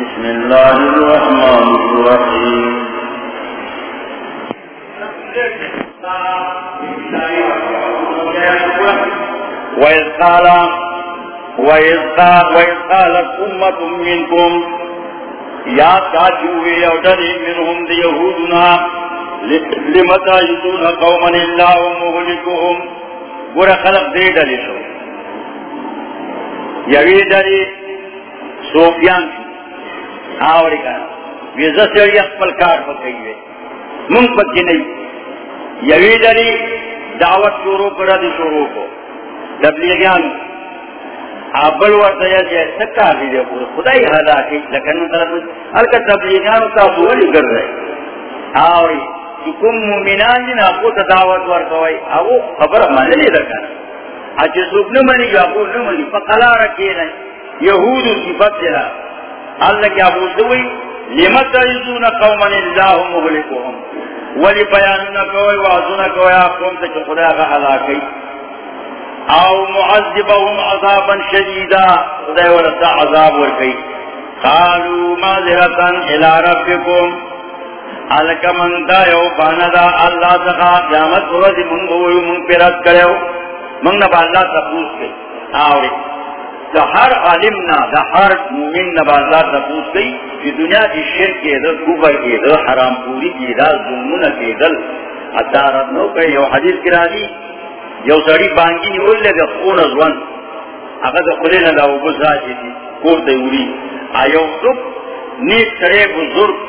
بسم الله الرحمن الرحيم. وإذ قال وإذ قال وإذ قالت أمة منكم يا تاجوا منهم ليهودنا لمتى يدون قوما الله ومهلكهم برا خلق دے ڈلی شو. یوی ڈلی سوفیان آوری کانا ویزا سیڑی اقبل کار پکیوے من پکی نہیں یوی ڈلی دعوت شروع کرا دی شروع کو. تبلیغیان ابل ورته یې سکا دې په خدای حدا کې لکه طرف الکه تبلیغیان تاسو ولي ګرځي اوي کوم مومنان دي نه کو دعوت ورکوي او خبر باندې لګا اجه اچھا څوک نه مني یا کو نه مني په قلاره کې نه يهود صفات دي الله کې ابو دوی لمتعذون قوما الله مهلكهم ولی بیاننا کوئی وعظنا کوئی قوم ته خدا کا ہلاکی او معذبهم عذابا شديدا خدای ورتا عذاب ورکی. قالوا معذرتا الى ربكم الک من دا یو بانا دا اللہ تخا قیامت ورد من گوئی من پیرت کریو من نبا اللہ تفوس کے آوری دا ہر عالمنا دا ہر مومن نبا اللہ تفوس کے کہ دنیا کی شرک کے دل کبر کے دل حرام پوری کی دل ظلمون کے دل اتارت نو کہ یو حدیث کرا دی یو سڑی بانگی نیول لے گا خون ازوان اگر دا خلے نگا وہ بزا جیتی کور دیوری آیو سب نیک سڑے بزرگ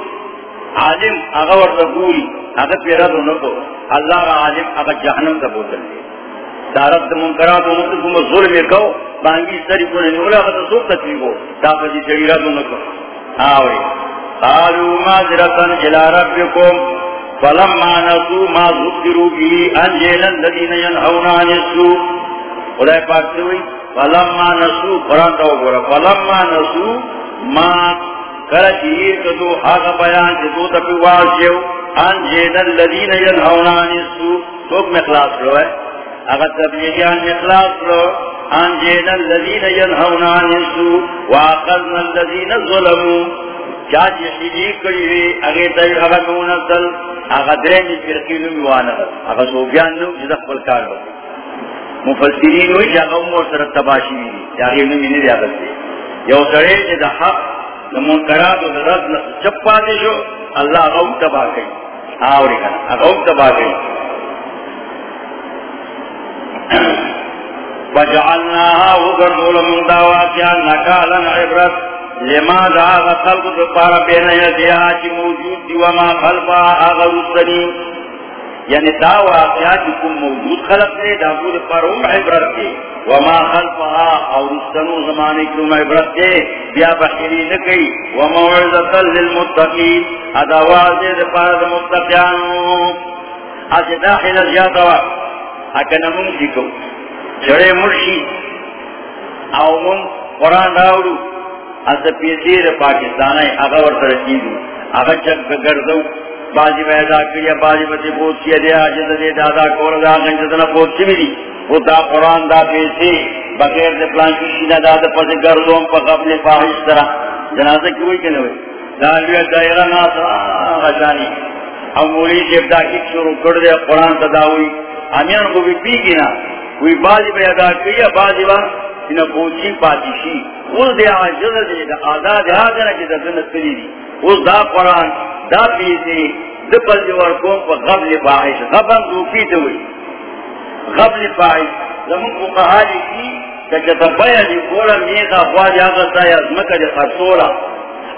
عالم اگر ورد گوری اگر پیرا دو نکو اللہ کا عالم اگر جہنم کا بوتل لے دارت دا منکرات و نکو کم ظلم کو بانگی سڑی کونے نیولا اگر دا سب تکلیف ہو دا پتی سڑی را دو نکو آوری. قالوا معذرة إلى ربكم فلما نسوا ما ذكروا به انجينا الذين ينهون عن السوء. خدای پاک سوئی فلما نسوا قرآن تو گورا فلما نسوا ما کرچیر کدو حق بیان جدو تپی واسیو انجینا الذين ينهون عن السوء۔ توک مخلاص لو ہے۔ اگر تبلیغیان مخلاص لو انجینا الذين ينهون عن السوء۔ واقضنا الذين ظلموا۔ چاچی خیلی کری وی اگے تیر اگا نونزل اگا درینی فرقینو میوانا اگا صوفیان نو جدا خبر کار ہوتی مفسرین ہوئی جاگا امور سر تباشی بھی جاگی نو مینی دیا کرتے یو سرے جدا حق۔ نمون کراد و رد چپ پاتے شو، اللہ اگا ام تبا کئی آوری کنا اگا ام تبا کئی وجعلناها وقردول من دعواتیا نکالا عبرت۔ لما دا خلق دو پارا بین یدیا چی موجود دی وما خلقا آغا رسنی۔ یعنی دا واقعات کم موجود خلق دے، دا بود پر ام عبرت دے۔ وما خلقا او رسنو زمانے کم عبرت دے، بیا بخیری نکی وموعظتا للمتقین، ادا واضح دا پارا دا متقیانو۔ آج داخل ازیادا وا اکا نمون جی سکو جڑے مرشی او من قرآن راوڑو از پیسیر پاکستان ہے اگر ورطر چیزو اگر چک گردو، بازی پیدا کیا، بازی بچے پوچھ کیا دیا دے، دادا کور دا گنجدنا پوچھ چی بھی وہ دا قرآن دا پیسے بغیر دے پلان کی شیدہ دا دا پس گردو ہم پا قبل فاحش طرح جنازہ کی ہوئی کنے ہوئی؟ دالوی دائرہ ناصر غشانی۔ اب مولی جب دا کک شروع کر دے، قرآن تداوی ہمیان کو بھی پی گی نا۔ کوئی بازی پیدا کیا بازی با انہا پوچھی پاتی شی اس دے آجز دے، دا آزاد آجنا کی دردنت کری دی۔ اس دا قرآن دا پیسی دپل جوار کون پا غبل فاحش۔ غبن روپی دوئی غبل فاحش زمان کو کہا قحالی کی کچھتا بیا دی کولا میغا خواج آگا سایا ازمکا دی خرسولا.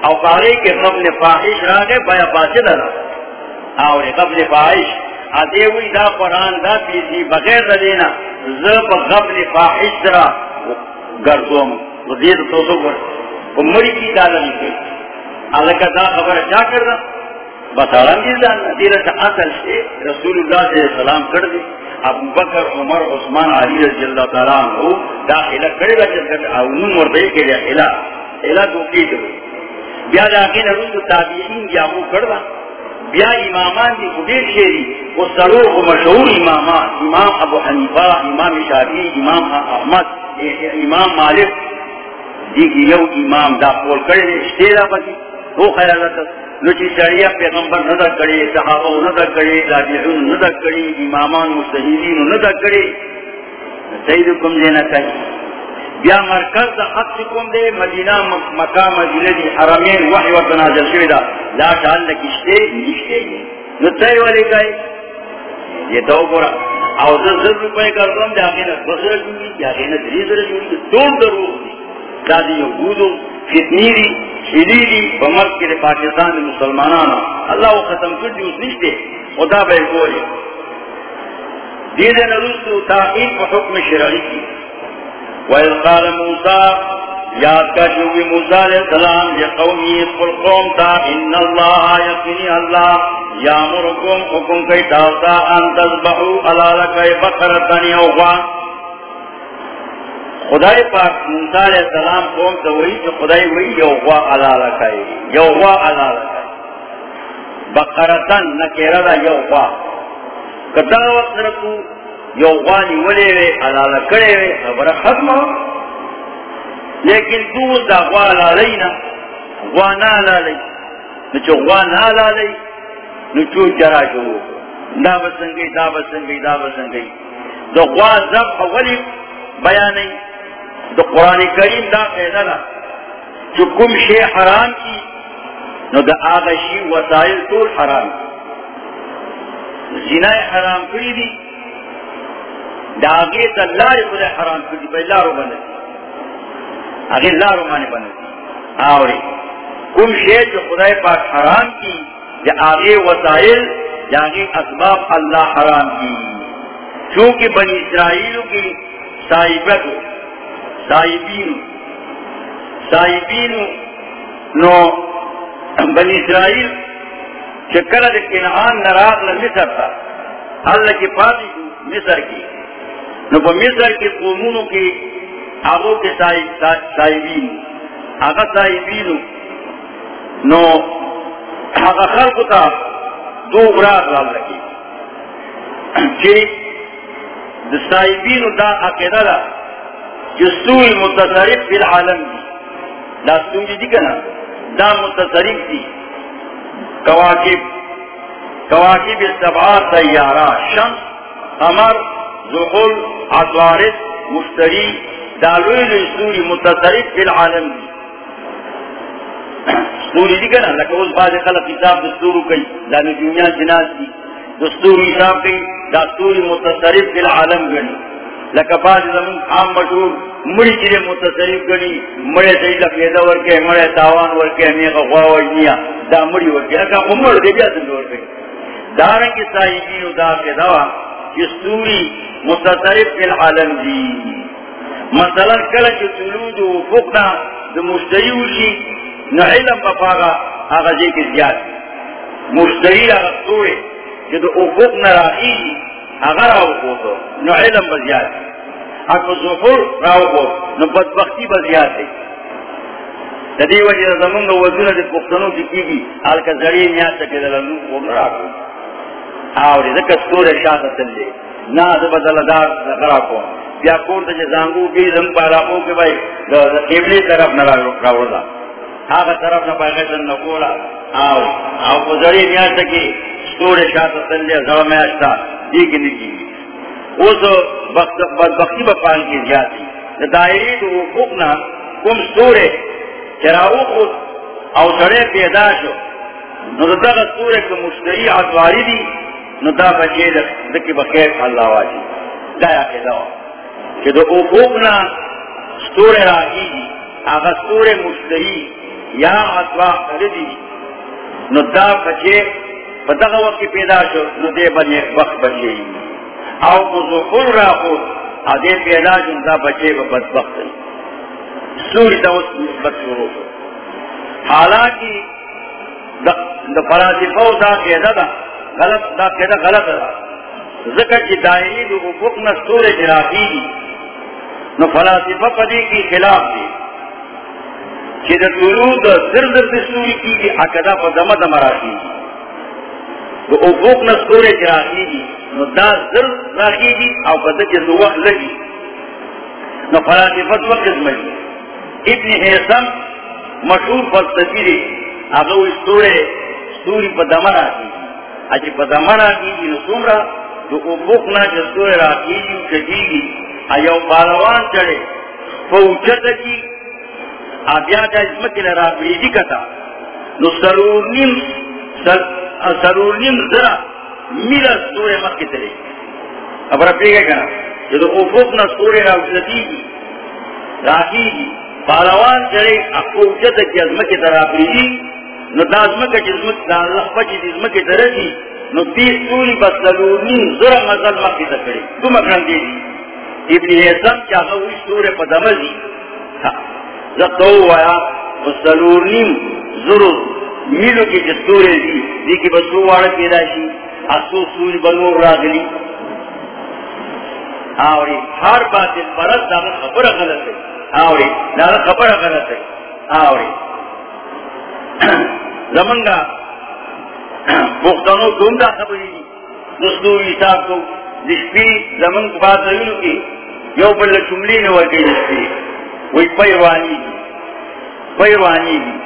او قاری کے غبل فاحش را گئے بیا پاسی لرا آوری غبل فاحش آدھے دا قرآن دا پیسی بغیر دا دینا. زب غبل فاحش را گردوم. دید تو سو گر وہ مری کی دادا نکل اللہ کا دا خبر کیا کر بس آرام دیدہ تا اصل سے رسول اللہ صلی اللہ علیہ وسلم کر دی ابو بکر، عمر، عثمان، علی رضی اللہ تعالیٰ عنہ داخلہ کرے گا چل کر اونم وردے کے لیے الہ الہ دو کی دو بیا داخل رسول تابعین یا وہ کر بیا امامان دی خدیر شیری وہ سرور و مشہور امامان، امام ابو حنیفہ، امام شافی امام احمد، امام مالک دی یو امام دا قول کرے اشتیرہ بکی وہ خیالت نچی سڑیا پیغمبر نظر کرے صحابہ نظر کرے تابعون نظر کرے امامان مستحیدین نظر کرے سید کم دینا چاہیے۔ بیا مرکز دا حق چکم دے، مدینہ، مکہ، مدینہ دی حرمین وحی و تنازل شوی دا. لا شان لکشتے نشتے نو تی والی گئے یہ تو گورا۔ او دا زر روپے کردم دا آگینا بسر جوڑی دا آگینا دریزر جوڑی دون دروغ دی دا دی یہودو فتنی دی شلی دی بمرک کے پاکستان دی مسلمانانا، اللہ و ختم کر دی، اس نشتے، خدا بے گوری دیدن رسو تاقیق و حکم شرعی کی۔ وَإِذْ قَالَ مُوسَى، یاد کا چوبی موسیٰ علیہ السلام یہ قومی، قل قوم تا، ان اللہ یقینی اللہ یامرکم حکم کئی تاوتا، ان تذبحو علالکی بقرتن یوغا۔ خدای پاک موسیٰ علیہ السلام قوم تا وہی کہ خدای وہی یوغا علالکی یوغا علالکی بقرتن نکیرہ یوغا کتا وقت رکو یو غانی ولے وے علالا کرے وے خبر ختم لیکن دو دا غوا علینا غوا نه غوالا لینا غوانا لالی نچو غوانا لالی نچو جرا جو دا بسنگی دا بسنگی دا بسنگی دو غوان زب اولی بیانی دو قرآن کریم دا قیدنا جو کم شے حرام کی، نو دا آغا شی وسائل طول حرام. زنا حرام کری دی داغے تا لار خدا حرام کردی بھائی لارو بنتی آگے لارو مانے بنتی آوری، کم شیر جو خدا پاک حرام کی یا آگے وسائل یا آگے اسباب اللہ حرام کی. چونکہ بنی اسرائیل کی صاحبت صاحبین صاحبین نو بنی اسرائیل چکر کنعان نراغ لمصر تھا اللہ کی پاسی مصر کی نو پا مصر کی قومونو کی آگو کے صاحبین آگا صاحبین نو آگا خلق تا دو براد لال لکی چی دا صاحبین دا عقیدہ دا جسوی متصرف فی العالم دی. دا سوی دی کنا دا متصرف دی. کواکب. کواکب سبعات سیارہ شمس امر زحل عطوارد مشتری دالویل سوری متصرف فی العالم دی. سوری دی کنا لکہ اس بعد خلق حساب دستورو کئی دا نجومیان جناز دی. دستور حساب کئی دا سوری متصرف فی العالم گنی لکہ بعد زمان عام مشہور مڑی چلے متصرف گنی مڑے سیدہ پیدا ورکے مڑے تاوان ورکے میخ خواہ وجنیا دا مڑی ورکے لکہ خمر دے جا سندو ورکے دارنگی صاحبینو دا پیداوا جستوری متصرف فی العالم دی مثلا کل کلچ تلود و فقنا دا مشتریوشی نا علم بفاغا آغا جے کے زیاد مشتری آغا سوڑے کہ دا افقنا رائی آغا راو خوتو نا علم بزیاد اکو زفر راو خوت نا بدبختی بزیاد دی. تدی وجہ زمان دا وزن دا پختنو چکی گی آلکا زری نیاسا کے دلنو خوب نراکو آوری ذکر سور شاہ تل تلے نا بدل دار نگرا کو بیا کور تے زانگو بھی زم پارا کو کہ بھائی قبلی طرف نہ راولا آگا طرف نہ پائے گا نہ آو آو کو ذری نیا سکی سور شاہ تلے زو میں اشتا دی کی اس بدبختی بپان کی زیادتی۔ دائری تو حقوقنا کم سورے چراؤ کو او سڑے پیدا شو۔ نو دغه سورے کے مشتری اتواری دی، نو دا بچے دکی بخیر اللہ واجی۔ دا یا قیدہ کہ دو حقوق اوفوقنا ستور راہی آغا ستور مشتری یا اطواق کردی نو دا بچے پتغا وقت کی پیدا شو، نو دے بنی وقت بچے او کزو خل را خود آدے پیدا شو دا بچے با بدبخت سوری دا اس نسبت شروع شو. حالانکہ دا دا فلاسفہ دا قیدہ دا غلط دا کہتا غلط ہے ذکر کی دائری دو حقوق نستور جرافی دی نو فلاسفہ پدی کی خلاف دی کہ دا طلوع دا در در دستوری کی دی اکدا پا دم دم راکی دی تو افوق نسکورے کی راکی دی نو دا ذر راکی دی او بدل کی دو وقت لگی. نو فلاسفت وقت ملی ابن حیثم مشہور فلسفی دی. اگو استورے ستوری پا دمن آتی دی اچھی پا دمن آتی دی نو سمرا تو افوق نا جستورے راکی دی کجی دی ایو بالوان چڑے. فوچت کی آبیا کا اسم لرا بریدی کتا. نو سرور نیم سر سرور نیم ذرا میرا سورے مت کی تلے۔ اب رب یہ کہنا جو افق نہ سورے راوزتی کی راکی کی پالوان چلے اکو اجت کی ازم کی طرح بریدی نو دا ازم کا جزم دا اللہ پچی جزم کی طرح دی نو بیس سوری بس سرور نیم ذرا مزل مت کی تکڑی تو مکرن دی۔ ابن حسن چاہتا ہوئی سورے پا دمزی۔ زکتو وایا سلور نیم ضرور میلو کی جستورے دی دی کی بسو وارا پیدا شی اسو سوری بنور راگلی آوری، ہر باطل پرد دانا خبر غلط ہے. آوری دانا خبر غلط ہے. آوری. زمنگا بختانو دوم دا خبری دی. دستو حساب کو دشپی زمن کو بات رہیلو کی. یو بل چملی نے ورکی دشپی وی پیروانی دی. پیروانی دی.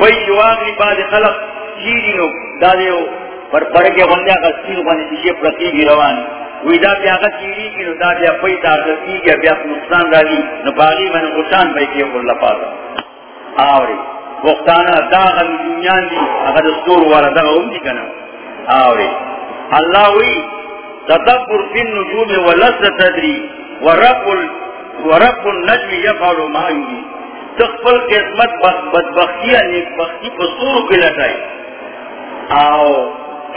وی شواغی بعد خلق جی جی شیری نو دادیو پر پرکے غندیا کا سین غنی دیشی پرکی گی روانی۔ وی دا بیا غا چیری کی نو دا بیا پی تاغت کی گیا بیا نقصان رالی نو باغی من خوشان بیتی اکر لپاتا آوری وقتانا دا غمی دنیان دی اگر دستور والا دا غم دی کنا۔ آوری اللہ وی تدبر فی النجوم ولست تدری ورب, ورب النجم یفعل ما یوری تخفل قسمت بدبختی یا نیک بختی پسورو کی لٹائی آو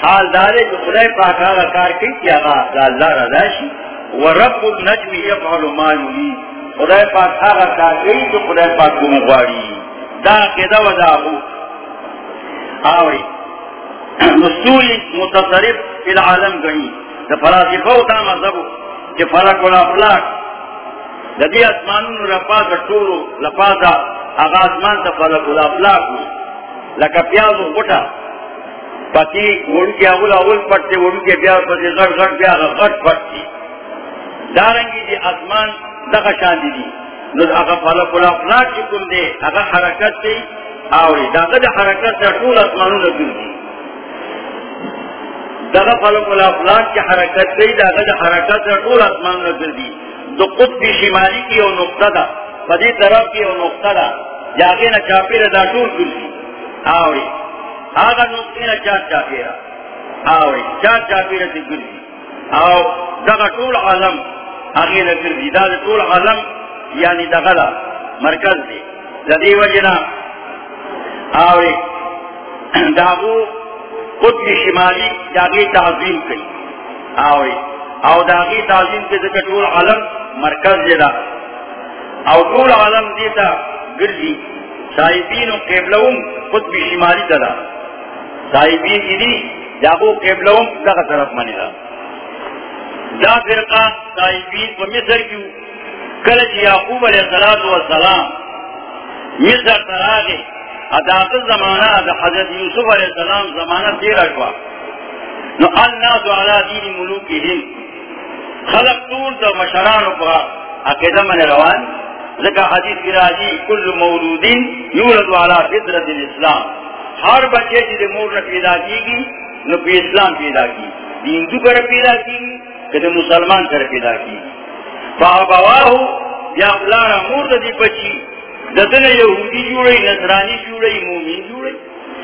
حال دارے جو خدای پاک آگا کار کئی کیا آگا دا اللہ رداشی ورب النجم یفعل ما یوری خدای پاک آگا کار کئی جو خدای پاک کو مغواری دا قیدہ و دا ہو آوری نسوی متصرف فی العالم گئی. دا فلاسفہ دا مذہبو کہ فلک والافلاک دا دی اسمانون رپاسا ٹورو لپاسا اگا اسمان تا فلک والافلاک لکا پیازو گٹا پتی وڑو کی اول اول پٹتے وڑو کی پیاز پتی غٹ غٹ پیاز غٹ پٹتی دارنگی دی. اسمان دقا شاندی دی نو اگا فلک والافلاک چکم دے اگا حرکت تی آوری دا دا حرکت تا ٹول اسمانون رکل دی دغه فلک الافلاک کی حرکت کئی دغه حرکت ټول اسمان نه ګرځي دو قطب شمالی کی او نقطه ده په طرف کی او نقطه ده یاګه نه چاپیره دا ټول ګرځي اوی هغه نقطه نه چا چاپیره اوی چا چاپیره دې ګرځي او دغه ټول عالم۔ هغه نه ګرځي دا ټول عالم یعنی دغه مرکز دی۔ د دې وجنا اوی داغو قطب شمالی داغی تعظیم کی آوی او داغی تعظیم کی ذکر طول عالم مرکز دیدا او طول عالم دیتا گرزی صاحبین و قبلون قطب شمالی دادا صاحبین کی دی جاگو قبلون داغا طرف منی دا. دا فرقہ صاحبین کو مصر کیوں کلچ یعقوب علیہ السلام مصر تراغی اداق زمانہ دا حضرت یوسف علیہ السلام زمانہ تیرہ شوا نو الناس علا دین ملوکہم خلق طول دا مشران اپرا عقیدہ من روان. ذکا حدیث کی راجی کل مولودین یولد علا فطرت الاسلام. ہر بچے جی جدے مور نے پیدا کی گی، نو پی اسلام پیدا کی دین دو کر پیدا کی گی کدے مسلمان کر پیدا کی گی. فابواہو یا فلانا مور دا دی بچی. دتن یہودی جوڑی، نصرانی جوڑی، مومن جوڑی.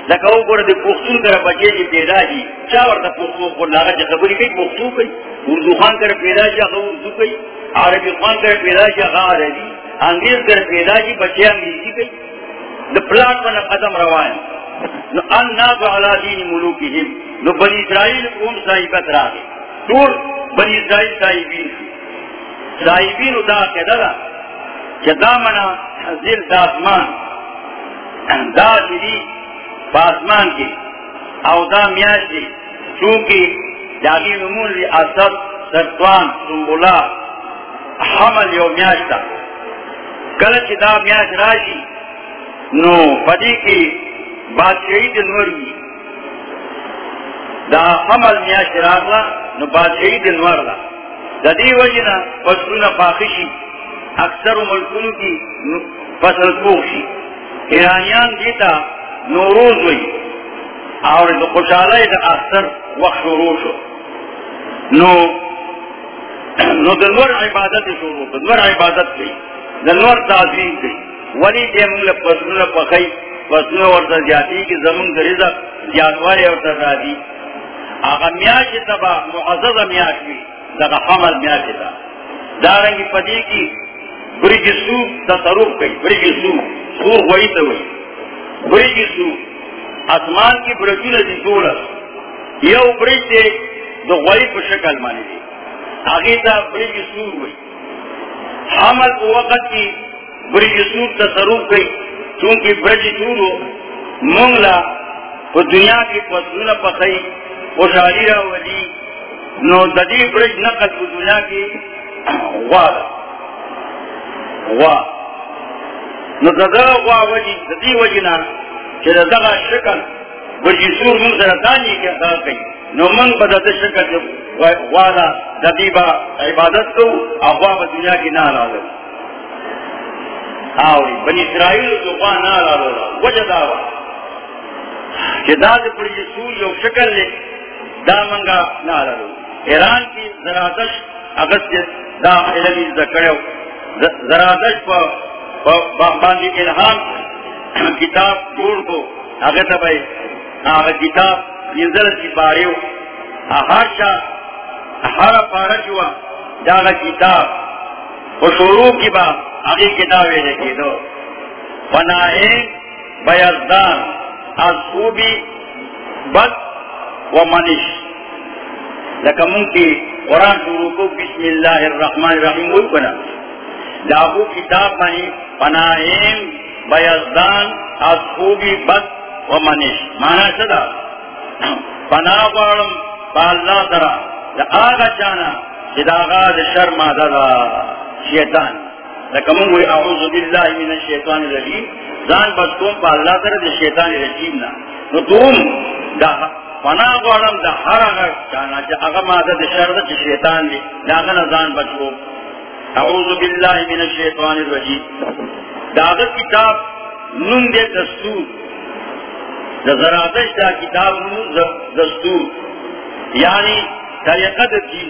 لکہ او پر دے پختون کر بچے جی پیدا جی چاور دا پختون کو لاغا جی خبری کئی پختون کئی اردو خان کر پیدا جی اخو اردو کئی عربی خان کر پیدا جی اخو عربی انگریز کر پیدا جی بچے انگریزی کئی دا پلاٹ پر قدم روان. نو ان الناس علا دین ملوکہم نو بنی اسرائیل قوم صاحبت راگے طور بنی اسرائیل صاحبین. صاحبین دا قیدہ دا دا منا زل دا اسمان دا جدی پاسمان کی او دا میاش دی چونکہ جاگی نمون لی اصد سرطوان سنبولا، حمل یو میاش تا کلچ دا میاش راشی نو پدی کی بادشاہی دنور گی دا حمل میا شراغلا نو بادشاہی دنوار لا دا دی وجنا فصلنا فاخشی اکثر ملکن کی فصل پوخشی ایرانیان دیتا نوروز ہوئی. اور خوشحالی دا اکثر وقت شروع شو. نو نو دنور عبادت شروع دنور عبادت کی دنور تعظیم کی. ولی دے منگل فصلنا پخی فصلنا ورطا زیادی کی زمن کا رزق زیادواری ورطا زیادی آغا میاشی تبا، معزز میاشوی دقا حمل میاشی تا. دارنگی پدی کی بریج سو تصروف کئی بریج سو سور غوی تا وی بریج سو اسمان کی برجون دی دولت یو بریج دے دو غوی پر شکل مانی دی آگی تا بریج سور وی حمل کو وقت کی بریج سور تصروف کئی چونکہ برج سور ہو منگلا وہ دنیا کی پسون پخئی خوشحالی را ولی نو ددی برج نقل کو دنیا کی غوا غوا. نو ددا غوا وجی ددی وجنا کہ ددا شکل وجی سور من سره دانی کے ادا کئی نو من بدد شکل غوا دا ددی با عبادت کو اغوا با دنیا کی نہ لا آوری، بنی اسرائیل تو غوا نہ لا وجہ داوا کہ داد پر یہ سور شکل لے دا منگا نارا ایران کی زرادش اگست دا علمی ذکریو زرادش پا باندی جی الہام کتاب جوڑ کو اگتا بھائی آگا کتاب ینزل سی باریو، ہر شا، ہر پارش ہوا جاگا کتاب، وہ شروع کی با آگی کتابیں لکھی دو بنائے بیزدان از خوبی بد و منش، لکہ کی قرآن شروع کو، بسم اللہ الرحمن الرحیم، وہ بنا لاہو کتاب بنی پناہیم بیزدان از خوبی بد و منش۔ مانا چدا پناہ وارم با اللہ ترا دا آغا چانا دا جدا غاد شرم دا شیطان۔ لکہ منگوی اعوذ باللہ من الشیطان الرجیم۔ زان بس کون پا اللہ ترا دا شیطان الرجیم نا۔ نو دوم دا فنا غوڑم دا ہر اگر چانا چا اگر مادہ دا شرد چا شیطان لی لاغن ازان بچو اعوذ باللہ من الشیطان الرجیم. دا کتاب نم دے دستور. دا زرادش دا کتاب نم دستور. یعنی طریقہ دا دین.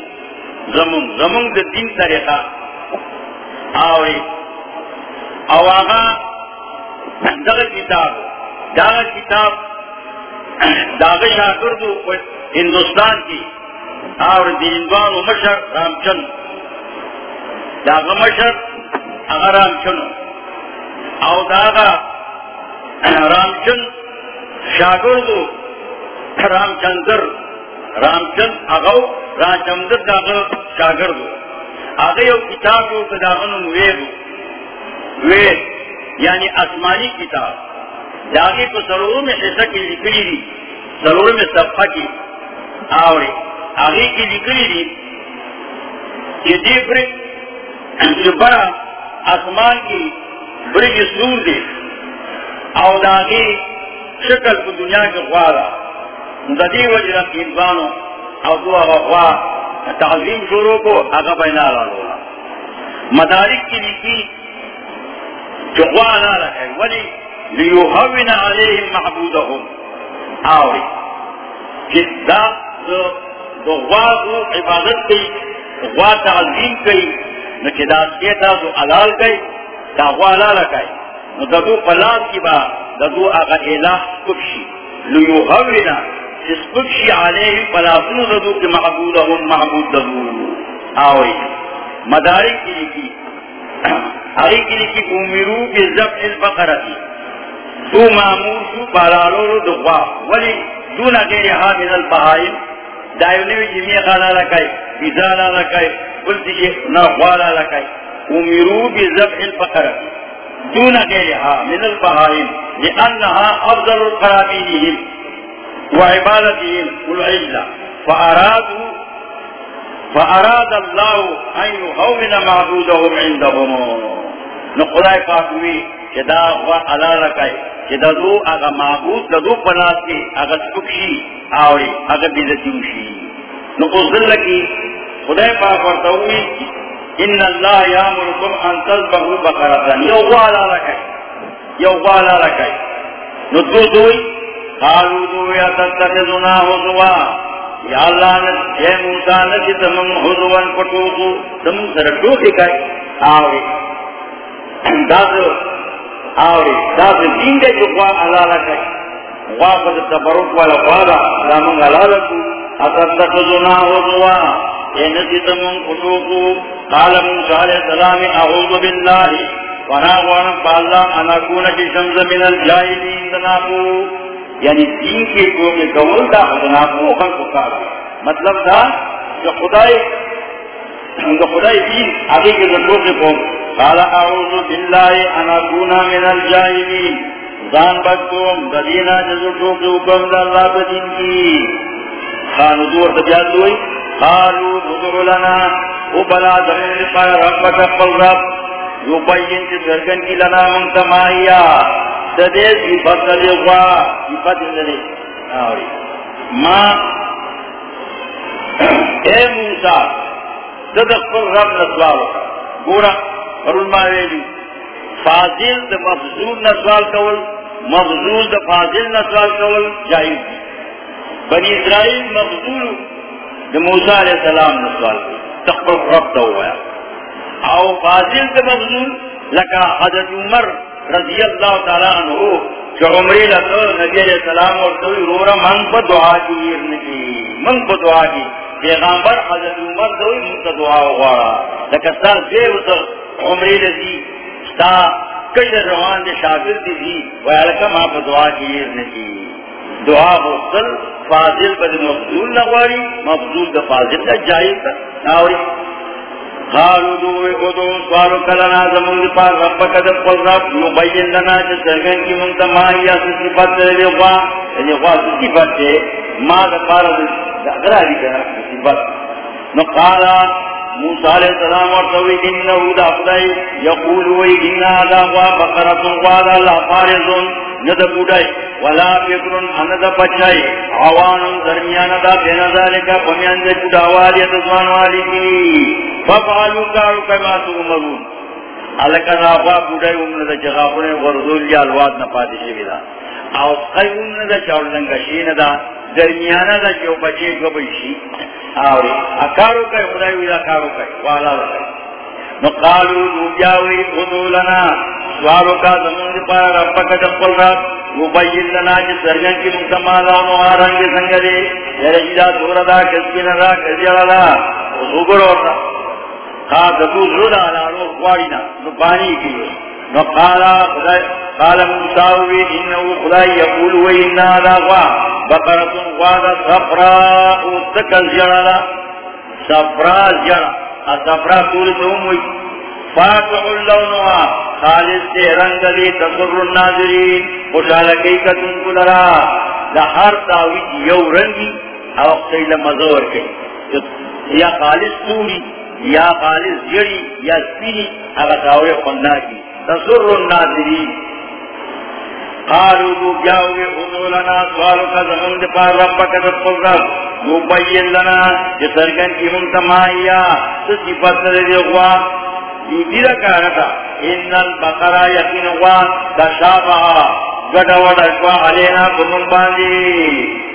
زمون زمون دا دین طریقہ. آوری. او آغا دا کتاب. دا کتاب داغ شاکر ہندوستان کی. اور دیندوان و مشر رام چند داغ مشر اگر رام چند او داغا رام چند شاکر دو رام چندر رام چند اگو رام چندر داغ شاکر دو آگے وہ کتاب جو داغن وید وید یعنی آسمانی کتاب. جاگے کو سروروں میں ایسا کی لکڑی دی سرور میں صفحہ کی آوری آگے کی لکڑی دی یہ دی برج جو بڑا آسمان کی برج سور دی، اور داغے شکل کو دنیا کے خوارا ددی وجہ کی انسانوں اور دعا خواہ تعظیم شروع کو آگا بہنا لا مدارک کی لکھی جو خواہ نہ رہے، ولی لیوہوین علیہم معبودہم۔ آوری، کہ دا دو غوازو عبادت کی غوا تعظیم کی نو نکی دا سیتا دو علال کی دا غوا علالا کی نو دا دو پلاس کی با دا دو آغا الہ کبشی لیوہوین جس کبشی علیہم پلاسنو دا دو کی معبودہم معبود دا دو آوری مدارک کی لکی آئی کی لکی امیرو بی زبن البقرتی تو معمول تو بالالو دخوا ولی دون غیر حامل البہائم دائیونیوی جمعی خالا لکائی بیزالا لکائی قلتی جی نخوالا لکائی امیرو بزبح الفقر دون غیر حامل البہائم لأنها افضل القرابینهم وعبادتهم العجلة فأرادوا فأراد الله أن يهون معبودهم عندهم نقضاء قاتوی کہ دا غوا علا لکائی کہ ددو اگا معبود ددو پناس کے اگا سکشی آوری، اگا بیزتی وشی. نو ازل خدای پاک ورطوئی ان اللہ یامرکم ان تذبحوا بقرتن یو غوالا لکای یو غوالا لکای نو دو دوئی قالو دو یا تتخذنا حضوا یا اللہ نے اے موسیٰ نجی تمام حضوان پٹوکو تمام سر ٹوکی کئی آوری داز آوری داز دین دے جو قوام اللہ لکئی غافت تبرک والا قوالا دامن اللہ لکو اتتخذنا حضوا قال موسیٰ علیہ السلام اعوذ باللہ وناغوانا فاللہ انا کونکی شمز من الجائلین یعنی دین کے دا خلق مطلب تھا جو خدای جو خدای دین آگے کے ذکروں کے کو قال اعوذ باللہ من زان دلینا جزو حکم دا اللہ دین کی تجاد ہوئی قالو ندعو لنا او بلا دمین پر ربک قل رب. یبین کی سرگن لنا منتمائیا ددے صفت دے غوا صفت دے آوری ماں اے موسیٰ صدق پر رب نسوال گورا فرما ویلی. فاضل دا مفضول نسوال کول، مفضول دا فاضل نسوال کول جائز بنی اسرائیل مفضول دا موسیٰ علیہ السلام نسوال کول تقبل رب دا ہوا۔ او فاضل دا مفضول لکا حضرت عمر رضی اللہ تعالیٰ عنہ، جو عمری لکو نبی علیہ السلام اور دوئی رورا من پا دعا کی ارنکی جی، من پا دعا کی۔ پیغامبر حضرت عمر دوئی من پا دعا غوارا لکستا زیر اسا عمری لزی ستا کئی روان دے شاگر دی دی ویالکا ما پا دعا کی ارنکی جی۔ دعا غصل فاضل پا دے مفضول نغواری مفضول دا فاضل دا جائز دا ناوری قالوا دوئے ادو سوالو کلنا زمان دی پاس ربک دب قل رب، مبین لنا چا سرگن کی منتا ماہی یا سسی پت دے دی یعنی خواہ سسی پت دے، ما دا پارا دی اگر آدھی کنا سسی پت نو موسیٰ علیہ السلام ورطوی انہو دا خدای یقول وی انہا دا خواہ بقرتن خواہ دا اللہ فارزن ندہ بودائی ولا فکرن اندہ بچائی عوانن درمیان دا بین ذالکا پمیان دے جداوالی اتزوان والی کی ففعلو کارو کما تو امرون علکا نافا بودائی امن دا چغاپنے غرزول یا الواد نپاتی شوی دا۔ او خی امن دا چاولنگشین دا۔ درمیان دا جو بچے گبشی آوری اکارو کئی خدای ویدہ کارو کئی والا لکئی نقالو نوبیاوی خدو لنا. سوالو کا زمان دی پارا ربک جبقل رب. مبین لنا جی سرگن کی مکمالا و نوارنگ سنگلے یرجدہ سوردا کسکین دا کسیالا دا خصوبر ہوتا قاد دو زرد آلا رو خوارنا نبانی کی نقالا خدای قال موساوی انہو خدای یقول و انہا دا غوا بقرتن صفراء تکل جڑالا صفراء جڑا. صفراء طول توموی فاتح اللونوا. خالص رنگ لی تصر الناظرین. خوشالکی کتن کلرا لہر تاویج یو رنگی. او اقصیل مزور کئی یا خالص توری یا خالص جڑی، یا سپینی اگر تاوی خننا کی. تصر الناظرین. قالوا بو جاوے حضولنا سوالو کا زمان دے پار ربک دفل رب. مبین لنا جسرگن کی منتمائیا سسی پتر دے غوا. یو دیرا کارتا ان البقرہ یقین غوا، تشابہ گڑا وڑا شوا علینا کمم باندی.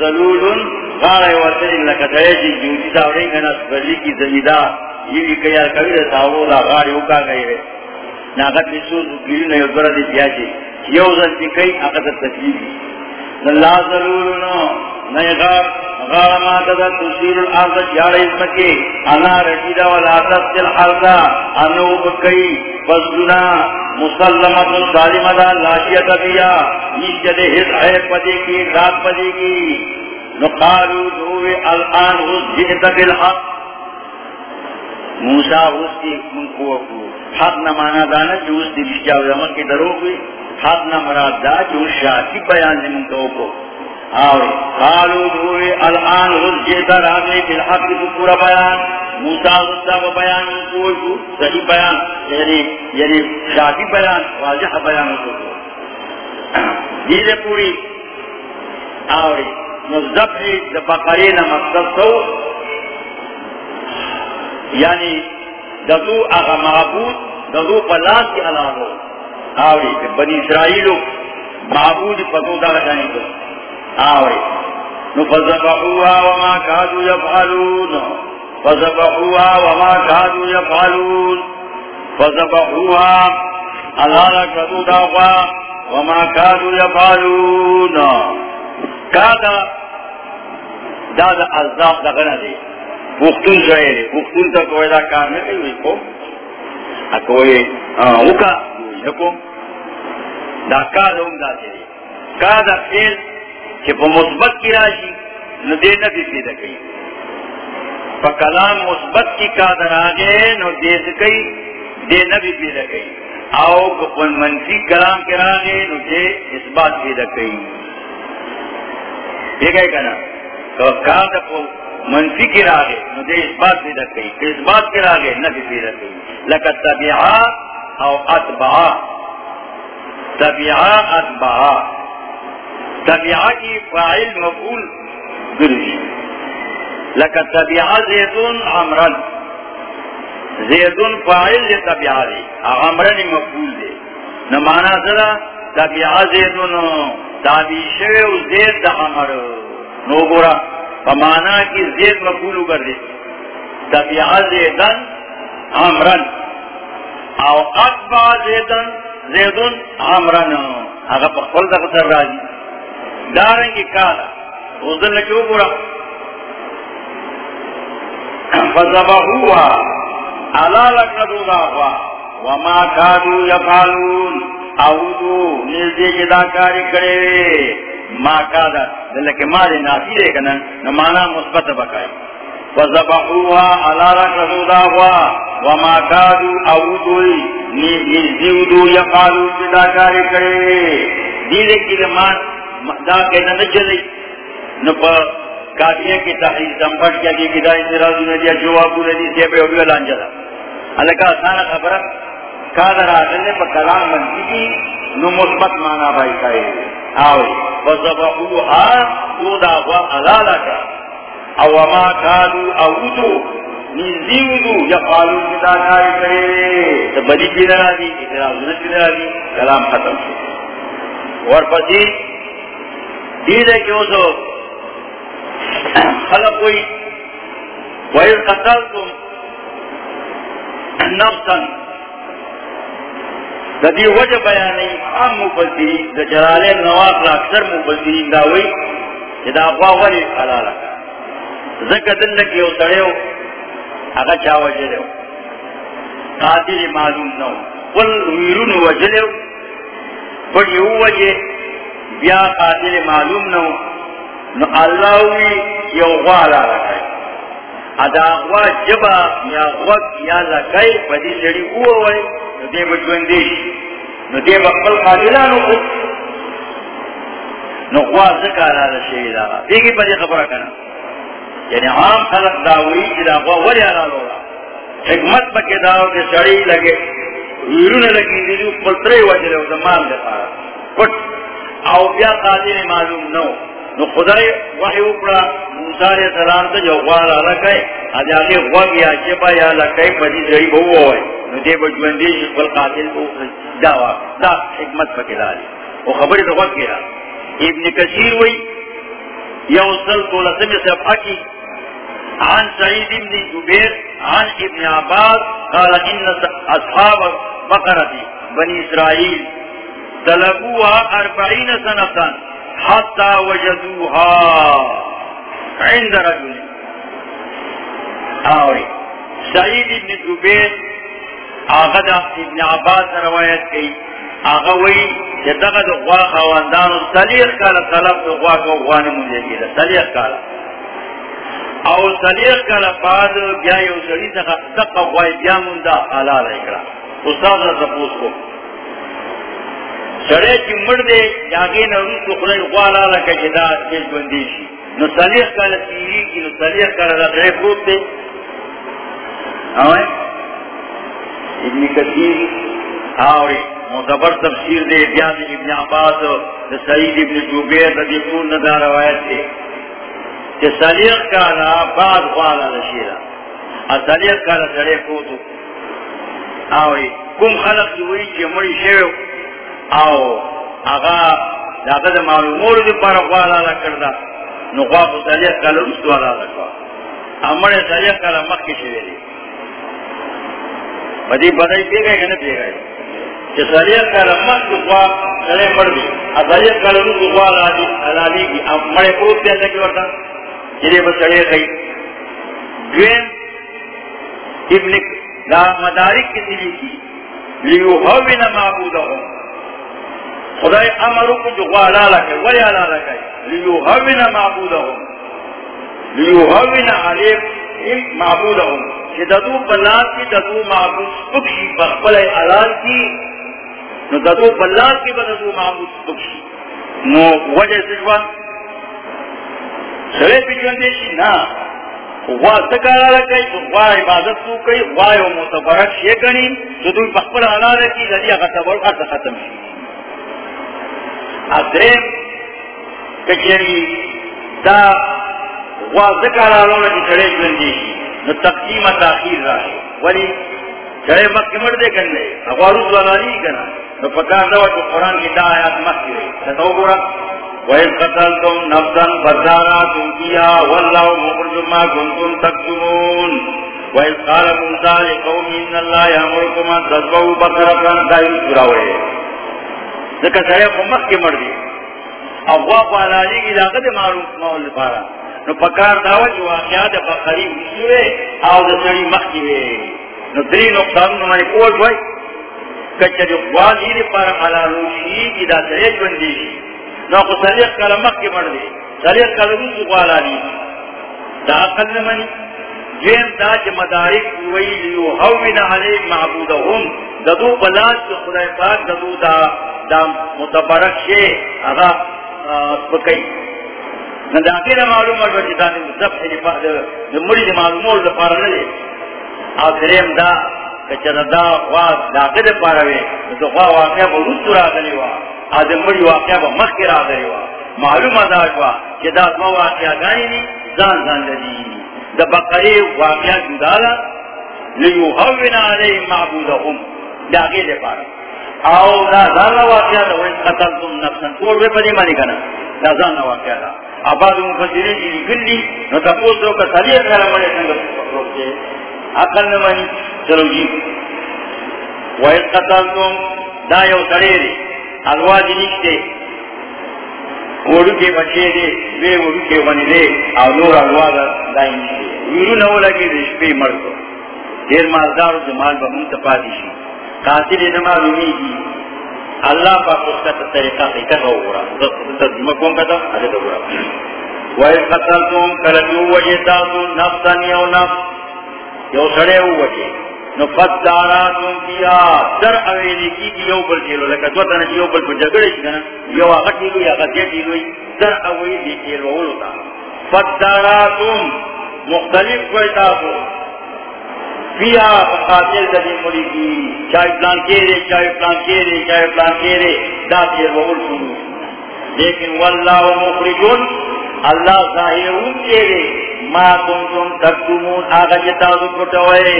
وطلی ظلولن خارق وطلی لکتای جی جوٹی داورین گنا سپرلی کی زمیدار یوی کیا کبھی دا تاو لا غاری اوکا گئی رہے ناغت نسوز گیرو نیو برا دی پیاچے یو ظلتی کئی اقدر تکلیفی لا ظلولن نئی غار غار ما تدا تسیر الارض اسمکی انا رشیدہ والا تسل حرزا انو بکی مسلمت سالمتا لاشیت بیا کی، رات پدی کی، نقالو دووے الان غز جئت بالحق موسیٰ غز کی منکو اکو حق نمانا دانا جو اس دی کی درو ہوئی. حق نمراد دا جو شاکی بیان دی منکو اکو آوے قالو دووے الان غز جیتا راگے بالحق دی پورا بیان۔ موسیٰ غزہ و بیان کوئی کو صحیح بیان یعنی یعنی شاکی بیان، واضح بیان کو۔ دیدے پوری۔ آوے نزبحی دا بقرین مقصد تو۔ یعنی ددو اغا معبود ددو پلاس کی علاقو آوے بنی اسرائیلو معبود پتو دا رجانی کو آوے۔ نو فزبحوها وما كادوا يفعلون۔ فزبحوها وما كادوا يفعلون۔ فزبحوها على كدو داغوا وما كادوا يفعلون۔ كادا دادا ازداق دغنا دي پختون شوئے دے۔ پختون تا کوئی دا کار نکل ہوئی کو اکوئی اوکا۔ نکو دا کادا ام دا تے دے کادا خیل کہ پا مثبت کی راشی نو دے نبی پیدا کئی پا کلام مثبت کی قادر آگے نو دے سکئی دے نبی پیدا کئی آو پا منفی کلام کے راگے نو دے اس بات پیدا کئی یہ گئے کنا تو قادر پا منفی کی راگے نو دے اس بات پیدا کئی اس بات کے راگے نبی پیدا کئی لکہ طبیعہ او اتبعہ طبیعہ اتبعہ طبیعہ کی فاعل مفعول گرجی لکہ طبیعہ زیدون عمرن زیدون فاعل دے طبیعہ دے عمرن مفعول دے نمانا ذرا طبیعہ زیدون تابی شوے زید دا عمر. نو گورا. فمانا کی زید مفعول کر دے. طبیعہ زیدن عمرن او اتبع زیدن، زیدون عمرن اگر پخفل دا قصر راجی داریں گی کالا اس دن کیوں برا فضبہوا علا لکنو داخوا وما کادو یفالون اودو نیزے کی داکاری کرے ما کادا دلکہ ما دے ناسی دے کنا نمانا مثبت بکائی فضبہوا علا لکنو داخوا وما کادو اودو نیزے یفالون کی داکاری کرے دیدے کی دمان دا کہنا نہ چلے نو پا کافیہ کی تحریر دمپٹ کیا کی کدائی سرازو نے دیا جوابو نے دی، سیبے ہوگی لان جلا۔ حلقہ آسانا خبرہ کادر آخر نے پا کلام منتی کی، نو مثبت مانا بھائی کائے۔ آوے فضبہو آ او داغوا علالا کا او ما کادو اوتو نیزیودو یا قالو کدا کاری کرے تو بلی پیدا را دی اترازو نے پیدا را دی کلام ختم. شو اور پسی دیدے کیوں سو خلق کوئی وَإِذْ قَتَلْتُمْ نَفْسًا. دا دی وجہ بیانی عام مفسرین دا جلالین نواقل اکثر مفسرین داوئی کہ دا اقوا ولی حلالا ذکر دلکی او سڑیو اگا چا وجلیو قاتل معلوم نو قل ویرون وجلیو پر یو وجہ بیا قاتل معلوم نو نو اللہ وی یو غوالا لکائی ادا غوا جبا یا غوک یا لکائی پدی سڑی اووئی نو دے بجوندیش نو دے بقبل قاتلانو خود نو غوا ذکر آلا شوی پدی خبرہ کنا یعنی عام خلق داوی چی دا غوا ولی آلا لولا حکمت پکی داو کے سڑی لگے، ویرون لگی دیدو پلترے وجلے و زمان دے پارا. کٹ او بیا قادر معلوم نو. نو خدای وحی اکڑا، موسیٰ علیہ السلام تا جو غوال لکے ادھا آگے غوگ یا جبا یا لکے پدی زری بہو ہوئے. نو دے بجوندی شکل قاتل کو دعوا دا حکمت پکلالی وہ خبری تو غوگ کیا ابن کثیر وی یوصل کو لسمی صفحہ کی عن سعید ابن جبیر عن ابن عباس، قال ان اصحاب بقرتی بنی اسرائیل طلبوها اربعین سنتان حتی وجدوها عند رجل. آوری سعید ابن جبیر آغا دا ابن عباس روایت کی آغا وی جدغا دا غوا خواندانو، سلیخ کالا طلب دا غوا کو غوانی مجھے گیلا سلیخ کالا. او سلیخ کالا بعد بیا یو سلی سخا دقا غوائی بیا مندا حلال اکرا استاد را سپوس کو. سڑے چی مردے یاگی نروس کو خدای غوا لالا کا جدا جیج بندیشی نو سلیخ کالا تیری کی نو سلیخ کالا دا غیر پروت دے ابن کثیر آوری معتبر تفسیر دے بیان ابن عباس سعید ابن جوبیر رضی پور ندا روایت دے کہ سلیق کا نا بعد خوالا رشیرہ سلیق کا نا سڑے کوتو آوری کم خلق جوئی چی مڑی شیو. آو، آغا دادا دا معلومور دی پر خوالا لکردہ نو خواب سلیق کا لرست والا لکوا امڑے سلیق کا لمکی شوی دی بدی بدائی پی گئے کہ نہ پی گئے کہ سریعت کا رمت کو خواہ سرے مر دی سریعت کا رمت کو خواہ لادی مڑے پروت دیا جاکی ورطا. جنہیں بس گئی دوین ابن لا مدارک کی دلی کی لیو ہوین معبودہم۔ خدای امرو کو جو خواہ لالا ولی علالا کئی لیو ہوین معبودہم۔ لیو ہوین علیک معبودہم۔ کہ ددو بلاد کی ددو معبود سکشی بخبل علال کی۔ نو ددو بلاد کی بددو معبود سکشی نو وجہ سجوا سرے پیچھوندے شی نا غوا سکارا لکئی تو غوا عبادت تو کئی غوا یو متبرک شیئے کنی، تو دوی بخبل علال کی لدی اگر تبر ارد ختم شی۔ ادرین کچھری دا غوا سکارا لکئی سرے پیچھوندے شی نو تقسیم تاخیر رہے ولی چڑے مکہ مر دے کرنے اغوارو والا نہیں کرنا نو پکار دوا جو قرآن کی دا آیات مکہ رہے ستو گورا وَإِذْ قَتَلْتُمْ نَفْسًا فَدَّارَاتُمْ فِيهَا وَاللَّهُ مُخْرِجٌ مَا كُنتُمْ تَكْتُمُونَ۔ وَإِذْ قَالَ مُوسَىٰ لِقَوْمِهِ، إِنَّ اللَّهَ يَأْمُرُكُمْ أَن تَذْبَحُوا بَقَرَةً دایو سراوے ذکر چڑے کو مخ مکہ مر دے اغوا والا کی لاگت معلوم مول پارا نو پکار داوا جو واقعات بقری ہوئے او دسڑی مخی ہوئے نو دری نقصان نو مانی کوئی ہوئی کچھر والی دی پر حلالو شی۔ کی دا سریج بندی نو کو سریج کالا مخی مردی سریج کالا روسو والا لی دا اقل نمانی جویم دا چی مدارک ہوئی لیو ہوین علی معبودهم ددو بلاد چی خدای پاک ددو دا دا متبرک شی اگا سپکی۔ نداکر معلوم اور بچی دانی مصف حلی فہد نموری معلومور دا پارا نلے آخرین دا کچر دا خواہ داکر پارا وے تو خواہ واقعہ با رسو را دلی وا آدم مری واقعہ با مخی را دلی وا معلوم دا شوا کہ دا دو واقعہ گانی نی زان زان لدی دا بقری واقعہ جدالا لیو ہونا علی معبودهم داکر دے پارا او دا زان واقعہ دا وین قتلتم نفسن کور بے پدی مانی کنا دا زان واقعہ دا آباد مفسرین کی لکھن لی نو تپوس رو کا سلیہ کھانا مڑے سنگر روکتے عقل نمانی چلو جی۔ وَإِذْ قَتَلْتُمْ، دا یو سڑے دے الواجی نکتے وڑو کے بچے دے، وے وڑو کے بنی دے۔ او نور الواز دائی نکتے ویرو نو لگے دے شپے مردو دیر مالدار جمال با منتفادی شی۔ قاتل نمال امیدی جی۔ اللہ پاک اس کا طریقہ حقیقت ہو رہا ترجمہ کون کہتا حضرت ہو رہا وَإِذْ قَتَلْتُمْ كَلَمِيُّ وَجِدَاتُمْ نَفْسًا يَوْ نَفْسًا یو سڑے ہو وجہ نفت داراتم کیا در اویلی کی کی یو بل چیلو لکا دو تانا یو بل پر جگڑے چکنا یو آقا چیلو یا آقا چیلو در اویلی چیلو ہوتا فت داراتم مختلف کوئتاکو فیا قاتل دلی ملی کی چاہے پلان کے رے چاہے پلان کے رے چاہے پلان کے رے دا تیر بغل سنو۔ لیکن واللہ مخرجون اللہ ظاہرون کے رے ما کنتم تکتمون، آگا جی جتازو پٹوئے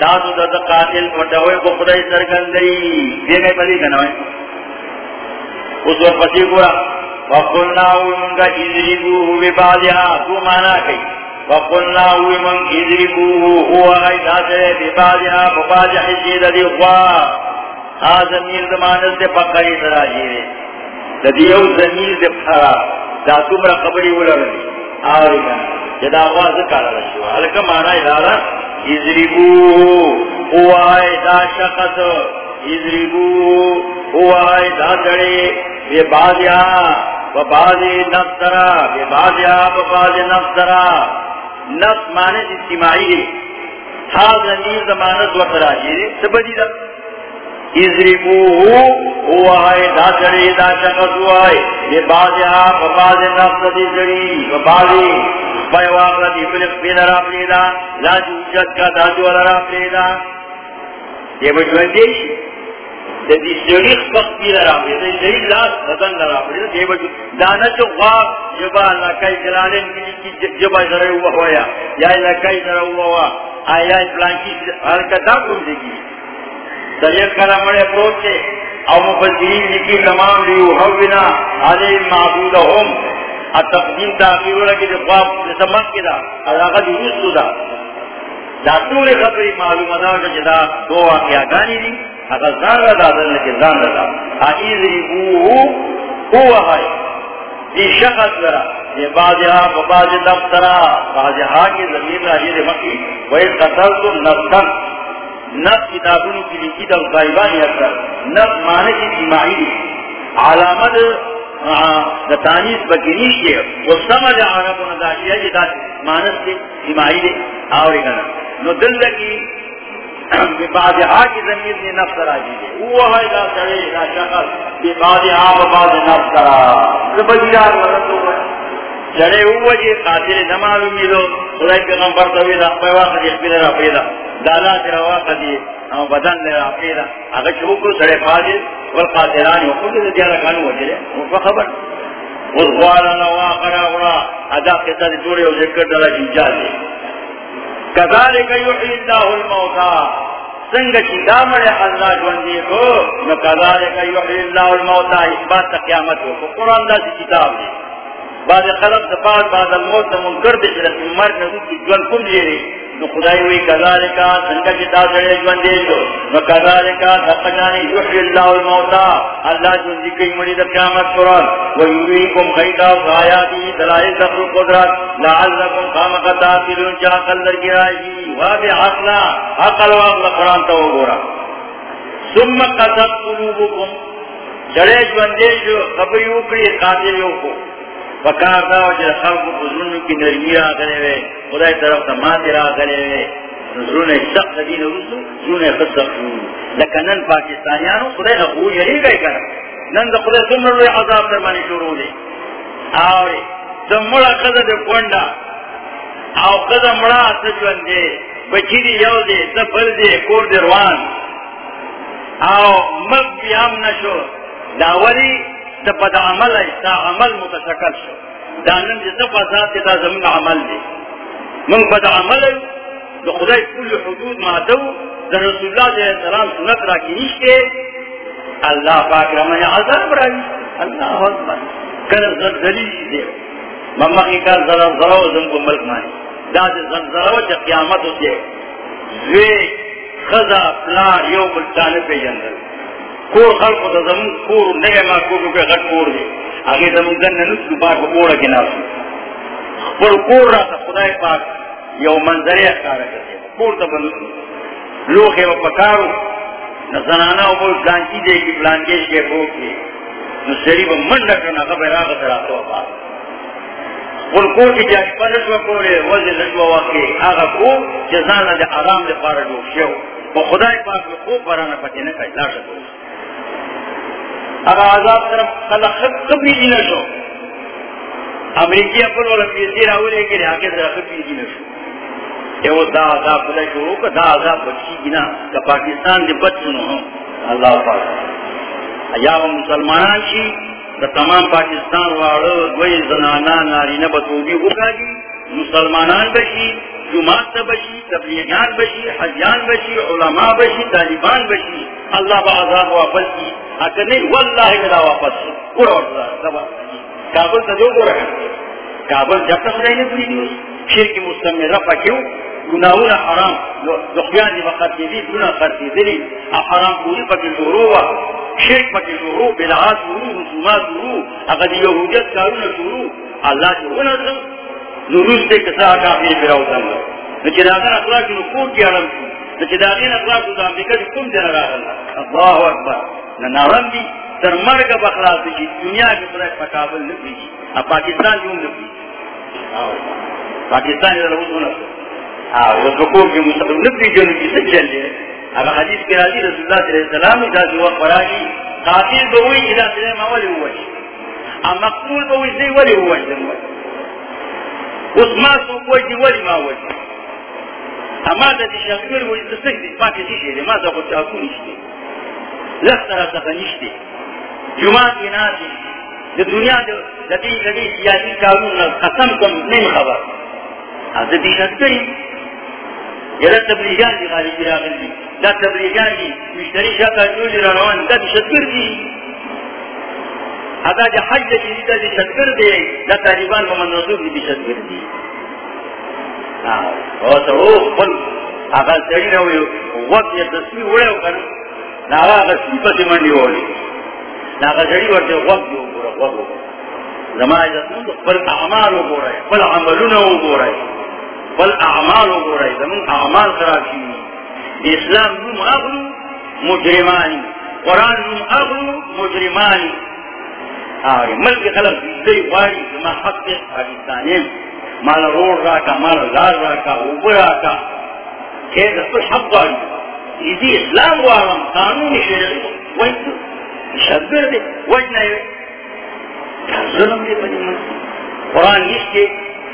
تاسو دا قاتل پٹوئے کو خدای سرگندری یہ گئی پدی کنوئے اس وقت پسی گورا وقلنا ہوئی منگا اذریبوہو ببادیا ہاں، تو مانا کئی وقلنا ہوئی من اذریبوہو ہوا غی داسرے ببادیا ببادیا ہاں، حجید دی خواہ آزمیر دمانت دے پکری سراجی دے ددیو زمین دے پھرا دا تمرا قبری ولرلی آوری کنا جدا آواز کارا رشو حلکا مانا ادارا ازربو ہوائی دا شخص. ازربو ہوائی دا سڑے بے بازیا ببازی نفترا بے بازیا ببازی نفترا نفس مانے اجتماعی دی. تھا زمین زمانت و تراجی دی سبدی دا ازربوه هو آئے، دا چڑی دا شخص ہوئے یہ بازی آپ باز نفس دی چڑی دی فلق لا جوجت کا، دا جو یہ بجوان دیش. دی لاس بدن یہ بجوان دانا غاب جبا جلالین کی جبا ہوا یا ہوا ہوا آیا پلانکی حرکتا کن دیگی سریعت کلا مڑے پروچے او مفسرین لکی تمام لیو حوینا علی معبودہم التقدیم تاخیرو لکی دی خواب کی دا اداغا دی رسو دا دا طول خبری معلوم دا جدا دو واقعہ گانی دی۔ اگر زان را دا دن لکی زان را دا ریبوہو ہوا ہے دی شخص لرا۔ دی بازیہا ببازی دفترا۔ بازیہا کی زمین راجی دی مکی۔ ویل قتلتم نفتن نف کتابوں کی لکھی دا غائبان اثر نف معنی کی جماعی علامت تانیس بگری کے وہ سمجھ عرب نداشی جی ہے جدا مانس سے جماعی دے اور کنا نو دل لگی بعد ہا کی زمین سے نفس کرا دیجیے وہ ہے دا سڑے دا شخص بعد ہا بعد نفس کرا بجیار مدد ہو جڑے وہ جی قاتل نہ معلوم لو خدای پیغمبر تو دا پیوا دے پیدا را پیدا دادا تیرا واقع دی او بدن دے را پیدا اگر چوکو سڑے پاجے ول قاتلان ہو کو دے دیارا کانو ہو جڑے وہ خبر۔ اس غوالا نوا کرا ادا کے ساتھ جوڑے ہو ذکر دلا جی جاتے کذالک یحیی اللہ الموتى سنگ چی دامر اللہ جوندی کو، نو کذالک یحیی اللہ الموتى اس بات قیامت کو۔ قرآن دا سی کتاب دی بعد خلق دفاع بعد الموت منکر دے جلس مرد نزو کی جوان کم جیرے نو خدای وی کذالکا سنگا کی تاثرے جوان دے جو نو کذالکا دقنانی یحی اللہ الموتا اللہ جون ذکر منی در قیامت قرآن ویوریکم خیطا فآیاتی دلائی سفر قدرت. لعلکم خامقتا تلون چا قل در گرائی وابی عقلا عقل وعقل قرآن تو گورا ثم قصد قلوبکم. جڑے جوان دے جو، خبری اکڑی قاتلیوں کو. پکار دا وجہ خلق بزرن کی نرمی را کرے وے، خدای طرف تا ماتی را کرے وے۔ زرون سخت دین رسو زرون خد سخت لکنن پاکستانیانو خدای اخوی یہی گئی کرا نن دا خدای سمر روی عذاب در مانی شروع دے آوری سمڑا قدر دے کونڈا آو قدر مڑا سجون دے بچی دی، یو دے سفر دے کور دے روان. آو مک بیام نشو. داوری دا پد عمل ہے دا عمل متشکل شو. دانن جتا فضاد دا زمین عمل دے من پد عمل ہے دا خدای کل حدود ماتو دا رسول اللہ صلی اللہ علیہ وسلم سنت را کی نیشتے اللہ پاک رمانی عذاب را راوی اللہ اکبر کل زلزلی دے ممکی کل زلزلو زن کو ملک مانی دا زلزلو چا قیامت دے زوی خزا پلار یو بلتان پہ جندر کور خلق دا زمون کور نگے ما کور کے غٹ کور دے آگے زمون دن نسل پاک کوڑا کے ناسو پر کور را تا خدای پاک یو منظری اخکارا کرتے. کور تا بنسو لوخے و پکارو. نزنانا و بول پلانکی دے کی پلانکیش کے پوک کے نسری با من نکرنا خبر آگا تراتو با پر کور کی جاش پا نشو کورے، وزی نشو واقعی. آگا کور جزانا دے آرام دے پارا لوگ و خدای پاک میں خوب برانا پتے نکای لاشا دوست اگر عذاب طرف خلق خبری جی نشو. امریکی اپن والا پیسی راولے کے لیے آگے ذرا خبری جی نشو. کہ وہ دا عذاب خدا شروع کا دا عذاب بچی گنا کہ پاکستان دے بچ سنو ہم. اللہ پاک. یا وہ مسلمانان شی دا تمام پاکستان وارو دوئی زنانا ناری نبتوبی ہوگا گی مسلمانان بشی، جماعت بشی تبلیغان بشی حجیان بشی، علماء بشی، طالبان بشی، اللہ با واپس کی۔ اگر نہیں، واللہ ملا واپس پورا اور کابل تا جو گو رہا کابل جب تک رہنے پوری نیوز شرک مسلم میں رفع کیوں؟ گناہونا حرام۔ دخیان دی وقت دی گناہ خرسی دلی حرام پوری پکی شروع ہوا۔ شرک پکی شروع بلعات شروع، رسومات شروع۔ اگر یہودیت کارون شروع، اللہ جو ہونا سا نروس کسا کافی پراؤ سنگا نچے داغن اخلاق جو نکور کی علم شو نچے داغن اخلاق جو امریکہ جو کم جن راہ اللہ اللہ اکبر ننارم دی در مرگ بخلاص دی دنیا کی صدای پکابل نکلی جی اب پاکستان جو نکلی پاکستان جو نکلی آہ وہ سکور کی مستقل نکلی جو نکلی سچ چل جائے اگر حدیث کے راضی رسول اللہ صلی اللہ علیہ وسلم کا جو وقت فراجی قاتل بوئی الہ سلیم اولی ہوئی ام مقتول بوئی زی ولی ہوئی زی اس ما سو کوئی دی ولی ما ہوئی اما دا دی شاکر ولی دستک دی پاکی دی شیدی ما دا خود چاکو نشتی لخت را سخا نشتی جماعت کی ناسی دا دنیا دا دی لگی سیاسی کارون نز قسم کم نیم خبر از دی شاکری یہ تبلیغان دی غالبی راغل دی دا تبلیغان دی مشتری شاکا جولی روان دا دی شکر دی ادا جا حج جی دی دا دی شکر دی دا تاریبان ممن رسول دی شکر دی. او تا او خل آقا سری روی وقت یا تصویر وڑے ہو کر نا آقا سی پسی منڈی ہولی نا آقا سری ورد وقت جو گورا وقت ہو زمان عزت مند پل اعمال ہو گورا ہے پل عملون ہو گورا ہے. بل اعمال ہو رہے زمین اعمال خراب کی اسلام نم اغلو مجرمانی. قرآن نم اغلو مجرمانی. آرے ملک خلق دی واری زمان حق دے پاکستانی. مال روڑ راکا، مال زار راکا اوبر راکا. کھید اس پر حق واری. اسی اسلام وارم قانون شرعی وجد شبر دے وجد نہیں ظلم دے بنی مرسی قرآن اس کے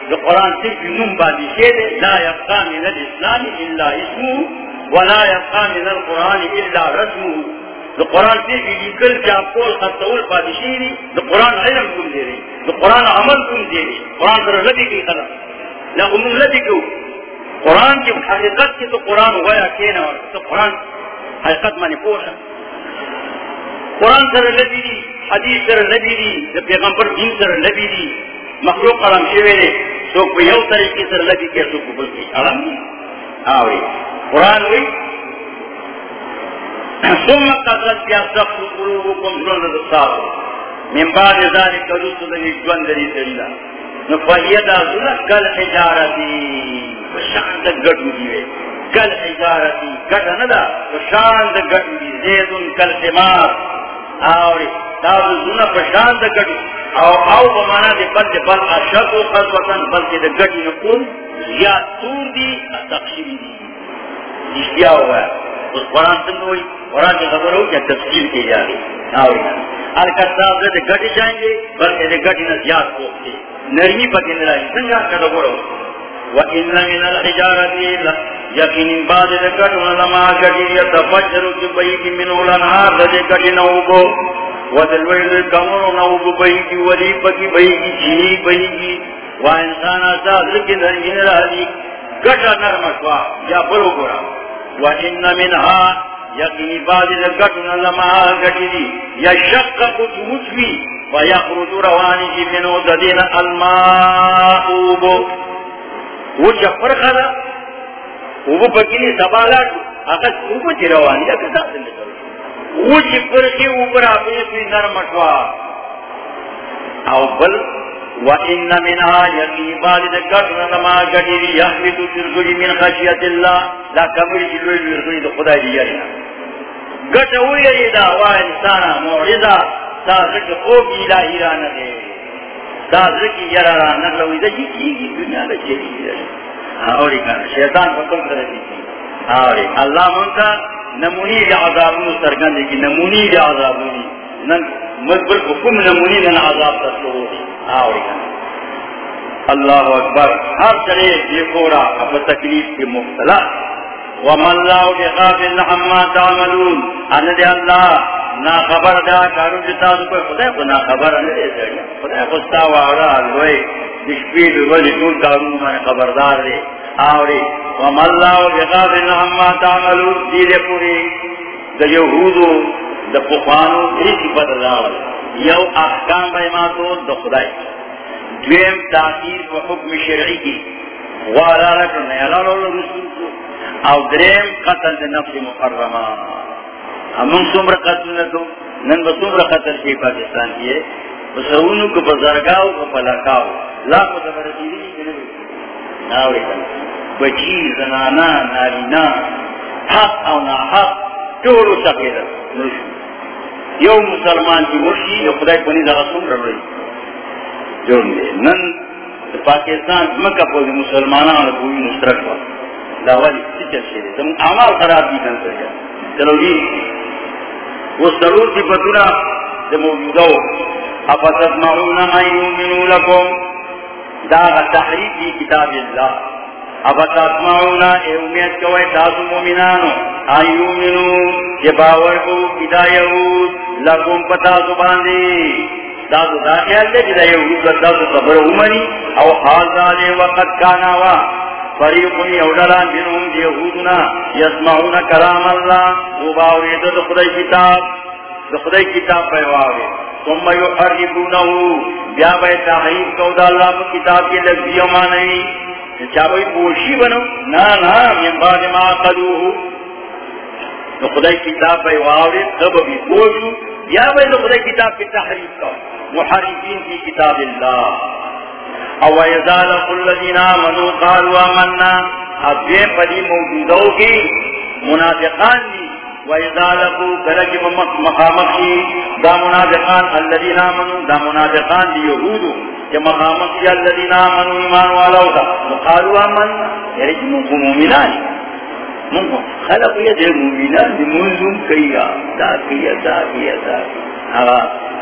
جو قرآن صرف نم بادی شید لا يبقى من الاسلام الا اسمه ولا يبقى من القرآن الا رسمه جو قرآن صرف لکل کیا قول خطول بادی شیدی جو قرآن علم کم دے رہی جو قرآن عمل کم دے رہی، قرآن در لدی کی خلق لیکن من لدی کیوں؟ قرآن کی حقیقت کی تو قرآن ہویا کینا اور تو قرآن حقیقت مانی پوشا۔ قرآن سر لدی دی، حدیث سر لدی دی پیغمبر دین سر لدی دی، مخلوق علم شوے نے سوک پہ یو طریقی سر لگی کے سوک بل کی علم دی آوری، قرآن ہوئی ثم قصد بیا سخت قلوبکم ظلم دستاو من بعد ذلك رسل لجوان دری سریلا نفیدا ظلم کل حجارتی وشان دا گڑو دیوے. کل حجارتی گڑا ندا. وشان دا گڑو دی. زیدن کل حمار آوری تاو ظلم وشان گڑو او او بمانا دے بل دے بل اشد و قصوطن بل دے گڑی نکون. زیاد تور دی. تقشیری دی. اشتیا ہوا. ہے اس قرآن سنگ ہوئی قرآن کی خبر ہو کیا تفصیل کی جا رہی آوری الکت صاحب دے جائیں گے، بلکہ دے گڑی نہ زیاد پوکتے نرمی پکی نرائی سنگا کدو گڑو۔ وَإِنَّ مِنَ الْحِجَارَةِ یقین بعد دے گڑی ونما گڑی یتفجر جبئی من اولنہار دے گڑی نوگو ودلویل کمرو نوگو بئی کی ولی پکی بئی کی چینی بئی کی وہ انسان گٹا نرمشوا یا بلو گرا وَإِنَّ مِنْهَا یقینی بعد گٹنا لما گٹی دی یا شق کچھ مچوی ویخرج روانی جی منو ددین الماء وہ چپر خدا وہ اگر اوبو چی روانی یا کتا وہ چپر کی اوپر آپنے کوئی نرمٹوا او بل وَإِنَّ مِنْهَا يَقِنِ بَالِدَ قَدْنَ لَمَا قَدِرِ يَحْبِتُ تِرْغُلِ مِنْ خَشِيَةِ اللَّهِ لا کبری جلوی لرغنی تو خدا دیارنا گٹ ہوئی ہے دا وا انسانا معرضا تازک خوب الہی رانا دے تازک یرا رانا لوی دا جی کی گی دنیا دا چلی آوری کانا شیطان کرتی تھی آوری، اللہ منتا نمونی دی عذابونو سرگن دے کی، نمونی دی حکم نمونی نن عذاب آوری اللہ اکبر، ہر چلے دیکھو را اب تکلیف کی مبتلا۔ وما اللہ بغافل عما تعملون۔ ان دے اللہ نا خبر دا کارو جی جتا خدا کو نا خبر ان دے خدا کو ستا وارا دشپی ولی کارو من خبردار دے۔ اوری وما اللہ بغافل عما تعملون۔ پوری۔ یہودو د پوخانو دې صفات دار یو احکام به ما خدای. دویم تاثیر و حکم شرعی کی وعلالت نیلال رسول کو او دریم قتل دی نفس محرما امون سمر قتل نکو نن بسوم خطر کی پاکستان کی ہے بسرونو کو بزرگاو کو پلاکاو. لاکھو دبر دیدی جنبی ناوی کن بچی زنانا نارینا حق او نا حق تورو سکیر نشو یو مسلمان کی مرشی، یو خدای پنی دا رسول ربی جرم دے. نن پاکستان مکہ پوزی مسلمانان کوئی نسترک وا. دا والی سچر شیرے زم اعمال خراب دی کن سرکا چلو جی. وہ ضرور کی بدنا دے موجودہ افتسمعون ان یومنوا لکم. دا تحریف کی کتاب اللہ. افتسمعون اے امید کوئے تاسو مومنانو ان یومنوا باور کو یہود لکم پتا تاسو دا خیال دے جدا یہود تاسو خبر امنی او وقت کاناوا یہودنا یسمعون اللہ باوری خدای کتاب دو خدای کتاب پیواوری ثم بیا بے تحریف کو دا اللہ کتاب معنی چاہوئی پوشی بنو. نا نا، من بعد ما قدوه تو خدای کتاب بے واوری تب بھی پوشو. بیا بے تو خدای کتاب کی تحریف کو محرفین کی کتاب اللہ. او ایزال قل الذین آمنوا، قالوا آمنا. اب یہ پدی موجودوں کی منافقان دی. وَإِذَا لَقُوا كَلَجِ مَقَامَقِي دا منافقان الذين آمنوا، دا منافقان دي يهود کہ مقامقي الذين آمنوا ایمان والاو دا وقالوا آمنا. یعنی کہ منکو مومنان. منکو خلق یہ دے مومنان دي منزم کیا دا کیا دا کیا دا کیا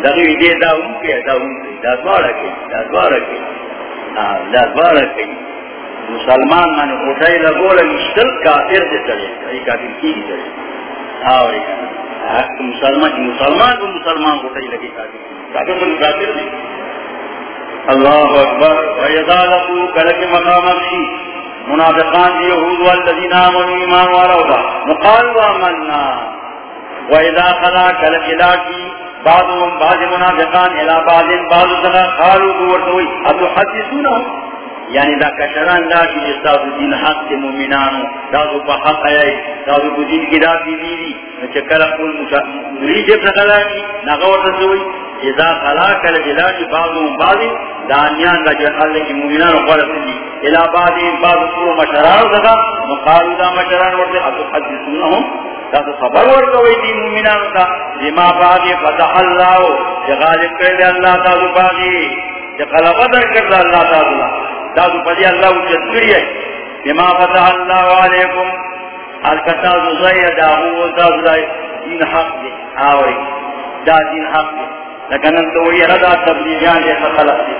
دا غیوی دے دا ہم کیا دا ہم کیا دا دوارا کیا دا دوارا کیا دا دوارا کیا مسلمان مانے اٹھائی لگولا مشتل کافر دے چلے ای کافر کی چلے آوری مسلمان مسلمان کو مسلمان کو صحیح لگے کافر. من کافر نہیں اللہ اکبر ویدالکو کلک مقامت شی منافقان یہود والذین آمنوا ایمان والا مقالوا آمنا۔ ویدا خلا کلک لاکی بعضهم، بعض منافقان، الى بعض بعض سنہ قالوا بورتوئی اتحدثونهم یعنی دا کشران دا کی جستاسو دین حق کے مومنانو دازو پا حق آئی دازو پا دین کی دا کی دیدی چکر اقول مری جب نقلا کی نغور رسوئی اذا خلا کل جلا کی بعضو بعضی دانیان دا جو اللہ کی مومنانو قولت دی الى بعضی بعضو پورو مشران دکا مقالو دا مشران ورده اتو حدثونہم دازو خبر ورکوئی دی مومنانو دا لما جی بعضی فتح اللہ جغالب جی کردے اللہ دازو بعضی جی جغالب در کردے اللہ دازو دادو پدی اللہ اچھت کری ہے. بما فتح اللہ علیکم. الکتازو زی داہو دادو دائی دین حق دے، آوری. دا دین حق دے. لیکن انتو وی ردا تبلیغیان جیسا خلق دے.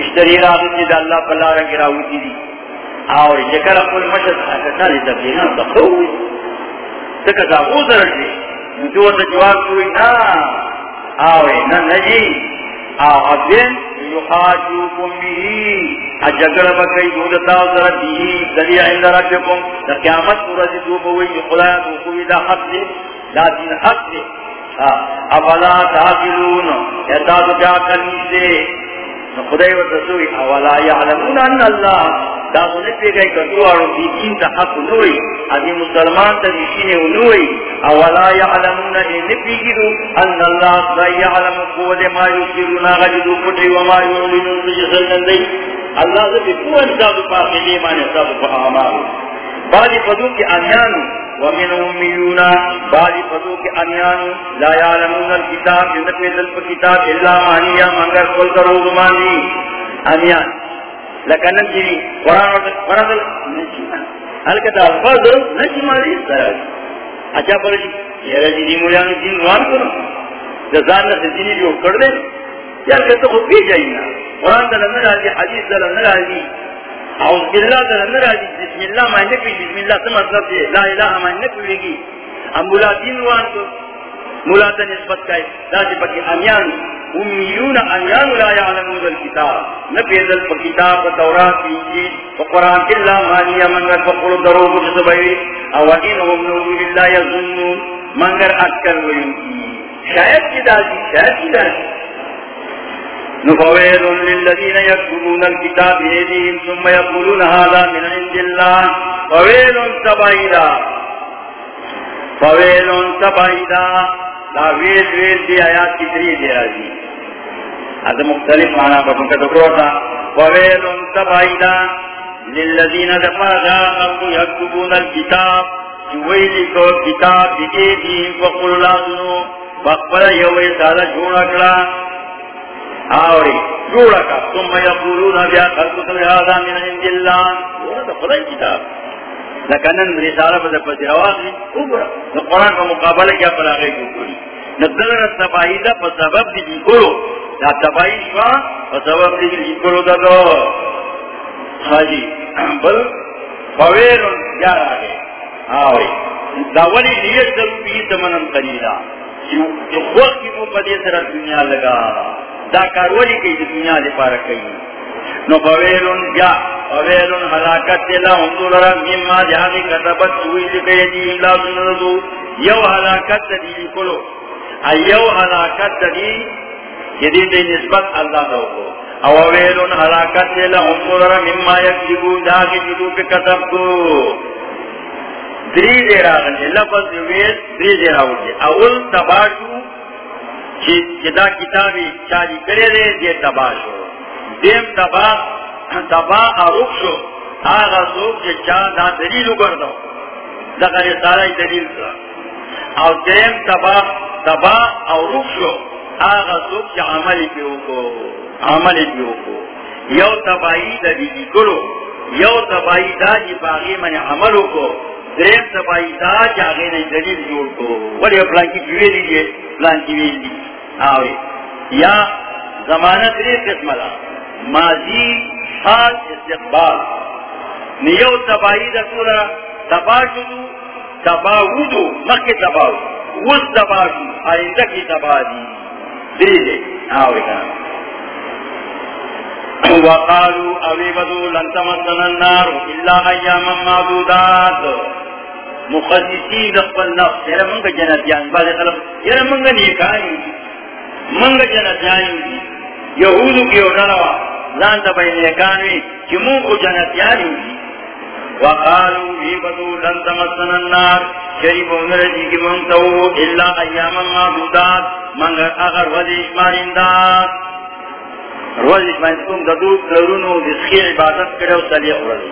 اشتری را راہد جی دا اللہ پلا رنگی راہوتی دی. آوری جکر اقول مشد اکتا لی تبلیغیان تخوی تکتا او درد دے. انتو تا جواب کوئی نا آوری نا نجی. آوین یحاجوکم بھی اجگر بکی دودتا وزر بھی دلی عند ربکم دا قیامت پورا دو بوئی دوکوی دا حق دے دا دین حق دے افلا کیا کرنی خدای و تسوی اولا یعلمون ان اللہ دا سنے پی گئی کتوارو دی دین تا حق نوئی ادی مسلمان تا دیشین نوئی اولا یعلمون ان نبیگیدو ان اللہ دا یعلم قوت ما یسیرون غجدو پٹی وما یعلمون سجسل نندی اللہ دا بکو انسادو پاکی دیمان انسادو پا آمارو بعضی فضو کی انیانو ومن امیونا بعضی فضو کی انیانو لا یعلمون الكتاب نپی دل پا کتاب اللہ مانیا منگر کل کرو زمانی انیان. لکن نجی قرآن قرآن نجی الکتا الفاظ نجی مالی سراج اچھا پر جی یہ رجی دی جی مولیان دین جی، روان کرو. جزان سے دینی جو کر دے، یا کہتا خود بھی جائینا قرآن دل اندر آجی حدیث دل اندر آجی اعوذ باللہ دل اندر آجی بسم اللہ معنی پی بسم اللہ سے مطلب سے لا الہ معنی پی لگی. ہم مولا دین روان کرو مولا تا نسبت کا دا جی پکی امیان. امیون امیان لا یعلمون الكتاب نپیدل پا کتاب پا تورات پی انجیل. پا قرآن کلا مانیا منگر پا قلو درو کچھ سبایی او انہم نوزو باللہ یظنون. منگر اکر ویونکی شاید کی دازی شاید کی دازی نفویل للذین یکتبون الكتاب ایدیم ثم یقولون هذا من عند اللہ فویل تبایدہ فویل تبایدہ دا ویل ویل دی آیات کی تری دی راضی. از مختلف معنی بکن کا دکروتا وویل تبایدہ للذین دفاغا خلق یکتبون الكتاب. چویلی کو کتاب دیگے دیم فقل لازنو فقبل یوی سالا جوڑا کلا. آوری جوڑا کا ثم یقولون بیا خلق سبحادا من عند اللہ. جوڑا دا خدای کتاب. لکنن رسالہ بدا پسی رواقی اوبرا. نا قرآن کا مقابلہ کیا پر آگئی کو کری ندر تباہی دا پس سبب دی کرو دا تباہی شوا پس سبب دی کرو دا دو حاجی، بل فویر جا رہے آوری. داولی نیت ضرور بھی تمنن قلیلا. جو خود کی مو پدی سر دنیا لگا، دا کارولی کی دنیا لے پارا کئی۔ نو فویر جا فویر حلاکت تیلا ہندو لرا مما جہاں کتبت سوئی لکے دی اللہ سنردو یو حلاکت دی کلو۔ ایو حلاکت دی جدید نسبت اللہ دو۔ کو او ویلون حلاکت دے لهم قرر مما یکذبو داگی جدو پہ کتب کو دری دے راغن لفظ ویل دری دے راغن اول تباشو چدا کتابی چالی کرے دے دے تباشو. دیم تبا تبا اروک شو. آغا سوک چے چا دا دلیلو کردو دا غری دلیل کرا او دیم تبا تبا اروک شو. آغا سوک چے عملی پیو کو. عمل دیو کو. یو تباہی دا دی کرو یو تباہی دا جی باغی من عملو کو. دریم تباہی دا جاگے نے دلیل جوڑ کو۔ ولی پلان کی جوئے لیجیے پلان کی ویل دی۔ آوے۔ یا زمانہ دری قسم دا۔ ماضی، حال، استقبال۔ نیو تباہی دا سورا تباہ شدو، تباہ ودو، مکی تباہ وز تباہ شدو، آئندہ کی تباہ دی۔ دری دے۔ آوے کنا وقالوا أبيبدوا لن تمسنا النار إلا أياما معدودات. مخصصين لقب النفس يرى منك جنتيان بعد خلق يرى منك نيكاني منك جنتيان يهود کی اٹھنوا لان تبای نیکانوی چمون کو جنتیانی وقالوا أبيبدوا لن تمسنا النار. شریف ونرجی کی منتو إلا أياما معدودات. منگر اگر وزیش مارندات. روز اسمائن ددو کرونو دسخی عبادت کرو سلیع رضی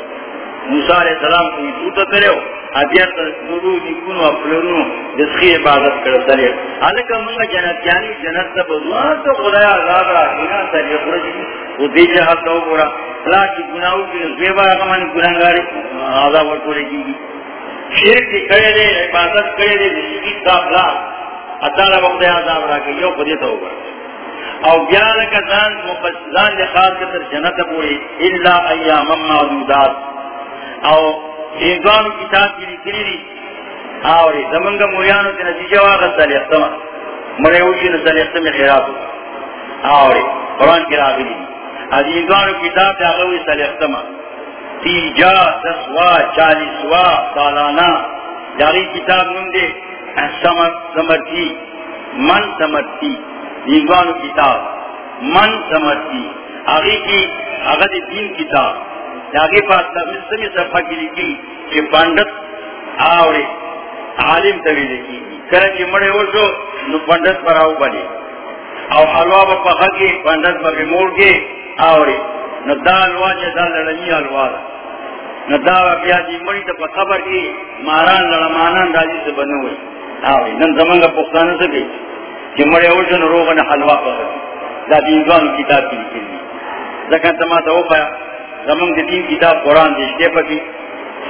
موسیٰ علیہ السلام کوئی توتا کرو ابیت ددو نکونو اپلونو دسخی عبادت کرو سلیع حالکہ منگا جنت یعنی جنت تا بزوان تو خدای عذاب را کینا سلیع رضی وہ دی جہاں تو پورا اللہ کی گناہوں کی نسوے بارا گناہگاری عذاب ورکولے کی گی شرک کی کرے دے عبادت کرے دے دسخی تا اخلاق اتالا وقت عذاب را کی یو خودی تو او بیان کا زان مفسدان دے خاص کتر جنت پوری الا ایام معدودات. او ایگان کتاب کی لکلی دی آوری زمنگا موریانو تی نتیجہ واقع سالی اختما مرے ہوئی نسالی اختم خیرات ہو قرآن کی راگلی دی از ایگان کتاب دے آگوی سالی اختما تی جا دسوا چالیسوا سالانا جاری کتاب نم دے سمرتی من سمرتی دیوان کتاب، من سمجھتی آگے کی آگے دین کتاب، آگے پاس سمی صفحہ کی لکھی کہ پانڈت آوڑے، عالم توی لکھی۔ کرے مڑے ہو جو نو پنڈت پر آؤ بنے اور حلوا پخا کے، پنڈت پر موڑ کے آوڑے۔ نہ دا حلوا جیسا لڑنی حلوا نہ دا پیا جی مڑی تو خبر کی ماران لڑمانان راجی سے بنے ہوئے۔ آوڑے، نن زمانگا پختانے سے گئی۔ کہ مرے اوجن روغن حلوا پر دا دیوان کتاب کی لکھی دی۔ زکاں تما تو پایا زمان دین کتاب قرآن دی شتے پکی،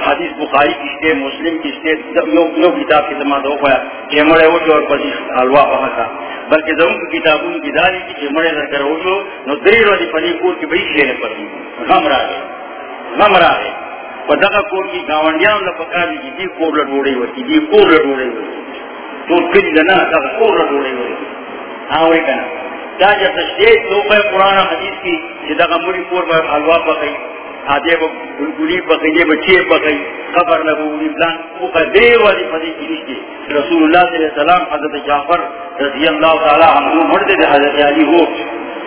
حدیث بخاری کی شتے، مسلم کی شتے، یو یو کتاب کی تما تو پایا کہ مرے اوجن اور پسی حلوا پر تھا بلکہ زمان کی کتابوں کی داری کی کہ مرے ذکر اوجن نو دری رو دی پنی کور کی بڑی شیر پر دی۔ غم را ہے غم را ہے پر دغا کور کی گاونڈیان لپکا دی دی کور لڑوڑی ہوتی، دی کور لڑوڑی ہوتی۔ کلی ہاں، دا قرآن حدیث کی جی دغا مری کور بر حلوا پکی آدھے با گلی بچے خبر لگو پلان او دے والی پدی کی نشتے رسول اللہ صلی اللہ علیہ وسلم، حضرت جعفر رضی اللہ تعالی عنہ مردے حضرت علی ہو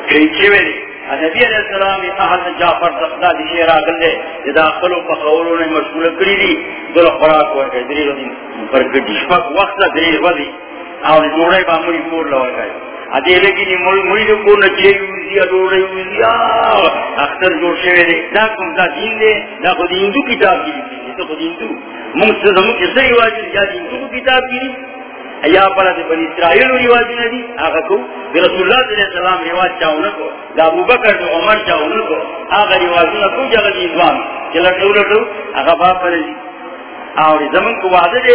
کئی چھوے دے۔ نبی علیہ السلام احد جعفر تقدا دی شیر آگل دے جدا خلو پا خورو نے مشغول کری دی، دل خوراک ورکر دری ردی پر گدشپک وقت دری ردی اور جوڑے با مڑی کور لور گئے۔ ادے لگی نی مڑی مڑی دو کور نہ چے وی جوڑے وی اختر جوڑ شے دے۔ دا کوم دا دین دے، دا خود ہندو کتاب کی دی۔ تو خود ہندو۔ من سے زمو کے واجی یا ہندو کتاب کی یا پر دے بنی اسرائیل رواج نے دی آگا کو رسول اللہ صلی اللہ علیہ وسلم رواج چاہو کو دا ابو بکر دے عمر چاہو کو آگا رواج نہ کو جگہ دی دوام چلا ٹو لٹو آگا باپ پر دی. اور زمن کو وعدہ دے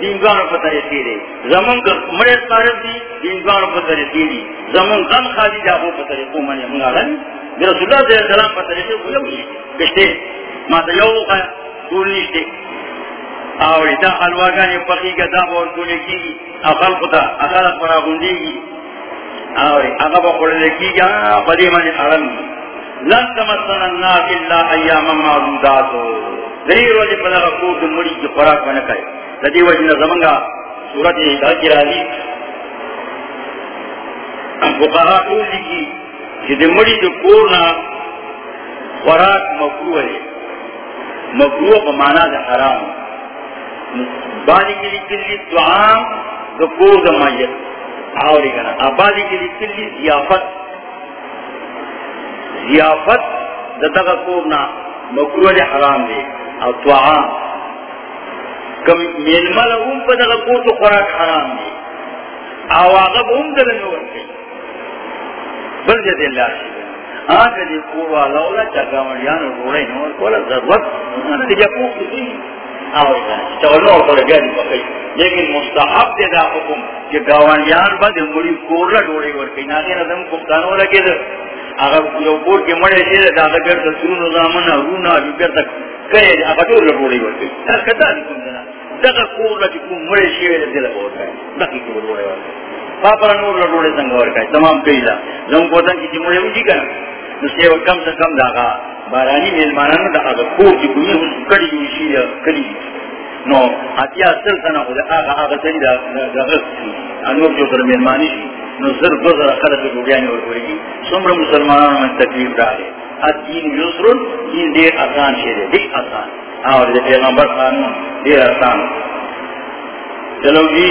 دیندوان پر طریقے دے. زمن کو مرے طرف دی دیندوان پر طریقے دی. زمن غم خالی جا ہو پر طریقوں میں منگا لن رسول اللہ صلی اللہ علیہ وسلم پر طریقے کو یو کشتے ما تا یو کا دور نشتے اور دا حلواگانی پخی کا دا بور دولے کی اخل خدا، اخل پرا گندی کی اور اگا با قرد کی گا بدی من حرم لن تمسن الناس اللہ ایام معدوداتو دیر وجہ پدا رکور دن مڑی کی خوراک میں نکے لدی وجہ زمنگا صورت دا کی راضی فقہا قول لکی. کہ دن مڑی دن کورنا خوراک مکروہ ہے مکروہ بمانا دا حرام. ہے بانی کے لیے کلی دعام دو کور دا آوری کنا آبادی کے لیے کلی ضیافت ضیافت دا دغا کورنا مکروہ دے حرام دے او دعام کم مینمال اون پا دغا کور تو خوراک حرام دے او آغا با اون دلن نور کئی بل جد اللہ شکر آنکہ دی کور والا اولا چاکا مریان روڑے نور کولا ضرورت انہوں نے جا کوک دی لیکن مستحب دے دا حکم کہ گاوانیان با دے مڑی کور لا ڈوڑے ورکی ناغی نظم کفتانو لگے دا اگر یو کور کے مڑے دے دا دا گر دا سرون و نظامن رونا گر دا کئے دا اگر ڈور لا ڈوڑے ورکی دا کتا دی کم دنا دا کور لا چکم مڑے شیوے دا دل ورکی دا کی کور ڈوڑے ورکی پاپا نور لا ڈوڑے سنگ ورکی تمام کئی دا۔ زم کوتن کی چی مڑے ہوجی کنا۔ نسے کم سے کم داغا بارانی میلمانان دا آگا کور کی کنی ہوں کڑی ہوئی شیر کلی نو اتیا سل سنا خود آگا آگا تری دا غرق سی انور جو در میلمانی شی نو سر دو ذرا خلق روڑیانی اور کوئی سمر مسلمانان میں تکلیف ڈالے الدین یسر دین دیر آسان شیر دیر آسان اور دیر پیغمبر قانون دیر آسان چلو جی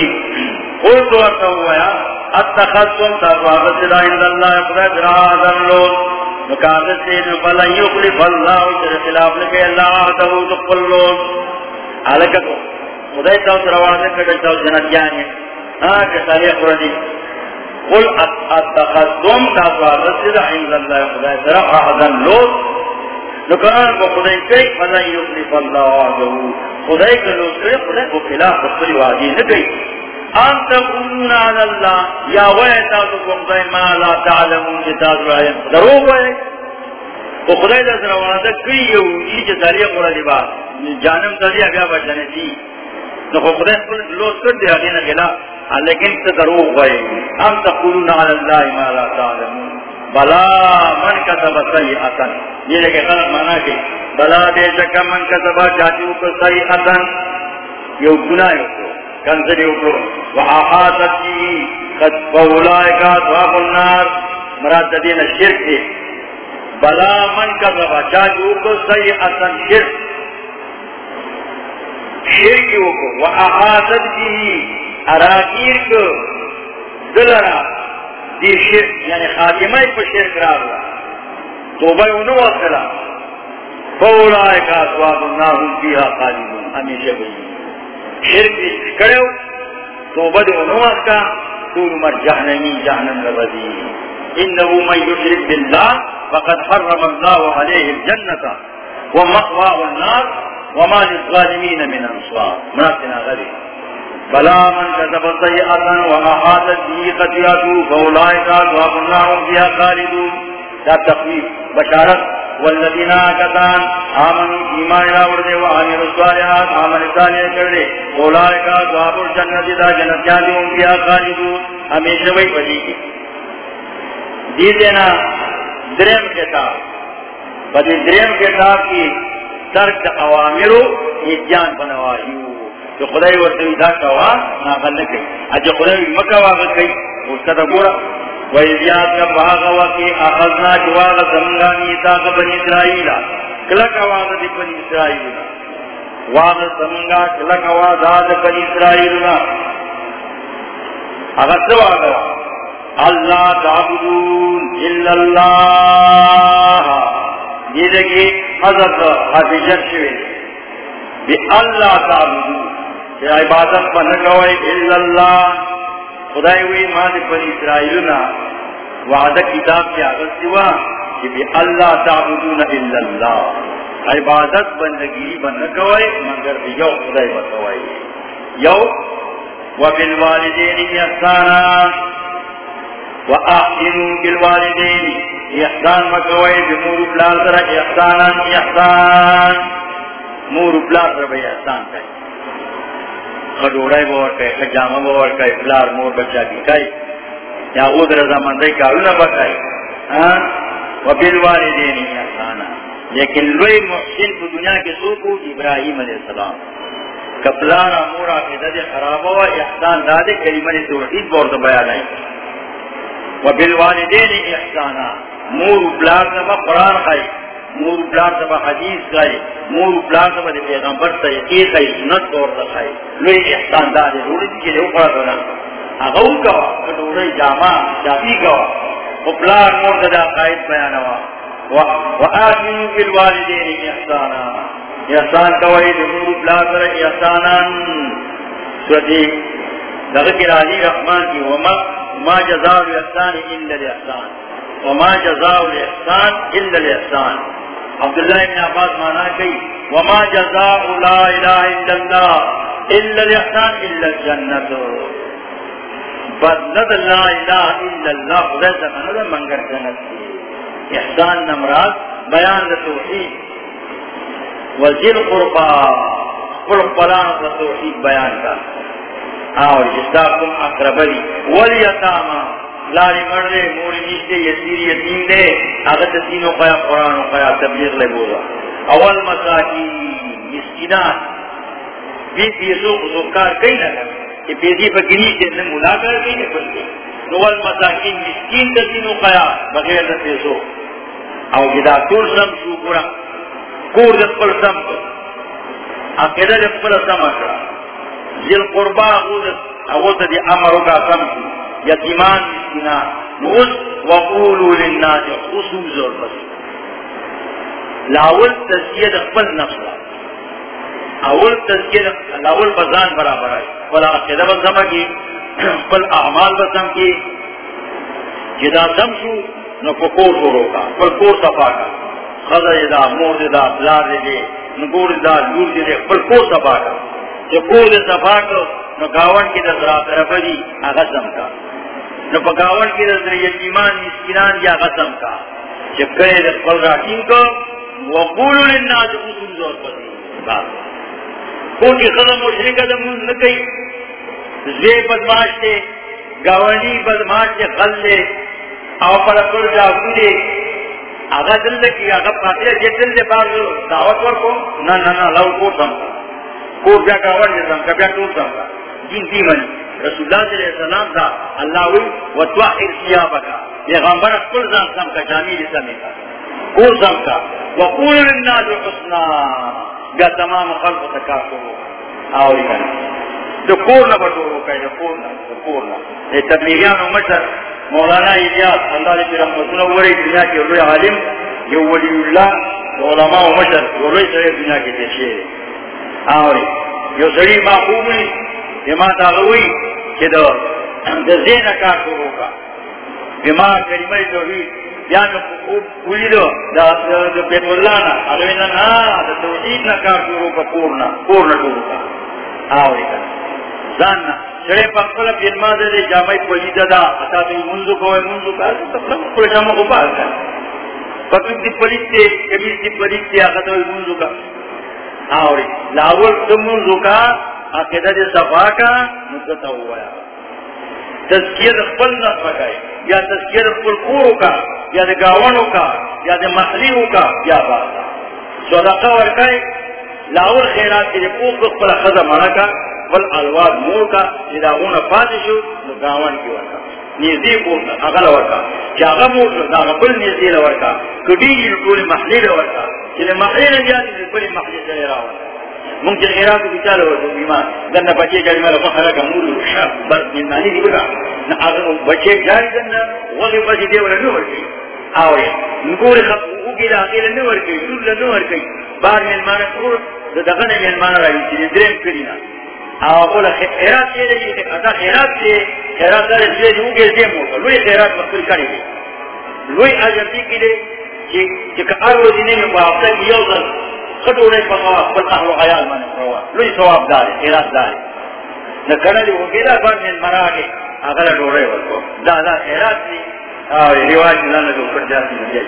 قول تو ارتا ہوا یا اتخذتم تفاقت لا اند اللہ اقرد را ذرلون مقابل سے فلا یخلف اللہ جل خلاف لکے اللہ آدھو تقلون حالکہ کو خدای تاو سروازے کٹل تاو جنت جانے۔ ہاں کہ تاریخ قرآنی قل اتخذتم تفاقت لا اند اللہ۔ خدای سرا آدھن لوت نکران کو خدای کئی فلا یخلف اللہ آدھو خدای کا لوت خدای کو خلاف بسری وادی نکئی ان تقولون على الله يا ويتا ويتاتكم بما لا تعلمون كتاب العلم دروغ ہے تو خدای دا سره وعده کوي یو چې ذریعہ قرا دی با جانم ذریعہ بیا بچنه دي نو خدای خپل لوټ کړ دی هغه نه لیکن ته دروغ وای ان تقولون على الله ما لا تعلمون بلا من كتب سيئه یہ لگے غلط معنی کہ بلا دے چکا من كتب چاچو کو سيئه یو گناہ یو کنزلی اکرو وحاقاتت کی قد فولائے کا دعاب النار. مراد دین شرک دے بلا من کا بابا چاچو کو سیئتن شرک شرک اکرو وحاقاتت کی اراکیر کو دلرا دی شرک یعنی خاتمہ پر شرک را ہوا. توبہ انہوں اصلا فولائے کا دعاب النار، ہم فیہا خالدون. ہمیشہ بھئی شرک کرو، تو بد انواس کا دور مر جہنمی، جہنم لبدی انہو من یشرک باللہ، فقد حرم اللہ علیہ الجنة ومقواه النار وما للظالمین من انصار۔ مناتنا غری بلا من كتب سيئة وأحاطت به خطيئته فأولئك أصحاب النار فيها خالدون۔ لا تخويف بشارت والذین آکتان آمنوا ایمان راور دے راوردے وعامل الصالحات عمل صالح کردے اولائکا دواب الجنت دا جنت جاندی ان کیا خالدون، ہمیشہ وہی بجی کی دیدینا درم کتاب بدی درم کتاب کی ترک اوامرو اتیان بنوائیو. جو خدای ورطوی دا کوا ناغل نکی. اجا خدای مکوا غل اس کا دا گورا. وَإِذْيَاتْ كَبْهَا غَوَكِي أَخَذْنَا جُوَاغَ زَمْغَا مِيتَاقَ بَنِي إِسْرَائِيلَ. كَلَكَ وَاغَ دِ بَنِي إِسْرَائِيلَ. وَاغَ زَمْغَا، كَلَكَ وَاغَ دِ بَنِي إِسْرَائِيلَ. اگر سوا اگر اللہ تعبدون الا اللہ. یہ لگی حضرت حفیظت شوئے بی اللہ تعبدون. کہ عبادت پر نکوئی الا اللہ. خدای وی مالی پر اسرائیلنا وعدہ کتاب کی آغت سوا کہ بی اللہ تعبدون الا اللہ عبادت بندگی بن نکوئی مگر یو خدای بتوائی یو وبالوالدين إحسانا وأحسنوا بالوالدين إحسان مكوي بمور بلا بلازر إحسانا إحسان مور بلا بلازر بي إحسان كي خدورائی بور کئی خجامہ بور کئی بلار مور بچا کی کئی یا غود رضا مندی کارونا بکائی۔ ہاں؟ وبالوالدين إحسانا لیکن لوی محسن کو دنیا کے سوکو ابراہیم علیہ السلام۔ کپلان امورا کی دد خراب ہوا، احسان دادے، کلمہ توحید بورد بیان ہے وبالوالدین احسانا۔ مور بلاد نبا قرآن خائی مور بلاد نبا حدیث خائی مور بلاد نبا پیغمبر طریقی خائی سنت بورد خائی لوی احسان دادے روڑی دی چلے اوپر دونا اغاو کوا کدوری جامع شافی کوا وبلاد مور دا قائد بیان ہوا وآمنوا بالوالدین احسانا. احسان کوئی دمور بلاسر احسانان سوچی لغت راضی رحمان کی، وما ما جزاء الاحسان الا الاحسان. وما جزاء الاحسان الا الاحسان عبداللہ ابن عباس مانا کئی وما جزاء لا الہ الا اللہ الا الاحسان الا الجنت بدلد لا الہ الا اللہ خدا سکھانا منگر جنت کی احسان نمراد بیان توحید. وزیر قربا. قرب پلان توحید بیان کا اور جساکم اقربری والیتاما لاری مردے موری نیشتے یسیر یتیم دے اگر تینو قیا قرآن و قیا تبلیغ لے بولا اول مساکی مسکنان بی پیسو خزوکار کئی نہ کرے کہ پیسی پا گنی سے انہیں ملا کر گئی نہیں. پلتے اول مساکین، مسکین تینو قیا بغیر پیسو او جدا طول سم شو شکرہ کور دے پل سم کو عقیدہ دے پل سم اکرا ذل قربا اغوز دی امرو کا سم کی یتیمان مسکینا نوز وقولو للناس خصوص اور بس. لاول تزکیہ دے پل نفسا اول تزکیہ لاول بزان برابر آئی ولا عقیدہ بزم کی پل اعمال بزم کی جدا سم نو پکور شروع کا. پل کور صفا کا. خضر دا، مور دا بلار دے نگور دا، لور دے پر کو سبا کا. جو کو دے سبا کا نو گاون کی دا ذرا طرف دی اغسم کا. نو پا کی دا ذرا یتیمان مسکنان دی اغسم کا. جب کرے دے قل راکین کو وقولو للناس خصوص زور پتی بات کو کی خضر مشرکہ دا منز نکی زوی بدماش دے گاونی بدماش دے خل دے او پر پر جاکو دے آگا دل دے کی آگا پاتے جے دل دے باز دعوت ورکو نا نا نا لو کو سم کو بیا کاور دے سم کبیا ٹول سم جن دی من رسول اللہ صلی اللہ علیہ وسلم دا اللہ وی وتوحر ثيابك پیغمبر کل ځان سم کا جامع دې کا کو سم کا۔ وقول للناس حسنا بیا تمام خلق تکاکو اور کنه دو کور نہ بڑھو کہیں دو کور نہ دو کور نہ۔ یہ تبلیغیان مشر، مولانا الیاس اللہ علیہ رحمتنا وری دنیا کے روی عالم، یہ ولی اللہ، علماء و مشر روی سرے دنیا کے تشیر آوری۔ یہ سری محبوب لی بما تاغوی کہ دو دزین کار شروع کا بما کلمہ توحید۔ بیان کوئی دو، دا بیت اللہ نا علوینا نا دا توحید نا کار شروع کا پورنا پورنا شروع کا آوری کا زاننا چڑے پکل جنما دے جامع پلی دادا اتا تو منزو کو منزو کا سب پل جامع کو پال پکل دی پلی تے کبھی دی پلی تے، اتا تو منزو کا اور لاول تم منزو کا عقیدہ دے صفا کا مدتا ہوا ہے تذکیر خپل نہ پکائے یا تذکیر خپل کورو کا یا دے گاونو کا یا دے محلیو کا یا بات صدقہ ورکائے لاول خیرات کے پوک خپل خزہ مرا کا بل الواد مور کا جدا غون پاتشو نو گاوان کی ورکا نیزی پورتا اغل ورکا چا اغا مور شو دا بل نیزی لورکا کدی جل پولی محلی لورکا چلی محلی لجاتی جل پولی محلی جلی راورکا مونگ چل غیراتو بچال ورکا بیمان گرنا پچی جلی مالا فخرا کا مور شا، بس من مانی دی بگا بچے جاری دن وغی پسی دے والا نور کی آوری نگوری خب اوگی دا آگی لنور کی دور لنور کی بار من ملمانا کور دا دغن ملمانا رای چیزی درم کرینا آو بولا خیرات چیزی دی اتا خیرات چیزی خیرات دار چیزی اوگی دیم ہوتا لوی خیرات مقبل کری دی. لوی عجب دی کی دی چکا ارو دینی میں پاپتا کی یو ذر خدو رئی پاپا بل احل و عیال مانے پروا لوی ثواب داری، خیرات داری. نکنه دی وګیدا باندې مراګه هغه ډوړې ورکو دا دا خیرات دی. او ریواج نه نه پر جاتي دی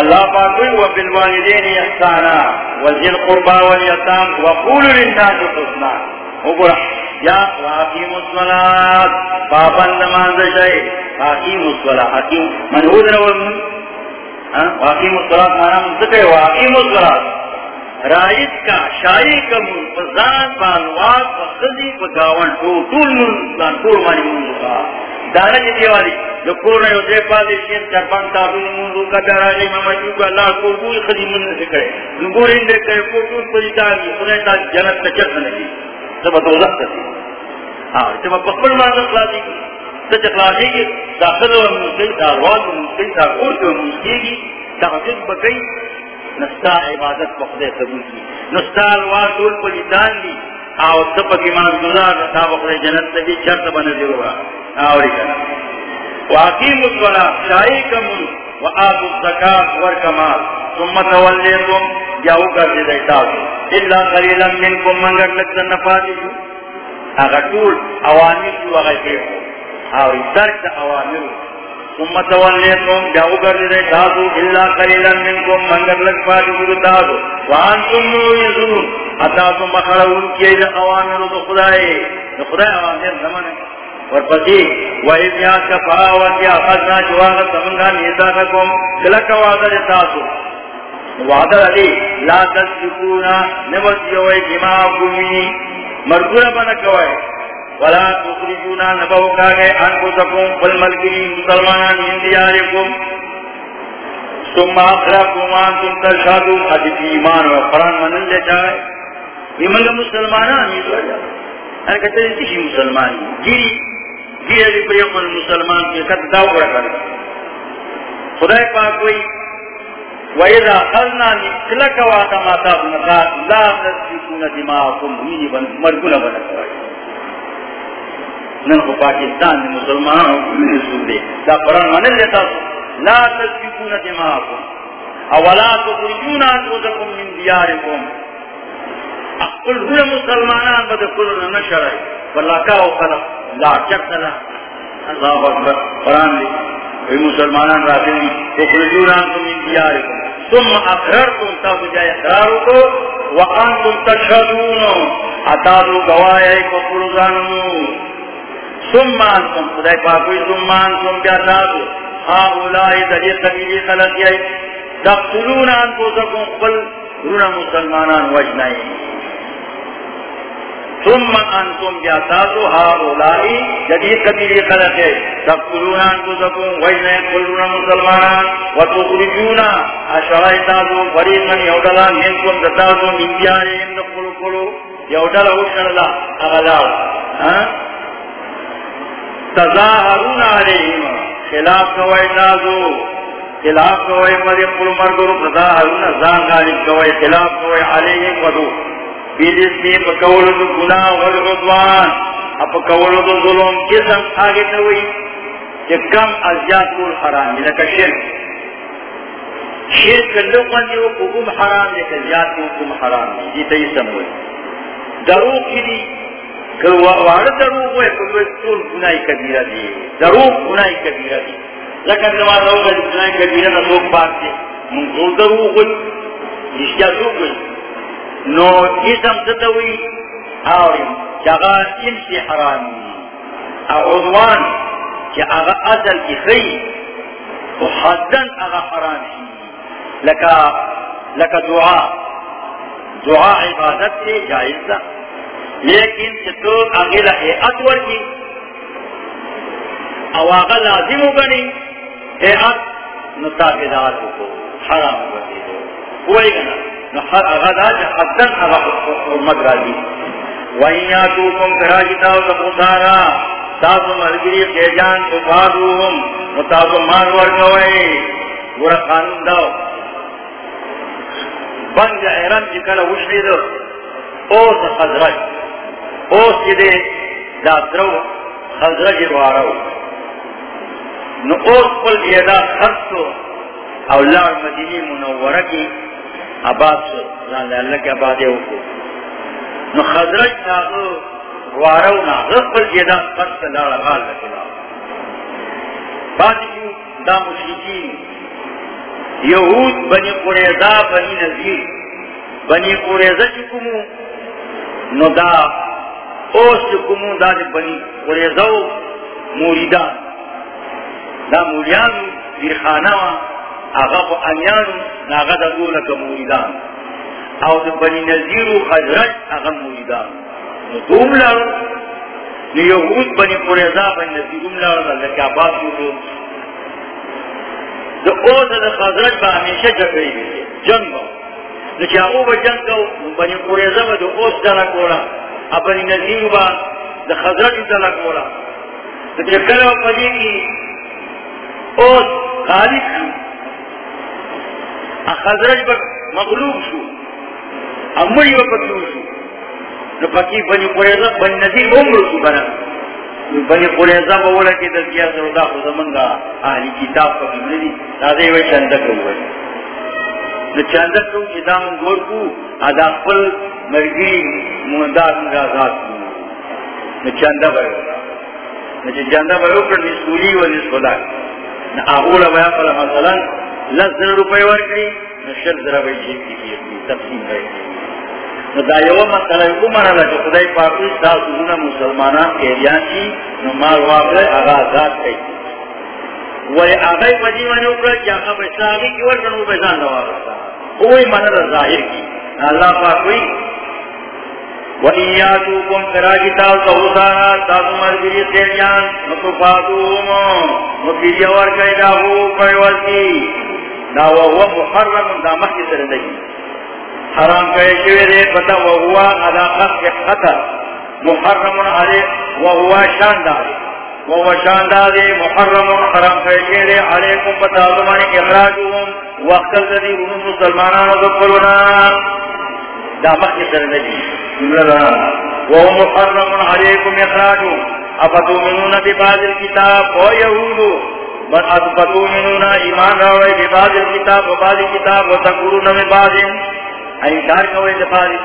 الله پاک وی او بالوالدین احسانا وذل قربا والیتام وقول للناس حسنا. وګور یا واقیم الصلاۃ. پابند نماز شي واقیم الصلاۃ. حکیم منعود نو واقیم الصلاۃ معنا څه واقیم الصلاۃ رائد کا، شاعری کا منفزان بانوات و خزی و گاون تو طول منفزان طول مانی منفزا دانا جی دیوالی جو کورنا یو دے پادی شین چرپان تابون منفزو کا داراجی ممجو کا اللہ کو کوئی خزی منفز کرے نگور اندے کرے ہاں، کو طول پلی تاگی خدای تا جنت تچک نگی سب تو زخت سی ہاں سب پکل مانا خلاصی کی سچ خلاصی کی و و و نستا عبادت بخدے قبول کی، نستا دول دی آو کی مان گزار، نستا بخدے جنت تبی چرت بنا دیروا آوری کنا۔ واقیم الصلاة شائی کمون و الزکاة ورکمال ثم تولیتم جاو کر دی اللہ قلیلا منکم منگر نفاتی جو اگر طول اوامر جو اگر آوری درک اوامر. ثم تولیتم جاو کر دے تاسو الا قليلا منكم من قد لك فاتو تاسو. وانتم يزون اتاسو مخلون کیے اوامر خدائے خدائے اوامر زمانے ورپسی وَإِذْ يَا كَفَا وَكِيَا خَزْنَا جُوَاغَ سَمُنْغَا مِيزَاقَكُمْ كِلَكَ وَعَدَ لِتَاسُ وعد علی لا تسلکونا نمت جوئے جماع گمی مرگونا بنکوئے ولا تخرجونا نبو کاگے انفسکم فالملکین مسلمانان من دیارکم ثم اخراکم انتم تشهدون. حدیث ایمان و قرآن منن لے چاہے یہ منگا مسلمانان. یہ تو جا اگر کہتے ہیں تیشی مسلمان. گیری گیری علی پریق مسلمان کے قد داو رہا کرتا خدای پاک کوئی وَإِذَا خَلْنَا نِكْلَكَ وَعَتَمَاتَا بْنَقَاتِ لَا تَسْفِكُونَ دِمَاءَكُمْ مِنِ مرگونا بنکوائی نن کو پاکستان میں مسلمانوں کو سودے دا قرآن من لیتا لا تسبقون دماغكم اولا تخرجون انفسكم من دياركم اقل هو مسلمانان بد كل نشر والله كاو خلق. لا چکلا الله اکبر. قرآن دی وی مسلمانان راکلی تخرجون انفسكم من دياركم ثم اقررتم. تاسو جائے اقرارو کو وانتم تشهدون. اتادو گواہی کو قرآن ثم انتم خدای پاکوی ثم انتم بیاتاتو ہاں اولائی دلی قبیلی خلقی خلقیائی تقتلون انفسکم قل رونا مسلمانان وجنائی ثم انتم بیاتاتو ہاں اولائی دلی قبیلی خلقی خلقیائی تقتلون انفسکم وجنائی قل رونا مسلمانان وتخرجون. اشرائی تاتو فریقا یودلا منکم دتاتو من دیاری اندق قلو قلو یودلا وشن اللہ اغلاو ہاں تظاہرون علیہم، خلاف کوئی نازو خلاف کوئی مدی قل مرگرو تظاہرون زان غالب کوئی، خلاف کوئی علیہم ودو۔ بیدس میں پکولو دو گناہ والغضوان اپا کولو دو ظلم، جسم آگے نوئی، کہ کم ازیاد کول حرام لکا شرک۔ شرک لقن جو حکم حرام لیکن زیاد کو حکم حرام جیتا یہ سموئی۔ دروغ کی دی وارد دروغ ہوئے کوئی طول کبیرہ دی دروغ کبیرہ دی لیکن نماز کبیرہ نہ لوگ بات دے منظور دروغ ہوئی نو کہ اصل کی خی و حدن لکا لکا دعا۔ دعا عبادت سے جائز لیکن تو اگلا اے اتور کی؟ او آغا لازم ہو گنی اے ات نتابدار کو، حرام ہوتی دو کوئی گنا نحر اغا دا جا حدن اغا حرمت راجی وَإِنْ يَاتُوكُمْ فِرَاجِتَا وَتَقُسَارَا تاسو مرگری خیجان تو بادوهم و تاسو مال ورکوئی ورا قانون داو۔ بنگ احرام چکل وشنی دو اوس خزرج اوس کی دے داترو خزرج جی روارو نو اوس پل بیدا خرسو اولار مدینی منورہ کی عباد سو زان اللہ کے عبادے ہوکو نو خزرج جی تاغو وارو نا غفل جدا قصد لارا غال لکلا بعد کیوں دا مشرکین یہود بنی قریضہ بنی نظیر بنی قریضہ چکمو نو دا اوس چکمو دا دی بنی قریضہ موریدان دا موریان دیر خانہ آغا پا امیانو ناغا دا دولک موریدان او دا بنی نظیر و خجرج آغا موریدان دوم لارو، نو یهود بنی قریضا، بنی نزیدوم لارو دا لکی عباس شروع دا اوز دا خضرج با ہمیشہ جگری بیدی جنگ با نو چی آغو با جنگ کو بنی قریضا با دا اوز دانا کولا اب بنی با دا خضرج دانا کولا دا چی کلو پدی کی اوز غالب شو. خضرج با مغلوب شو. اموی با پتلو شو. نو پکی بنی قریضہ بنی نظیر عمر کی بنا. بنی قریضہ بولا کی دلکیا سرودا خود منگا آہلی کتاب کا بملی دادے وی چندک ہوئے نو چندک کو ادام گور کو ادا مرگی مندار منگا ذات کو نو چندہ بھائی ہوگا نو چندہ بھائی ہوگا نسولی و نسخدا نو آغولا بیا پلا مثلا لس در روپے ورکی نو شر در بھائی چیک کی تقسیم رہی دا یو مسئلہ کو مانا لا خدای پاکی دا سونا مسلمانان کے کی نو مال واقع اغا آزاد کئی وی آغای پجی منی اکرا کیا آغا پیسا آگی کی ورکن وہ پیسان دوا رکھتا ہوئی مانا دا ظاہر کی۔ اللہ پاکوی وَإِن يَاتُوكُمْ فِرَاجِتَا وَتَوْسَانَا تَاسُ مَرْجِرِ سَيْجَانْ نُتُفَاتُوهُمْ نُتِجَ وَرْكَيْ دَاهُ قَيْوَزْكِ دا وَهُوَ مُحَرَّمٌ دا مخي سرندگی حرام کرے شوئے دے پتا وہوا علا خط خطر محرم علی وہوا شاندار وہوا شاندار محرم حرام کرے شوئے دے علیکم پتا زمان اخراجهم وقت الذي هم مسلمانان ذکرنا دا مخی سر نبی وهو محرم عليكم اخراجهم افتؤمنون ببعض الكتاب؟ ويهودو بل افتؤمنون ایمان روئے ببعض الكتاب وبعض الكتاب وتکورون ببعض. انکار کوئی دفاری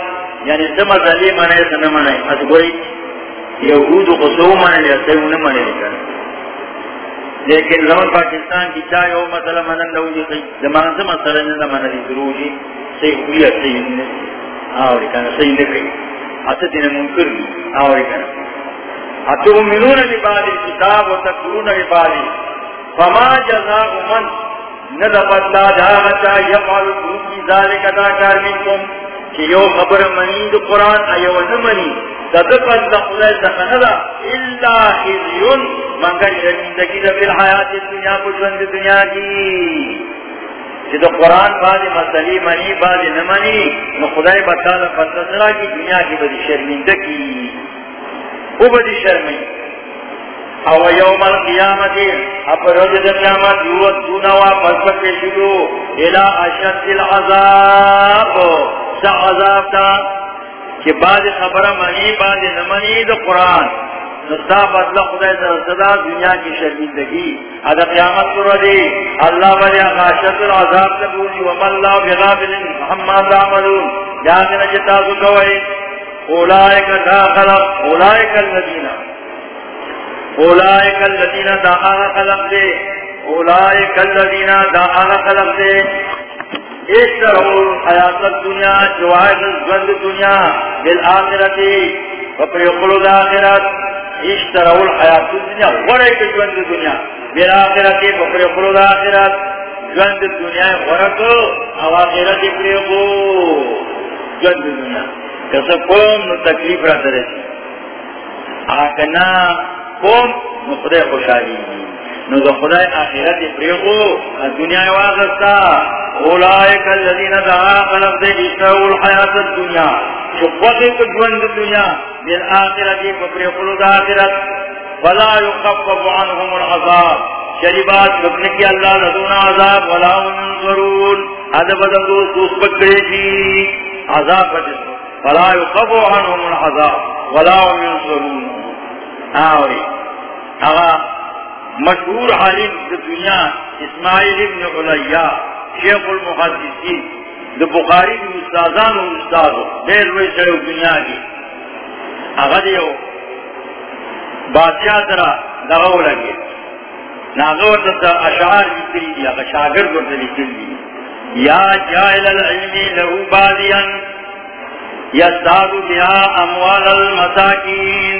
یعنی سم ازلی منے سن منے از گوئی یہود سو منے لیا سے انہیں منے لکھا لیکن زمان پاکستان کی چاہے ہو مسئلہ منن لہو جی زمان مسئلہ نہ منن لی ضرور جی ہے صحیح نہیں آوری کہنا صحیح نہیں کہی اتا دین منکر بھی آوری کنا اتو کہنا اتؤمنون ببعض الكتاب وتكفرون ببعض فما جزاء من ندبت لا دھاغتا یفعل دوکی ذالک دا کار منکم، کہ یو خبر منی دو قرآن، ایو نمنی تدفت دخلائی سخندا الا خزیون. منگر شرمندگی دا فی الحیات دنیا کو جوند دنیا کی. کہ دو قرآن بعد مسئلی منی بعد نمنی نو خدای بطال فتنسرا کی دنیا کی بدی شرمندگی او بدی شرمندگی او یوم القیامت اپ روز قیامت یوت دونا دونوا پس پیشلو الى اشد العذاب. سا عذاب تا؟ کہ بعد خبر منی بعد نمنی دو قرآن. نستا بدل خدای در دنیا کی شرمندگی. ادا قیامت کرو دی اللہ بلی اشد العذاب تبولی وما اللہ بغافل محمد عملون جاگنا جتا جی سکوئی اولائک داخل اولائک الذین. اولائک الذین دا آغا خلق دے. اولائک الذین دا آغا خلق دے. اشترہو حیات الدنیا جوائد الزند دنیا، بالآخرتی. وپر یقلو دا آخرت اشترہو الحیات الدنیا ورائک جوند دنیا بالآخرتی وپر یقلو دا آخرات جوند دنیا ورکو او آخرات پریقو جوند دنیا کسا قوم تکلیف را درسی. آکنا قوم نو خدای خوشحالی نو دو خدای آخرت پریغو دنیا واغستا اولائک اللذین دعا خلق دے اشتاو الحیات الدنیا. شقوقی کجوند دنیا بین آخرتی پریغلو دا آخرت. فلا يخفف عنهم العذاب. شریبات رکن کی اللہ لدون عذاب ولا هم ينصرون دو دوس بکرے جی عذاب بجس فلا يخفف عنهم العذاب ولا هم ينصرون آوری. اغا مشہور عالم دنیا اسماعیل ابن علیہ شیخ المحدثین دو بخاری کی استازان و استازو دیر روی سڑو دنیا کی اگر دیو بادشاہ ترا دغو لگے ناغور تا اشعار لکلی دی اگر شاگرد ورد لکلی دی یا جائل العلم لہو بادیا یستاد بیا اموال المساکین.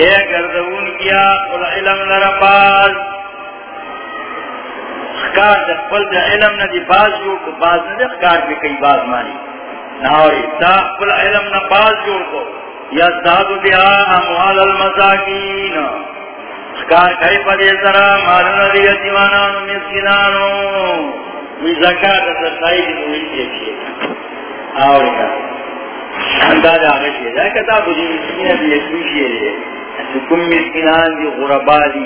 اے گردون کیا قل علم لرباز خکار دا خپل دا علم نا دی، باز جوڑ کو، باز نا دی خکار پی کئی، باز مانی. ناوری تا خپل علم نا باز جوڑ کو. یا سادو بیا اموال المساکین. خکار کئی پا دی سرا مالنا دی، یتیمانانو مسکنانو وی زکاة دا سائی دی مولی دیکھئے آوری کا انداز آگے شیئے جائے کتا بجی مسکنہ دی یکو شیئے سکم مسکنان دی غربا دی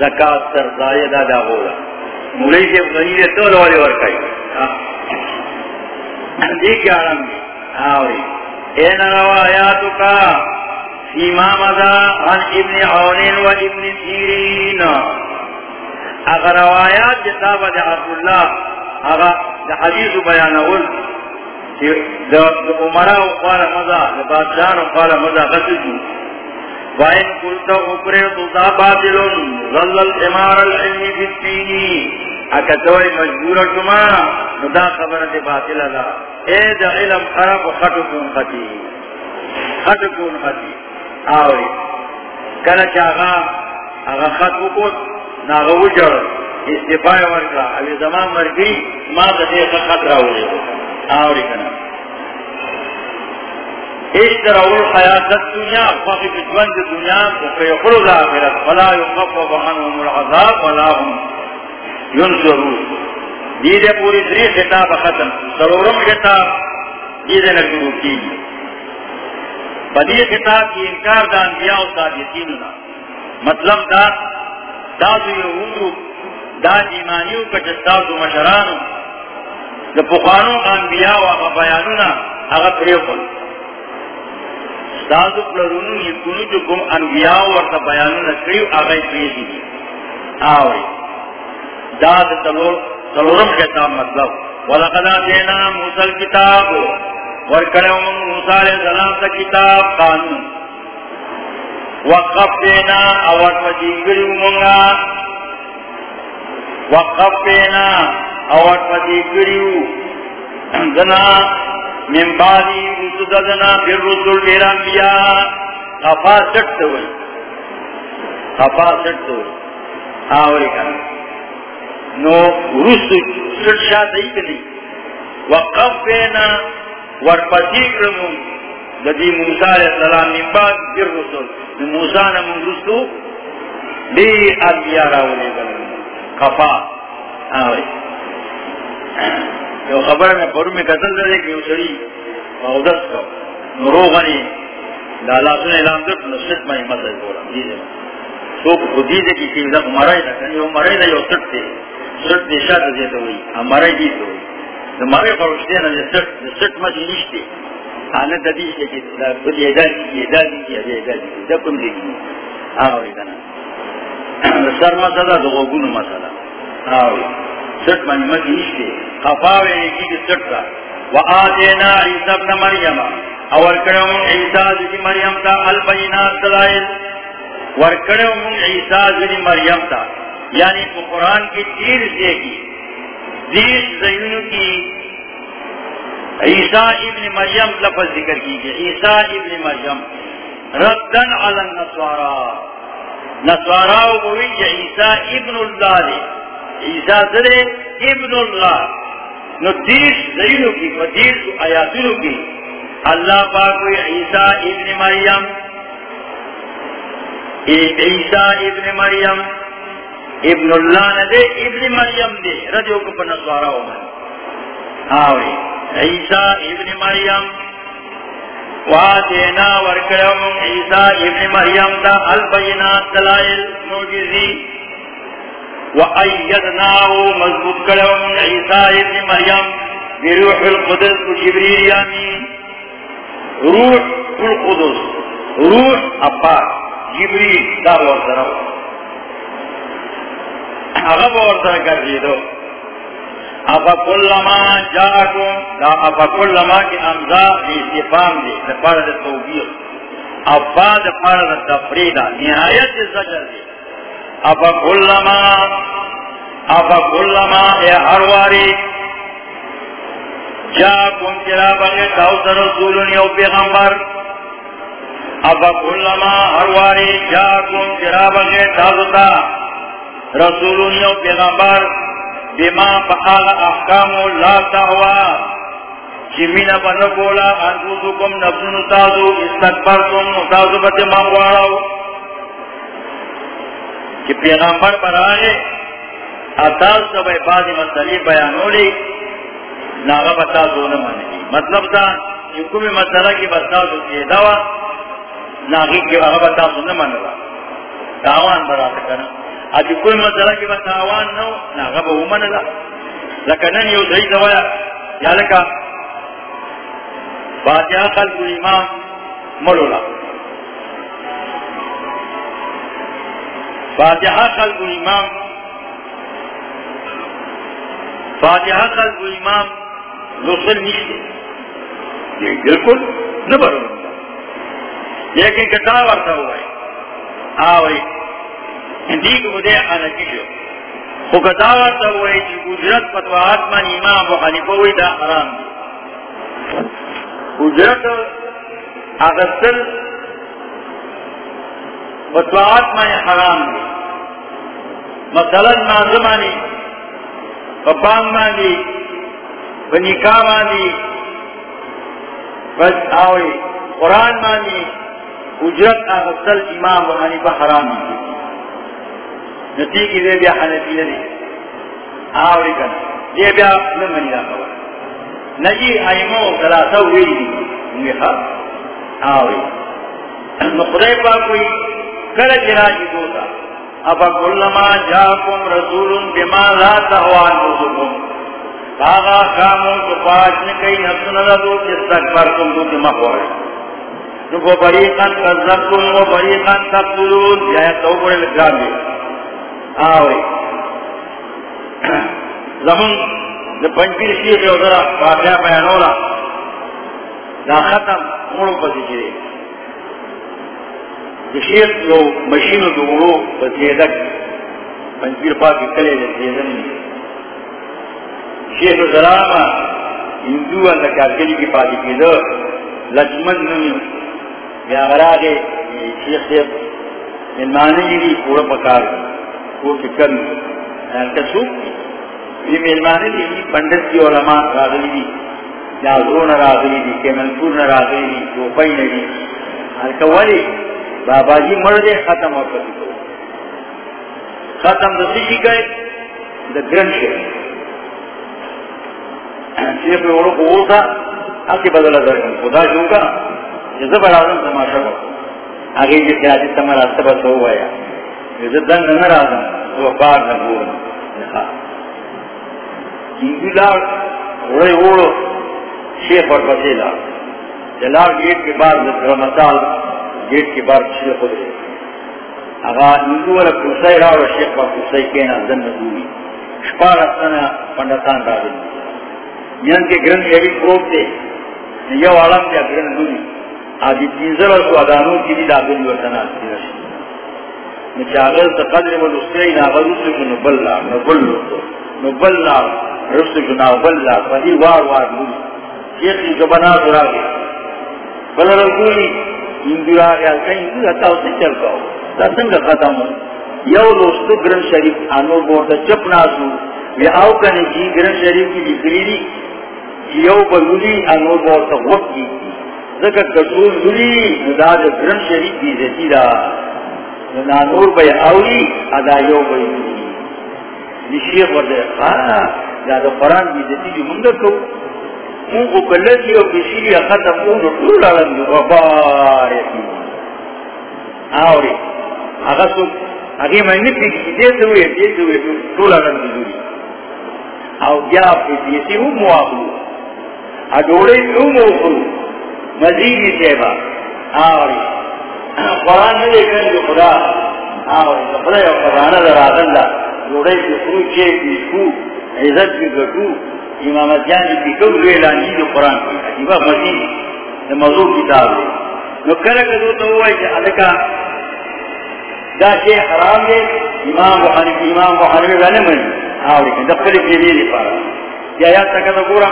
زکاة سر زائدہ دا غورا مولی سے غنیر تو لولی ورکائی دیکھ آرام دی آوری این روایاتو کا فیما مدى عن ابن عون و ابن سیرین اگر روایات جتابت عبداللہ اگر حدیث بیان اول عمراء قال مدى لبادشان قال مدى غسجو وَإِن قُلْتَ أُقْرِضُ ذَا بَاطِلٌ ظَلَّ الْإِمَارَ الْعِلْمِ فِي الدِّينِ اکتوئی مجبور شما ندا خبر دے باطل اللہ اے دا علم خراب و کون خطی۔ خطو کون خطی۔ آوری کل چاگا اگا خطو کون ناغا وجر استفای ورکا۔ اوی زمان مرگی، ما دا دیکھ خط راولی۔ آوری کنا۔ اشتروا الحياة الدنيا فقط جوان الدنيا وفيقلوا الآخرة فلا يخفف عنهم العذاب ولا هم ينصرون دیدے پوری دری خطاب ختم. سرورم خطاب دیدے نشروع کی. بدی خطاب کی انکار دا انبیاء و صادقیننا مطلب دا دا داسو یہودو دا دیمانیو ایمانیو کچستاسو مشرانو. دا پخانو انبیاء و اغا بیانونا اغا پریقل دادو پلرونو یکنو جو کم انبیاء ورطا بیانو نکریو آغای پریشی دی آوری داد تلور تلورم کتاب مطلب. ولقد آتینا موسیٰ الكتاب ورکڑے من موسیٰ علیہ السلام تا کتاب قانون. وقف دینا اور فجیگریو منگا وقف دینا اور فجیگریو دنا من بعدی رسددنا پھر رسول دیر انبیاء خفا سٹھ ہوئی۔ خفا سٹھ ہوئی۔ ہاں، آوری کن نو، رسول سٹھ شاہ دئی کنی وقف بینا ورپسی کرمون لدی موسیٰ علیہ السلام من بعد پھر رسول۔ موسیٰ نمون رسول لی انبیاء راولی بلن خفا۔ ہاں، آوری یو خبر میں پڑھوں میں قتل دے کہ یو سڑی۔ مغدس کو نروغنی لالا سن اعلان در نسلت میں مسئل بولا. جی جی. دیدے سو خودی دے کی کہ لگ مرائی دا کنی یو مرائی دا یو سٹ دے. سٹ دے شاد دے تو ہوئی. ہمارائی جی دی تو ہوئی. دا مرائی پروشتے نا دے سٹ دے سٹ مجھے نشتے آنے دا دیش دے کہ دا خود یہ دل کی، یہ دل کی، یہ دل کی، دا کم دے کی. آوری دنا سر مسئلہ دا غوگون مسئلہ. آوری. سٹ منی مجھے نشتے خفاوے کی سٹ دا. وآتینا عیسیٰ ابن مریم. اورکڑوں عیسیٰ جی مریم تا البینات دلائل. ورکڑوں عیسیٰ جی مریم تا. یعنی قرآن کی تیر سے کی. دیر زیون کی. عیسیٰ ابن مریم لفظ ذکر کی گئی. عیسیٰ ابن مریم. ردن علی النسوارا نسوارا ہوئی کہ عیسیٰ ابن اللہ دے. عیسیٰ دے ابن اللہ. نو دیش زینو کی و دیش آیاتنو کی. اللہ پاک وی عیسیٰ ابن مریم. عیسیٰ ابن مریم. ابن اللہ نے دے، ابن مریم دے. ردیو کو پنہ سوارا ہو من عیسیٰ ابن مریم. وآتینا ورکرم، عیسیٰ ابن مریم دا البینات دلائل موجزی. وآیدناو مضبوط کرم عیسیٰ ابن مریم بروح القدس و جبریل یامین روح القدس. روح اپاک جبریل دا ورسرو اغب ورسر کر دیدو افا کل ما جاکم دا افا کل ما کی امزا استفام دی. دا پارا دا توبیق. افا دا پارا دا تفریدہ نہایت زجر دی. افا کل ما افا کل ما اے حرواری جاکم چرا بغیر داوت رسولن یو پیغمبر، افا کل ما حرواری جاکم چرا بغیر داوتا رسولن یو پیغمبر، بما فعال احکام لا تهوا چمینا بنکولا انفوسکم نفسن تازو، استکبرتم تازو بچے مانگوارو کہ پیغمبر پر آئے اتاس اتاز سب بعض مسئلے بیانو لی ناغا بتازو نمانی مطلب دا یکو بھی مسئلہ کی بتا بتازو کی دوا ناغی کی آغا بتازو نمانی دعوان برات کرنا ابھی کوئی مسئلہ کی بتا بتاوان نو نا غب ومن لا لکنن یو صحیح دوایا، یا لکا فاتحہ قلب امام ملولا۔ فاتحہ قلب امام فاتحہ قلب امام نصر نیشتے یہ بالکل نہ لیکن کتا ورطا ہوا ہے۔ آوئی دیگ مدے آنا کشو اجرت من امام و خلیفہ ہوئی دا حرام۔ دی اجرت اغسل فتوات من حرام دی۔ مثلا نازمانی فپان مانی فنکا مانی بس آوئی قرآن مانی اجرت اغسل امام و خلیفہ حرام دی۔ نتی کی دے بیا حنفی لدی آوری کن۔ دے بیا نمانی دا خبر نجی ایمو ثلاثہ ہوئی دی۔ انگی خواب۔ آوری۔ نقضی پاکوئی کل جراجی دوتا افا کلما جاکم رسول بما لا تحوان نوزکم. آغا کاموں کو پاچ نکئی نفس ندو جس تک پر تم دو دمخوار نکو بریقان کذبتم و بریقان تقتلون. یا توبر الگرام آوے زمن دا پنجیر شیخ یو ذرا واقعہ بیانولا. دا ختم مولو پسی چرے دا شیخ یو مشینو دو مولو پسی دک پنجیر پاکی کلے دا سیدن شیخ ذرا ما ہندو اللہ کارکلی کی پاکی کی دا لجمن نمی. یا غراغے شیخ صاحب انمانی جی پورا پکار دی وہ فکر یعنی کسو یہ مہربانی دی جی پنڈت کی علماء راغلی دی. جازرون راغلی دی کیمنپور راغلی دی چوپئی نگی الکوالی یعنی بابا جی مرد ختم ہو کر ختم دسی کی گئے دا گرن شیر شیر پہ اوڑو کو تھا آگے بدلا در خدا جو کا جزب العظم تماشا کو آگے یہ سیاسی تمہارا سبس ہو گیا۔ جیسے دن نہ راضا وہ بار نہ بول لال روڑے اوڑو، شیخ اور بسیلا جلال گیٹ کے بعد رمسال گیٹ کے بعد شیخ خود رہے اگا ہندو والا کرسائی راو شیخ پر کرسائی کہنا دن نبوی شپار اصنا پندتان را دن۔ یعنی یان کے گرن ایوی کروک دے۔ یو عالم دیا گرن دوری آجی تینزر کو ادانو کی دی دابن ورطنا سی رشید مچاغل تا قدر و لسکری ناغل رسل نبل لا، نبل نبل لا رسل نبل لا فدی وار وار لولی۔ شیخی جی جو بنا درا گئے۔ بلا رکولی ہندو را گیا کہیں ہندو رہتا اسے چل گاؤ تا سنگ ختم ہو. یو لوستو گرن شریف آنو بورتا چپ ناسو یا آو کنے جی گرن شریف کی لکلی دی. یو بلولی آنو بورتا وقت کی. ذکر کٹول لولی نداد گرن شریف کی زیتی دا. نور بھائی اوری ادا یو بھائی نشیخ ورد خوانا یا دا قرآن کی دیتی جو منگا کو من کو کلتی او کسی ختم کو طول علم جو غبار یکی آوری آگا سو اگی میں نپی کی دیتے ہوئے دیتے ہوئے طول علم جو دوری او بیا پیسی او مواقلو اڈوڑے او موقلو مزید سیبا آوری قرآن نے دیکھن جو خدا آوری خدا یا قرآن در آدن دا جوڑے کی خروچے کی خو عزت کی گٹو امام جان جی کی کب لے لانی جی جو قرآن کی عجیبہ جی، مزید موضوع کتاب ہے۔ نو کرے کہ تو وہ ہے ادکا دا شیء حرام ہے امام بخاری امام بخاری میں نے میں اور کہ دخل کے پارا یا یا تک تو پورا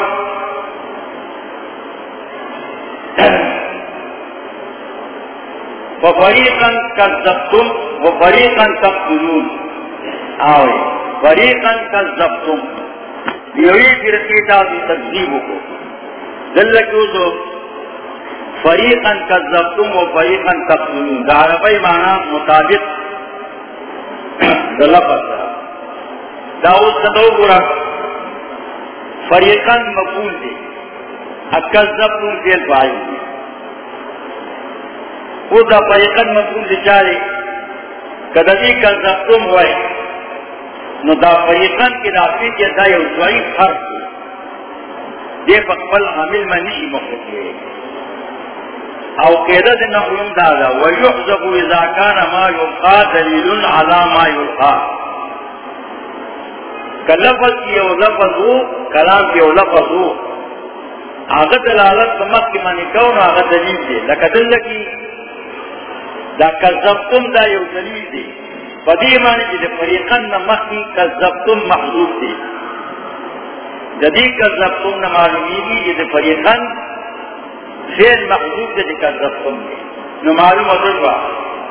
وفريقا كذبتم وفريقا تقتلون۔ آوے فریقا کذبتم۔ كذبتم یوی فرقی تاسی تکذیبو کو۔ دلکیو تو؟ فریقا کذبتم و فریقا تقتلون۔ دا عربی معنی مطابق دلفت دا اس تدو برا فریقا مقول دے اکذبتم فیل فائل دے وہ دا فریقا مقول دے چارے کدی کذبتم ہوئے نو دا کی یو فرق دے عامل میں او قیدہ دے ویحزق اذا کان ما یلقا دلیل علا ما یلقا. کلفظ کی یو لفظ ہو، کلام کی یو لفظ ہو. دلالت سمت کی کون دلیل دے. لکہ دل لکی دا کذبتم دا یو دلیل دے. بدی معنی جی فریقن نمخی کذبتم محضوب دی جدی کذبتم نمعلومی دی جی فریقن فیل محضوب دی کذبتم دی. نو معلوم حضرت با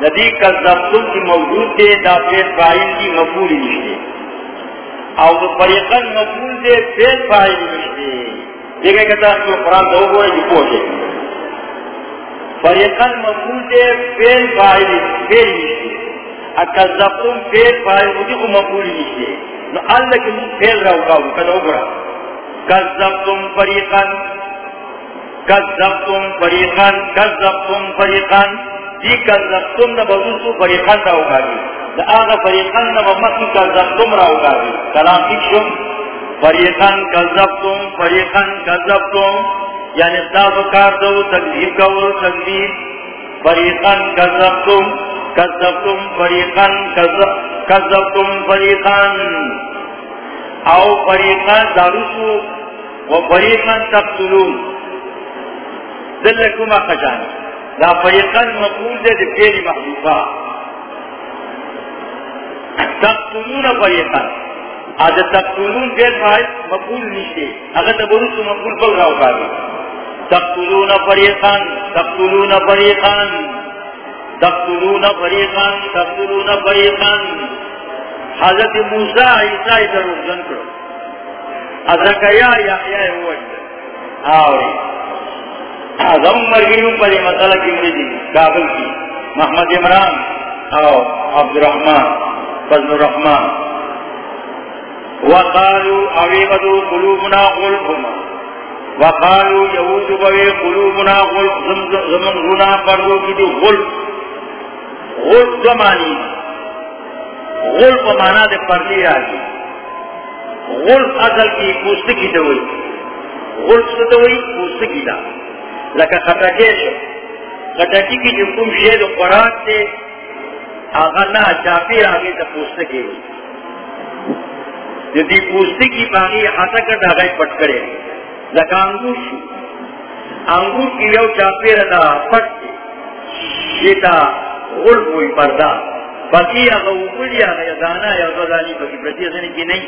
جدی کذبتم کی موجود دی، دا فیل فائل دی مفولی نشتے او دو فریقن مفول دی فیل فائل نشتے دیکھے کہتا ہے کہ قرآن دو گوڑے جی پوچھے فریقن مفول دی فیل فائل نشتے اکذبتم فیل فائل مجھے کو مقبولی نیشتے نو اللہ کی فیل رہو کاؤ کدو برا کذبتم فریقان کذبتم فریقان کذبتم فریقان دی کذبتم نبوزو فریقان رہو کاؤ دا آغا فریقان نبوزو کذبتم رہو کاؤ کلام کشم فریقان کذبتم فریقان کذبتم یعنی تاب کار دو تکذیب کاؤ تکذیب فریقان کذبتم کذبتم فریقا کذبتم فریقا او فریقا دارسو و فریقا تقتلون. دلکم اقجان دا فریقا مقول دے دے پیری محبوبا تقتلون فریقا آج تقتلون دیر پیر مقول نیشتے اگر تبرسو مقول بل راو کاری تقتلون فریقا تقتلون فریقا تقتلون فریقان تقتلون فریقان حضرت موسیٰ عیسیٰ ادھر رکھن کرو ازکیا یحیاء وجد آوری. ازم مرگیوں پر یہ مسئلہ کی مریدی کابل کی محمد عمران او عبد الرحمن فضل الرحمن. وقالوا عویبدو قلوبنا غلقما وقالوا یهود بوے قلوبنا غلق زمن غنا پردو کی دی غلق غل زمانی غل پا مانا دے پرلی راجی غل اصل کی پوستکی دوئی غل ستوئی پوستکی دا لکا خطاکی شو۔ خطاکی کی جو کم شید و قرآن تے آغا نا چاپی آگے تا پوستکی ہوئی۔ جو دی پوستکی باگی حتا کر دا غیر پٹ کرے۔ لکا انگور شو۔ انگور کی یو چاپی ردا پٹ شیطا غل کوئی پردہ. باقی اگر اوپلی اگر دانا یا غزانی باقی پرتی ازنی کی نہیں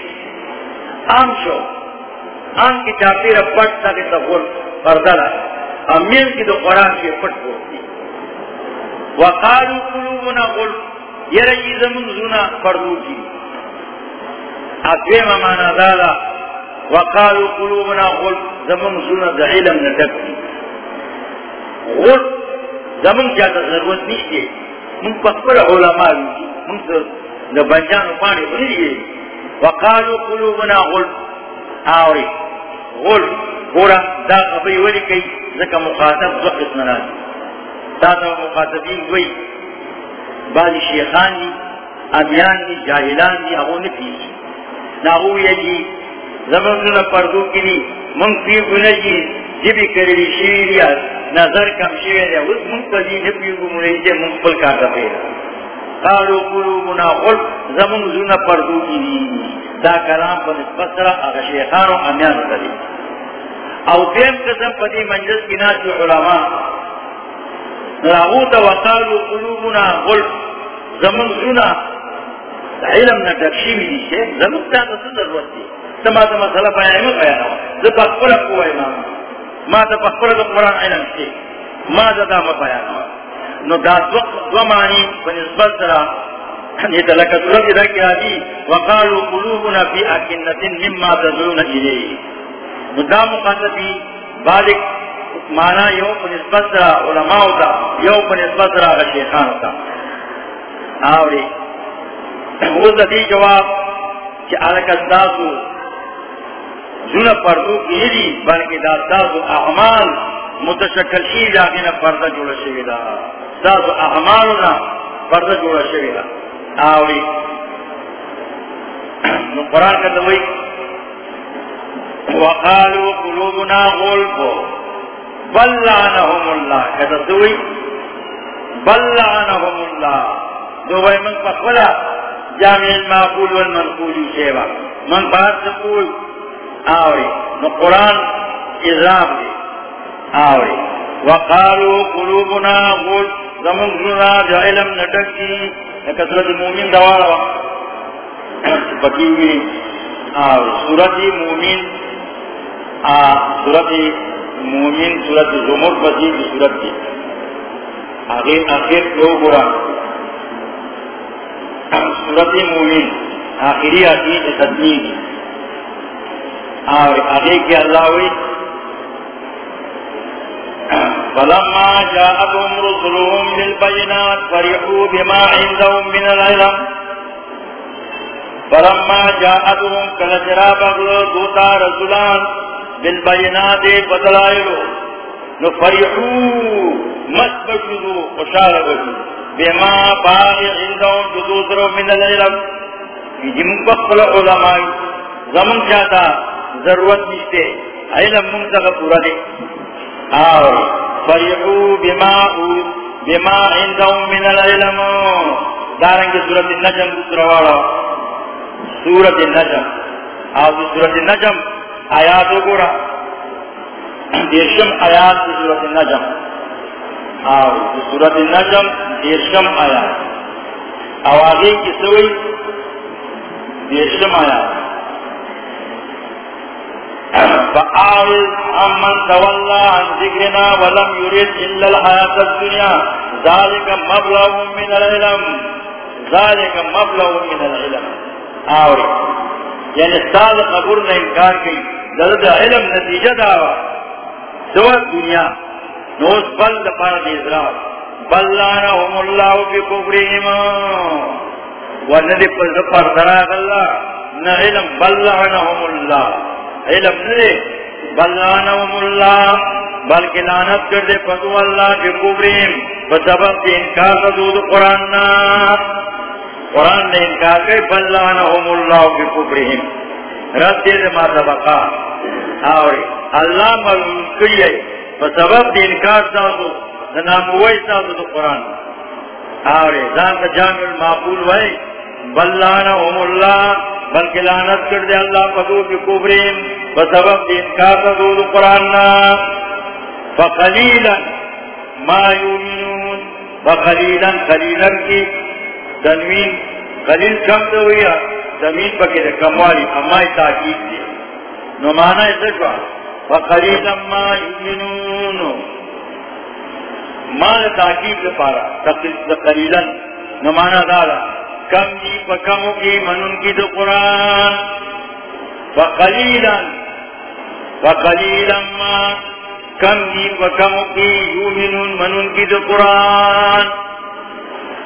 عام شو. عام کی چاپی را پٹ تاکہ تا غل پردہ لگا امین کی دو قرآن کی پٹ پوتی وقالو قلوبنا غل. یرئی زمن زنا پردو کی. اتویم مانا دادا. وقالو قلوبنا غل. زمن زنا دا علم نتک کی. غل زمن جاتا ضرورت نہیں من پکر علماء من دا بنجان پانی بنی وقالو قلوبنا غل آوری غل گورا دا خبری ولی کئی زکا مخاطب دو قسم نازی دا دا مخاطبین وی بعضی شیخان دی امیان دی جاہلان دی اگو نفیسی ناغو یجی زمانونا پردو کی دی من پیر گنجی جبی کری شیری نظر کم شیری دی اس من پدی نپیر گنجی من پل کارتا پیرا قالو قلوبنا قل زمان زونا پردو کی دی دا کلام پر نسبت سرا اگا شیخان و امیان دی او دیم قسم پدی منجز کی ناس علماء. راغوت وقالو قلوبنا قل زمان زونا علم نہ ڈکشی بھی دی سے زمان تا ضرورت دی. سما تو مسئلہ بیان میں بیان ہوا ذ پخر کو ہے امام ما ذ پخر کو قران علم سے ما ذ دا بیان ہوا نو. دا وقت دو معنی بنسبت سرا یہ یعنی تلک سورت ادا کیا دی وقالوا قلوبنا في اكنه مما تدعون اليه نو دا مقاصدی بالک مانا یو بنسبت سرا علماء دا یو بنسبت سرا شیخان دا آوری وہ ذی جواب کہ الکداسو زنا پردو کی دی بلکہ دا داسو اعمال متشکل شی جاگے نا پردہ جوڑا شوی دا. داسو اعمالنا پردہ جوڑا شوی دا. آوری. نو قرآن کا دوئی وقالوا قلوبنا غلقو بل لعنهم اللہ. کہتا دوئی بل لعنهم اللہ. دو من پخولا جامع المعقول والمنقول سیوا من بات سقول آوری، نو قرآن اضراب دی، آوری۔ وقالو قلوبنا غل، زمون زنا جو علم نٹک کی کسرت مومن دوارا بکیوی، آوری، سورت مومن سورت مومن، سورت زمر بسی کی سورت کی آخر آخر دو قرآن۔ سورت مومن، آخری آتی تدمی کی اور آگے کے اللہ ہوئی۔ فلما جاءتهم رسلهم بالبينات فرحوا بما عندهم من العلم۔ فلما جاءتهم كالجرا بغلو دوتا رسولان بالبينات بدلائلو نفرحوا مسبشدوا وشاربوا بما باغ عندهم جدوسروا من العلم۔ يجب بخل علماء۔ زمن جاتا۔ ضرورت نشتے علم منتظر پورا دے آو فریحو بما بما عندهم من العلم. دارنگ سورت النجم دوسرا سورت النجم. آو سورت النجم آیات گورا دیرشم آیات سورت النجم. آو سورت النجم دیرشم آیات. آوازی کی سوئی دیرشم آیات. فآرز عمن تولى عن ذكرنا ولم يرد إلا الحياة الدنيا. ذلك مبلغ من العلم. ذلك مبلغ من العلم. آوری یعنی استاد قبر نے انکار کی درد علم نتیجہ دعوا سوى الدنیا نوز بل دفار دیزراب بل لانهم اللہ بی کفرهم وندی پر دفار دراغ اللہ. نہ علم، بل اللہ. علم نے بلانہم اللہ، بلکہ لانت کر دے پدو اللہ کے کبریم بسبب دے انکار دود قرآن نا۔ قرآن نے انکار کر بلانہم اللہ کے کبریم رد دے دے ما سبقا آوری اللہ معلوم کریے بسبب دے انکار دادو ناموئی دادو دو قرآن۔ آوری ذات جامع المعقول وئی بلانہم اللہ، بلکہ لعنت کر دے اللہ پدو کی کبرین بسبب دین کا پدو قرآن فقلیلا ما یومنون فقلیلا قلیلا کی تنوین، قلیل کم دے ہوئی زمین پکے دے کموالی اما تاکید دے نو مانا اسے جو فقلیلا ما یومنون ما تاکید دے پارا قلیلا نو مانا دادا کم دی پکمو کی منن کی دو قرآن. فقلیلا فقلیلا ما کم دی پکمو کی یومنون منن کی دو قرآن.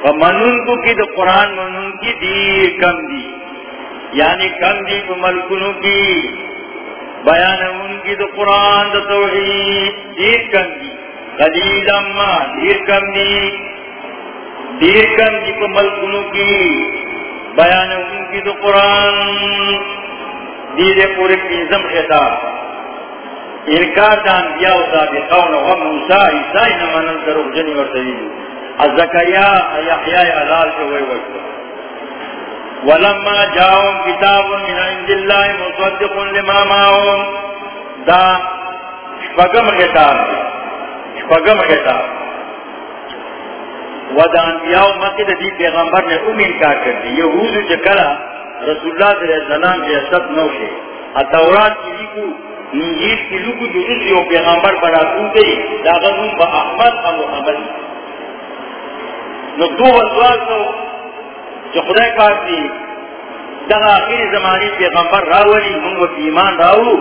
فمنن کو کی دو قرآن منن کی دی کم دی. یعنی کم دی پا کی بیان ان کی تو قرآن دا توحید. دیر کم دی. قلیل اما دیر کم دی. دیر کم دی جی کو ملکنوں کی بیان ان کی تو قرآن دیر پورے پیزم خطاب انکار دان دا انبیاء و سابقون و موسیٰ عیسیٰ نمانن کرو جنی ورطویدو از زکریہ یحیاء علال کے ہوئے وقت ولما جاءهم كتاب من عند الله مصدق لما معهم. دا شپگم کتاب شپگم کتاب ودا انبیاء مقید دی پیغمبر نے ام انکار کر دی یہود چکلا رسول اللہ صلی اللہ علیہ وسلم کے سب نو نوشے. اتورات کی لکو انجیل کی لکو جو رسی و پیغمبر بنا کون گئی داغنون با احمد و محمد نو دو وزوال تو جو خدای پاک دی. دغه اخر زمانی پیغمبر راولی، من و ایمان راو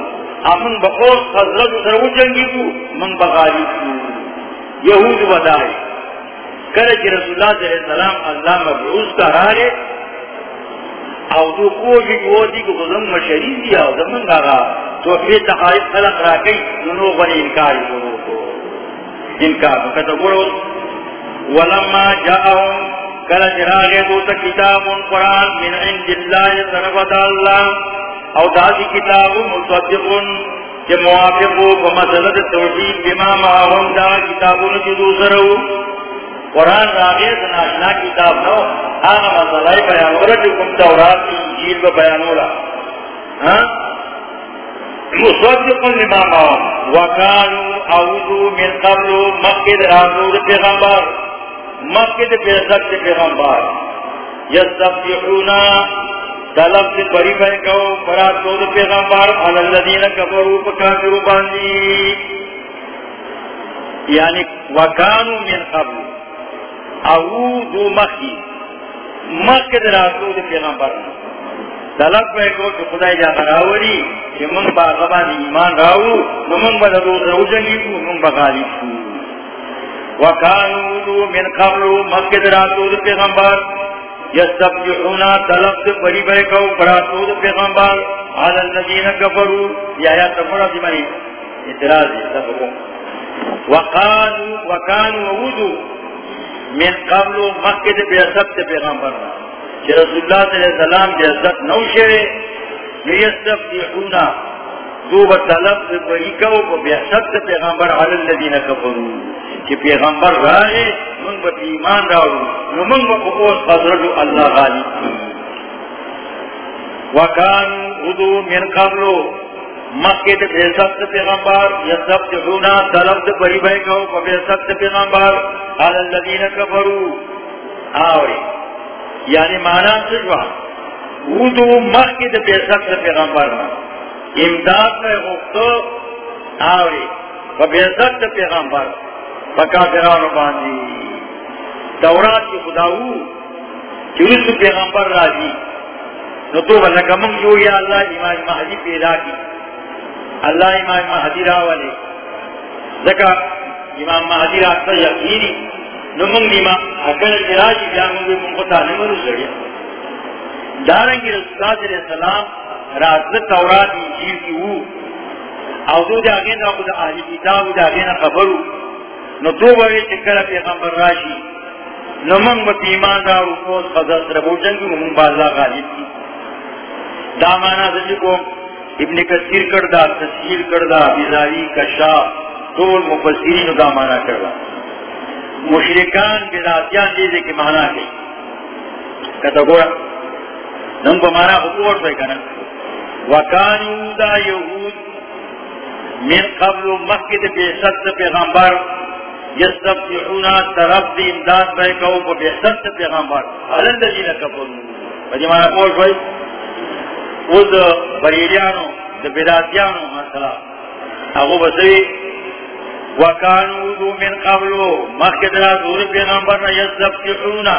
امن بقوس حضرت سر و جنگی کو، من بغالی کو. یہود ودائی کرے کہ رسول اللہ علیہ وسلم اللہ مبعوث کا رارے او دو کوجی کوجی کو غزم مشہری دیا او زمن گاگا تو پھر تقائد خلق را گئی انہوں بنی انکاری شروع کو انکار کتا گروہ ولما جاءهم کل چراغ دوتا کتاب قرآن من عند اللہ طرفت اللہ او دادی کتاب مصدق کہ موافق ہو بمسلت توحید بما معاون دا کتابوں کی دوسرو قرآن راغے سناشنا کتاب نو آنا مسئلہ بیان ہو رہا جو کم تورات کی انجیل کو بیان ہو رہا ہاں؟ مصدق لما معاون وکانو اعوذو من قبل مقید رازور پیغمبر۔ مسجد پہ پیغمبر۔ یستفتحونا۔ طلب سے بری بھائی کہو برات تو پیغمبر۔ الذین کفروا فکافروا باندی یعنی وکانو من قبل۔ اعوذ مخی مسجد راتو پیغمبر طلب پہ کہو کہ خدا جا راوری کہ من باغبان ایمان راو من بدلو روزنی کو، من بغالی کو. وکانو من قبل مسجد راتود پیغمبر یستبجحونا طلب سے پری بے کو براتود پیغمبر آل الذین کفروا. یا یا تفرہ دیمانی اعتراض ہے، سب وقانو وکانو وودو من قبل مسجد بے سب پیغمبر کہ رسول اللہ صلی اللہ علیہ وسلم بے عزت نو شوے یستبجحونا دو طلب سے پری کو بے سب پیغمبر آل الذین کفروا کہ پیغمبر رائے من با ایمان راو نو من با قبوس حضرت اللہ غالب وکان ادو من قبلو. مکت بے سبت پیغمبر، یا سب سبت حونا طلبت بری بے کہو بے سبت پیغمبر حال الذین کفرو۔ آوری یعنی مانا سجوا ادو مکت بے سبت پیغمبر امداد میں غفتو آوری بے سبت پیغمبر۔ پکا فرانو باندی۔ دورات کی خداو چوز پیغمبر راجی نو تو بلکہ من جو یا اللہ امام مہدی پیدا کی۔ اللہ امام مہدی راولے ذکا امام مہدی راستہ یقینی، نو من نیما اگر جراجی جامن بھی من نمرو سڑیا دارنگی رسول اللہ علیہ وسلم رازد تورات انجیل کی ہو. او دو جاگے نا خود اہلی کتاب جاگے نا خبرو. نو تو بوی چکر پیغمبر راشی. نو من با پیمان دا رکوز خزر ربوشن کی من بازا غالب کی. دا مانا کو ابن کثیر کردہ تسہیل کردہ، بیزاری کشا طول مفسرین دا مانا کردہ۔ مشرکان بیزاتیان دیزے کی مانا کی کتا گورا نم کو مانا حکومت پہ کنا وکانیو دا یہود من قبل مکد بے ست پیغمبر یستفتحونا طرف دی امداد بے کہو جی کو بحثت پیغمبر۔ علن دجینا کفرون بجی مانا پوش بھائی اوز بریلیانو دا بیداتیانو مثلا. اگو بسوی وکانو دو من قبلو مخدرا دور پیغمبرنا یستفتحونا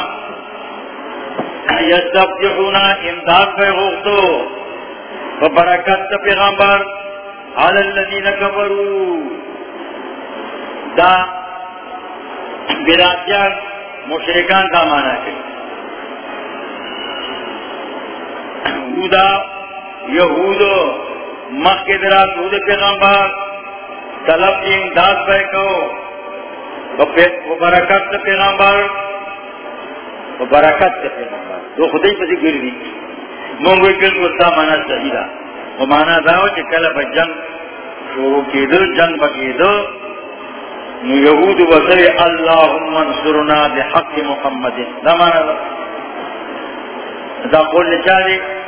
یستفتحونا امداد بے غوختو فبرکت پیغمبر. على الذين كفروا دا براتیان مشرکان کا مانا ہے یہود مخ کے درا دود پیغمبر طلب کی امداد پہ کو۔ برکت پیغمبر۔ برکت پیغمبر۔ تو خود ہی پسی گر دی مونگوی کل کو مانا صحیح دا وہ مانا دا ہو کہ کل با جنگ شروع کی دو جنگ بکی دو یہود وزر اللہم انصرنا بحق محمد۔ دا مانا دا۔ دا قول لچا دے۔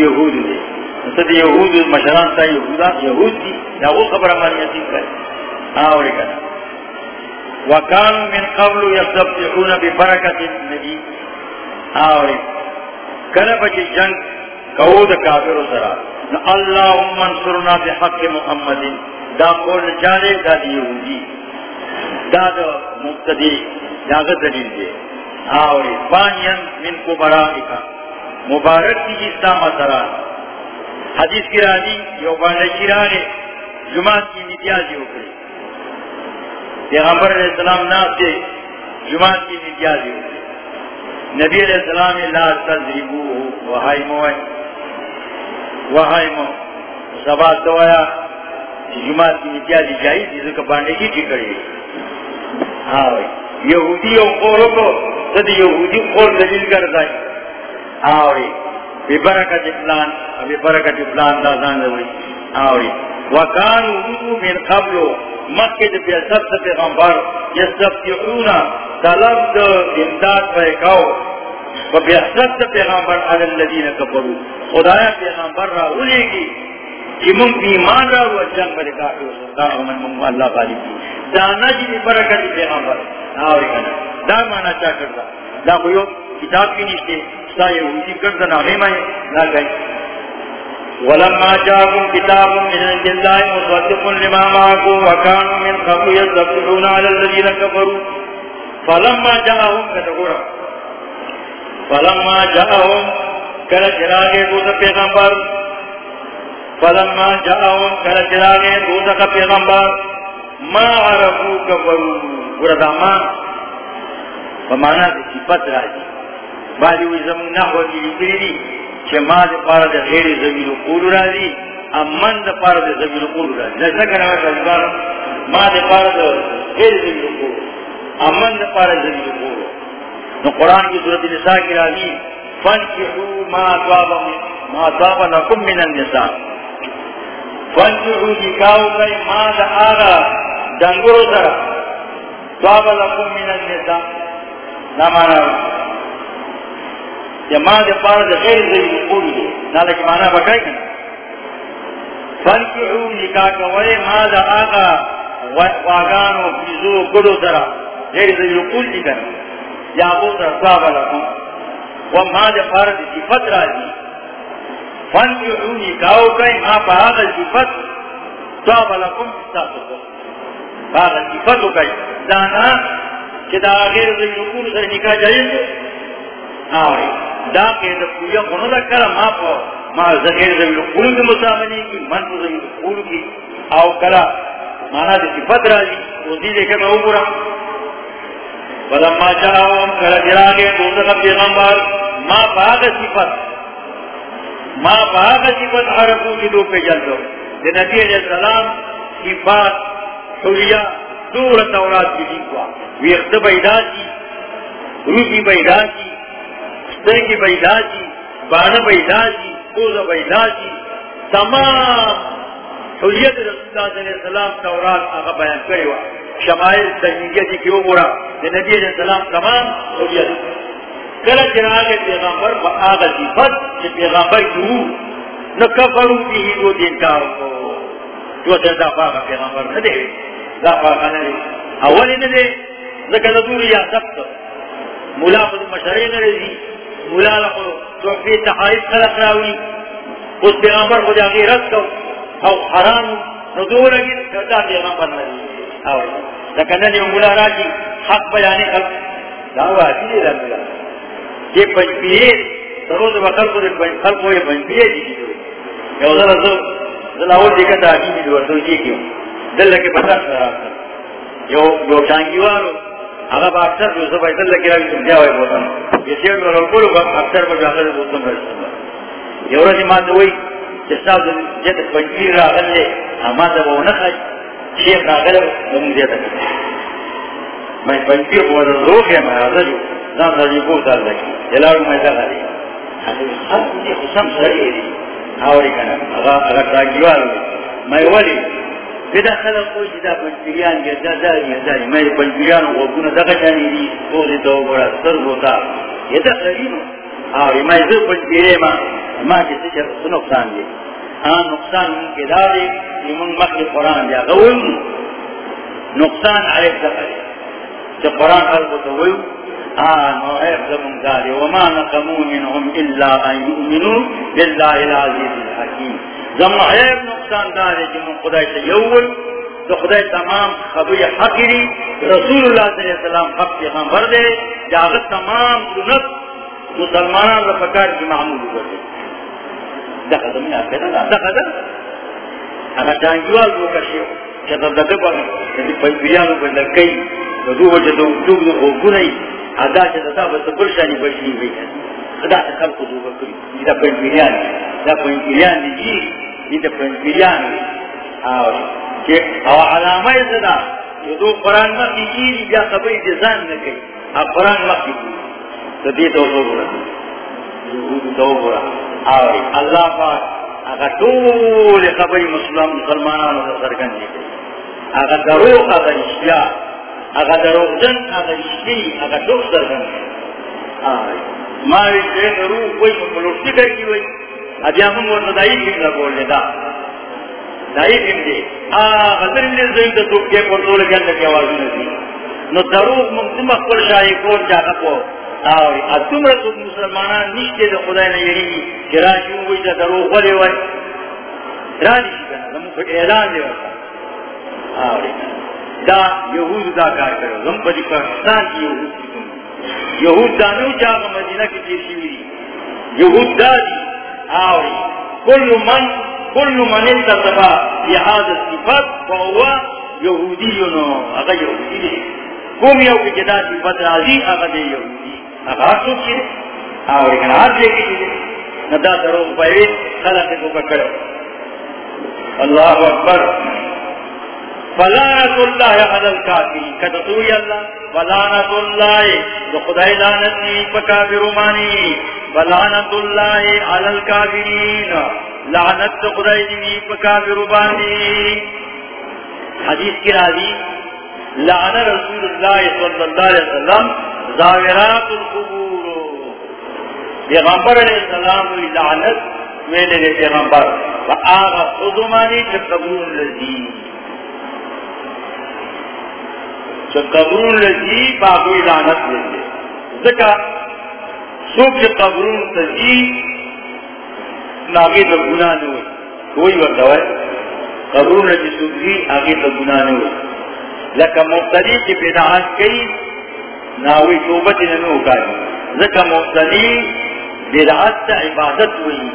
یہود دے سد یہود مشران تا یہودا یہود دی یا وہ خبر ہماری یتیم کرے آوری کنا وکانو من قبل یستفتحون ببرکت النبی. آوری کنا بچی جنگ کود کافر سرا اللہم انصرنا بحق محمد. دا قول چالے دا دی یہودی دا دا مقتدی دا دلیل دے آوری بانین من کو برائکا مبارک دی جستا مسران حدیث کی راضی یو باندې چیرانه جمعات کی امتیازی وکړي پیغمبر علیہ السلام ناس دے جمعات کی امتیازی وکړي نبی علیہ السلام لا تذریبو وحای موای وحای مو سبا دوایا جمعات کی امتیازی جائز دي ځکه باندې کی ټیکړي ها ہاں یہودی او قولو کو ته یہودی قول دلیل کر ګرځای آوری۔ بی برکت فلان بی برکت فلان دا زان دوئی آوری۔ وکانو ودو من قبلو مکد بی سب پیغمبر یستفتحونا طلب دا امداد پیکاو و بی سب پیغمبر علی اللذین کفرو خدایا پیغمبر را اولی کی کہ من کی ایمان را و جنگ بلے کافی سلطان و من من اللہ غالب کی۔ دانا جی بی برکت پیغمبر۔ آوری کنا۔ دا مانا چا کردا دا۔ کوئی کتاب کی نشتے سا یہودی کردن آگے میں نہ گئی ولما جاءكم كتاب من عند الله مصدق لما معكم وكانوا من قبل يذبحون على الذين كفروا۔ فلما جاءهم كتبوا فلما جاءهم كلا جراغه دوت پیغمبر۔ فلما جاءهم كلا جراغه دوت پیغمبر۔ ما عرفوا كفروا وردا ما۔ فمانا صفت راجی بعضی وی زمون نحو کی لکلی دی چه ما دی پارا دی غیر زمین قول را دی امن دی پارا دی زمین قول را دی نشنا کنوا کلبار ما دی پارا دی غیر زمین قول امن دی پارا دی زمین قول. نو قرآن کی صورت نساء کی را دی فانکحو ما طوابا ما طوابا لکم من النساء. فانکحو نکاو کئی ما دی آغا دنگرو سرا طوابا لکم من النساء. نمانا جماع دے پار دے. غیر قول دے معنی بکائی فنکعو نکاح کوئے ما دا آقا واغانو فیزو گڑو غیر قول دی یا ابو دے پار دے صفت فنکعو ما پا آقا صفت آقا دانا کہ دا غیر قول سر نکاح جائز دے. آوری۔ دا کہ دا پویا خونو دا کرا ما پا ما زغیر زمین قول دا مسامنی کی، من پا زمین قول کی۔ آو کرا مانا دا صفت راجی روزی دے کر او برا ولما جاؤں کرا جراغے دوزا پیغمبر، ما پا آگا صفت۔ ما پا آگا صفت عربو کی دو پہ جلدو دے نبی علیہ السلام صفات حلیہ دور تورات کی دیکھوا ویخت بیدا کی روحی بیدا کی سترگی بیدا جی بانا بیدا جی کوزا بیدا جی۔ تمام حلیت رسول اللہ علیہ السلام تورات آقا بیان کرے وا شمائل تجمیلیت کی اوورا نبی علیہ السلام تمام حلیت۔ کلا جناغ پیغمبر با آقا صفت چی پیغمبر کیوں نکفرو کی ہی دو دین کارو کو۔ جو سر دا فاقا پیغمبر ندے دا فاقا ندے اولی ندے ذکر دور یا سبت ملافظ مشرین رضی مولا لکھو تو اپنی تحائف خلق راوی، اس پیغمبر کو جاگی رد کرو۔ او حرام ندو لگی کرتا پیغمبر نبی۔ آوئی لیکن نلی مولا راجی حق بیانی خلق۔ دعوی آتی دی رب یہ پنجپیئے سروز بخل کو دیکھ خلق کو یہ پنجپیئے جی۔ دی یو ذرا زو ذرا اور دیکھا تا آجی دی دور تو یہ کیوں؟ دل لکے پتہ خراب یو یو چانگیوارو اگر اکثر جو سب ایسا لگے رہا تم کیا ہوئے بوتم یہ سیٹ اور کو لوگ اکثر پر جاکر بوتم رہتا یہ اور مات ہوئی جستا جد پنجیر راغل لے اما دا وہ نخج شیخ راغل دمو زیادہ میں پنجیر کو وزن روح ہے میں حضر جو زان رجی کو اتار لکی جلاو میں دا غلی خلق دی خسم سری دی آوری کنا اگر تاکیوار میں ولی بدا خلق کو جدا پنجیریان گیا داری داری میں پنجیریان کو گونا دا دی توزی تو بڑا سر ہوتا یہ دا خرینو آوری میں زر پنجیرے ماں ما کی سچر سو نقصان دی. ہاں نقصان من کے داری یہ مخل قرآن دیا. غول نقصان علیہ دفعہ جو قرآن خلق تو ہوئی آن وعیب زمن داری. وما نقمو منهم الا ان یؤمنو باللہ العزیز الحکیم. زمن عیب نقصان داری جو من خدای سے یول، تو خدای تمام خبری حقیری رسول اللہ صلی اللہ علیہ وسلم حق کے خبر دے جاغت تمام دنت مسلمانان رفکار کی معمول ہوئے دخل من آخر دخل اگر جانگیوال کو کشیو چتا دکا با یعنی پیپریانو پر لکی دو وجہ دو دوگ دو خوکنی ادا چتا تا بس برشانی بشنی بی خدا تا خلق دو بکری دا پیپریان دا پیپریان دی جی دی دا پیپریان آوری کہ او علامہ صدا یہ دو قرآن مخی جیری جا خبری دیزان نکی اب قرآن مخی جیری تو دیتا ہو گرا یہود تو گرا آوری اللہ پاک اگر طول خبری مسلم مسلمانانو دا سرگن دیکھے اگر دروغ اگر اشیاء اگر دروغ جن اگر اشیاء اگر دروغ سرگن ماوی سے دروغ کوئی مکلوشتی کر کی ہوئی؟ اب یا من ورنہ دائی فیم لگول لیتا دائی فیم دے. آغذر اللہ زیم دا توک کے پرطول کے اندر کی آوازی نسی نو دروغ ممتم اخبر شاہی کون جاگا کو. آوری اتم رسول مسلمانان نیشتے دا خدای نیری کہ راشی ہوئی دا دروغ ولی وی رانی شی کنا زمو اعلان دے ورکا آوری. دا یہود دا کار کرو زم پا دی پاکستان کی یہود یہود دانو جاگا مدینہ کی تیر شویری یہود دا آوری. کل من کل من انتصفا بحاد الصفات فهو یہودیونو اگا یہودی دے کوم یو کی جدا صفت راضی اگا دے یہودی. اگا سوچ چھے آوری کنا آج لے کی دے ندا دروغ پہوی خلق کو ککڑو اللہ اکبر. فلانت اللہ علی الکافرین کتتوی اللہ فلانت اللہ تو خدای لعنتی پکافر مانی. فلانت اللہ علی الکافرین لعنت تو خدای دی پکافر مانی. حدیث کی راضی، لعن رسول اللہ صلی اللہ علیہ وسلم زاورات القبور. پیغمبر علیہ السلام لعنت میلے لے پیغمبر. فآغا خودمانی چھ قبرون لذی قبرون لذی باقوی لعنت لذی ذکا سوک چھ قبرون لذی ناغی تا گناہ نوئی کوئی وقت ہوئے قبرون لذی سوک لی آغی تا گناہ نوئی لکا مبتدی چھ بدعات کئی، ناوی توبت ننو کاری ذکا مبتدی بدعات تا عبادت ہوئی۔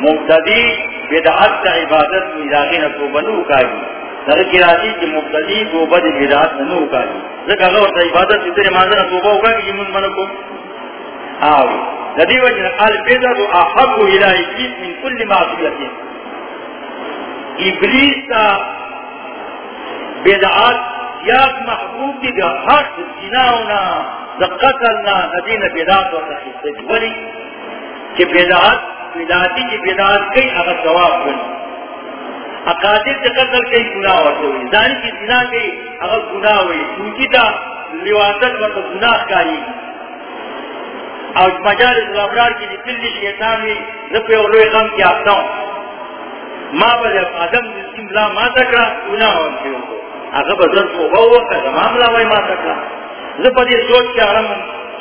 مبتدی بدعات تا عبادت ہوئی لاغین توبہ کاری ذکا راضی چھ مبتدی توبہ دی بدعات ننو کاری۔ ذکا غور تا عبادت تیرے مانزر توبہ ہوگا کہ من منکو آوی لدی وجہ قال بدعات احب الہ ابلیس من کل معصیت۔ ابلیس تا بدعات یاد محبوب دی دا حق زناونا دا قتلنا ندین بدعات و تخیصت ولی کہ بدعات بدعاتی کی بدعات کئی اگر جواب کنی اقادر سے قتل کئی گناہ ہوتے ہوئی دانی کی زنا کئی اگر گناہ ہوئی سوچی تا لیواتت و گناہ کاری۔ اور مجالس الابرار کی نکلی شیطان میں رفع و روی غم کی آفتا ہوں ماں بلے آدم جسیم لا ماں تکرا، گناہ ہوتے ہوئے اگر بدن کو وہ کا معاملہ وہی ما سکلا زپا دی سوچ کے حرم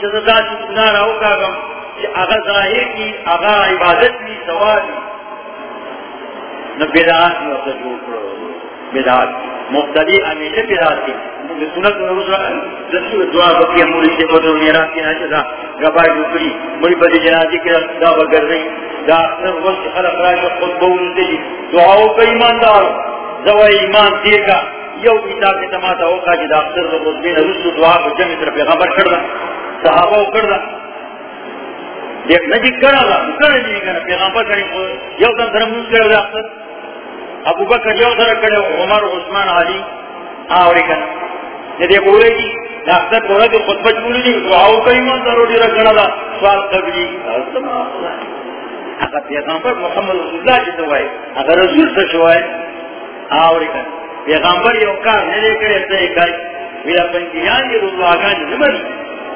چزدا چی گناہ رہو کا گم کہ اگر ظاہر کی، اگر عبادت کی سوال نہ بیدات میں اسے جوڑ کرو بیدات مبتدی ہمیشہ بیدات کی سنت رسول دعا بکی مولی سے بدر میرا کی ناچہ گبائی ڈکری مری بدی جنازی کے دا بگر رہی دا اکثر وقت خلق رائے خود بون دی دعاو کا ایماندار زوائی ایمان دے گا یو کتاب کے تماتا ہوگا جدا اکثر دا خود بین رسول دعا کو جمع طرف پیغمبر کردہ صحابہ کردہ دیکھ نجی کرا دا کرا جی کرا پیغمبر کریم یو دن سر موس کرو دا ابو بکر یو سر کرو عمر، عثمان، علی، آوری کرا ندی بولے جی دا اختر بولا جو خطبہ چولی دی دعاو کریم سر دی رکھنا دا سوال قبلی اگر پیغمبر محمد رسول اللہ جی دوائی اگر رسول سر شوائے آوری کرا پیغمبر یو کار ندی کرے ایسا ایک کاری ویلا پنکیان جی رضو آگان جی نمری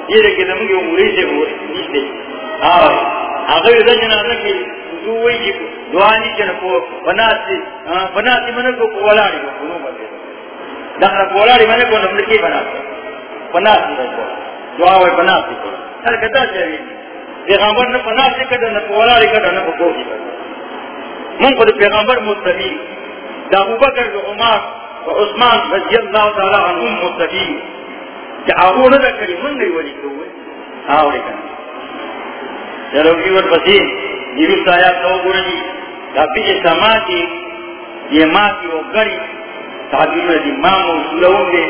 یہ دیکھے نمگی اموری سے ہوئے نیشتے اگر جنازہ کی دوئی کی دعانی چن کو بناسی بناسی من کو کولاڑی کو کنو بندے دخل کولاڑی من کو نملکی بناسی بناسی کو دعا ہوئے بناسی کو۔ ہر کتا چاہیے۔ پیغمبر نے بناسی کتا نہ کولاڑی کتا نہ کوشی کتا من کو پیغمبر مستبی دا ابو و عمر و عثمان رضی اللہ تعالی عنہم مستبی کہ آبو نہ کری من گئی ولی کوئے آوری کرنے چلو کی ور پسی نیروس آیا تو کافی جی سما کی یہ ماں کی وہ گری تعبیر دی ماں موصولہ ہوں گے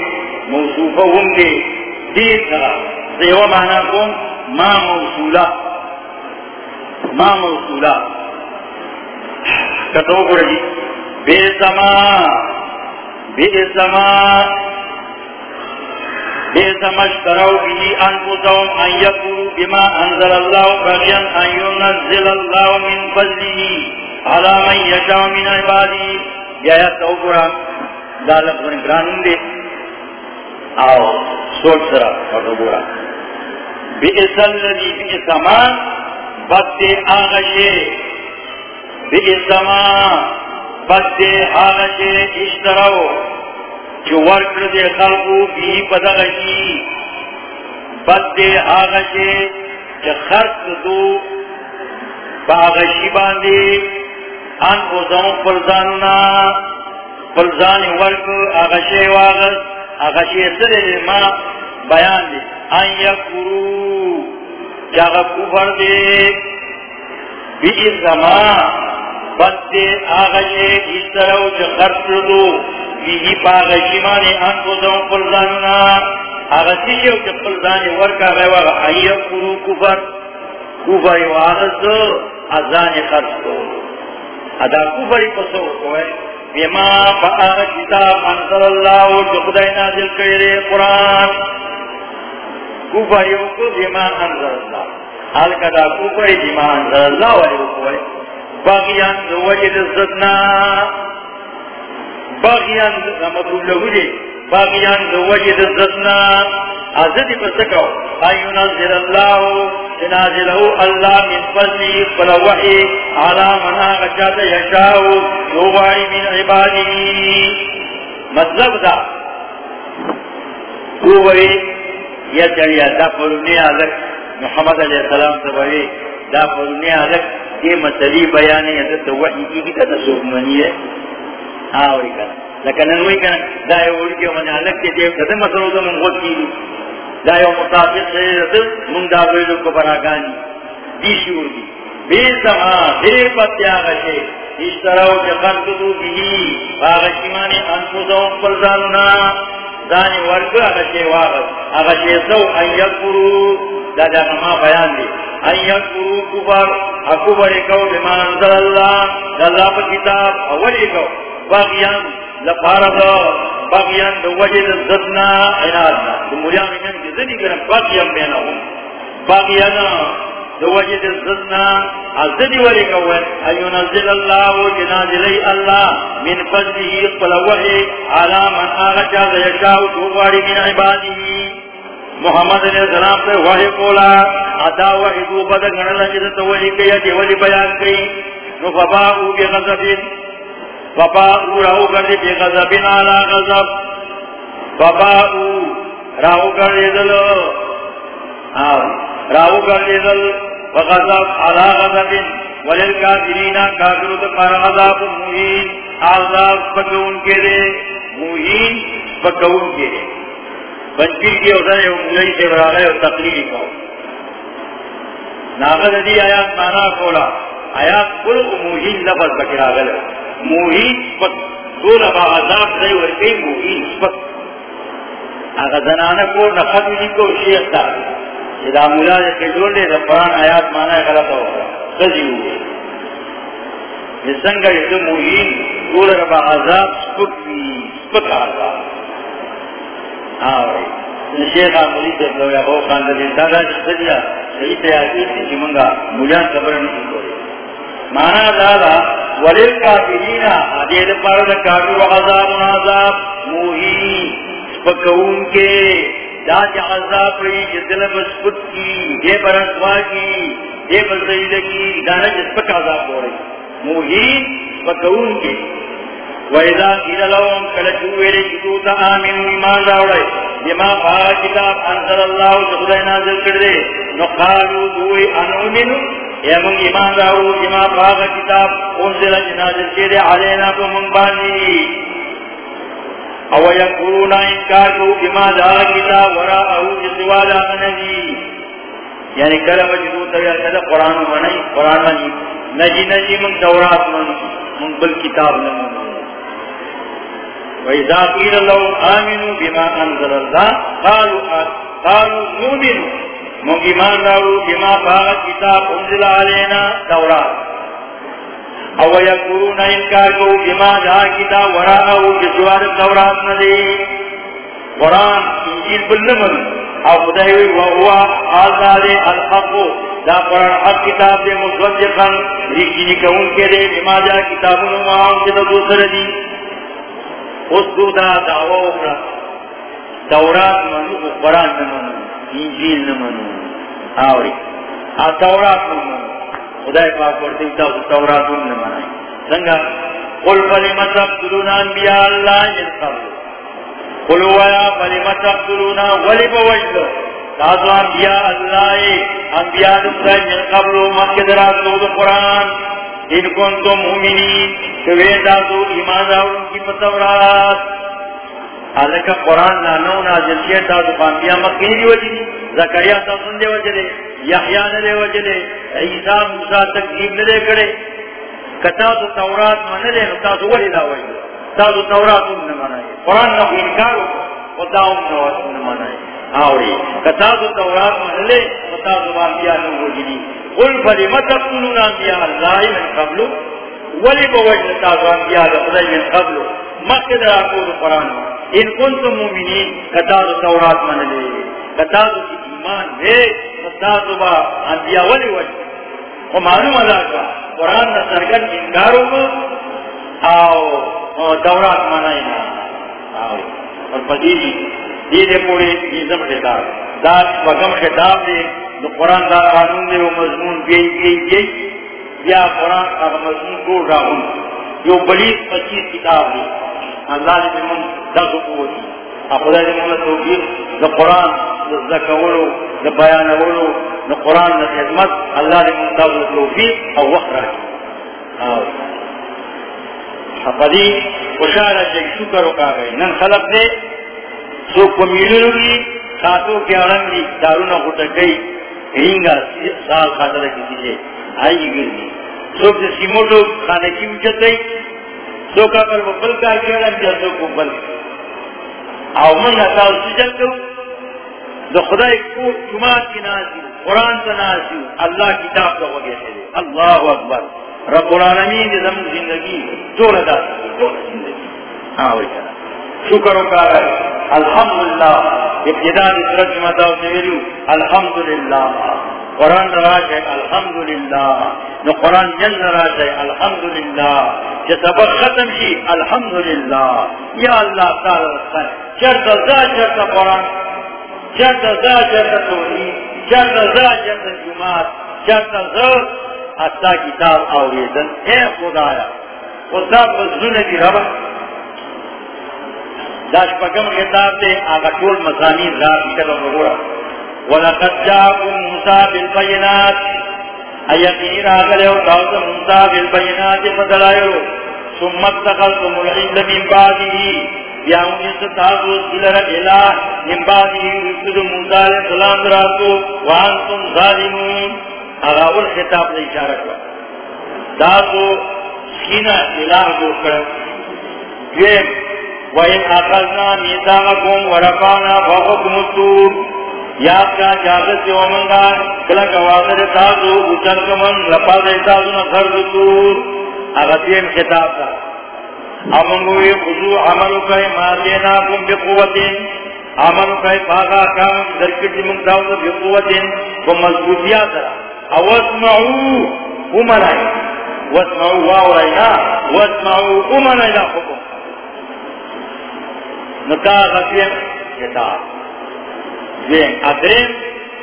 موصوفہ ہوں گے دیر مانا کون ماں موصولہ ماں موصولہ کتو بے سما بے سما اشتروا به أنفسهم أن يكفروا بما أنزل الله بغيا أن ينزل الله من فضله على من يشاء من عباده. جاء توقرا دا لفظ نگران دے. آو، سوچ سرا فتوقرا بئس الذي بئس ما بد آغشے. بئس ما بد آغشے اشتروا جو ورکر دے خلقو بھی بدغشی بد دے آغشے جو خرق دو، باغشی باندے، ان اوزاؤں پلزاننا پلزان ورک آغشے واغس آغشے سدے ما بیان دے۔ ان یکورو جاغ کفر دے بی زمان بد دے آغشے اس طرح جو خرق دو بیہی پاغ شیمانی انکو دون قلزاننا آغا سیشیو چا قلزانی ورکا غیوا آئیو کرو کفر. کفر واغز ازان خرس کو ادا کفری پسو کوئے. بیما پا فآغ کتاب انصر اللہ جو خدای نازل کرے قرآن. کفریو کو بیما انصر اللہ. حال کدا کفری بیما انصر اللہ ولیو کوئے. باقیان دو وجد زدنا باغیان مطلوب لہو جی باغیان دو وجد زدنا آزدی پسکو ایونا زر اللہ جنازلہو اللہ من فضلی فلوحی علا منا غشات یشاو دوباری من عبادی مطلب دا دوباری یا چلیا دا پرونی آلک محمد علیہ السلام سبوی دا پرونی آلک یہ مسئلی بیانی حضرت وحی کی کی تا سوکمنی ہے۔ ہاں، آوری کنا لکن انوی کنا دا یو اوڑی کیو منی علک کے دیو کتے مسئلو دا من غد کی دا یو مطابق سے رسل من دا ویلو کو براکانی دی شور دی بے سما بے پتیا غشے اشتراو چا خرکتو بھی باغشی مانی انفوزاو پلزانونا دانی ورگ اغشے واغت اغشے سو، ان یکورو دا دا نما بیان دی. ان یکورو کفر. اکبر کو بما انزل اللہ دا اللہ پا کتاب. اولی کو باغیان لپارا باغیان دو وجد زدنا عنادنا دو مولیان من یعنی جزنی کرن باغیان بینا ہوں باغیان دو وجد زدنا عزدی ولی قوات ایو نزل اللہ و جنازلی اللہ من فضله اقبلوحی علا من آغا چاز یشاو دوباری من عبادی. محمد علیہ السلام سے وحی قولا. ادا وحی دو بدن گنالا جدت وحی کیا دی ولی بیان کئی نو فباؤ بی غزبین فباؤ راہو کردی بے غزبین آلا غزب فباؤ راہو کردی دل. راہو کردی دل. وغزب آلا غزبین وللکافرین کافر دفار غزاب موہین عذاب پکون کے دے. موہین پکون کے دے. بنچیر کی ہوتا ہے مولی سے براغے اور تقلیلی کو. ناغذ دی آیات مانا کولا. آیات کل موہین لفظ بکراغل ہے موہین سپک دو لفا عذاب دے ورکی موہین سپک آگا زنانا کو نخط جی کو شیخ تا اذا مولا قرآن آیات مانا غلط ہوگا ہوئے ربا عذاب سپک بھی سپک عذاب۔ ہاں آوری شیخ آمولی سے دادا جی، جس صحیح تھی کہ منگا خبر نہیں مانا دادا ولیل کافرین کافر عذاب عذاب سپکون کے۔ دا جا عذاب رئی جدل بسکت کی دے برسوا کی دے بزید کی، دانا جس پک عذاب ہو رہی۔ موہین سپکون کے۔ وَإِذَا قِيلَ لَهُمْ كَلَّجُوا إِلَيْكُمْ تَآمِنُوا ایمان راوڑے بما پاک کتاب انزل اللہ خدای نازل کردے۔ نقالو دوئی انومنو یا من ایمان راوڑو بما پاک کتاب انزل نازل کردے علینا کو من بانی او یکفرون انکار کو بما دا کتاب وراءہو جسوا دا نجی یعنی کلم جدو تغیر کده قرآن منی قرآن منی نجی نجی من دورات من من بل کتاب نمون وَإِذَا قِيلَ لَهُمْ آمِنُوا بِمَا أَنزَلَ اللَّهُ، قَالُوا قَالُوا نُؤْمِنُ. من ایمان راو بما باغت کتاب انزل علینا تورات. او یکورون انکار کو بما جا کتاب وراءو جسوار تورات ندی. قرآن، انجیل بلنمن او خدایوی وہوا آزاد الحق. دا قرآن حق کتاب دے مصدقا. ریشینی کون کے دے بما جا کتابونو معاون سے دوسر دی. اس دو دا دعوی اکرا تورات منو، قرآن نمانو انجیل نمانو آوری. آ تورات نمانو خدای پاک ورطی تا تورات نمانائی سنگا قل فلما تقتلون انبیاء اللہ من قبل. قلو ویا فلما تقتلون؟ ولی بوجدو تاسو انبیاء اللہ انبیاء اللہ من قبل مکد راتو قرآن. ان کنتم مومنین کہ تاسو ایمان دارون کی پتورات حالکہ قرآن نانو نازل کیا تاسو پانبیا مکی دی وجہ دی زکریہ تاسون دے وجہ دے یحیاء دے وجہ دے عیسیٰ موسیٰ تکذیب دے کرے۔ کتاسو تورات من لے نو تاسو ولی دا وجہ۔ تاسو تورات ان منائے۔ قرآن نو انکارو و داؤن نو ان منائے۔ آوری کتاسو تورات من لے و تاسو پانبیا نو وجہ قل فلی متقتلون انبیاء اللہ من قبلو ولی بوجہ تاسو انبیاء اللہ من قبلو مقد راکور قرآن ان کنتم مومنین کتازو تورات من لے کتازو کی ایمان لے کتازو با انبیاء ولی وجہ۔ و معلوم اللہ کا قرآن نا سرگن انکارو کو آو تورات منائینا آو، اور پدیدی دیدے پوڑے نیزم خطاب۔ دا وگم خطاب دے دو قرآن دا قانون دے و مضمون بیئی بیئی بیئی یا قرآن کا مضمون کو راہن جو بلیس پچیس کتاب دی اللہ نے من دس قوتی خدا من توفیق دا قرآن دا ذکرولو دا بیانولو دا قرآن دا خدمت توفیق او وقت راکی حفظی خوشارہ چک شکر نن خلق دے سو کمیلو لی ساتوں کے دارونا خوٹا گئی رینگا سال خاطر کسی سے آئی گردی سو کسی موٹو کھانے کی اچھت سو کا کر بل کا کیڑا کو بل. او من تا سجل کو دو خدای کو جماعت کی نازل قرآن کا نازل اللہ کتاب کا وجہ سے اللہ اکبر. رب العالمین نے زمین زندگی جو ردا جو زندگی. ہاں وہی کرا شکر کا الحمدللہ ابتدا ترجمہ دا ویلو الحمدللہ قرآن راج ہے، الحمدللہ۔ نو قرآن جن راج ہے، الحمدللہ۔ کہ سبق ختم شی الحمدللہ۔ یا اللہ تعالی رکھتا چرتا زا چرتا قرآن چرتا زا چرتا توحید چرتا زا چرتا جماعت چرتا زا حتی کتاب آوریدن۔ اے خدایا خدا بزدون کی ربا داش پکم خطاب دے، آگا طول مزامین را بکر مغورا ولقد وَلَقَدْ جَاءَكُمْ مُوسَى بِالْبَيِّنَاتِ. اَيَقِينِ رَاغَلَهُ تَعْوَزَ مُوسَى بِالْبَيِّنَاتِ فَدَلَائِرُ ثُمَّ اتَّخَذْتُمُ الْعِلَّ مِنْ بَعْدِهِ. یاونی ستازو سلر الہ من بعدی رسول موسیٰ علیہ السلام دراتو وانتم ظالمون. اغاول خطاب نے اشارہ کر داتو سکینہ الہ جو کر دویم وَإِنْ أَخَذْنَا مِيثَاقَكُمْ وَرَفَعْنَا فَوْقَكُمُ الطُّورَ. یاد کا جاگت جو منگا کلا کوازر تازو اچھل کمن لپا دے تازو نظر دور اغتیم خطاب تھا۔ امنگوی خضو عملو کئی ما دینا کم بقوتین عملو کئی پاگا کام درکتی منگتاو بقوتین۔ کم مضبوطیات را اواسمعو امرائی واسمعو واورائنا واسمعو امنائی امرائی حکم نکا غتیم خطاب ادریم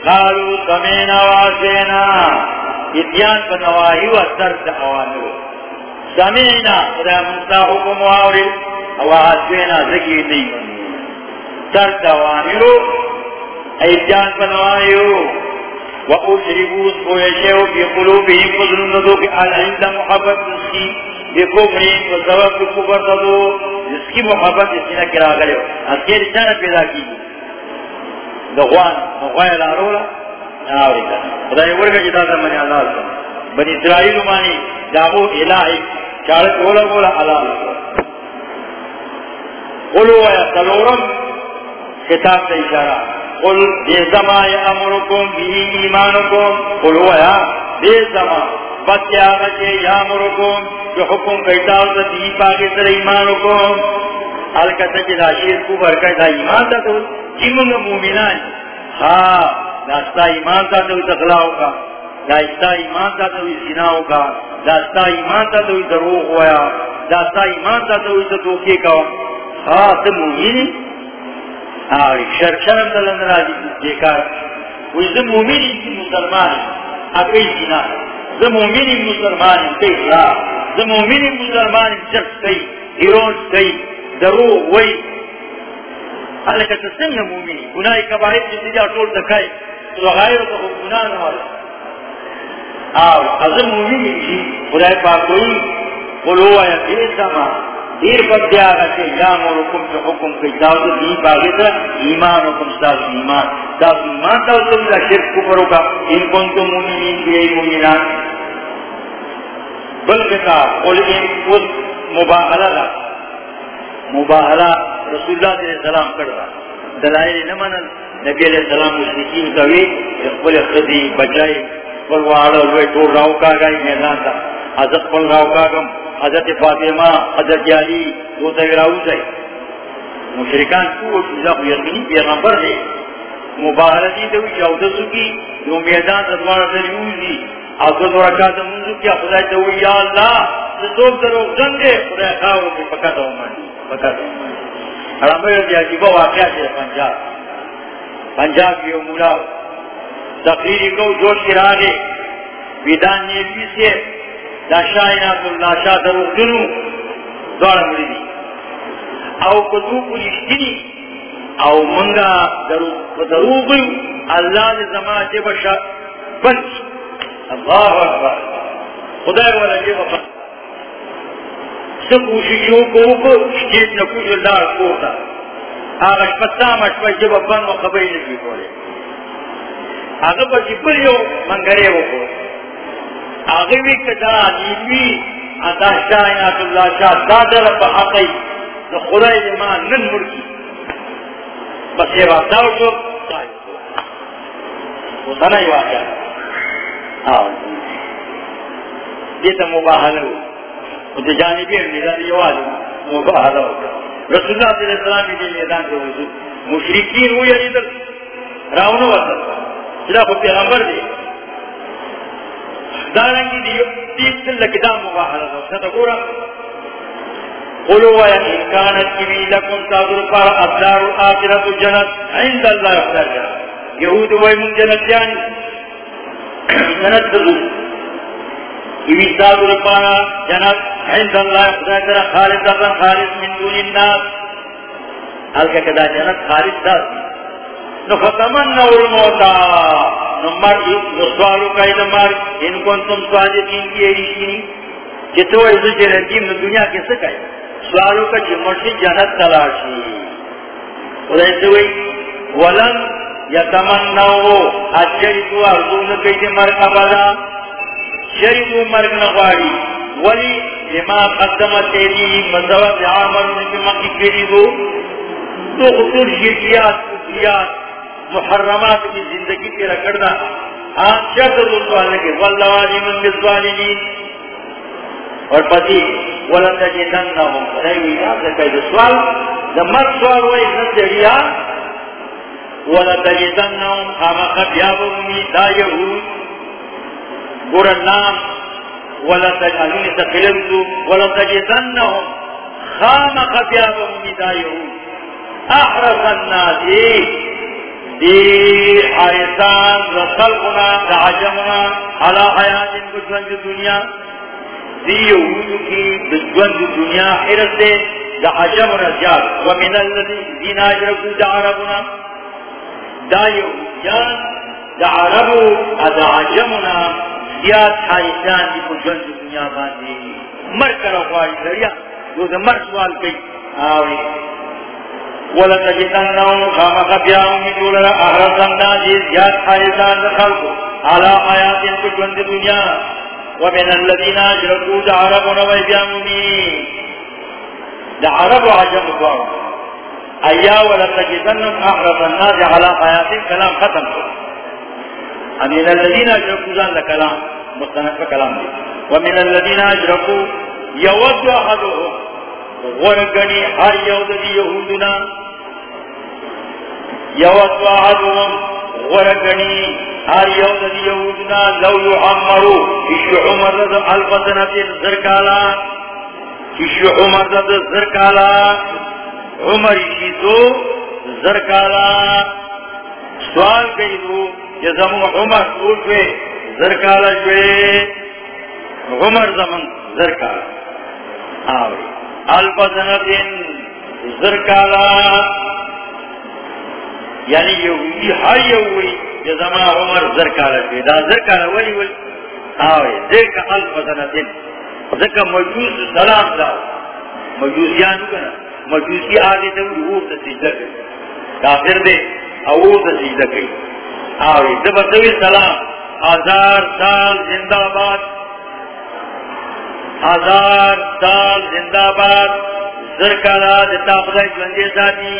قالو سمینا واسینا اتیان پا نواہی و سرد اوامرو سمینا خدا منتا حکم واسینا دی. اوامرو پا نواہیو و بی ندو کی الہند محبت نسکی بی و سبب کفر ندو جس کی محبت اس نے کرا گئے اس کے رشانہ پیدا کی. دغوان مغوان لارولا ناوری کنا خدای ورگا جدا دا منی اللہ سن بن اسرائیل مانی جابو الہی چارک اولا بولا اللہ قلو ویا سلورم خطاب تا اشارہ۔ قل دیزما یا امرکم بھی ایمانکم۔ قلو ویا دیزما بچے آگا چے یا امرکم جو حکم کئیتاو تا دی پاکی سر ایمانکم۔ حلکتا چے دا شیر کو برکای دا ایمان تا تو جمنگ مومنان ہاں داستا ایمان تا تو تخلاو کا داستا ایمان تا تو سناو کا داستا ایمان تا تو دروغ ہویا داستا ایمان تا تو دوکے کا ہاں تم مومنی آری شر شرم دلن راجی دیکار وی زم مومنی مسلمان اکی سنا زم مومنی مسلمان تی اخلاق. زم مومنی مسلمان جرس کئی. ایرون کئی. دروغ وی حالکہ تسنگ مومنی. گناہ کبائر جسی جا ٹول دکھائے تو غیر تو گناہ نوالا آو حضر مومنی جی. خدای پاکوئی قلو آیا دیساما دیر پر دیا گا کہ جام اور حکم سے حکم کے داود دی باغی تھا ایمان حکم ساس ایمان۔ ساس ایمان تھا تو میرا شرک، کفر ہوگا۔ ان کون تو مومنین کی ای مومنان؟ بلکہ تھا، قل ان اس مباہلہ مباہلہ رسول اللہ علیہ السلام کر رہا۔ دلائل نمانل نبی علیہ السلام مشرکین کوي خپل خدي بچای پر واړه وې ټول راو کاږي میدان ته حضرت پر راو کاږم حضرت فاطمہ، حضرت علی، دو ته راوځي مشرکان ټول چې یقیني پیغمبر دی مبارکی ته وی چاوته سکی یو میدان ته دوار ته یوزي او دو رکعات منځ کې خدای ته وی یا الله زه څوک درو څنګه خدای خاور دې پکا ته ومني پکا ته ومني رامبر دی عجیبہ واقعہ ہے، پنجاب۔ پنجاب کی مولا تقریری کو جوش کی راہ ویدان نیوی سے دا شاہینات اللہ شاہ در اخدنو دوارا ملی دی۔ او کدو پولیشتنی او منگا دروغی اللہ نے زمان جب شاہ بنچ اللہ اکبر۔ خدای والا جب بنچ کوششوں کو جیت نہ کچھ اللہ کو تھا آغاش پتا مشپا جب بند و خبری نکی کولے آغا پا جبریو منگرے ہو کو آغا بھی کتا نیوی آتا شاہینات اللہ شاہ دادر پا حقی تو خدای زمان نن مرکی بس یہ وقت داو شو وہ سنا ہی واقعہ آو یہ تو مباہل ہو مجھے جانبی میرا دیوال مباہل ہو رسول اللہ صلی اللہ علیہ وسلم کے میدان کے وضو مشرکین ہوئی علی در راونو وصل جدا کو پیغمبر دی. دارنگی دیو تیس دل لکدام مباحلہ دو ستا گورا قلو ویا انکانت کمی لکم تاظر پارا ابدار آخرت جنت. عند اللہ افدار جنت یہود وی من جنت جانی جنت دلو کمی تاظر پارا جنت. عند اللہ افدار جنت خالد اللہ خالد من دون الناس. حلکہ کدا جنت خالد دا نو الموتا نمار ان صادقین کی جنتیم دنیا کے سکائی سوالو کا جمرشی جنت تلاشی. خدا ایسے ہوئی ولن یتمنو اچھریتو ارزون کئی دی مرگ ابدا شریتو مرگ نغواری ولی لما قدمت تیری مزوت عامل نکی مکی کری دو تو خطور شرکیات کفریات محرمات کی زندگی تیرا کرنا آن ہاں، شرط دلوالے کے؟ واللوالی من بالظالمین۔ اور پتی ولن تجدنہم رہی یاد رکھے جو سوال دا مر سوال ہوئی نتریا ولن تجدنہم خاما خبیابہمی دا یہود۔ گورا نام ولن تجدنہم تقلمتو ولن تجدنہم خاما خبیابہمی دا یہود۔ احرص الناس دی دا عجمنا حیات ان کو جوند دنیا دی کی دنیا حرس دے، دا عجمنا ومن اللذی دین آجرکو دا عربنا، دا یہودیان دا عربو دا عجمنا زیاد دی کو جوند دنیا باندی. مر کرو خواہی دریا جو دا مر سوال کئی. آوری. ولتجدنهم خام خبياهم جولر احرص الناس زياد حائزان خلقو على حيات كجوند دنيا ومن الذين اجرقوا دعربون ويبياموني دعرب عجم قوام ايا ولتجدنهم احرص الناس على حيات كلام ختم. ومن الذين اجرقوا ذان لكلام مستنق كلام دي. ومن الذين اجرقوا يود احدهم ورگنی ہر یود دی یہودنا یود وعدهم ورگنی ہر یود دی یہودنا لو یعمرو. کشو عمر دا الفضنت زرکالا کشو عمر دا زرکالا عمر شیدو زرکالا سوال کئی دو جزمو عمر اوٹوے زرکالا جوے عمر زمن زرکالا آوری. البدنتن زرکالا یعنی یہودی ہر یہوی جزما عمر زرکالا شوی دا زرکالا ولی ولی. آوے ذکا البدنتن ذکا مجوز، سلام دا. مجوزیانو کنا. مجوزی آگے تا اوہ تا سجدہ کئی. کافر دے اوہ تا سجدہ کئی. آوے دبتوی سلام. ہزار سال زندہ باد ہزار سال زندہ باد زرکالا دیتا خدای جوندی ساتی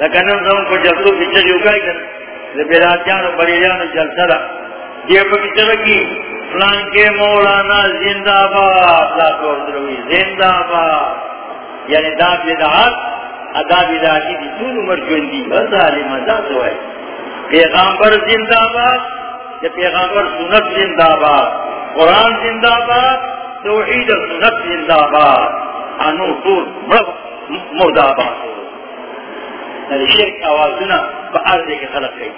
لکنم زمان کو جلسو پیچھر یوگائی کر زبیراتیان و بریلیان و جلسہ دا یہ پکچر کی فلان کے مولانا زندہ باد لا طور دروی زندہ باد یعنی دا بیدعات ادا بیدعاتی دی طول عمر جوندی بس عالم ادا ہے پیغامبر زندہ باد یا پیغامبر سنت زندہ باد قرآن زندہ باد توحید سنت زندہ باد انو طول مرد آباد نلی شرک آوازنا با عرضی کے خلق گئی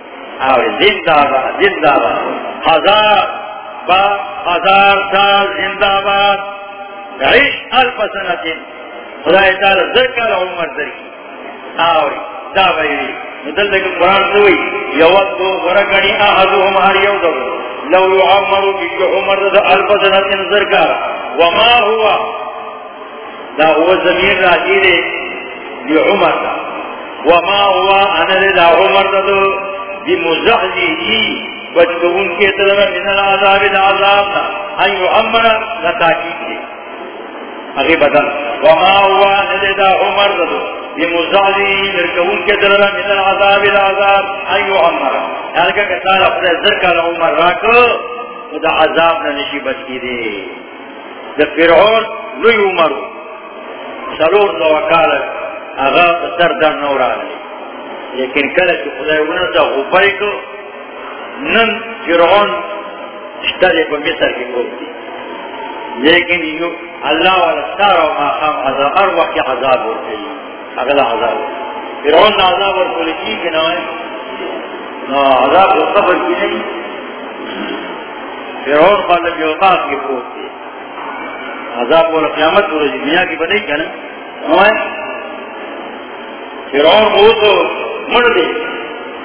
آوے زندہ باد زندہ باد ہزار با ہزار سال زندہ باد عیش الف سنت خدای تعالی ذکر عمر ذرکی آوے دا بیری مدل لیکن قرآن سوئی یودو ورگنی آہدو ہماری یودو لو يعمر بك عمر ذا ألف سنة نظرك وما هو؟ دا ہوا زمین هو زمين راجير لعمر ذا وما هو؟ أنا لذا عمر ذا بمزحزه بجبون کے طرح من العذاب العذاب ان یعمر يعمر لتاكيد اگے بدل وما هو أنا لذا عمر ذا بمزحزه مركون کے طرح من العذاب العذاب. ان يعمر ہلکا کہ تعالی اپنے ذکر عمر راکو دا عذاب نہ نشی بچ کی دے. دا فرعون لوی عمر. سرور دو وکال اغا سر در نورا لے لیکن کل کہ خدای انہوں دا غبری کو نن فرعون اشترے پا مصر کی گوب دی. لیکن یو اللہ والا سارا و ماقام عذاب ہر وقت عذاب ہوتے ہیں اگلا عذاب. فرعون عذاب اور پولیسی کے نوائے عذاب و قبر کی نہیں. پھر اور خالق کی اوقات کی. پوک تھی عذاب و قیامت و رجی دنیا کی بدئی کیا نا پھر اور وہ تو مڑ دے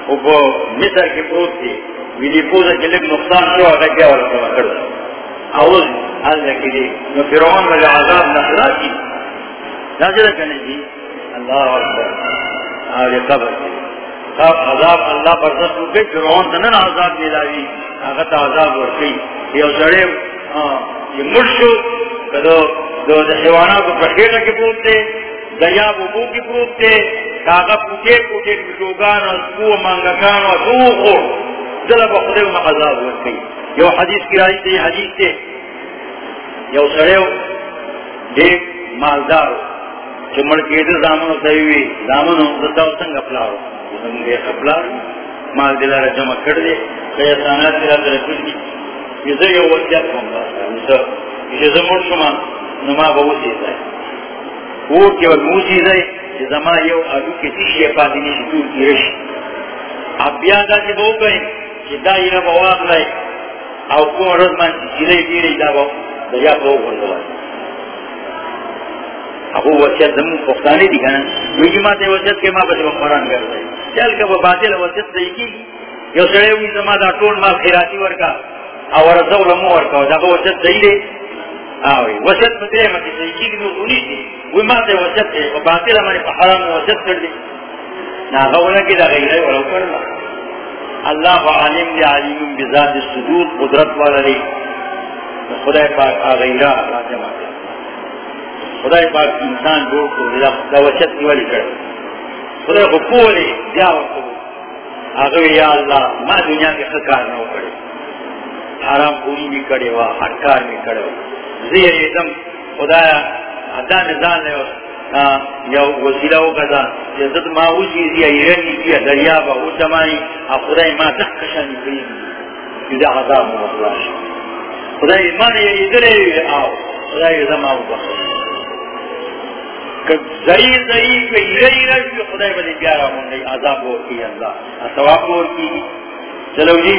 وہ مصر کی پوک تھی ویلی پوزا کے لیے نقصان شو آگا کیا والا کما کر دا آوز حال رکھی دی. نو فرعون میں عذاب نخلا کی نازل کرنے جی اللہ اکبر. آگے قبر کی خواب عذاب اللہ پر ذات ہوگئی فرعون تنن عذاب ملاوی آغت عذاب ورکی. یہ سڑے یہ مرشو کدو، دو حیوانات کو پرخیرہ کے پروت دریا ببو کی پروت دے. کاغا پوٹے پوٹے ویڈیوگان اور سو مانگکان اور سو خور. دل بخدے و مقضاب ہوت کئی یو حدیث کی رائی تے حدیث تے یو سڑے دیکھ مالدار چمڑ کے دل زامن تیوی زامن دتا سنگ اپلاو سنگ اپلاو مال دلار جمع کر دے۔ کئی سانات دلار در کل کی یہ زر یو وقتیات کون باستا یہ زمر شما نما بہت چیز ہے۔ وہ کہ وہ موسی ہے؟ کہ زما یو ابو کے تیشی پادینی شتور کی رش اب بیان دا سے بہو کریں کہ دا یہ بواق لائے او کون رزمان چیزے دیرے دا بہو دریا بہو گردوا ابو وسیعت زمون پختانی دی کنا ویجی ما تے وسیعت کے ما بچ بخوران کر دے چل کہ وہ باطل وسیعت دی کی یو سڑے ہوئی زما دا ٹول مال خیراتی ورکا اور زول مو ورکا دا وسیعت دی دے آوی وسیعت مدرے ما تے کی کی نو سنی دی وی ما تے وسیعت تے باطل ہمارے حرام وسیعت کر دی نا غولا کی دا غیرے ولو کرنا اللہ عالم دی علیم بذات الصدور قدرت والا لی خدا پاک آغیرہ اللہ جمع خدا پاک انسان جوڑ کو دا وچت کی والی کرے خدا کو پولی دیا وقت آگوی یا اللہ، ما دنیا کے خکار نہ کرے حرام پوری بھی کرے وا ہٹکار بھی کرے زیر ایدم خدا ادا نظام لے وقت یا وسیلہ ہو کتا یا ما او چیزی ایرنی کیا دریا با او جمائی خدا ما تخشانی کری جدا عذاب مطلع خدا ایمان یا ادرے آو بخش خدای بڑے پیارا ہوں عذاب اور کی اللہ اور کی چلو جی.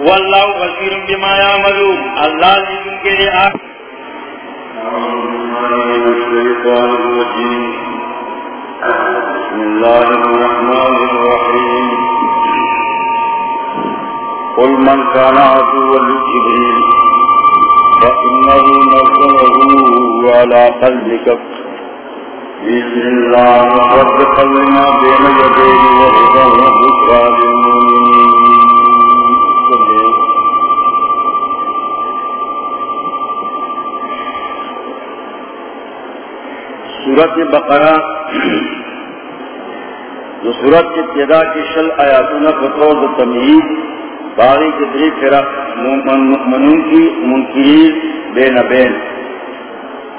واللہ بصیر بما یعملون اللہ کے بسم الله الرحمن الرحيم قل من كان عدوا لجبريل فإنه نزله على قلبك بإذن الله مصدقا لما بين يديه وهدى وبشرى للمؤمنين. سورت بقرہ جو سورت کے ابتدا کی شل آیاتون بطور تمہید باغی کے دری فرق منون کی، منکرین، بین بین۔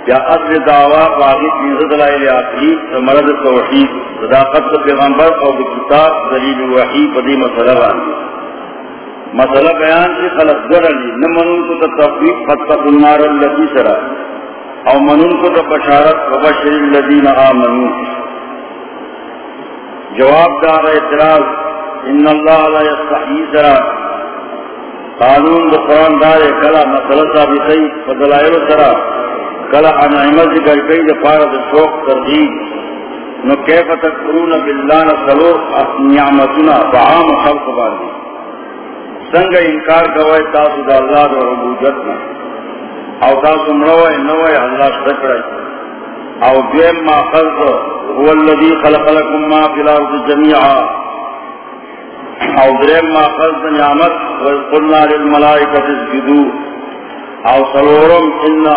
یا اصل دعویٰ باغی کی نزد آخری مرد توحید، صداقت پیغمبر اور کتاب دلیل وحی بدی مسئلہ باندھی۔ مسئلہ بیان سے خلق گرلی نہ منون کو تفریق فتح النار اللتی سرا۔ او منون کو تو بشارت وبشر الذین آمنون جواب دار اعتراض، ان اللہ لا یستحیی سرا قانون دو قرآن دار کلا مسئلہ ثابتی فضلائل سرا کلا انعمت ذکر کئی دو پارد شوق ترجیب نو کیف تکفرون باللہ نسلو نعمتنا فعام خلق باندی. سنگ انکار کوئے تاسو دا اللہ دا ربوجت نا او تاسو مروئے نوئے اللہ شکرے او دویم ما خلق هو الذي خلق لكم ما في الارض جميعا او دریم ما خلق نعمت وقلنا للملائکة اسجدو او سلورم انا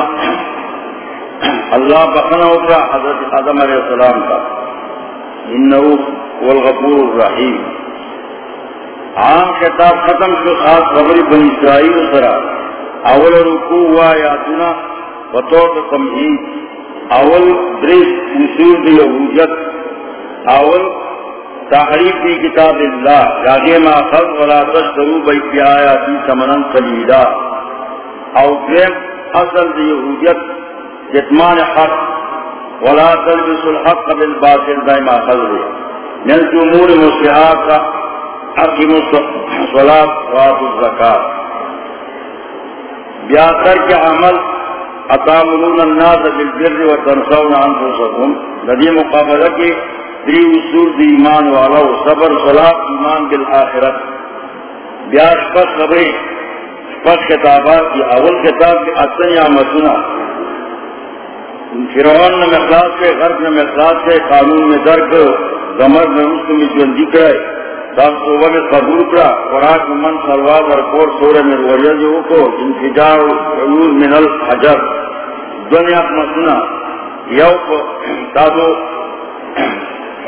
اللہ بخنا اکرا حضرت آدم علیہ السلام کا. انہو والغفور الرحیم. عام کتاب ختم کو خاص خبری بن اسرائیل سرا. اول رکوع ہوا یاتنا بطور تمہید. اول دریس اصول دی یہودیت. اول تحریف دی کتاب اللہ. راگے ما خلق ولا تشترو بیتی آیاتی سمنن قلیلا. او دیم اصل دی یہودیت. جتمان حق. ولا تلبس الحق بالباطل دائما خلق. من جمهور مسیحات کا حقیم الصلاة وآت الزکاة. بیاتر کے عمل اتامرون الناس بالبر وتنسون انفسكم لدی مقابلہ کی دی اصول دی ایمان والا و صبر صلاح ایمان بالآخرت. بیاش پر خبری پر کتابات کی اول کتاب کی اصل نعمتنا فرعون نے مخلاص کے غرب نے مخلاص کے قانون میں درک گمر میں اس کو میں جندی کرے دام صوبہ میں قبول کرا خوراک من سلواد اور کور سورہ میں رویہ جو کو انفجار عیوز من الحجر۔ دنیا مسنا یو کو دادو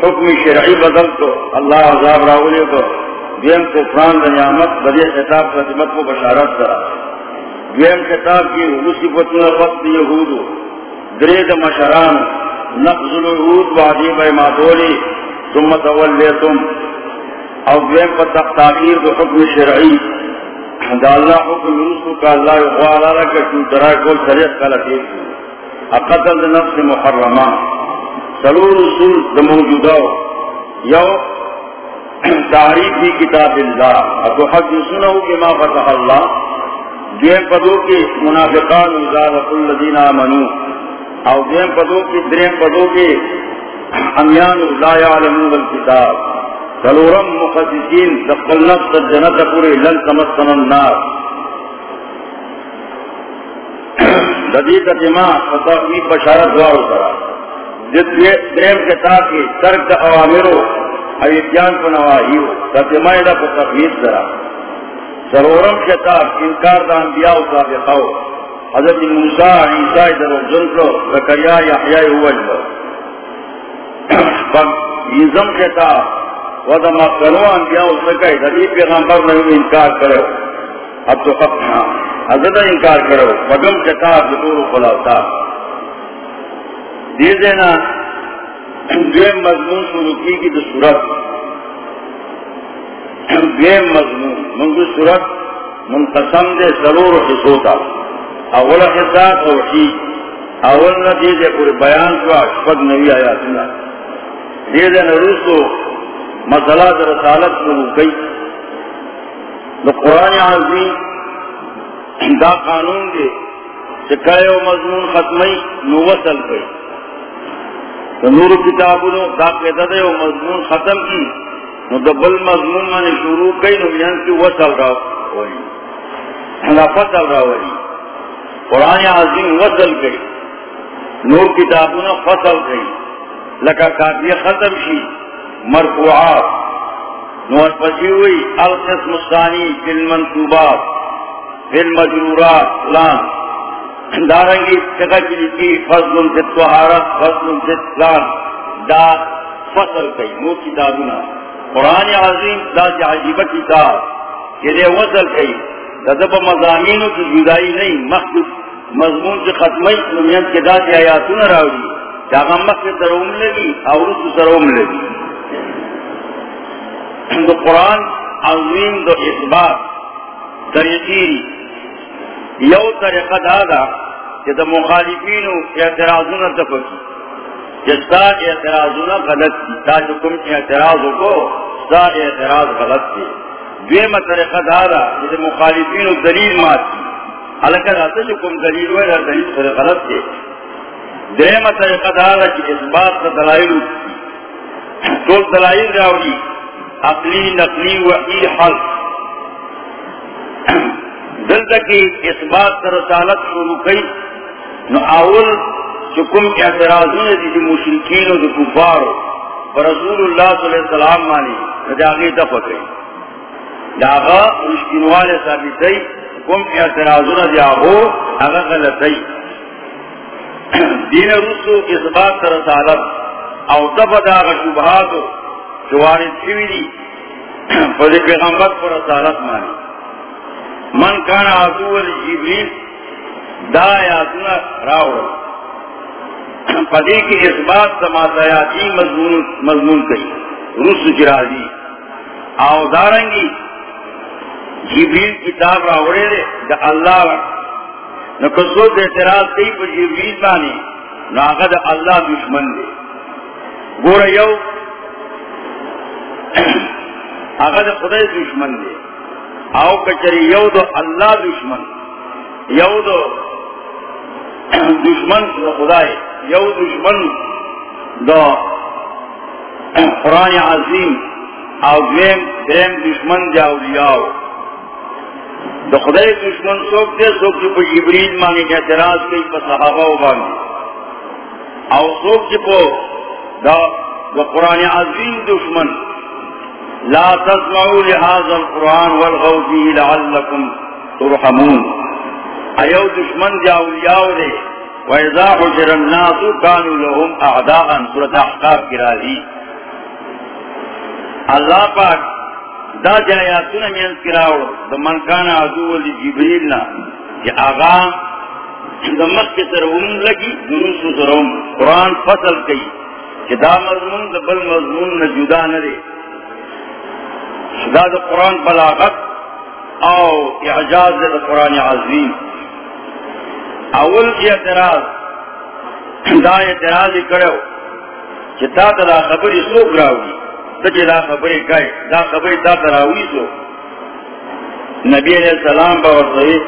حکم شرعی بدل تو اللہ عذاب راولے کو دیم کفران دنیامت بدی خطاب خدمت کو بشارت کرا۔ دیم خطاب کی روسی فتن وقت یہود۔ درید مشران نقض العود وعدی بے ثم تولیتم۔ او دیم پر تختاخیر کو حکم شرعی دا اللہ حکم رسو کا اللہ اخوال آلہ کا چون ترائے کول شریعت کا لکیف اقتل نفس محرمان سلور رسول دا موجودہ یو تعریف بھی کتاب اللہ۔ اب حق سنو کہ ما فتح اللہ۔ دیم پدو کی منافقان ازالت الذین آمنو۔ او دیم پدو کی دریم پدو کی امیان لا یعلمون الكتاب سلورم مقدسین دقل نفس الجنت پوری، لن تمسن النار. جدید دماغ فتح بشارت وارو کرا. درم کے ساتھ کی ترک عوامرو ایتیان کو نواہیو تتمائی دا کو تقوید ذرا سرورم کے ساتھ انکار دا انبیاء و صابقاو حضرت موسیٰ، عیسیٰ در جنکلو زکریہ یحیاء اوجلو یزم کے ساتھ وضا مقتلو انبیاء و سکائی دلی پیغمبر نے انکار کرو۔ اب تو خطنا ہاں۔ حضرت انکار کرو۔ وگم کے ساتھ دور خلاصہ دے دینا۔ دویم مضمون شروع کی کی دو صورت دویم مضمون۔ منگو صورت منقسم دے ضرور حصوتا اول حصہ توحید اول نتیجے پورے بیان کو اشفق نبی آیاتنا۔ دے دینا رسو۔ مسئلہ در رسالت شروع کی دو قرآن عظیم دا قانون دے چکائے و مضمون ختمی نو وصل گئی نور کتابوں دا قیدہ دے و مضمون ختم کی۔ نو دبل مضمون مانے شروع کئی نو یعنی یہاں کی وہ چل رہا ہوئی۔ لفظ چل رہا ہوئی۔ قرآن عظیم وصل گئی نور کتابوں فصل گئی لکا کافی ختم شی۔ مرفوعات. نور پسی ہوئی، القسم الثانی فی المنصوبات فی المجرورات لان دارنگی چکا کی فضل سے توحارت فضل سے لان دا فصل کئی مو کتابنا قرآن عظیم دا جی جا کتاب کہ دے وصل کئی. دا دب مضامینوں کی جدائی نہیں، مخصوص مضمون سے ختمی نمیت کے دا جی آیاتون راوڑی. جاگا مخصوص دروم لگی، اور اس سروم لگی. دو قرآن عظیم دو اثبات طریقی یو طریقہ دادا کہ دا مخالفین اعتراضون تفکی جستا اعتراضون غلط کی تا جو کم اعتراض کو ستا اعتراض غلط کی۔ دویم طریقہ دادا کہ دا مخالفین دلیل مات کی۔ حلکہ داتا جو کم دلیل ہوئے در دلیل خود غلط کی دویم طریقہ دادا کہ اس بات کا دلائل کی۔ تو دلائل راولی۔ عقلی نقلی وحی حل. دل تکی اس بات کا رسالت شروع کئی نو اول چکم اعتراضون دی دی مشرکین و دی کفارو فرسول اللہ صلی اللہ علیہ وسلم مانی نجاغی دفت رہی جاغا مشکنوال ثابتی کم اعتراضون دی آغو اغا غلطی دین رسو اس بات کا رسالت، او دفت آغا شبہاتو چوارد شوی دی فضی پیغمبر پر رسالت مانی من کان عدو جبریل، دا یاتنا راوڑ پدی کی اس بات سماسیاتی مضمون مضمون کئی رس جرازی آو دارنگی جبریل کتاب راوڑے دے دا اللہ نہ کسو اعتراض کئی پر جبریل بانی نہ آگا دا اللہ دشمن دے گورا یو آگا دا خدای دشمن دے آو کچری یو دو اللہ دشمن، یو دو دشمن دو خدای، یو دشمن دو قرآن عظیم او دویم درم دشمن دی اولیاء. دو خدای دشمن سوک دے سوک چی پا جبریل مانی کے اعتراض کئی پا صحابہ و بانی او سوک چی پا دو قرآن عظیم دشمن لا تسمعوا لهذا القرآن والغوا فيه لعلكم ترحمون. ایو دشمن دي اولیاء دے وَإِذَا حُشِرَ النَّاسُ كَانُوا لَهُمْ أَعْدَاءً. سورة احقاب کی راضی اللہ پاک دا جایاتون مینس کراؤ. دا من کان عدو لی جبریل نا. کہ آغا دا کے سر لگی دروس و قرآن فصل کئی. کہ دا مضمون دا بل مضمون نا جدا نرے دا دا قرآن بلاغت او اعجاز دا قرآن عظیم. اول کی اعتراض، دا اعتراض کرو کہ تا دا خبری سوک راوی تجھے دا خبری کئی دا خبری تا تراوی سو نبی علیہ السلام با ورسوی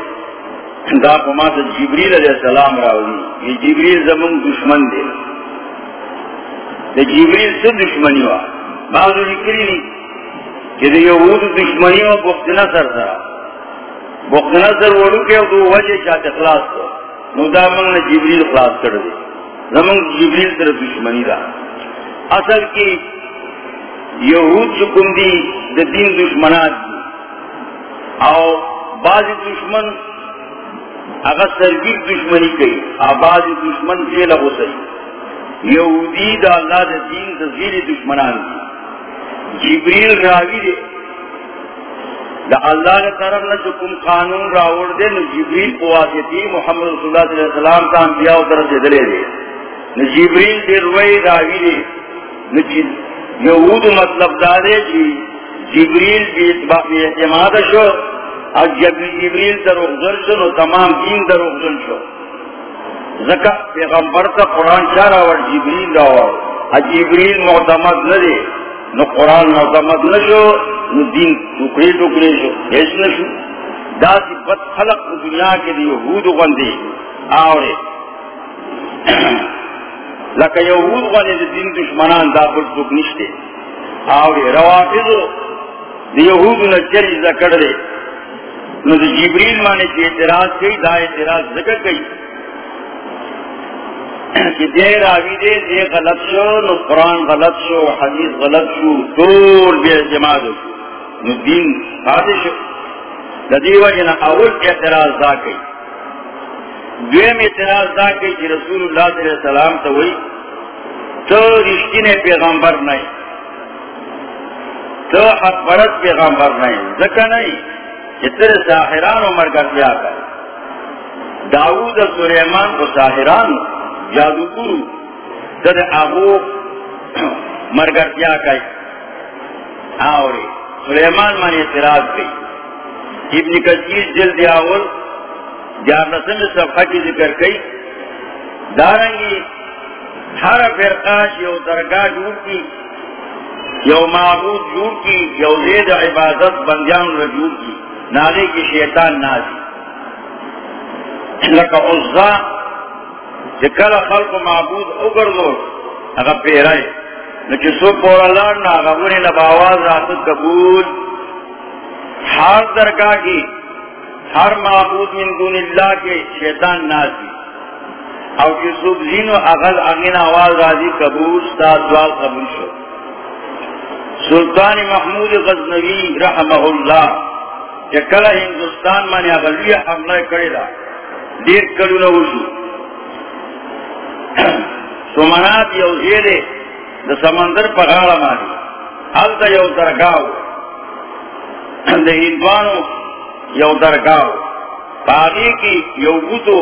دا پما تا جبریل علیہ السلام راوی یعنی یہ جبریل زمان دشمن دے دا جبریل سے دشمنی وا بعضو لکری نہیں کہ دا یہود دشمنی وا بخت نصر سرا بخت نصر وڑو کے دو وجہ چاہتے خلاص کو نو دا منگ نے جبریل خلاص کر دے زمان جبریل سر دشمنی دا۔ اصل کی یہود چکم دی، دا دین دشمنات دی۔ او بعض دشمن اگر سرگیر دشمنی کئی، او بعض دشمن فیل ہو سئی۔ یہودی دا اللہ دا دین دا دشمنان دی۔ جبریل راوی دے۔ دا اللہ نے طرف نہ چکم قانون راوڑ دے، نو جبریل کو پواسیتی محمد رسول اللہ صلی اللہ علیہ وسلم کا انبیاء و طرف سے دلے دے۔ نو جبریل دے روئی راوی دے۔ نو جی- یہود مطلب دارے جی جبریل اعتماد شو۔ اور جب جبریل در اخذل شو، نو تمام دین در اخذل شو۔ زکا پیغمبر تا قرآن چارا ور جبریل داور اور جبریل معتمد نہ دے۔ نو قرآن معتمد نہ شو نو دین ٹکڑے ٹکڑے شو ایس نہ شو دا سی بد خلق دنیا کے لیے یہود بندے آورے۔ لکہ یہود والے دین دشمنان دا پر سوک نشتے۔ آوری روافظو دی یہود نچری زکڑ دے۔ نو دی جبریل مانے کی اعتراض کئی، دا اعتراض ذکر کئی۔ کہ دے راوی دے دے غلط شو، نو قرآن غلط شو، حدیث غلط شو دول بے جماعت شو نو دین فاتح شو۔ دا دی اول اعتراض دا کئی۔ دویم اعتراض دا کہ رسول اللہ صلی اللہ علیہ وسلم تو ہوئی تو رشتی نے پیغمبر نہیں تو حق پرت پیغمبر نہیں ذکر نہیں جتر ساحران و مرگر دیا کر داود سلیمان کو ساحران جادوگر تد آبو مرگر دیا کر آوری، سلیمان من اعتراض گئی ابن کثیر جلد آول، جار نسل صفحہ کی ذکر کئی دارنگی، ہر فرقاش یو درگاہ جور کی، یو معبود جور کی، یو زید عبادت بندیان رجور کی۔ نالے کی شیطان نازی۔ لکا عزا جکل خلق معبود اگر دو اگر پیرائے نکی سو پورا لارنا اگر ونی نباواز راتت قبول ہر درگاہ کی، ہر معبود من دون اللہ کے شیطان نازی او کی سب زین و اغل اغین آواز راضی قبول ستاد دوال قبول شو سلطان محمود غزنوی رحمہ اللہ۔ کہ کل ہندوستان مانی اغلوی حملہ کرے دا دیر کلو نوشو سمنات یو زیرے دا سمندر پغالا مانی حل دا یو درگاو دا ہندوانو یو درگاہ پاگی کی یو گوتو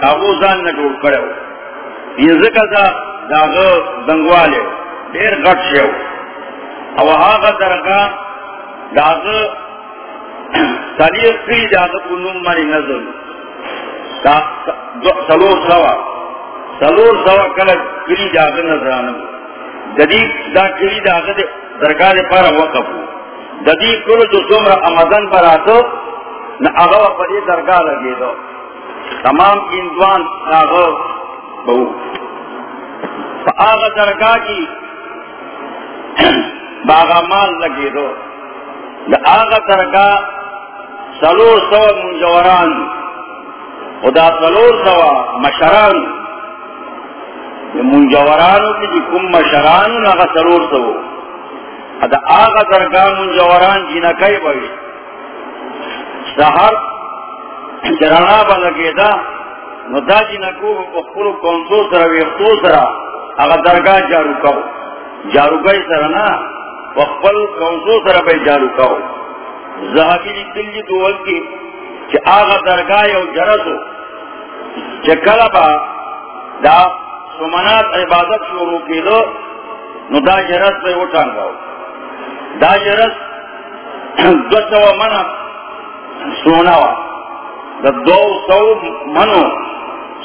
کاغو زان نہ ڈوڑ کرے یہ ذکر دا داغ دنگوالے، دیر غٹ شیو او آغا درگاہ داغ سلیق کی داغ کنوم مانی نظر. سلور سوا. سلور سوا کلک کلی داغ نظرانم جدید دا کلی داغ درگاہ دے پارا وقف جدید کلو جو سمر امدن پر آتو، نہ اغو پری درگاہ لگے دو. تمام اندوان اغو بہو آغ درگاہ کی باغا مال لگے دو. نہ آغ درگاہ سلور سو منجوران، خدا سلور سو مشران منجوران کی جی کم مشران نہ سلور سو. ادا آغا درگاہ منجوران جی نہ کئی بڑی سہر چرانا با لگے دا نو دا جی نکو اخبرو کونسو سرا ویختو سرا اگا درگاہ جارو کاؤ. جارو کئی سرا نا وقبل کونسو سر بے جارو کاؤ. زہابی لکل جی دول کی چھ آغا درگاہ او جرسو. چھ کلبا دا سمنات عبادت شروع کی دو نو دا جرس پہ اٹھان گاؤ دا جرس دو سو منہ سونا وا۔ دا دو سو منو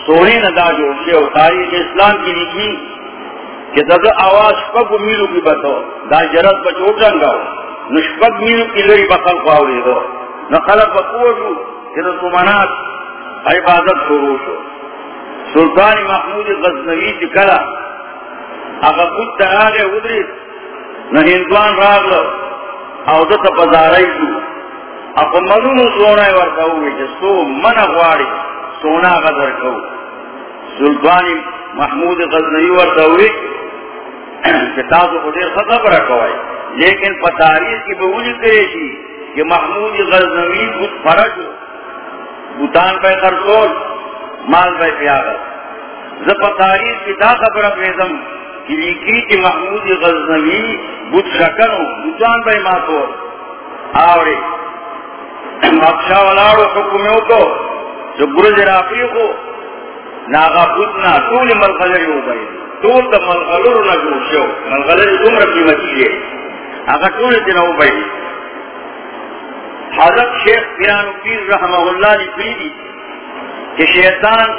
سونے نہ دا جو شیو تاریخ اسلام کی لکھی کہ دا دا آواز پگ میلو کی بتو۔ دا جرس پہ چوٹن گاؤ نشپگ میلو کی لڑی بخل پاوری دو۔ نخلق بقوشو کہ دا سمنات عبادت شروع شو۔ سلطان محمود غزنوی چکلا اگا کچھ تراغے ادری نہ ہندوان راگ لو او دتا پزارائی شو. اپا مدونو سونا ورکا ہوئی چھ سو من اغواری سونا غزر کو سلطان محمود غزنوی ورکا ہوئی کہ تازو کو دیر خطب رکھوائی لیکن پتاریز کی بہولی کرے شی کہ محمود غزنوی بود فرق بوتان پہ خرسول مال پہ پیاغت زب تاریخ کی دا خبر پیدم کی لکھی کہ محمود غزنوی بود شکنو بوتان پہ ماتور آوری۔ مقشا والاڑو حکمیوں کو جو برج رافی کو ناغا بودنا طول ملغلر ہو گئی طول دا ملغلر نہ جوشو ملغلر عمر قیمتی ہے۔ اگر طول دن ہو گئی حضرت شیخ پیان پیر رحمہ اللہ نے پیری کہ شیطان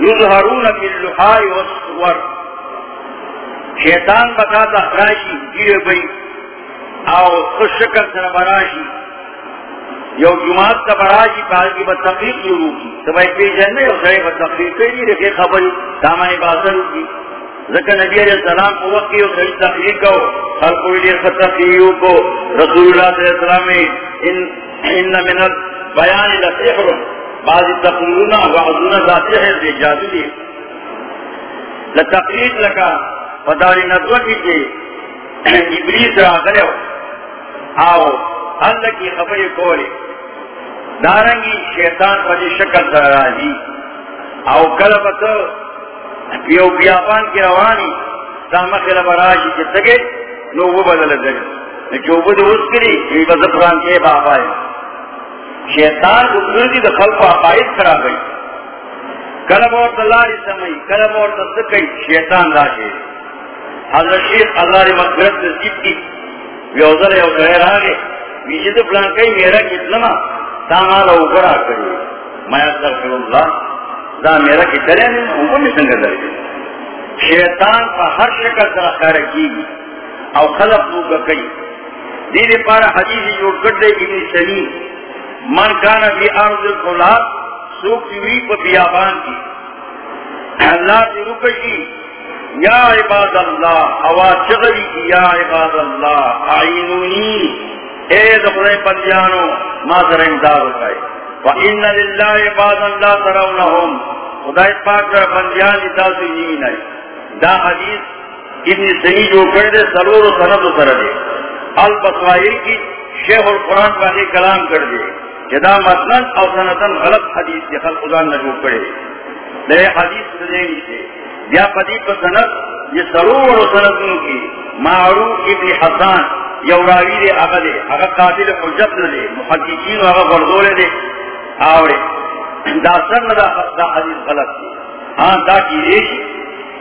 یظہرون باللحائی والصور۔ شیطان بکاتا خراشی گیر بئی او خوش شکل سر براشی۔ یو جماعت تا براشی پاہل کی بتقریق ضرور کی سبائی پیجن میں اسے بتقریق کئی نہیں رکھے خبری دامائی بازر کی۔ ذکر نبی علیہ السلام کو وقت کی صحیح تقریر کو ہر کوئی لیے فتقیو کو۔ رسول اللہ صلی اللہ علیہ وسلم ان, ان من البیان لسحر بعض تقریرون وعظون ذاتی ہے سے جادو دی لتقریر لکا، فداری نظر کی کہ ابلیس را کرے آو اللہ کی خبری کولے۔ دارنگی شیطان پر شکل سر راجی او کلبتو پیو بیابان کی روانی سامخ لبراشی کی تگے، نو وہ بدل دے۔ جو بود اس کری یہ بزفران کے بابا ہے۔ شیطان کو دردی دخل کو عقائد کرا گئی۔ کلب اور اللہ سمئی کلب اور تصدقی شیطان راشے حضرت شیخ اللہ ری مغفرت نصیب کی۔ بیوزر او غیر آگے بیجد فلان کئی، میرا کتنا سامالا اوپرا کری۔ میں استغفر اللہ دا میرا کی کرے نہیں ان کو بھی سنگ در شیطان کا ہر شکل طرح خیر کی۔ او خلق لوگ کئی۔ دیدے پارا حدیثی جو کر دے، ابن سلیم۔ من کانا بی ارض الخلاب سوک چوی پا بیابان کی۔ اللہ سے رکشی جی، یا عباد اللہ آواز چغلی کی، یا عباد اللہ، آئینونی۔ اے دخلے پندیانو، ما در امداد ہوئے وَإِنَّ لِلَّهِ بَعْضًا لَا تَرَوْنَهُمْ خدای پاک در بندیان دی تاسو نیمی دا حدیث ابن سنی جو کردے سرور و سند و سردے البصائر کی شیخ القرآن بانے کلام کردے جدا مطلن او سنتن غلط حدیث دی خلق خدا نجو کردے دے حدیث سنینی سے بیا قدیب سند یہ سرور و سندن کی۔ معروف ابن حسان یوراوی دے اگا دے۔ اگا قاتل حجت دے محققین و اگا بردولے دے۔ آوڑے دا سن دا, دا حدیث غلط دی۔ ہاں دا کی ریشی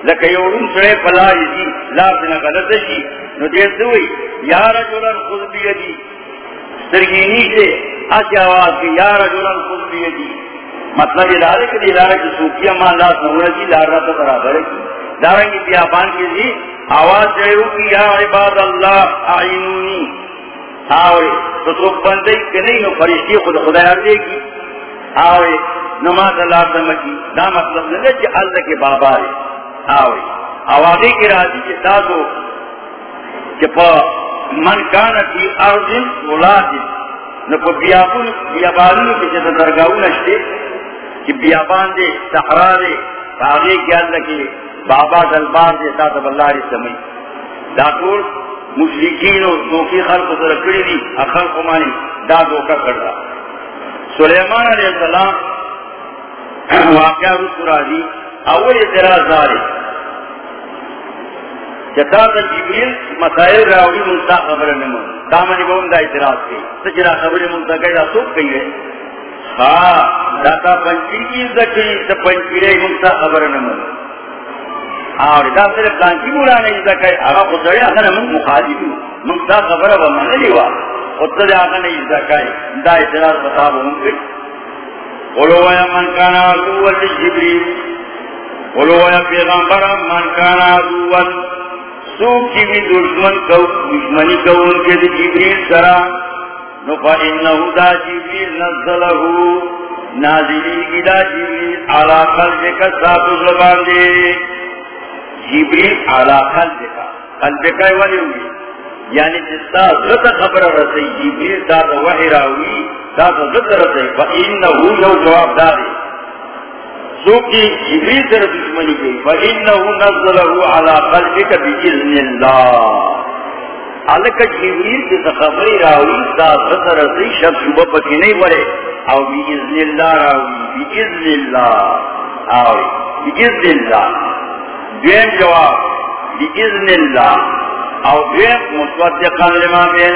لکہ یورون سڑے پلاری دی لازنا غلط شی نو دیت ہوئی یا رجولن خود بیدی۔ سرگینی سے آسی آواز کی، یا رجولن خود بیدی جی۔ مطلب یہ دارے کہ دلارے کی سوکیا مان لاس نورا جی لارا تو برابر جی۔ کی دارنگی بیابان کی دی آواز جائے کی، یا عباد اللہ آئینونی آوے، تو تو بندے کہ نہیں، نو فرشتی خود خدا یار دے گی۔ آوے، نماز اللہ دمکی دا مطلب نہیں کہ اللہ کے بابا ہے۔ آوے، آوازی کی راضی کے تازو، کہ پا من کانا کی ارضن ولادن نپا بیابون بیابانون کی جیسا درگاہو نشتے کہ بیابان دے سحرا دے آگے کی اللہ کے بابا دلبار دے تازب اللہ ری سمی دا کول مشرکین و دوکی خلق سرکڑی دی اخلق مانی دا دوکا کردہ سلیمان علیہ السلام واقعہ رسول راضی، اول اعتراض دارے جتا تا جبریل مسائل راوی منتا خبر نمون. دامنی بون دا اعتراض کی. سجرا خبر منتا کئی دا سوک کئی ہے. ہاں داتا پنچیر کی زکی تا پنچیرے منتا خبر نمون. اور دا صرف کانچی مولا نہیں زکی آگا خسرے آگا نمون مخالیبی منتا خبر و من لیوا خطر آگا نہیں زکی دا اعتراض بتا بہن کئی. قلو یا من کانا عدو جبریل. قلو یا پیغمبر من کانا عدو سوک کی دشمن کو دشمنی کو ان کے دی جبریل سرا نفا انہو دا جبریل نزلہو نازلی کی دا جبریل علا قلب کا ساتھ زبان دے جبریل علا قلب کا قلب کا والی ہوئی یعنی جستا زد خبر رسی جبریل دا دا وحی راوی دا دا رسی فا انہو یو جواب دارے در دشمنی کی۔ فإنہو نزلہو علا قلبک بإذن اللہ علکہ جبریل کی تخبری راوی دا ستر شب شبہ پکی نہیں بڑے او بإذن اللہ راوی، بإذن اللہ۔ آوی بإذن اللہ۔ دویم جواب، بإذن اللہ۔ او دویم لما بین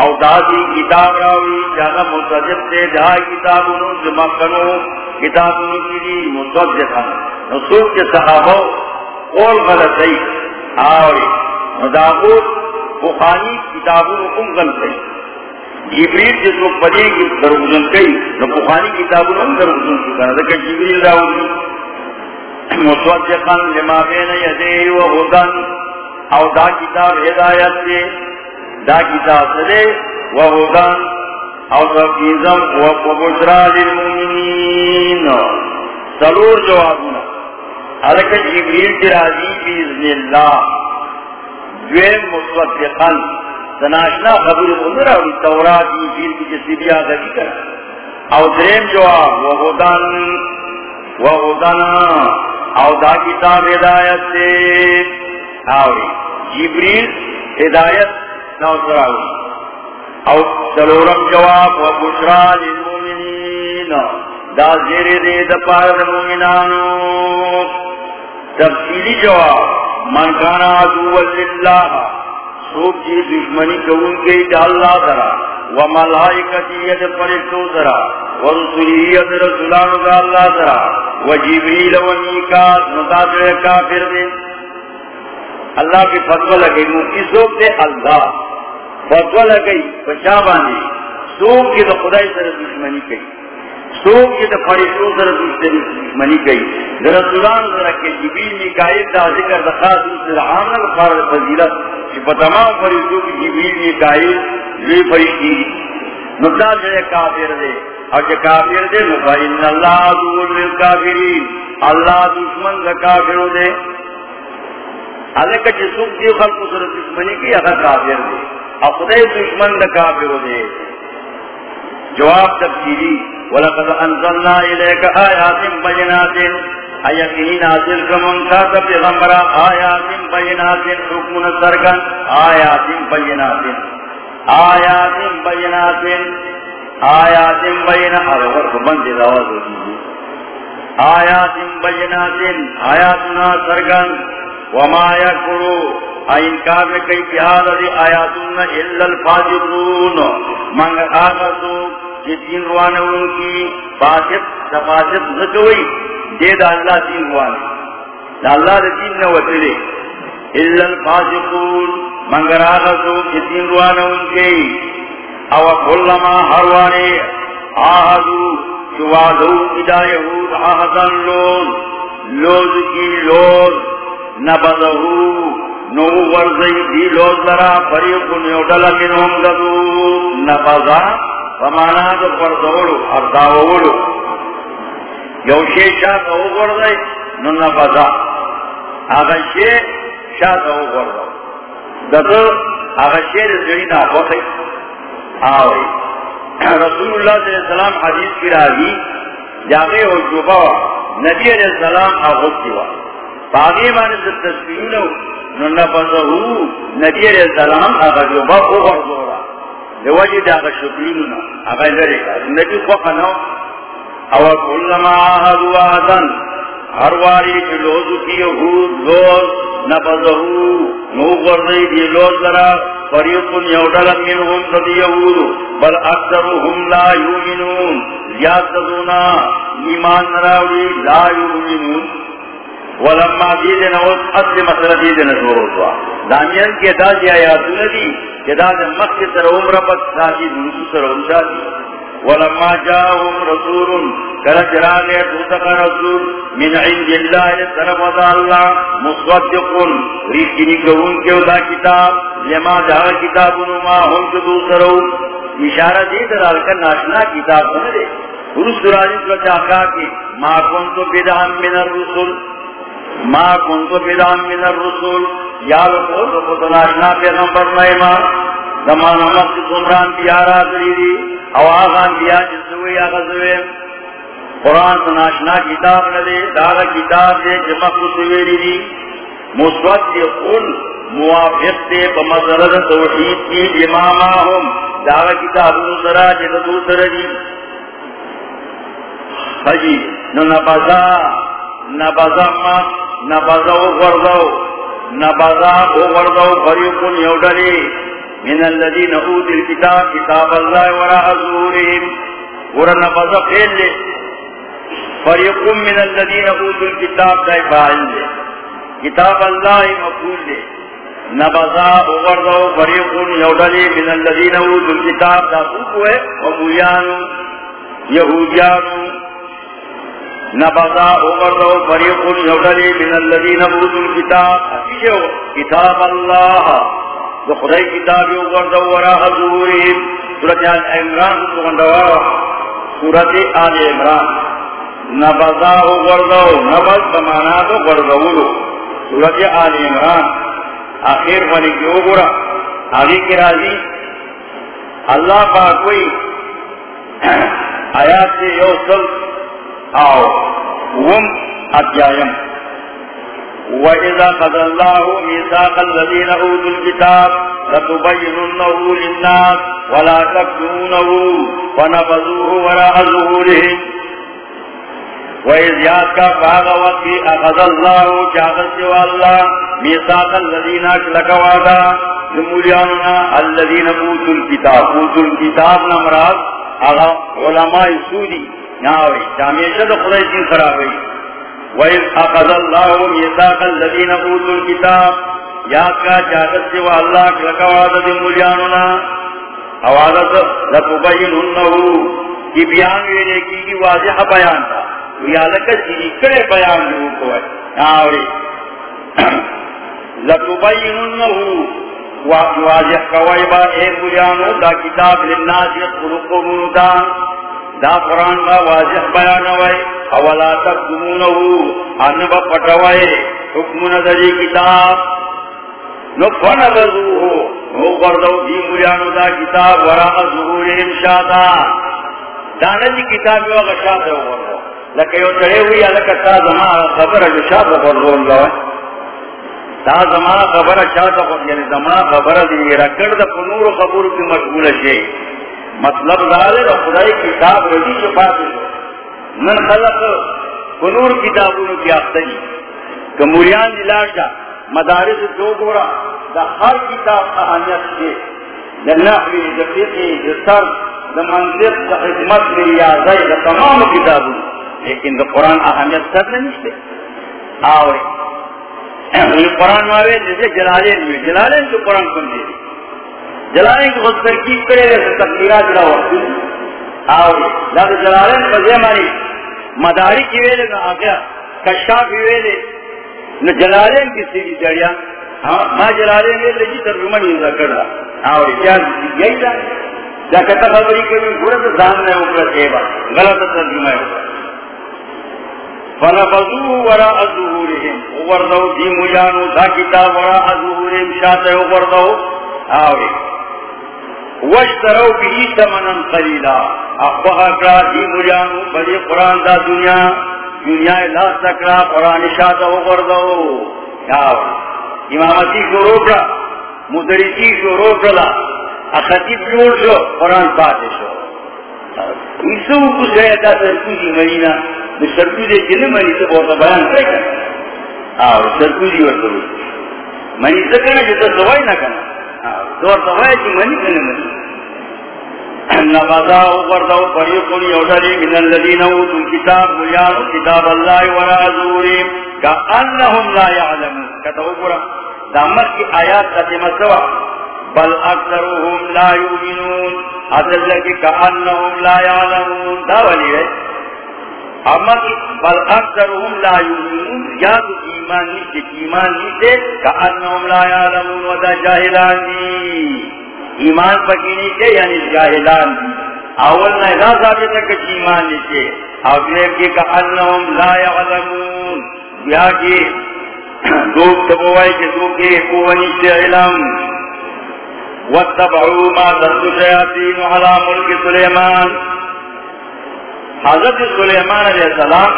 او دادی کتاب راوی جاگا متوجب سے جہاں کتابوں جمکنوں کتابوں کی دی متجب مصدقا نصوص کے صحابہ قول غلطی آوری مداغور بخانی کتابوں کم غلطی جبریل جس کو پڑھے گی دروزن کئی، نو بخانی کتابوں کم دروزن کی کرنا لیکن جبریل راوی جی، مصدقا لما بین یدے و غدن او دا کتاب ہدایت سے دا کتاب سے و او تفیزم و بشرا للمؤمنین. سلور جوابنا حلق جبریل کی بیزن اللہ دویم مصدقا تناشنا خبر عمر او تورات، انجیل کی جسی بھی آگی کر او دریم جواب، و غدن او دا کتاب ہدایت سے آوری جبریل ہدایت نو سراؤں او سلورم جواب، و بشرا للمومنین دا زیر دے دا پار دا مومنانو تفصیلی جواب، من کانا عدو للہ. سوک جی دشمنی کون گئی دا اللہ ذرا، و ملائکتی ید فرشتو ذرا، و رسولی ید رسولان دا اللہ ذرا، و جبریل و نیکات نتاثر کافر دے. اللہ کی فتوہ لگئی مفتی سوک دے اللہ۔ فتوا لگئی بچا باندھی کی تو خدائی سر دشمنی کئی۔ سوم کی تو فرشتوں سر دشمنی کئی۔ رسولان سر کے جبیل نکائل دا ذکر دخواست دوسر عامل فارد فضیلت کہ تمام فرشتوں کی جبیل نکائل لیے فرشتی نقطہ جائے کافر دے۔ اور جو کافر دے مفائن اللہ دول للکافرین۔ اللہ دشمن دا کافر دے۔ حالکہ جسوک دیو خلق سر دشمنی کی اگر کافر دے اپنے دشمن دا کافر دے۔ جواب تفصیلی۔ وَلَقَدْ أَنزَلْنَا إِلَيْكَ آيَاتٍ بَيِّنَاتٍ۔ اَيَقِنِ نَازِلْ كَمُنْ كَاتَ آيَاتٍ بَيِّنَاتٍ حُکْمُنَ سَرْكَنْ آيَاتٍ بَيِّنَاتٍ۔ آيَاتٍ بَيِّنَاتٍ۔ آيَاتٍ بَيِّنَاتٍ۔ اور بند دعوت ہوتی جی۔ آيَاتٍ بَيِّنَاتٍ، آيَاتُنَا سَرْكَنْ وَمَا يَكُرُوا انکار میں کئی پیار علی آیاتون الا الفاجرون منگ آغازو جتین روانے ان کی فاسد تفاسد نکوئی، دے دا اللہ دین روانے. دا اللہ دین نوتلے الا الفاجرون منگ آغازو جتین روانے ان کی. او کلما حروانے آہدو شوادو ادا یہود آہدن لوز. لوز کی لوز. نبضہو نو ورزی، دی لوز لرا فریق نیوڈل منهم ددو نفضا فمانا دو پردولو ارداولو یو شی شاہ او ورزی، نو نفضا آغا شی شاہ او ورزو. ددو آغا شی رزوی نافوخی آوی رسول اللہ صلی اللہ علیہ وسلم حدیث کی راوی، جاگے ہو جوبا نبی علیہ السلام آغوتی وا باغی مانے سے تصویروں نبی علیہ السلام اگر جو با اوغر دورا لوجی دا اگر شکرینونا اگر لرکا نبی خوخنو او کلما آہدو آدن، ہر واری کی لوزو کی یہود لوز نبذہو نو غرزی دی لوز لرا۔ فریقن یوڈل منہم تدی یہودو بل اکثرهم لا یومنون زیاد تدونا ایمان نراوی لا یومنون ولما دیدن اوز اصل مسئلہ دیدن شروع ہوا دامین کے دا جی آیاتون دی، کہ دا دا مقصد سر عمر پت ساکی دنسو سر عمشا دی ولما جاہم رسول کل جرانے دوتق رسول، من عند اللہ طرف دا اللہ مصدقن. ریشنی کون کے دا کتاب، لما جہاں کتاب نما ہم جو دوسرو اشارہ دی در کر ناشنا کتاب سنے رسول راجن کو چاہا کہ ما کنتو بدعا من الرسول. ما کنتو بدعا من الرسول. یا لکو تو ناشنا پیغمبر نائمہ. زمان مقصد سمران بیارا دلیدی او آغان بیا جسوی آغازوی قرآن سناشنا کتاب ندے داغا کتاب دے جمع خصویلی دی مصوت دی قل موافق دے بمزرد توحید کی اماما ہم. داغا کتاب دوسرا جد دوسر دی. حجی، نو نبزا نبزا ما نبزا غردو نبزا غردو فریقون یوڈلی۔ من الذين اوتوا الكتاب كتاب الله وراء ظهورهم ورنا فريق من الذين اوتوا الكتاب فاعل كتاب الله نبذا فريق من الذين اوتوا الكتاب يهوديان نبذا وغرضوا فريق يودلي من الذين اوتوا الكتاب. كتاب الله تو خدای کتاب یو وردا ورا حضورهم سورۃ ال عمران کو غندوا سورۃ ال عمران. نبذا وردا نبذ سمانا تو وردا ولو سورۃ ال عمران. اخر والی جو گورا؟ آگے کی راضی؟ اللہ پاک کوئی آیات سے یو سل آؤ وم ادیایم وَإِذَا قَدَ اللَّهُ مِيثَاقَ الَّذِينَ أُوتُوا الْكِتَابَ لَتُبَيِّنُنَّهُ لِلنَّاسِ وَلَا تَكْتُمُونَهُ فَنَبَذُوهُ وَرَاءَ ظُهُورِهِمْ. وَإِذْ يَأْتَى بَعْضَ وَقْتِ أَخَذَ اللَّهُ جَاءَ سِوَى اللَّهِ مِيثَاقَ الَّذِينَ أَشْرَكُوا وَعَدًا لِمُولِيَانُنَا الَّذِينَ أُوتُوا الْكِتَابَ. أُوتُوا الْكِتَابَ نمراد اغا علماء سودی ناوی. جامیشہ دا خدای دین خرابی وَإِذْ أَخَذَ اللَّهُ مِيثَاقَ الَّذِينَ أُوتُوا الْكِتَابَ. یاد کا جاگت سے وہ اللہ کا وعدہ دے ملیانونا اوادت لَتُبَيِّنُنَّهُ کی بیان ویلے کی کی واضح بیان تھا. یا لکہ چیزی کرے بیان جو کو ہے آوری لَتُبَيِّنُنَّهُ واضح کوائی با اے ملیانو دا کتاب للناس یدخلقون دا دا قرآن با واضح بیانوائی اولا تقدمونہو انبا پٹوائی حکمون دجی کتاب۔ نفن بزوہو نو قردو دی ملیانو دا کتاب وراء ظہور امشادا۔ دانا جی کتاب یو اگا شاد ہے وہ لکہ یو چڑے ہوئی، لکہ تا زمان خبر ہے جو شاد ہے وہ گوئے تا زمان خبر ہے شاد ہے یعنی زمان خبر ہے رکڑ دا پنور خبر کی مشغول ہے مطلب ظاہر ہے خدای کتاب رضی جو بات ہے خلق کنور کتابوں کی آفتنی. کہ مولیان دلاشا مدارس دو گورا، دا ہر کتاب اہمیت سے دا نحوی، دا فقی، دا سر، دا منطق، دا حکمت، دا ریاضی، دا تمام کتابوں لیکن دا قرآن اہمیت سر نہیں سے آوے قرآن ماوے جیسے جلالین میں جلالین جو قرآن کن دے جلالین کی خود ترکیب کرے گا تقریرات جلا وقتی آوے لہذا جلالین فضے مانی مداری کی ویلے نا آگیا، کشاف ویلے نا جلالین کی سیری جڑیا۔ ہاں، ما جلالین ویلے جی ترجمہ نہیں ہوتا کرنا آوے کیا یہی دا جا کتا خبری کرنے پورا تو سامنے اوپر سیبا غلط ترجمہ ہوتا فنفضوه وراء ظهورهم۔ وردو دي جی مجانو دا کتاب وراء ظهورهم شاته وردو آوے وشترو بھی تمنا قلیلا اخوہ اکرا دی جی مجانو، بلی قرآن دا دنیا. دنیا لاس تکرا قرآن شاہدہ وغردو آوے امامتی شروع کرا مدرسی شروع کرا اخطیب جوڑ شو، قرآن پاتے شو. اسو کچھ گیا سرکوزی مرینا سرکوزی جن مری سے بہت بیان کرے گا آوے سرکوزی ورکلو منی سکنا جتا سوائی نہ کنا. دور سوائی چی منی کنا منی نبضا وردو فريق يودري من الذين اوتوا الكتاب ويعلموا كتاب الله وراء ظهورهم كانهم لا يعلمون. كتبوا دامت کی آیات ختم سوا بل اکثرهم لا يؤمنون اصل لکی كانهم لا يعلمون دا ولی ہے اما بل اکثرهم لا يؤمنون یا تو ایمان نیچے ایمان نیچے كانهم لا يعلمون ودا جاہلان دی ایمان پکی نیچے یعنی جاہلان اول نے لا ثابت ہے کہ ایمان نیچے اگلے کی کہ انہم لا يعلمون یا کہ دوک تبوائی کہ دوکے قوانی سے علم. واتبعوا ما تتلو شیاطین على ملک سلیمان. حضرت سلیمان علیہ السلام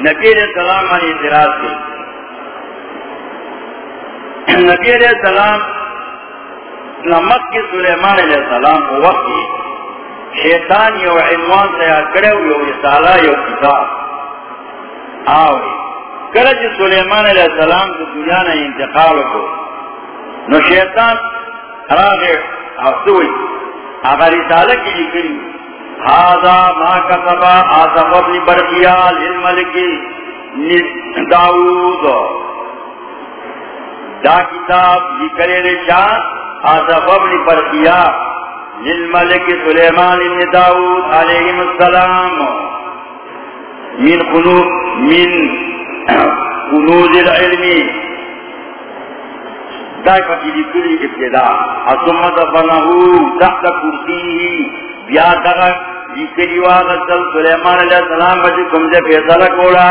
نبی علیہ السلام علیہ اعتراض کی۔ نبی علیہ السلام نمک کی سلیمان علیہ السلام کو وقت شیطان یو عنوان تیار کرے یو رسالہ یو کتاب۔ آوری جی کرج سلیمان علیہ السلام کو دنیا نے انتقال کو۔ نو شیطان راغے افسوئی اگر رسالہ کی لکھنی۔ هذا ما كتب آدم ابن برقیہ للملک داود دا کتاب لکھنے رشاہ ابن برقیہ للملک سلیمان ابن داود علیہ السلام. من قنوز من قنوز العلم. دائفہ کی لکلی ابتدا. ثم دفنہو تحت کرسیہی بیا دغت لکلی واغسل سلیمان علیہ السلام بجی کمزے فیصلہ کولا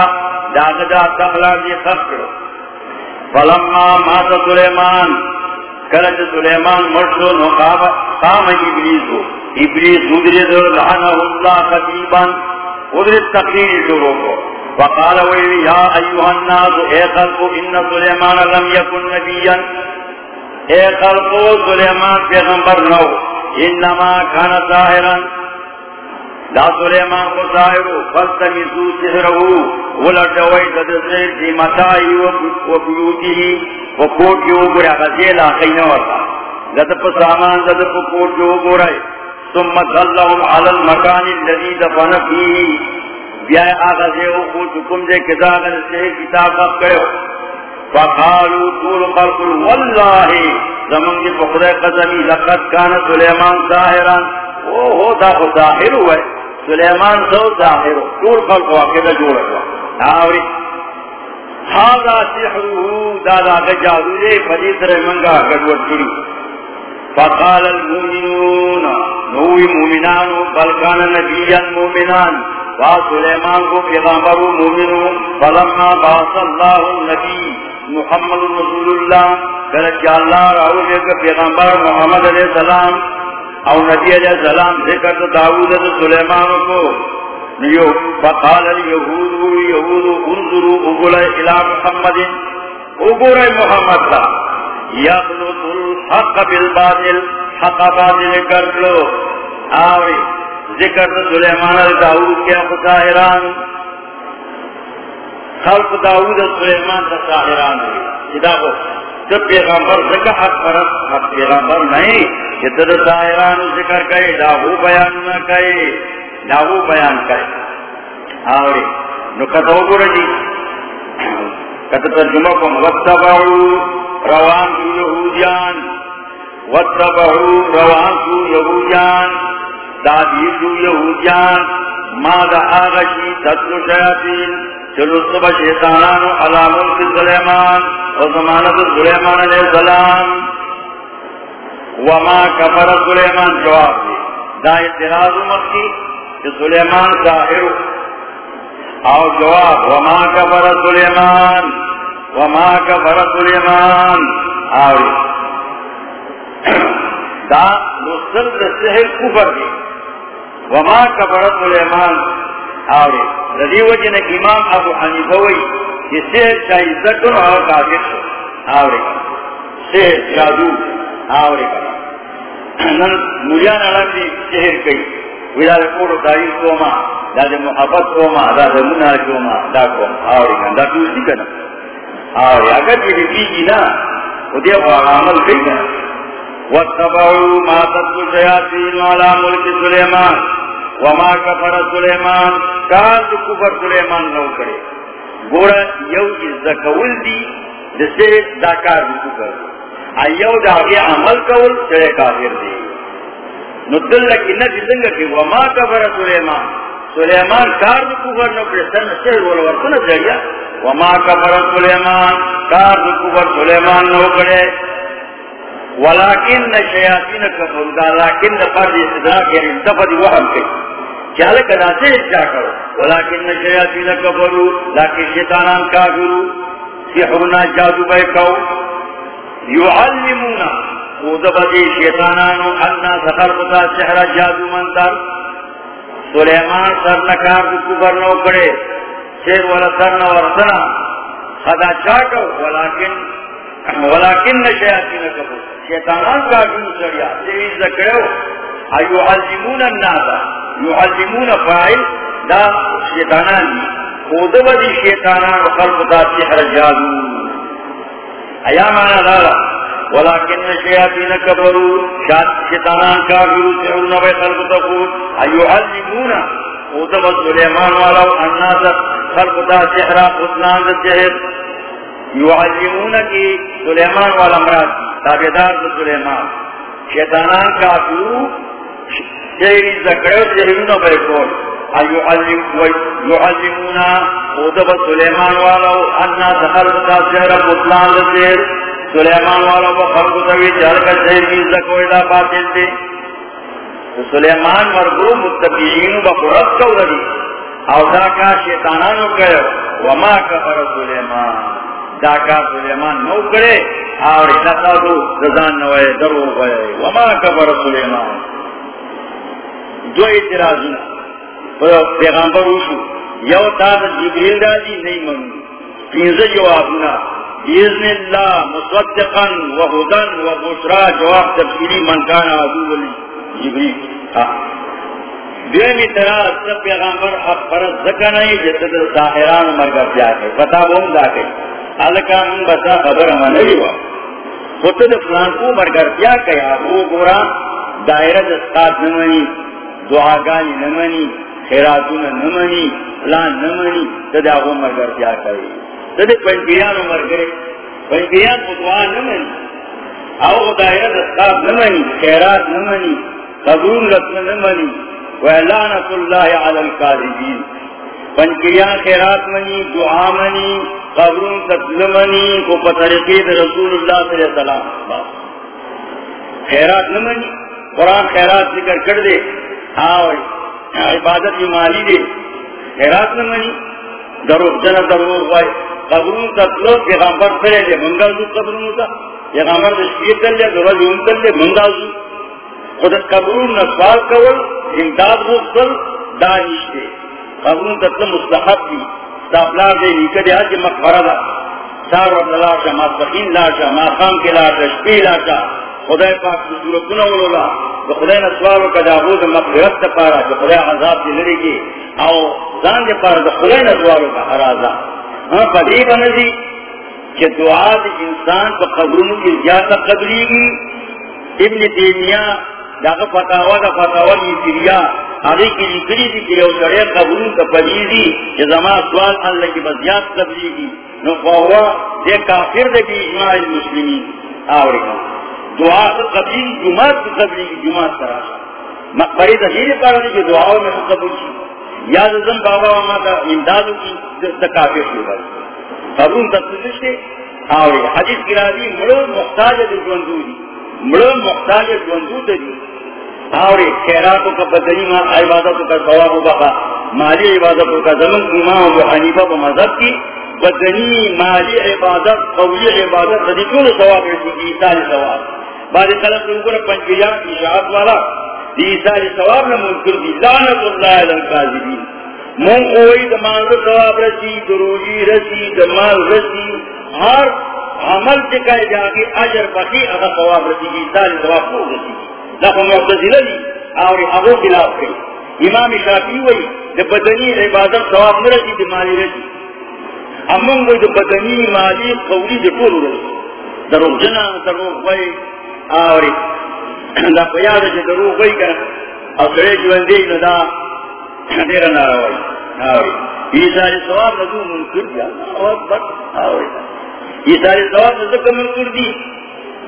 داغدہ تخلا دی خفر فلما مات سلیمان کرج سلیمان مرشو نو قام ابلیسو ابلیس ادری دو لعنہ اللہ قدیبا ادری تقریر شروع کو وقال ویلی یا ایوہ الناس، اے خلقو ان سلیمان لم یکن نبیا. اے خلقو سلیمان پیغمبر نو انما کھانا ظاہرا دا سلیمان کو ظاہرو فلتمیسو سہرہو ولٹوئی تدسیر دی متائی و بیوتی وہ کوٹ جو گرے غزیل آخی نورتا زد پا سامان زد پا کوٹ جو ثم صلہم علی المکان اللذی دفن فیہی بیائی آغازے او کوٹ کم دے کتاغن سے کتاب کرو فقالو طول قلق واللہ زمن کی فقر قدمی لقد کان سلیمان ظاہران او ہو دا خود ظاہر ہوئے. سلیمان سو ظاہر طول قلق واقعہ جوڑا ہوا. آوری. هذا سحره دادا جادو دے فدیس رحمنگا گڑوٹ کری فقال المؤمنون نوی مومنان بلکان نبیا مومنان وسلیمان کو پیغمبر مومنون فلما باس اللہ النبی. محمد رسول اللہ کرچ اللہ راو دے پیغمبر محمد علیہ السلام او نبی علیہ السلام ذکر داود سلیمان کو۔ نیو، فقال اليهود يهود انظروا اقول الى محمد۔ اقول محمد تا يخلط الحق بالباطل، حق باطل کر لو۔ آوری، ذکر سلیمان داود کے خطاہران خلق داود سلیمان تا ساہران ادا کو جب پیغمبر ذکر حق پرس حق پیغمبر نہیں کہ تر ساہران ذکر کئے داو بیان نہ کئے داو بیان کرے آوری، نو کتو گو جی کت ترجمہ کو واتبعو روان کو یہودیان۔ واتبعو روان کو یہودیان۔ دادی کو یہودیان۔ ما دا آغشی تتلو شیاطین۔ چلو صبح شیطانانو علا ملک سلیمان و زمانت سلیمان علیہ السلام. وما کفر سلیمان جواب دی. دا اعتراض مکی کہ سلیمان ظاہر او جواب، وما کفر سلیمان، وما کفر سلیمان. آوری دا نصر دا سحر کفر دی. وما کفر سلیمان آوری. ردی وجن امام ابو حنیفوی کہ سحر چاہی ذکر اور کافر شو. آوری. سحر جادو. آوری. نن ملیان علم دی سحر کئی. ویلا دے کوڑو دائی کوما، دا دے محبت کوما، دا دے منہ کوما، دا کوما آوری. کن دا دوسری کنا. آوری. اگر یہ دی بیجی نا ودیا عمل کئی گا واتبعوا ما تتلو شیاطین على ملک سلیمان. وما کفر سلیمان کار دو کفر سلیمان نو کرے. گوڑا یو ازدکول دی جسے داکار دو کفر. ایو دا آگے عمل کول چلے کافر دی. ندل لکی نفی دنگا کی وما کفر سلیمان. سلیمان کار دو کفر نو کرے سن سر ولورتنا جڑیا وما کفر سلیمان، کار دو کفر سلیمان نو کرے ولیکن شیاطین کفر دا فرد استدراک یعنی انتفا وحم کے چال کدا سے اچھا کرو ولیکن شیاطین کفر لیکن شیطانان کافر سحرنا جادو بے کھو یعلمونا ودبدی شیطانانو اننا سخر بتا سحر جادو منتر۔ سلیمان سر نکار دو کفر نو کرے۔ سیر والا سر نو ورسنا خدا چاکو۔ ولیکن ولیکن شیاطین کفر شیطانان کا بھی سڑیا دیوی ایو علمون النادا یو علمون فائل دا شیطانان دی خود بدی شیطانان و خلق دا سحر جادو. ایا مانا لالا ولیکن شیاطین کبرو شیطانان کا بھی سحر نبی خلق دا خود ایو علمون خود بد سلیمان والا النادا خلق دا سحر خودنان دا سحر. یعلمون کی سلیمان والا مراد تابدار دا سلیمان. شیطانان کافرو شیری زکڑے و جہرون بیکول ہاں یعلمون خودب سلیمان والا انا دخل دا سحر بطلان دا سحر سلیمان والا و دوی جہر کا شہر زکوئی دا باطل دے سلیمان مرگو متبعین و قرد کو ردی او دا کا شیطانانو کہو وما کفر سلیمان۔ داکا سلیمان نو کرے۔ اور نقادو رضان نوائے درو گئے۔ وما کبر سلیمان۔ دو اعتراضنا پیغمبر اوشو یو تاب جبریل راجی نہیں منو. پینز جوابنا بیزن اللہ مصدقا وحدن وبشرا جواب تفسیری من کانا عدو ولی جبریل. دویم اعتراض سب پیغمبر حق فرض ذکر نہیں جسد ظاہران مرگر جاتے پتا بہم دا گئی الکان بسا خبر منوی وا خود فلان کو مرگر کیا کیا وہ گورا دائرہ دستات نمانی دعاگانی نمانی خیراتون نمانی فلان نمانی تد آگو مرگر کیا کئی تد پنجیانو مرگرے پنجیان کو دعا نمانی آو دائرہ دستات نمانی خیرات نمانی قبرون رسم نمانی وَإِلَانَةُ اللَّهِ عَلَى الْكَاذِبِينَ پنجیان خیرات منی دعا منی قبرون تسلمنی کو پترکی رسول اللہ صلی اللہ علیہ وسلم. خیرات نمانی قرآن خیرات ذکر کر دے آوئی عبادت مالی دے، خیرات نمانی دروغ جنہ دروغ وائی قبرون تسلو پیغمبر سرے لے منگا منگازو قبرون تا پیغمبر دشکیر کر لے درہ جون کر لے منگا منگازو خود قبرون نسوال کول، امداد مختل دانشتے قبرون تسلم مستحب دی۔ دافلار دے نیکہ دے حج مقبرہ دا۔ سار ورد لاشا ماسبقین لاشا ماقام کے لاشا شپی لاشا خدای پاک سورتنا ولولا تو خدای نسوارو کا جابود مقبرت دا پارا جو خدای عذاب دے لڑے گی او زان دے پارا دا خدای نسوارو کا حرازا ہاں پدی بنزی کہ دعا دے انسان کو قبرونو کی زیادہ قبری گی ابن تیمیہ داغ فتاوہ دا فتاوہ نیسیریہ آگے کی لکڑی دی کہ یو سڑے قبرون کا پلیزی کہ زمان سوال اللہ کی بزیاد قبلی گی نو فہوا دے کافر دے بھی اجماع المسلمین. آوری کا دعا قبلی جماعت کی قبلی کی جماعت کرا مقبری تحیر پارا دی کہ دعاوں میں قبول کی۔ یاد ازم بابا وما کا امدادو کی دا کافر شو بھائی قبرون تفصیل سے آوری حدیث کی راضی مڑو محتاج دے جوندو دی۔ مڑو محتاج جوندو دی۔ اور خیراتوں کا بدنی عبادتوں کا ثواب بخا مالی عبادتوں کا زمن امام ابو حنیفہ کو مذہب کی بدنی، مالی عبادت قولی عبادت صدیقوں ثواب رسی کی عیسائی ثواب۔ بعد خلق لوگوں نے پنجیات کی شہاد والا عیسائی ثواب نے منکر دی، لعنت اللہ علی القاذبین۔ من کوئی دمان کو ثواب رسی، دروجی رسی، دمال رسی، ہر عمل سے کہے جا کے اجر بخی اگر ثواب رسی کی عیسائی ثواب کو رسی لکھو معتزلہ دی، اور ابو خلاف کئی امام شافی وئی دا بدنی عبادت ثواب نرسی دی مالی رسی. امون وئی دا بدنی مالی قولی دا طول رسی. دروغ جنا دروغ وای آوری. دا پیاد چې دروغ وای کنه. او سره ژوند دی نو دا ډیر نه راوي آوری ایثار ثواب نو منکر دی. او اکبر. آوری. ایثار ثواب نو څه منکر دی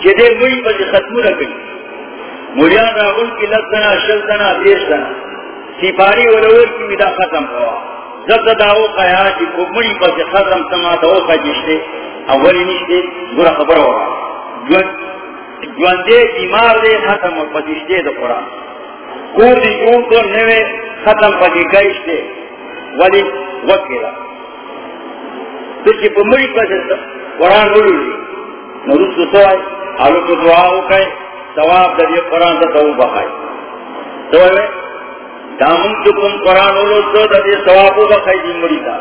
چې دې وای په ختمه کوي مولیان راغل کی لسنا شلتنا دیشتنا سپاری ولور کی ودا ختم ہوا زب داو قیا جی کو مڑی پس ختم سما داو کا جشتے اولی نشتے گرا خبر ہوا جواندے بیمار دے ختم پجشتے دا قرآن. کور دی جون کو نوے ختم پجی گئشتے ولی وکیلا تو چی پا مڑی پس قرآن بلو لی نرس تو سوائی آلو تو دعا ہو کئے ثواب در یہ قرآن سے تو بخائے تو ہے دامن تو کم قرآن ہو تو در یہ ثواب ہو بخائے دی مری دا.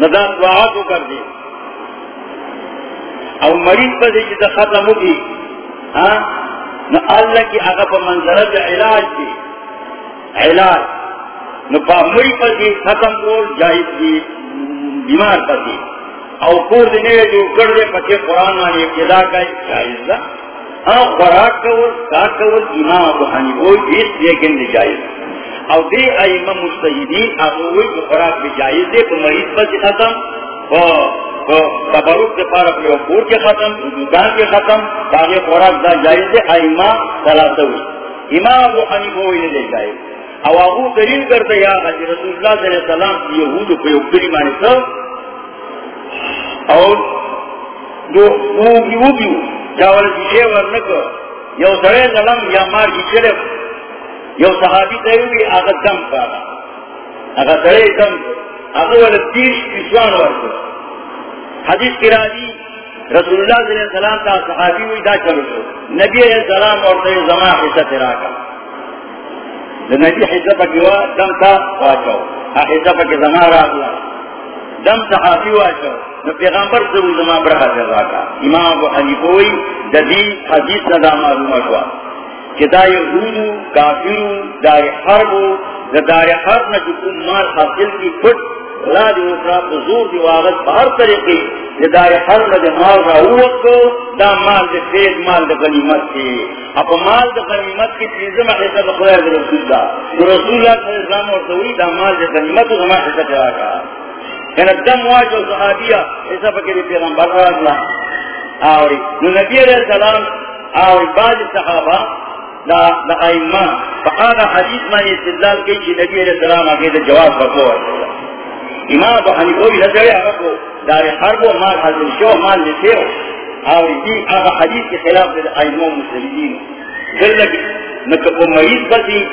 ندا دعا کو کر دی. او مریض پر دی ختم ہوگی ہاں؟ نہ اللہ کی آگا پا منظرت علاج دی. علاج. نہ پا مری پر دی، ختم کو جائز دی، بیمار پر دی. او کور دینے جو کر دے پچے قرآن مانی ابتدا کا جائز دا. ہاں خوراک کول، کار کول، امام ابو حنیفہ اس لیکن دی جائز او دی ائمہ مجتہدین ابو وی خوراک بھی جائز دے کو مریض پر ختم. و تبرک کے پار اپنے کور کے ختم دکان کے ختم تاکہ خوراک دا جائز دے ائمہ ثلاثہ ہوئی امام ابو حنیفہ وی دے جائز او ابو دلیل کرتے یا جی رسول اللہ صلی اللہ علیہ وسلم یہود کو یوکری مانی سو اور جو وہ بھی وہ بھی چاول کیشے ورنکو یو سرے ظلم یا مار کیشے یو صحابی تیوی آگا دم پاگا آگا سرے دم آگا والا تیش کسوان ورکو حدیث کرا دی رسول اللہ صلی اللہ علیہ وسلم تا صحابی ہوئی دا چلو شو. نبی علیہ السلام اور تے زمان حصہ تراکا نبی حصہ پاکیوا دم تا واچو حصہ پاکی زمان را اللہ دم صحابی واچو نو پیغمبر سے زمان برخا تراکا امام ابو حنیفوی ددی حدیث ندا معلوم اکوا کہ دا یہودو کافرو دار حربو دا دار حرب نا جو کم مال حاصل کی پٹ لا دی اکرا حضور دی واغت بہر طریقی دا دار حرب دا مال را اوکو دا مال دا فیض، مال دا غنیمت کی۔ اپا مال دا غنیمت کی چیزم حصہ دا خیر دا رسول دا۔ رسول اللہ صلی اللہ علیہ وسلم اور دوری دا مال دا غنیمت دا زمان حصہ کرا کا۔ کہ دم واجو صحابیہ، ایسا پکر پیغمبر را اللہ آوری، نو نبی علیہ السلام، آوری بعض صحابہ، دا دا ائمہ۔ فقانا حدیث میں استدلال کی نبی علیہ السلام آگے دا جواب بکو۔ امام ابو حنیفوی نظرے آگا کو دار حرب و مال حضر شو مال نسیو. آوری دی آگا حدیث کے خلاف دا ائمہ مسلمین. دل لگی نکبو مریض بسی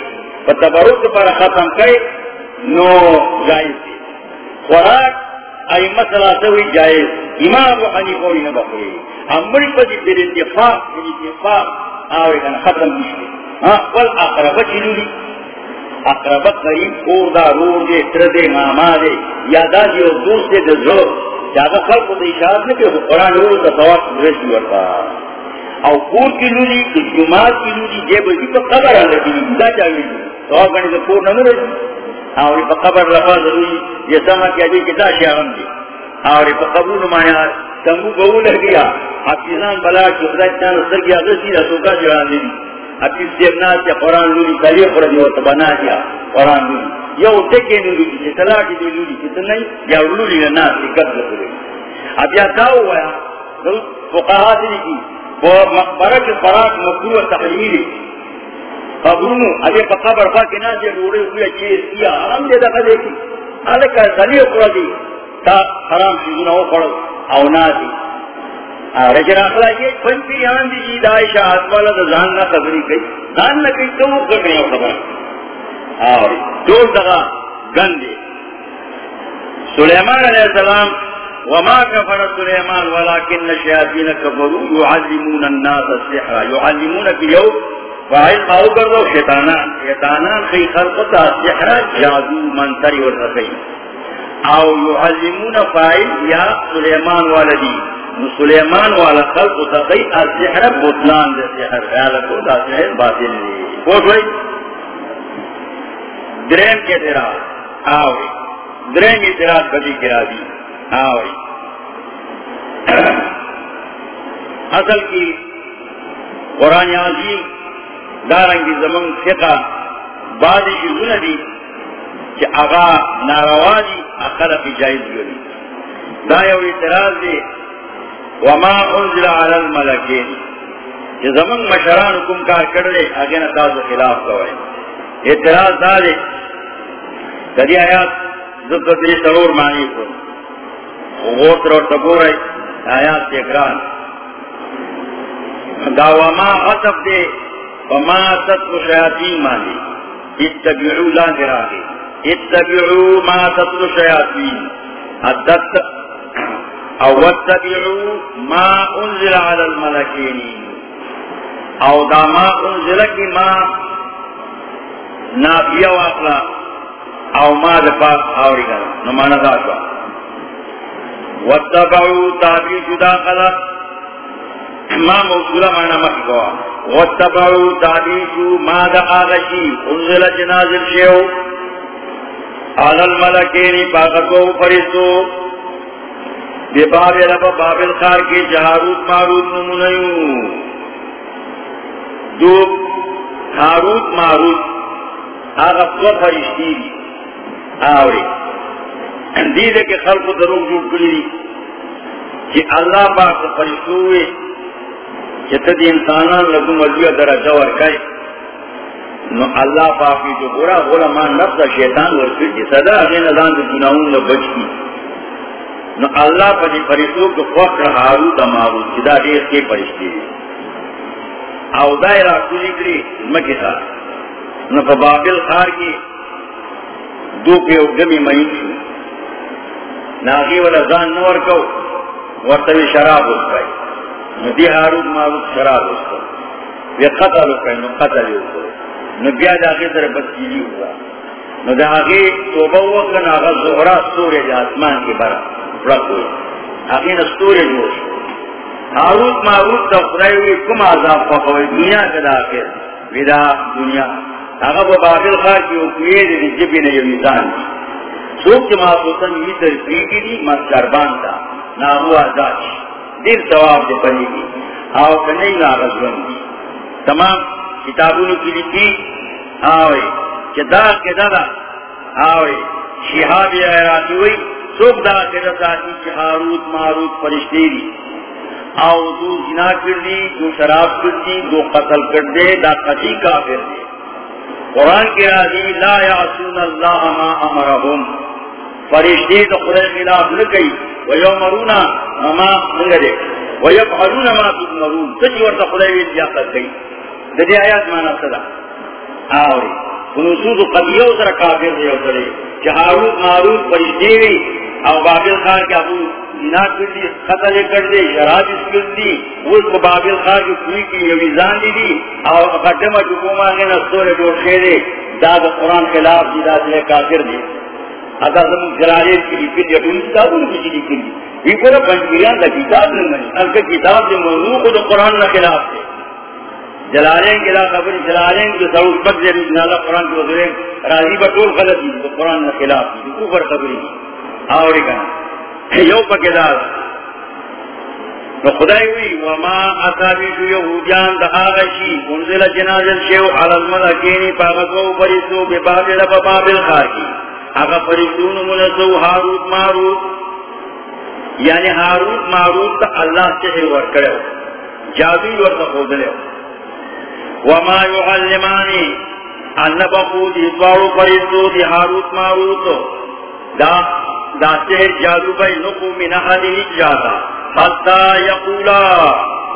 پا فتبرک پر ختم کئے نو جائز دی. خوراک ائمہ ثلاثوی جائز امام ابو حنیفوی نبخوی امری پسی پر انتفاق پر انتفاق، آوری کن ختم نشتے ہاں قل اقربا چلو لی اقربا قریب کور دا رور دے تردے ماما دے، یادا دی اور دوست دے دزو جاگا خلق دا اشارت نکے قرآن رور دا سواق رسی ورطا. او کور کی لولی، کی جماعت کی لولی جے بجی پا قبر آن لگی دا چاوی سواق گنی دا کور نمو رسی آوری ہاں، پا قبر لفا ضروری، یہ سمت کیا دی کتا شیارم دی. ہاں، آوری پا قبر نمانے تنگو بہو لگیا حفیظان بلا چکتا چاند سر گیا غسی رسو کا جوان دی. حفیظ دیبنات یا قرآن لولی تلیق را دیو تبنا دیا قرآن لولی یا اتکے نولی چی تلاکی دی لولی چی تنہی یا لولی ناس دی قبض لولی اب یا کاؤ ہوا فقہات دی کی وہ مقبرہ کی قرآن مکرو تحلیلی قبرونو ابھی پا قبر پاکی ناس یا روڑے ہوئی چیز کیا حرام دے دقا دیکھی حالکہ تلیق را دی تا حرام چیزونا ہو پڑو او نازی رجل اخلاقی پن پیان دی جی دائشہ آتوالا دا زان نا خبری کئی زان نا کئی تو کرنے او خبر۔ اور دول دغا گن گندی سلیمان علیہ السلام، وما کفر سلیمان ولیکن شیاطین کفروا یعلمون الناس السحر۔ یعلمون کیو فائل ماو کردو شیطانان۔ شیطانان خی خلقتا سحر، جادو منتری ورنخی او یعلمون فائل یا سلیمان والدی سلیمان والا خلق تقی السحر بطلان دے سحر خیالکو دا سحر باطل دی کوٹ ہوئی درین کے اعتراض آوری درین کے اعتراض بدی کرا دی آوری اصل کی قرآن عظیم دارنگی زمن فقہ بعضی شزون دی کہ اغا ناروا دی اخلا جائز گری۔ دا یو اعتراض دی وما انزل علی الملکین کہ زمن مشران حکم کار کر لے اگے نتاز خلاف کوئے۔ اعتراض دا دی کدی آیات زبت دری سرور معنی کو۔ غوتر اور تبور آیات اکران دا وما عطف دے، وما تتلو شیاطین مانی اتبعو لا دراغی اتبعو ما تتلو شیاطین ادت او اتبعو ما انزل على الملکین او دا ما انزل کی ما نافیہ واقلا او ما دفا آوری گا نمانا دا شوا واتبعو تابی جدا خلق ما موصولا مانا مخی کوا. واتبعو تابیشو ما دا آغشی انزل جنازل شیو. آل الملکینی پاکتو فرستو بی بابی رب بابل خار کی جہاروت ماروت نمونیو دو ہاروت ماروت. آغا دو فرشتی دی. آوری. دیدے کے خلق دروگ جوڑ کلی دی. کہ اللہ پاک فرشتوئے جتد انسانان لگو ملوی درجہ ورکائے. نو اللہ پاکی جو برا بولا مان نفس شیطان ورکر. جی صدا اگین ازان دو جناؤن لبچ کی. نو اللہ پا فرشتو کو فقر حاروت اماروت جدا دیر کے فرشتی او دائرہ کلی کری، مکی تھا نو پا بابل خار کی دو کے اگمی مہین شو۔ ناغی والا زان نور کو ورطوی شراب اس پائی۔ نو دی حاروت ماروت شراب اس پائی۔ وی قتل اس پائی، نو قتل اس پائی۔ نو بیا دا آگے در بچیلی ہوا۔ نو دا آگے توبہ وقن آگا زہرا سورے دی آسمان کی برا۔ رکھ ہوئی آگے نا جوش ہوئی کم عذاب دنیا دنیا. کی دی جبی نے یہ میزان دی. سوک یہ ترفیقی دی مستربان تا ناغو آزاد دیر ثواب دے پڑی آو کنی ناغذ دی. تمام کتابوں کی لکھی آوے آوے شہاب ہوئی سوک دا کے دا کی حاروت ماروت فرشتے دی. آو دو جنا کر دی دو شراب کر دی دو قتل کر دے دا قطعی کافر دے قرآن کے راضی، لا یعصون اللہ ما امرہم. فرشتے تو خدا خلاف لکئی ویومرونا ما منگرے ویفعلون ما تدمرون تجی ورد ورطا خدا ویدیاقت گئی ددی آیات مانا صدا. آوری. فنوسود قبیو سر کافر دیو سرے چہاروت ماروت فرشتے وی او بابل خان کے ابو دینا کر دی قتل کر دے شراب کر دی اس کو بابل خان کی کوئی کی یویزان دی دی۔ او قدمہ حکومہ کے نستور جو شیرے، داد قرآن خلاف دی، داد لے کافر دی۔ ادا زمون جلالے کی لکھن یا ان کتابوں کی چیزی کی یہ پورا پنجگیان دا کتاب نہیں منی ان کا کتاب جو موضوع کو قرآن نہ خلاف دے جلالین کے لا خبر جلالین جو سعود پک دے نالا قرآن کے وزرے راضی بطول غلط دی قرآن نہ خلاف دی اوپر خبری دی آوری کنا۔ یو پک دار۔ تو خدای ہوئی وما اصابی شو یہودیان دا آغشی انزل جنازل شیو علی الملکینی پاگتو پریسو بے بابل با بابل خاکی اگا پریسون منسو حاروت ماروت۔ یعنی حاروت ماروت تا اللہ سحر ورکڑے ہو۔ جادوی ورکا خودلے ہو۔ وما یعلمانی، انبا خود ادوارو پریسو دی حاروت ماروت دا دا سحر جادو بای نقو من احدی نجاتا حتی یقولا،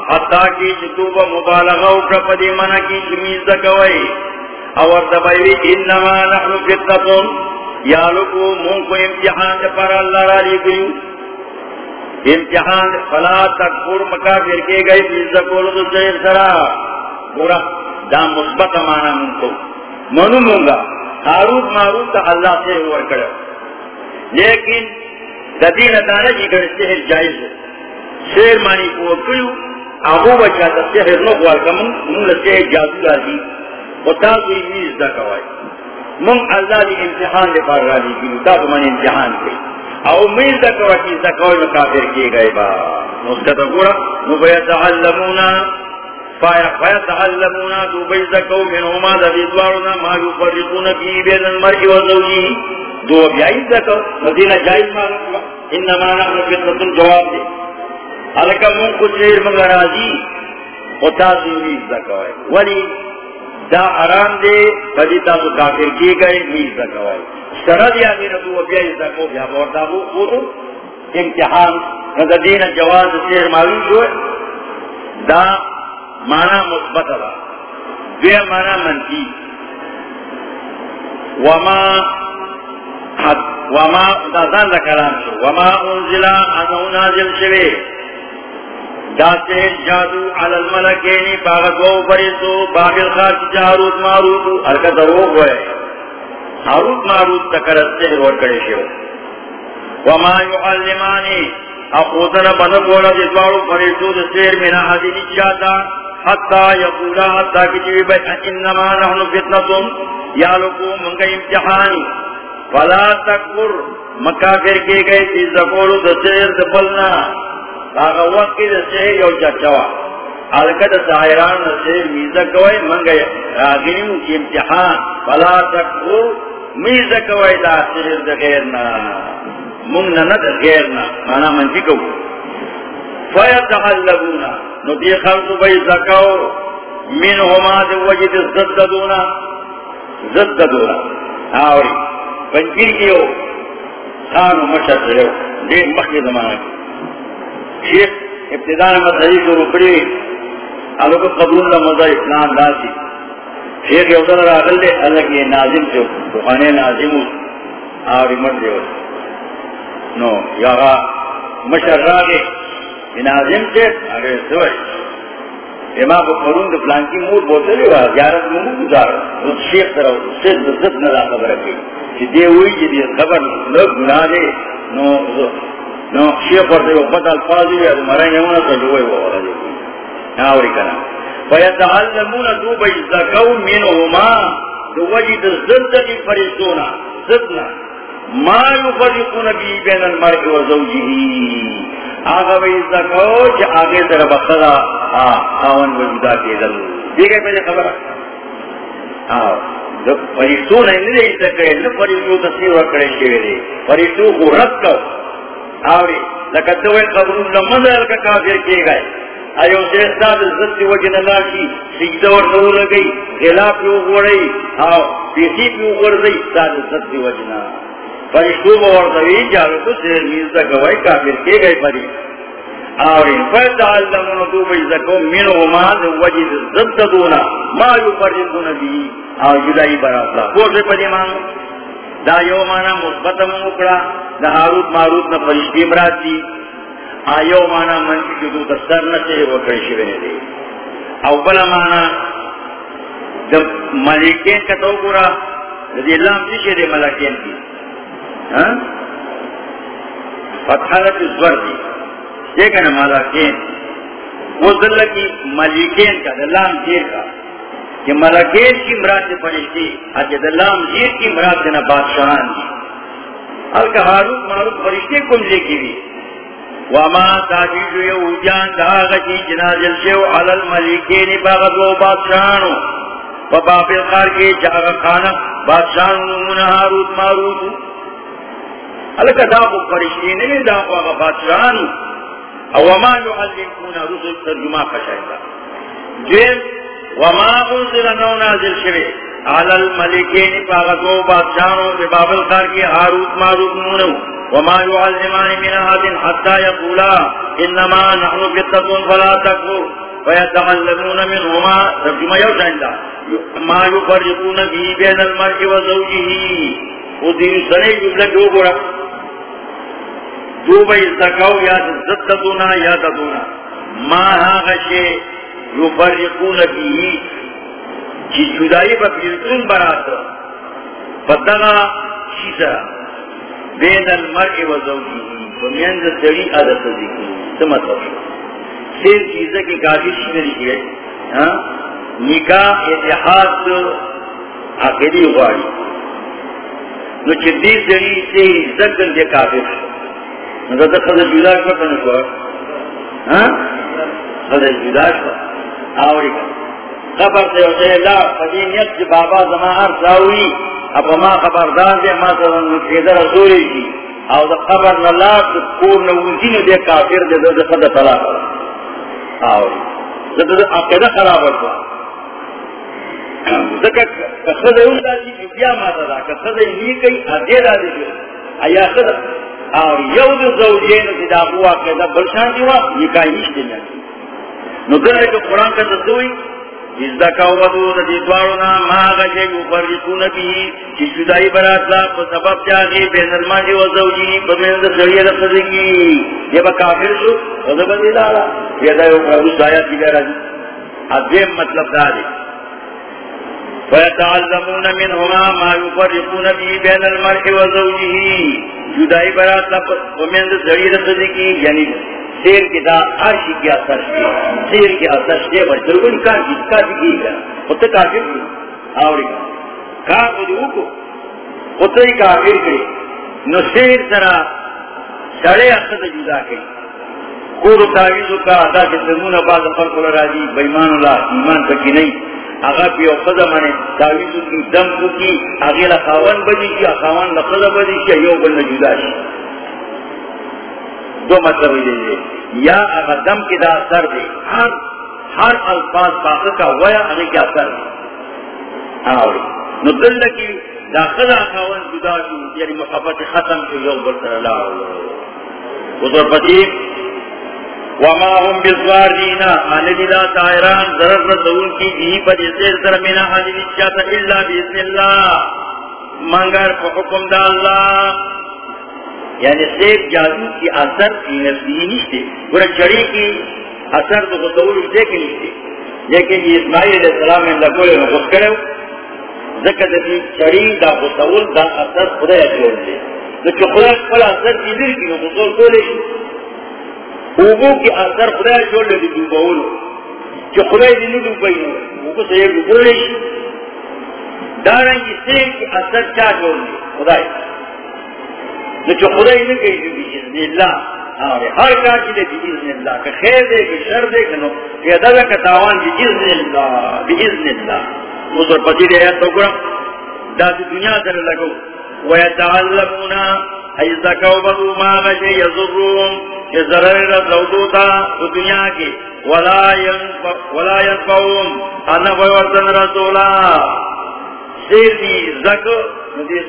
حتی کی جتوب مبالغہ اکر پدی منع کی جمیز دکوئی اور دبائیوی انما نحن فتتن یا لکو مون کو امتحان دے پر اللہ را لی گئیو. امتحان فلا تکفر مکافر کے گئی بیز دکولو دو سیر سرا. گورا، دا مثبت مانا من کو. منو مونگا حاروت ماروت تا اللہ سے ہوا کرو. لیکن دین دانا جی گر سحر جائز ہے. سحر مانی کو کیو آگو بچا تا سحر نو خوال کا من من لسحر جادو لازی. و تا کوئی میز دا کوائی من اللہ دی امتحان دے پار را لی گیلو، تا من امتحان دے. او میز دا کوائی چیز دا کوائی مکافر کیے گئے با. مسکت گورا، نو بیتعلمونا فیتعلمونا دو بیزکو منہما دا بیدوارنا ما یفرقون کی بین المرء و دو بیائی زکو مدینہ جائز مارکوا انما نحن فتنة جواب دے۔ حلکہ من کچھ لیر منگا راضی و تاسی میز زکوائے ولی دا آرام دے بدی تاسو کافر کی گئے میز زکوائے سرد یا یعنی میرا دو بیائی زکو بیا بورتا ہو خودو امتحان، نظر دین جواز سیر معلوم جو دا مانا مثبت دا دوی مانا منفی۔ وما وما دا زان دا کلام شو. وما انزلا انہو نازل شوے داتے جادو علی الملکینی باغت و فریسو باغل خاص جاروت ماروتو حرکت روگ ہوئے. حاروت ماروت تکرستے روڑ کرے شو. وما يعلماني اخوتنا بنبولا دزوارو فريسو دسير من هذه الشاتا حتى يقولا حتى كجيب انما نحن فتنة يالكو منك امتحاني فلا تكبر مكافر کے گئے تیز دکولو دسیر دبلنا آغا وقت کی دسیر یو چچوا. حلکت سائران دسیر میزا کوئی، منگا آگنیم کی امتحان. فلا تکبر میزا کوئی دا سیر دغیرنا من نہ غیرنا. مانا منفی کو. فیتعلمونا. نو دی خلق بی زکاو. من ہما دی وجد زددونا. زددونا. آوری. پنجیر کیو خانو مشہد رہو دیر مخی زمانہ کی۔ شیخ ابتدان مدہی شروع پڑی علو کو قبول اللہ مزہ اسلام داسی شیخ یوزر راغل دے اللہ کی نازم جو دخانے نازم آوری مرد دیو نو، یا مشر راگے ناظم سے اگر سوئی امام کو قرون دو پلان کی مور بولتے لیے وہاں زیارت میں مور گزار اس شیخ طرح سید زد ندا خبر رکھی کہ دے ہوئی جی دی خبر لوگ گناہ دے، نو نو شیخ پرتے وہ پتہ الفاظ ہوئی ہے مرائیں یمونہ تو جو ہوئی وہ والا دے۔ ناوری کنا۔ فیتعلمون دو بی زکو منہما دو وجی وجد زد دی فرشتونا زدنا ما یفرقون بی بین المرء و زوجه آغا بی زکو چی آگے در بخدا آون وجودا کے دل دیکھے پہلے خبر آو۔ فرشتو نے نہیں دے سکے نہ فرشتو تصویر وکڑے شوئے دے۔ فرشتو کو رد کو آوری لکتوئے قبرون لمدر کا کافر کیے گئے۔ ایو سے استاد عزت کی وجہ نہ کی سجدہ اور نو لگئی خلاف پیو گوڑئی آو، پیسی پیو گوڑئی استاد عزت کی وجہ نہ۔ فرشتو بوردوی جارو کو سیر میزدہ گوائی کافر کے گئے پری آورین فتعلمون دو بیزکو منو ما وجد زد دونا ما یو فرشتون بی. آو جدائی براسلا پوزے پری مانو دا یو مانا مثبت مکڑا دا حاروت ماروت نا فرشتی مراتی آیو مانا منشی جدو تستر نسے وکڑی شوئے دے او بلا مانا دا ملکین کتو گورا دا دی اللہ مجھے دے ملکین کی ہاں؟ فتحالت زور دی. دیکھا نا ملکین وہ دلہ کی ملکین کا دلام دیر کا۔ کہ ملکین کی مراد سے فرشتی اچھا دلام دیر کی مراد سے نا بادشاہان دی۔ حلکہ حاروت معروف فرشتے کم لے کی بھی وما تاجیج یہودیان داغا چی جنازل شو علی الملکین باغت و بادشاہانو۔ وباب القار کے جاغا خانہ بادشاہانو من حاروت معروف الکہ دا کو فرشتی نہیں دا کو آگا او وما یعلمون رسل ترجمہ خشائدہ جیم وما انزل نو نازل شوے علی الملکین پاغتو بادشاہانو بے بابل خار کی حاروت معروف مونو۔ وما يعلمان من أحد حتى يقولا إنما نحن فتة فلا تكفر فيتعلمون منهما ترجمة يوشا ما يفرقون به بين المرء وزوجه ودين سنة جملة جوبرا دو بھائی زکاو یا زد دونا یا دونا ما ها غشے یفرقون به چی جدائی با بیرتون برات. فتنا شیسا بین المرء و زوجی ومینز سری عدد ذکر سمت وشو مطلب سیر چیزیں کی کافی شیدہ لکھی ہے؟ ہاں؟ نکاح، اتحاد، عقیدی غاری. نو چدی سری سے ذکر دے کافی شو. خدا جدا خدا جدا شو خبر لا بابا زمان ہر ساوی اب ما خبردار دے، ما سرن مکیدر رسولی کی او دا خبر نلا کور نوزی نو دے، کافر دے دے خدا طلاق آوری۔ دے دے عقیدہ خراب ہوتا ذکر خدا اون دا جی بیا ما دا خدا ہی کئی ادے دا دی ایا خدا اور یو دو زوجین کی دا ہوا کہ دا بلشان دیوا نکاح نشتے نہیں۔ نو دنے کو قرآن کا تصوی از دا کاؤبتو دا دیدوارونا ما آگا جے مفرقو نبی چی جدائی برات لا پا سبب جاگی بین الماجی و زوجی پا بین دا سریع دا خزنگی یہ با کافر شو و دا بندی دارا۔ یہ دا یو قرآن آیات کی گرہ دی ادویم مطلب دا دی فیتعلمون منہما ما یفرقون بی بین المرح و زوجی جدائی برات لا پا بین دا سریع یعنی سیر کی دا عرشی کی اثر شی سیر کی اثر شی بچر کو نکاح کی نکاح کی گا خود کافر کی آوری کا۔ کار خود اوکو خود ہی کافر کری نو سیر سرا سڑے اخذ جدا کری کورو تاویزو کا ادا کے زمون باز فرق راجی بیمان اللہ، ایمان تکی نہیں۔ اگا پی او خدا مانے تاویزو کی، دم کو کی اگیلا خاون بجی کی خاون لخذ بجی کی یو بلن جدا شی دو مطلب دے دے یا اگر دم کی دا اثر دے ہر ہر الفاظ باقی کا ویا اگر کیا اثر دے آوری نو دل لکی داخل آخوان جدا شو یعنی محبت ختم شو یو بلتر اللہ حضور پتیب وما هم بالظارین آنجی لا تائران ضرر رسول کی جی پر جسے سرمینا آنجی چاہتا اللہ بیسن اللہ. منگر حکم دا اللہ. یعنی سیب جادو کی اثر کی نفسی نشتے. پورا چڑی کی اثر تو تصور اسے کے نشتے. لیکن یہ اسماعیل علیہ السلام میں لگو لے نقص کرے ذکر دی چڑی دا تصور دا اثر خدا جوڑ دے. تو خدا کل اثر کی دل کی تصور کو لے اوگو کی اثر خدا جوڑ لے دی دوباولو خدا دی نو دوبائی نو. سے یہ دوبائی لے دارنگی سیب کی اثر چاہ جوڑ لے خدای. جو خدا ہی نہیں کہی جو اللہ. اور ہر کار کی دے بزن اللہ. کہ خیر دے کہ شر دے کہ نو. کہ کا تاوان بزن اللہ بزن اللہ. مصر پتی دے تو گرم دا دنیا در لگو. ویتعلمون حیزا کوبتو ما غشی یزرون کہ ضرر رسولو تا دنیا کی ولا ينفعون انا فیورتن رسولا. سیر دی زکو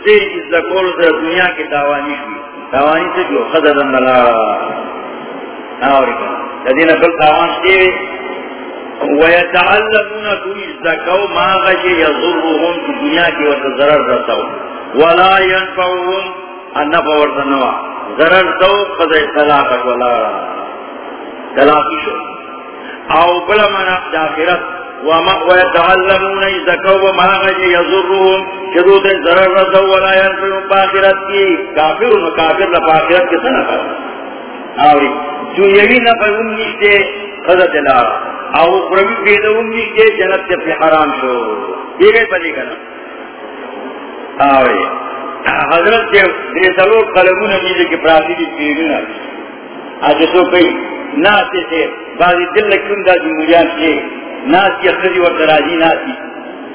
سیر دی زکول در دنیا کی تاوانی شوی تاوانی سے جو خدر اللہ آوری کنا لدین اکل تاوان شوی ویتعلمون دوی زکو ما غشی یضرهم دنیا کی ورد ضرر رسو ولا ینفعون النفع ورد نوا ضرر دو خدر طلاقت ولا طلاقی شو. او بلا منا داخرت وما ويتعلمون إذا كوب ما غجي يضرهم شدود ضرر رسو ولا ينفعون باخرت کی. کافر و کافر لفاخرت کی سنہ آوری. جو یوی نفعون نیشتے خضر دلارا او قربی پیدون نیشتے جنت سے حرام شو. یہ گئی پلی کنا آوری. حضرت کے دیسلو قلمون نیجے کی پراتی دی پیدون آج سو کئی ناسے سے بعضی دل لکن دا جمہوریان سے ناس کی اخری و تراجی ناسی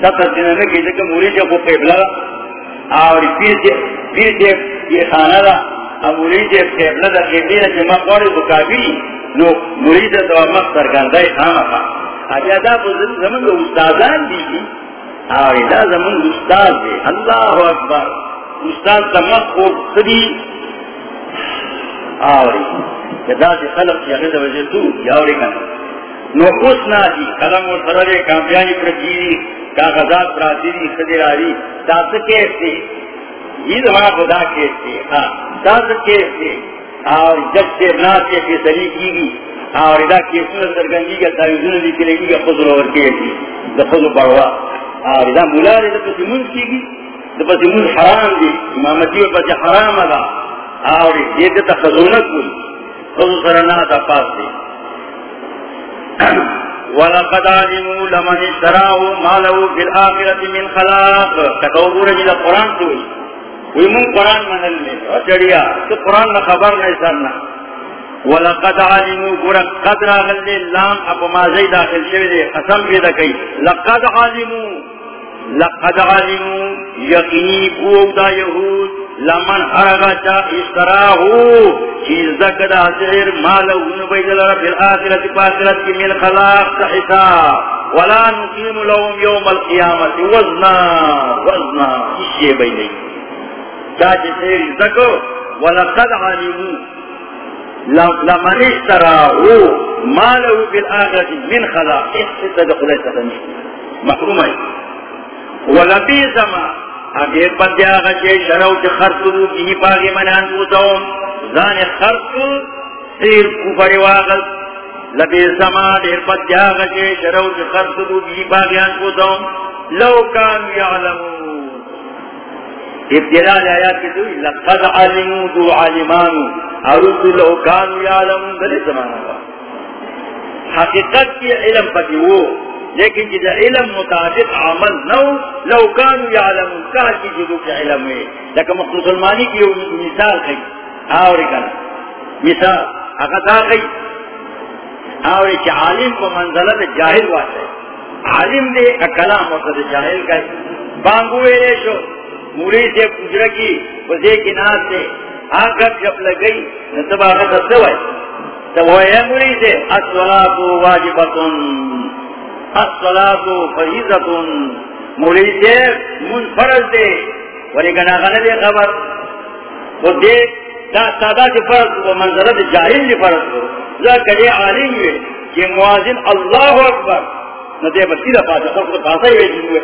سب تسینے میں کہتے کہ موری جب وہ قبلہ اور پیر سے پیر سے یہ خانہ دا اور موری جب قبلہ دا قبلی نا جمع قوری تو کافی نو موری جب دو مقت سرگاندہ خانہ خا ابھی ادا بزرگ زمن دو استادان دی۔ کی اور ادا زمن استاد دے اللہ اکبر۔ استاد سمت کو خدی آوری. جدا سے خلق کی اگر وجہ تو یاوری کنا نو اس نا جی قلم و سرد کامیانی پرچیری کاغذات پراتیری خدر آری داس کیف تھے یہ ہمارا خدا کیف تھے ہاں داس کیف تھے اور جب سے ناس کے فیصلی کی گی. اور ادا کیسوں سرگنگی کا تاریخ نکلے گی یا خود اور کیف تھی دا خود بڑھوا اور ادا ملا رہے تو پسی منز کی گی. تو پسی منز حرام دی، امامتی و پسی حرام ادا۔ اور یہ تا خزونت کوئی خود سرنا تا پاس دی۔ وَلَقَدْ عَلِمُوا لَمَنِ اشْتَرَاهُ مَا لَهُ فِي الْآخِرَةِ مِنْ خَلَاقٍ۔ کتوبور جی قرآن تو وی من قرآن منل لے اچڑیا تو قرآن نہ خبر نہیں سرنا۔ ولقد علموا قرق قدر آغل لام ابو مازی داخل شوی دے، قسم پیدا کئی۔ لقد علموا۔ لقد علموا یقینی بودا یہود لمن حرغا چا اشتراہو چیز دکد حسر مالو نبید لرب الآخرت پاکرت کی من خلاق تحسا ولا نقیم لهم یوم القیامت وزنا وزنا اشیے بیدئی چاچے سیر دکو ولقد علموا لمن اشتراہو مالو بالآخرت من خلاق. احسد دخل ایسا محروم ہے ولبی زما اگر پندیا غچے شرو چھ خرطو کی پاگی منان بوتاؤں زان خرطو سیر کفر واغل. لبی زما دیر پندیا غچے شرو چھ خرطو کی پاگی منان بوتاؤں لو کان یعلمون. ابتلال آیات کی دوئی، لقد علمو دو علمانو ارود لو کانو یعلمون دلی زمانہ با حقیقت کی علم پتی وہ. لیکن جدا علم مطابق عمل نو لو کانو یعلم کہا کی جدو کے علم ہے لیکن مسلمانی کی مثال کئی، آوری کنا، مثال اگر دا آوری چی عالم کو منزلت جاہل واسے عالم دے کلام وقت جاہل کئی بانگوے لے شو، موری سے پجرکی وزے کی ناس سے آگر جب لگئی نتب آگر سوائے تو وہ ہے موری سے اسولاب واجبتن. الصلاة دے ولی گنا دے خبر. وہ دے دا سادہ کی فرض منظرت جاہل کی فرض کو ذا کجے عالم ہوئے کہ موازن اللہ اکبر. نہ دے بسی دا پاسا خود کو پاسا ہی ویجی ہوئے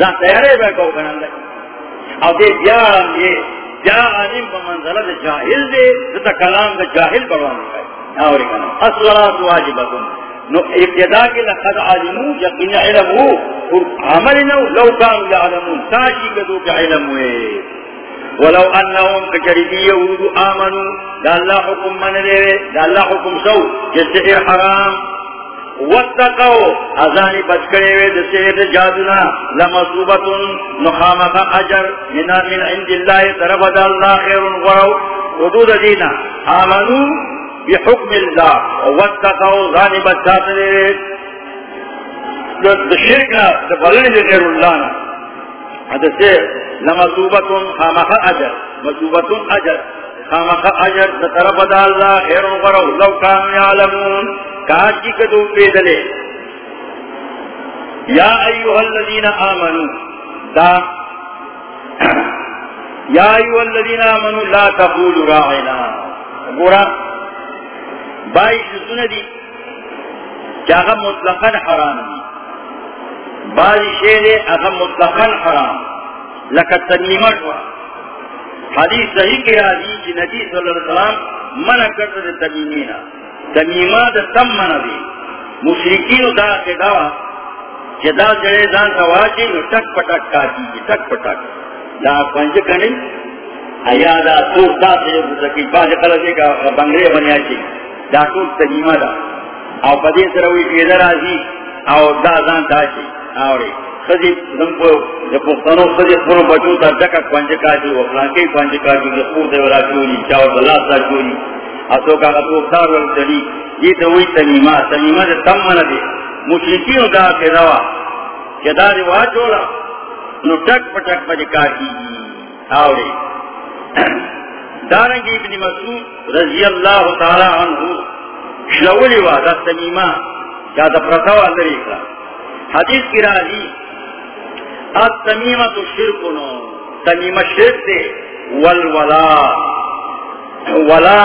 ذا تیارے بے کو گنا لگے اور دے بیا عالم دے، بیا عالم کو منظرت جاہل دے ذا کلام دا جاہل بڑھوانے کا اور کنا الصلاة واجبتن. نو ابتدا کے لقد علمو یقین علمو عمل نو لو کانو یعلمون تاشی کدو کا علم ہوئے۔ ولو انہم کجریبی یہود آمنو، دا اللہ حکم من دے، دا اللہ حکم سو، جس حرام واتقو، ازانی بچ کرے وے دا جادنا لمصوبتن نخامت اجر، من من عند اللہ طرف دا اللہ خیر ورو ودود دینا۔ آمنو بحکم اللہ، واتقوا ذانی بچات لے شرکنا بلن غیر اللہ نا۔ حدث سے خامخ اجر مصوبتن اجر خامخ اجر طرف دا اللہ خیر ورو لو کانو یعلمون۔ کاش کی کدو پیدلے؟ یا ایوہ الذین آمنوا دا یا ایوہ الذین آمنوا لا تقولوا راعنا گورا بائی شسون دی چاہا مطلقاً حرام دی بائی شیرے اغا مطلقاً حرام. لکا تنیمت ہوا حدیث صحیح کی راضی جی نبی صلی اللہ علیہ وسلم منع کرتا دی تنیمینا تنیمہ دا تم منع دی. مشرکین دا کے دعوی جدا جڑے دان کواجی نو ٹک پٹک کاتی جی ٹک پٹک دا پنج کنی ایا دا سور دا سے بزرگی باج خلقے کا بنگلے بنیا چی دا ټول تجیمه ده. او په دې سره وی چې راځي او دا ځان تاسي اوري. خدي زم په د پښتنو خدي خپل بچو ته ځکه پنځه کاږي، او فلانکي پنځه کاږي د خور دی وراتونی چا او الله ساتونی اسو کا تو کار ول دلی دې ته وی تنیما تنیما د تم نه دي. مشرکین دا پیدا چې دا دی واچولا نو ټک پټک پدې کاږي اوري. دارنگی ابن مسعود رضی اللہ تعالی عنہ شلولی وعدہ تمیمہ کیا دا پرتاو اندر اکرا. حدیث کی راضی اب تمیمہ تو شرکنو تمیمہ شرک دے والولا ولا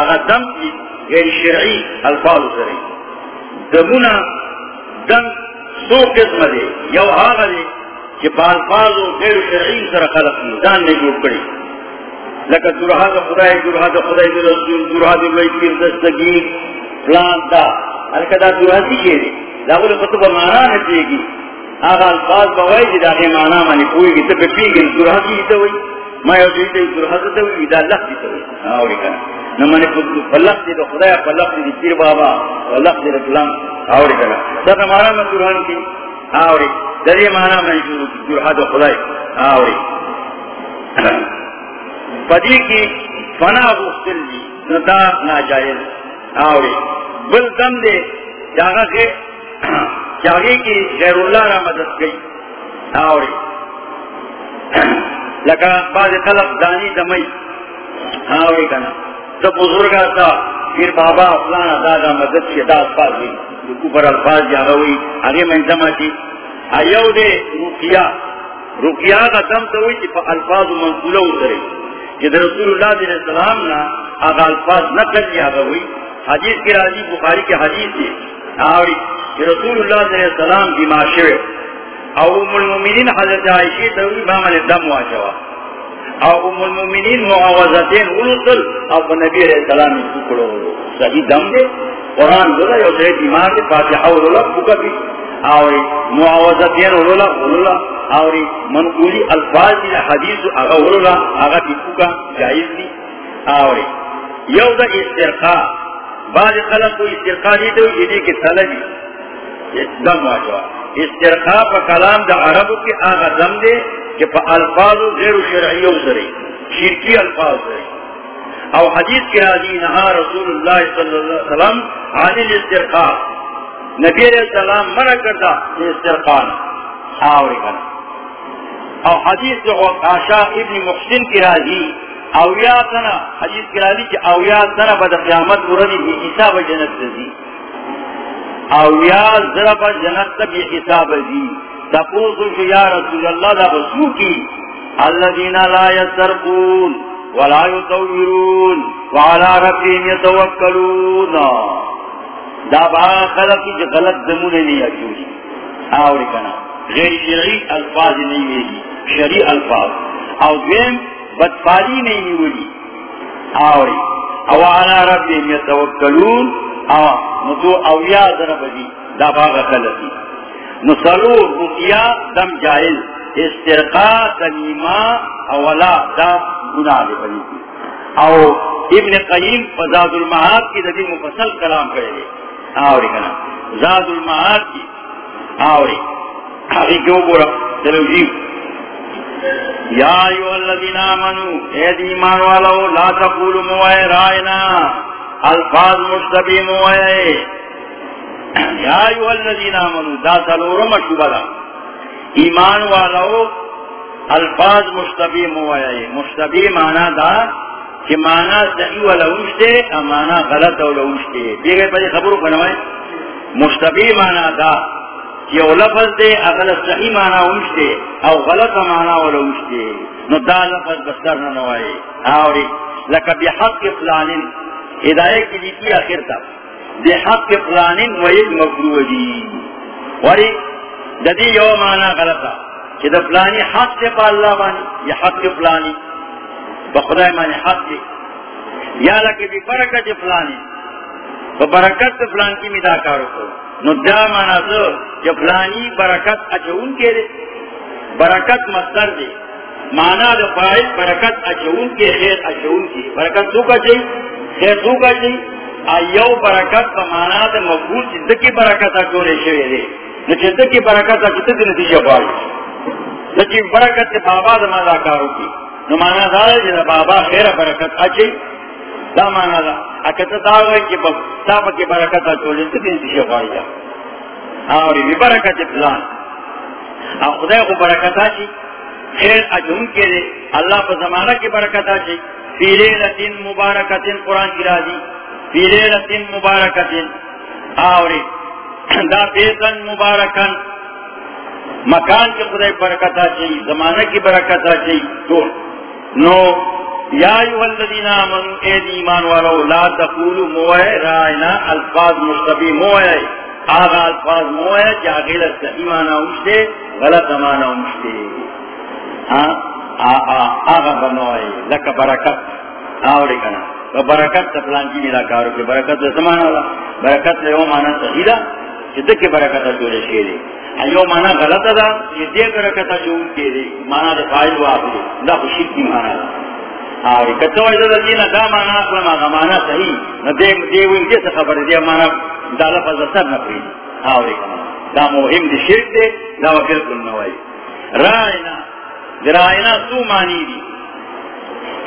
اغا دم کی غیر شرعی الفاظ سرے. دمونا دم سو قسم دے، یو آغا دے کہ بالفاظ غیر شرعی سر خلق دان نے جوڑ پڑی لکہ درہا دا خدای درہا دا خدای دا رسول درہا دا بھائی پیر دستگی پلان دا. لکہ دا درہا دی شیرے دا بولے خطبہ مانا نچے گی آغا الفاظ بوائی جی دا غی مانا مانی پوئی گی. تب پیگن درہا دی تا ہوئی ما یو جی دی درہا دا ہوئی دا لخ دی تا ہوئی آوری کنا. نمانی پلخ دی دا خدای پلخ دی پیر بابا پلخ دی دا پلان آوری کنا. دا مانا من درہا کی. آوری دا دی مانا من شروع کی درہا دا خدای. آوری پدی کی فنا غفتل دی. نتا ناجائز. آوری. بل دم دے. جاگا کے جاگے کی غیر اللہ را مدد گئی. آوری. لکا بعض خلق دانی دمئی آوری کنا. تو بزرگ آتا پھر بابا فلانا دادا مدد کی دا الفاظ ہوئی لکو پر الفاظ جاگا ہوئی. آگے میں انتما چی ایو دے رکیا رکیا کا دم تو ہوئی چی الفاظ منقولہ اترے کہ رسول اللہ علیہ السلام نا آگا الفاظ نقل کیا گا ہوئی۔ حدیث کے راضی بخاری کے حدیث تھی آوری، کہ رسول اللہ علیہ السلام کی معاشرے۔ او ام المومنین حضرت عائشی توی بامن دم واجوا او ام المومنین معاوضتین اولوصل او نبی علیہ السلام سکڑو۔ صحیح دم دے، قرآن دولا یو سہی بیمار دے، فاتحہ اولا بکا بھی آوری معاوضتین اولا اولا آوری منقولی الفاظ دی حدیث اگا اولا اگا دی بکا جائز دی، آوری. یو دا استرقا، بعض خلق کو استرقا دی تو یہ کہ طلبی دم واجوا. استرقا پا کلام دا عربو کی آغا دم دے، کہ پا الفاظ غیر شرعیو سرے، شرکی الفاظ سرے. او حدیث کے حدیث، نہا رسول اللہ صلی اللہ علیہ وسلم عن الاسترقا. نبی علیہ السلام منع کرتا استرقان آوری کنا او حدیث جو آشا ابن محسن کی راضی اویا سنا، حدیث کی راضی کہ اویا سنا بدا قیامت وردی بھی حساب جنت دی۔ اویا ضرب جنت تبی حساب دی۔ تقوصو شو یا رسول اللہ، دا بسو کی۔ الذین لا یسرقون ولا یتویرون وعلا ربیم یتوکلون۔ دا با خلق کی جو غلط زمونے نہیں اچھوڑی آوری کنا. غیر شرعی الفاظ نہیں ہوئی شرعی الفاظ. او دویم بدفالی نہیں ہوئی آوری. او علا ربیم یتوکلون او نتو اویا ضرب دی دا باغ خلقی. نسلور رقیا دم جائز. استرقا تنیما اولا دا گناہ دے بنی. او ابن قیم فزاد المعاد کی دبی مفصل کلام کرے لے آوری کنا. زاد المعاد کی. آوری. آوری کیوں بورا چلو جیو. یا ایو الذین آمنو، اے دیمان والو، لا تقولوا موائے رائنا. الفاظ مشتبی موائے. یا ایو الذین آمنو، دا سلورم شبرا ایمان والو، الفاظ مشتبی موائے. مشتبی مانا دا کہ مانا صحیح والا و لوشتے مانا غلط و لوشتے بیگئے پہلے خبرو کنوائے۔ مشتبی مانا دا کہ او لفظ دے، اغل صحیح مانا اوشتے او غلط مانا والا و لوشتے نو دا لفظ بستر نہ ننوائے آوری لکا بحق فلانن ہدایت کی لیتی آخر تک بحق فلانن وید مکروہ دی وری جدی یو مانا غلطا کہ دا فلانی حق سے پا اللہ بانی، یا حق کے فلانی۔ بخدای مانی حق دی. یا لکی بی برکت فلانی. برکت فلان کی مدا کارو کو نو دا مانا سو کہ فلانی برکت اچھون کے دے برکت مستر دے مانا دا فائد برکت اچھون کے خیر اچھون کی برکت سو کا چاہیے خیر سو کا چاہیے ایو برکت کا مانا دا مقبول چیز برکت اچھونے شوئے دے نو چیز کی برکت اچھتے دے نتیجہ پائی نو برکت بابا دا مادا کارو کی نو مانا دا جدا بابا خیر برکت اچھی دا مانا دا. اکتا دا ہوئی کہ تابا کی برکت اچھو لنتا دین سی شفائی دا آوری بی برکت فلان او خدای کو برکت اچھی خیر اچھون کے دے اللہ پا زمانہ کی برکت اچھی فی لیلتین مبارکتین قرآن کی راضی. فی لیلتین مبارکتین. آوری. دا بیتن مبارکن. مکان کی خدای برکت اچھی زمانہ کی برکت اچھی تو نو، یا ایوہ الذین آمنوا اید ایمان والو، لا تقولوا موئے، رائنا الفاظ مشتبی موئے، آغا الفاظ موئے جا غلط ایمانا امشتے غلط امانا امشتے آغا بنوئے، لکا برکت آوڑے کنا. برکت تفلان کی میرا کارو کہ برکت زمانا برکت لے وہ مانا صحیح جدک کی برکت جوڑے شیرے ایو مانا غلط دا یہ دے برکت جوڑ کے دے مانا دے فائد واپلے دا خوشی کی مانا دا آوری کتو ایدو دا دینا دا مانا اقلا مانا مانا صحیح. نا دے دیوی دے سے خبر دے مانا دا لفظ سر نپری آوری کنا دا مهم دی، شرک دے دا وکر کل نوائی رائنا رائنا سو مانی دی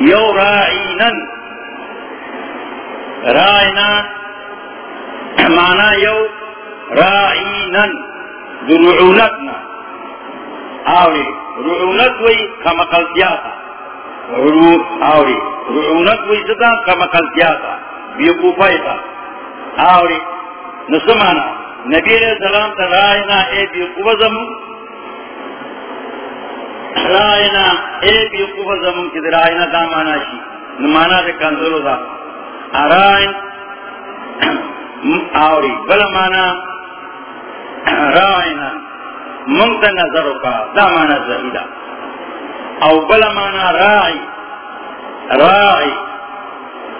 یو رائنن رائنا مانا یو رائنن رعونتنا آوری. رعونت وی کمقلتیا تھا آوری. رعونت وی ستا کمقلتیا تھا بیوکوفائی تھا آوری. نسمانا. نبی علیہ السلام تا رائنا اے بیوکوفا زمون رائنا اے بیوکوفا زمون کی رائنا دا مانا شی. نمانا دے کنزلو دا. رائن آوری. بلا مانا رائنا منگتا نظر کا دا مانا زہیدہ او بلا مانا رائی رائی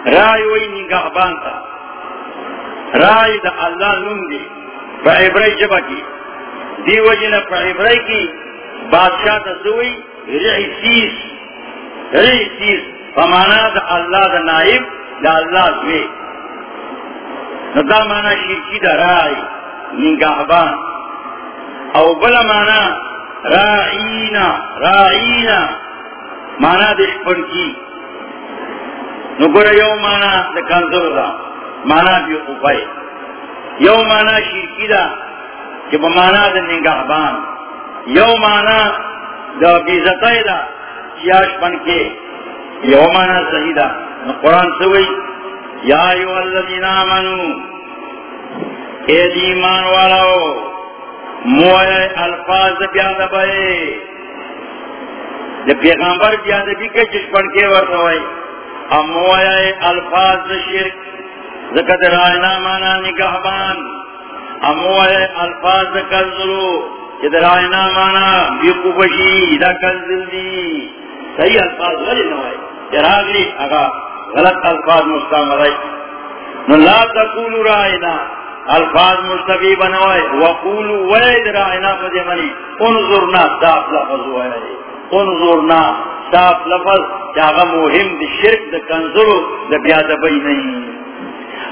رائی وی نگاہ بانتا. رائی دا اللہ نم دی. فعبرائی جبا کی. دی وجہ فعبرائی کی، بادشاہ تا سوئی رئیسیس رئیسیس فمانا دا اللہ دا نائب، دا اللہ زوی. ندا مانا شرکی دا رائی نگاہ بان او بلا مانا رائینا رائینا مانا دشپن کی. نگر یو مانا دا کنزر دا مانا بی خوبائی یو مانا شرکی دا کہ مانا دا نگاہ بان یو مانا دا بیزتائی دا چیاش پن کے یو مانا صحیح دا قرآن سوئی یا ایو الذین آمنو. اے دیمان والاو، موئے الفاظ بیاد بھئے جب پیغمبر بیاد بھی کہ جس پڑھ کے ورطوئی ام موئے الفاظ شرک، زکت رائنا مانا نگہبان ام موئے الفاظ کذلو جد رائنا مانا بیقو بشی دا کذل دی۔ صحیح الفاظ غلی نوائے جراغلی اگا غلط الفاظ مستعمل نو لا تقولوا رائنا الفاظ مستفی بنوائے، وقولو وید رائنا فدی منی، انظرنا صاف لفظ وائے انظرنا صاف لفظ جاگا مهم دی شرک، دی کنظرو دی بیادبی نہیں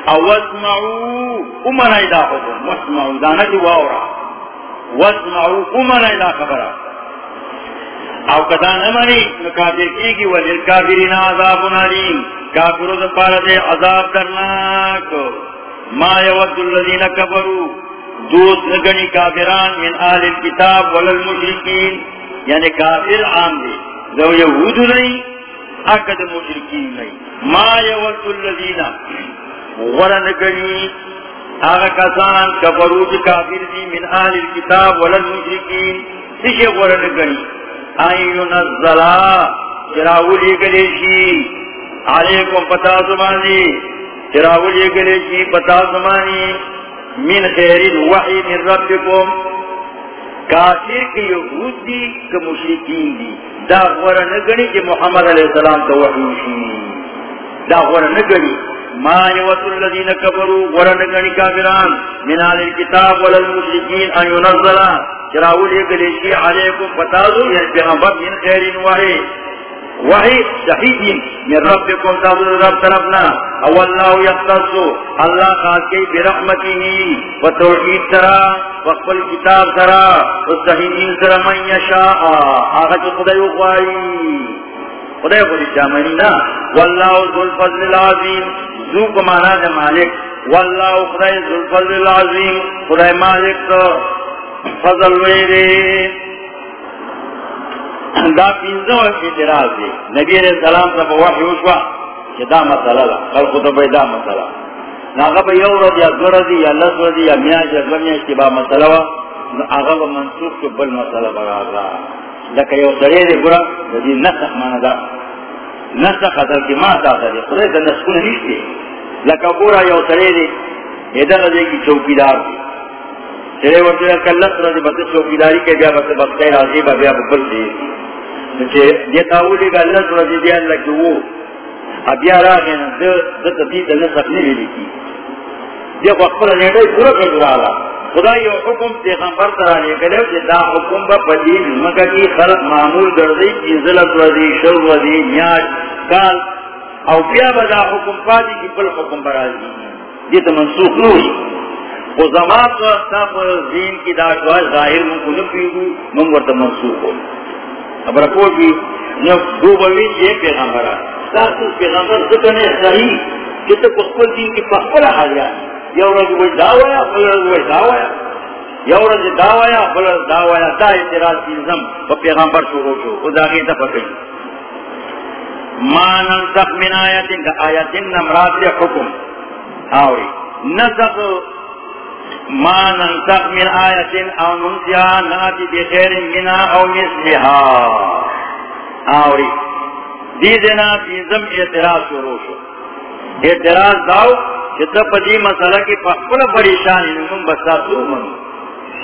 او واسمعو امنائی دا حکم واسمعو دانا دی واورا واسمعو امنائی دا خبرہ او کدا نمانی نکافر کی گی، ولیل کافرین عذاب نالیم کافرو دا پارد عذاب درناک۔ ما یود الذین کفروا دوست نگنی کافران من آل الكتاب وللمشرکین یعنی کافر عام دی. دو یہود نہیں اکد مشرکین نہیں. ما یود الذین ورنگنی آغا کسان کفرو دی کافر دی من آل الكتاب وللمشرکین تشی ورنگنی آئینو نزلا، چراولی گلیشی. علیکم پتا زمانی. چراول یہ گلے کی پتا زمانی من خیر الوحی من ربکم. کافر کی یہود دی کہ مشرکین دی. دا غورا نگنی کہ محمد علیہ السلام کا وحیوشی دا غورا نگنی. ما یوت الذین کفروا غورا نگنی کافران. من آل الكتاب وللمشرکین ان ینزلا چراول یہ گلے کی علیکم پتا زمانی یعنی پیغمبر من خیر الوحی. وہی شہید من ربکم تابد رب طرفنا. او اللہ یختصو. اللہ خاص کی برحمتی ہی. و توحید سرا و قبل کتاب سرا و صحیحین سرا من یشاء. آغا جو خدای اخوائی. خدای خودی چامنی نا. واللہ ذو الفضل العظیم. ذو کمانا دے مالک. واللہ خدای ذو الفضل العظیم. خدای مالک تو. فضل ویرے دا پینزو اعتراض دی. نبی علیہ السلام تا بوحی وشوا کہ دا مسئلہ دا خلقو تا بای دا مسئلہ ناغا با یو رضی یا دو رضی یا لس رضی یا میاش یا دو میاش کی با مسئلہ وا آغا با منصوب کو بل مسئلہ برا را لکہ یو سرے دی برا دی نسخ مانا دا. نسخ اصل کی ما تا دی. خدای تا نسخون نیشتی لکہ برا یو سرے دی ایدر رضی کی چوکیدار دی. سرے ورطا کلس رضی بس چوکیداری کے بیا بس بس خیر عظیبہ بیا ببل دی یہ تاولی کا اللہ وہ اب نا دت اللہ بھی لکی یہ پورا کر خدا یہ حکم پیغمبر ترا لے کہ دا حکم با مکہ کی خلق معمول گردی انزلت رضی رضی نیاج، کال. او بیا بدا حکم پادی کی بل حکم برازی یہ تو منسوخ وہ زمان تو زین کی ظاہر من کو من ورد منسوخ ہوئی اب رکھو کی نو دو بوی یہ پیغمبر ہے۔ تاسو پیغمبر ذکر نے صحیح، کہ تو کسکل دین کی پخپل حالیا یا رض وی داوایا بل رض وی داوایا یا رض داوایا بل رض داوایا دا اعتراض کی نظم و پیغمبر شروع شو او داغی دفع کئی ما ننسخ من آیتن کا آیتن نمرات حکم۔ آوری، نسخ ما ننسخ من آیتن او ننسیا ناتی بخیر منا او مثلها. آوری. دیدنا تیزم اعتراض شروع شو اعتراض داو کہ تب پدی مسئلہ کی پخپل پریشانی نمم بستا سو منو.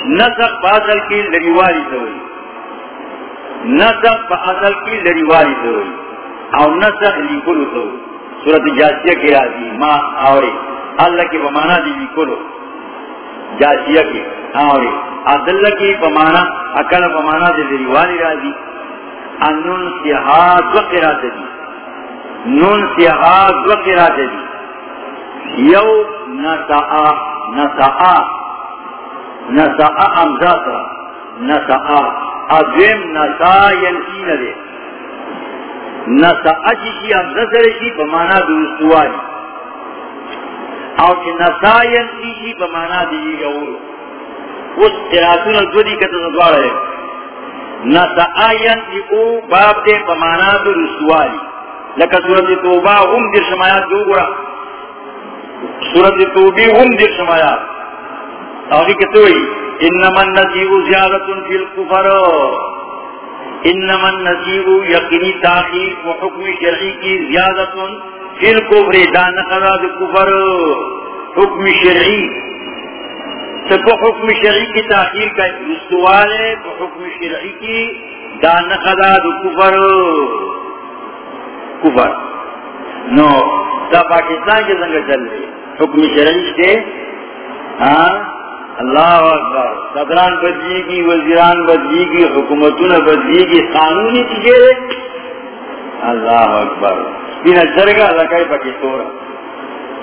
نسق باطل کی لڑیواری دوئی. نسق باطل کی لڑیواری دوئی. او نسق لیکلو دوئی. سورت جاسیہ کی راضی. ما آوری. اللہ کی بمانا دی لیکلو. جاسیہ کی آوری عدل کی بمانا اکل بمانا دی لڑیواری راضی. انن سیحاد وقرات دی. نون سیہا سیحاد وقرات دی. یو نسعا نسعا نسعا امزاتا نسعا ادویم نسعا ینسی ندے نسعا چیشی امزاتا رشی بمانا درستوالی او چی نسعا ینسی شی بمانا دیجی گورو اس قراتون دو دی کتا دوارا ہے نسعا ینسی او باب دے بمانا درستوالی لکہ صورت توبہ ام در شمایات دو گورا سورت توبی ہم دیکھ سمایا آگے کہتے انما النسیب زیادت فی الکفر. انما النسیب یقینی تاخیر و حکم شرعی کی زیادت فی الکفر دان قراد کفر، حکم شرعی. تو حکم شرعی کی تاخیر کا استوال ہے تو حکم شرعی کی دان قراد کفر کفر. نو، دا پاکستان کے زنگ چل رہی حکم شرعی کے ہاں؟ اللہ اکبر. صدران بدلی کی وزیران بدلی کی حکومتوں نے بدلی کی قانونی چیزیں اللہ اکبر. بنا جرگا لگائی پکی توڑا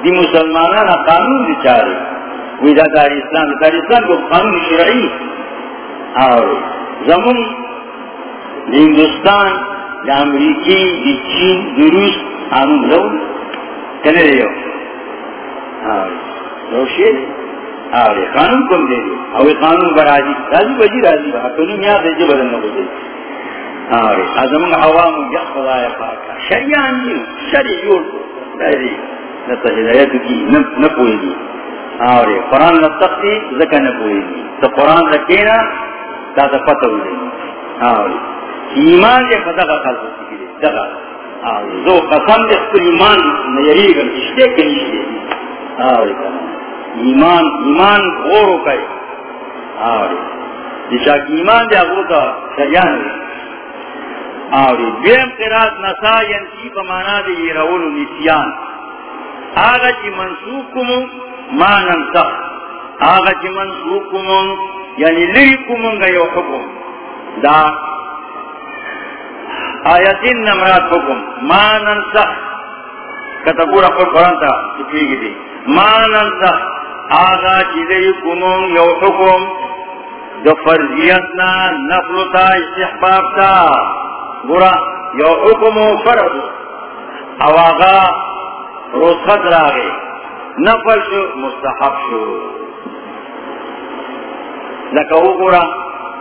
دی مسلمان قانون دی چارے وہی دار اسلام دار اسلام کو قانون شرعی. اور زمون زمن ہندوستان امریکی، دی چین، دی روس قانون لو کنے رہے ہو روشی. آرے قانون کم دے دے اوے قانون برازی. راضی بجی راضی حقونی میاں دے جو بدن نبو دے آرے آزمان عوام یا خدا پاکا. شریعان شریع جوڑ کو. دائری نتا ہدایت کی نپوئی دی آرے قرآن زکا نپوئی دی تو قرآن رکینا تا تا پتہ ہو دے. آرے ایمان دے خدا کا زو قسم دے ایمان اشتے ایمان ایمان غورو ایمان دے تا آوری. بیم قرات نسا ینسی پمانا دے یہ رولو نسیان. آگا چی منسوخ کمو ما ننسخ. آگا چی منسوخ کمو یعنی لئی کمو گا یو حکم. دا آیتین نمرات حکم. ما ننسخ. کتا پورا پر قرآن تا چکی گی دی. ما ننسخ. آغا چیزی کنون یو حکم. دو فرضیتنا نفلتا استحبابتا گورا، یو حکم فرض. او آغا رسخت راگے نفل شو، مستحب شو. لکہ او گورا،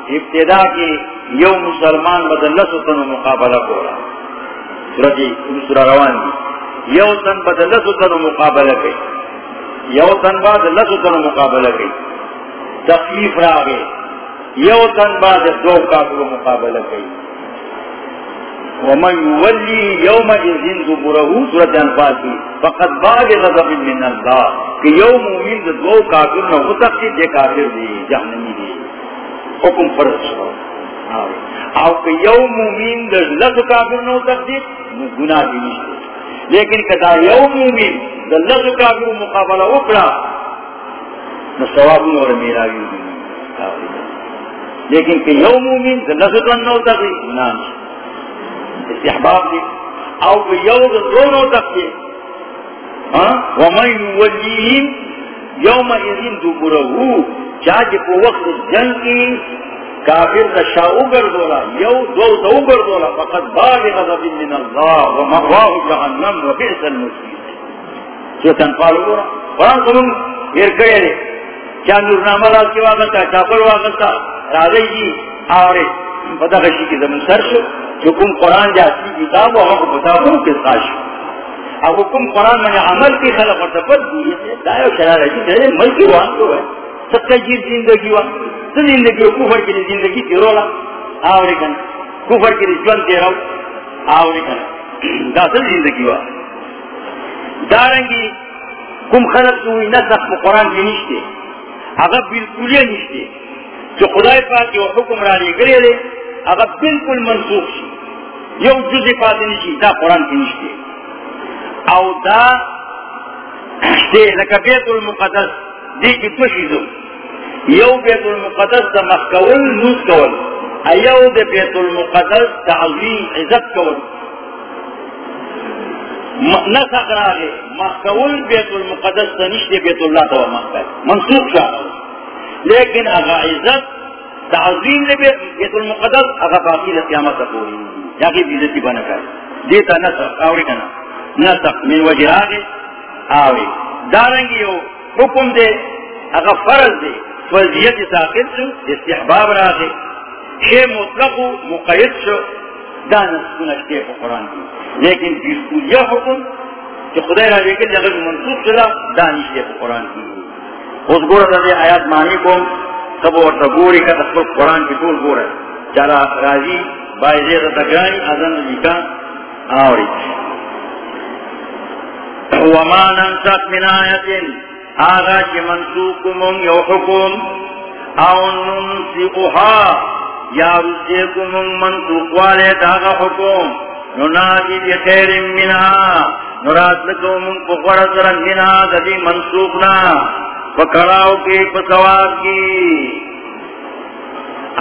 ابتدا کی یو مسلمان بدل سن مقابلہ کو رہا سورہ روان دی. یو تن بدل سن مقابلہ گئی یو تن بعد لسن مقابلہ گئی تکلیف را گئی یو تن بعد دو کافر مقابلہ گئی ومن يولي يوم إذن ذبره سورة أنفال کی فقط بعد غضب من اللہ کہ یوم مؤمن دو کافر نہ متقی دے کافر دی جہنمی دی۔ حکم فرض شو۔ ہاں۔ او کہ یوم مومین در لفظ کافر نو تقدیر نو گناہ بھی نہیں لیکن کدا یوم مومین در لفظ کافر مقابلہ اکڑا، نو ثواب نو اور میرا بھی ہاں۔ لیکن کہ یوم مومین در لفظ نو تقدیر گناہ نہیں استحباب دی. او کہ یوم در نو ومن یولیہم یوم اذن دبرہو چاہجی کو وقت جنگ کی کافر کا اگر دولا یو، دو دو اگر دولا فقط باغ غضب من اللہ و مغواہ جہنم و بئس المسید سورت انفال قرآن سنوں پھر کرے لے کیا نورنامہ لاز کے واقعتا چاپر واقعتا راضی جی آورے پتہ غشی کی زمین سر شو. حکم قرآن جاتی کتاب و ہم بتا دوں کس خاش اب حکم قرآن میں نے عمل کی خلق اور تبت دیئے تھے دائیو شرار ہے جی ملکی وہاں تو ہے۔ سب کا جیر زندگی وہاں تو زندگی کفر کی زندگی تیرولا آورے کن، کفر کی جوان تیرو آورے کن دا سل زندگی وہاں دارنگی، کم خلق تو نسخ قرآن کی نشتے۔ اگر بالکل یہ نشتے، جو خدای پاک کی حکم را لے گرے لے اگر بالکل منسوخ شی یو جزی پاک نشی دا قرآن کی نشتے او دا دے لکا بیت المقدس دی کی تو شیدو یو بیت المقدس دا مخکول نوز کول. ایو دا بیت المقدس دا عظیم عزت کول. نسخ را لے مخکول بیت المقدس دا نشتے بیت اللہ دا مخکول منسوخ شاہ لیکن اگر عزت تعظیم نے بیت المقدس اگر باقی قیامت پوری جاگی بیزتی بنا کر۔ دیتا نسخ آوری کنا نسخ من وجہ آگے آوری۔ دارنگی ہو، حکم دے۔ اگر فرض دے۔ فرضیت ساقت شو، استحباب را دے شے مطلق مقید شو۔ دانس کنشتے کو قرآن کی۔ لیکن بیسکو یہ حکم کہ خدا را لے کے جگہ منصوب شدہ دانش دے کو قرآن کی۔ اس گور رضی آیات مانی کو سب اور تبوری کا تصور قرآن کی طول گور ہے۔ چلا راضی بائی تگرانی ازن لکا آوری۔ وما ننسخ من آیت، آغا چی منسوکمون یو حکم او ننسخها یا رسیکمون منسوک والے داغا حکم۔ ننادی بی خیر منها نرات لکومون پخور سرن منها دبی منسوکنا پکڑاؤ کی پسوار کی.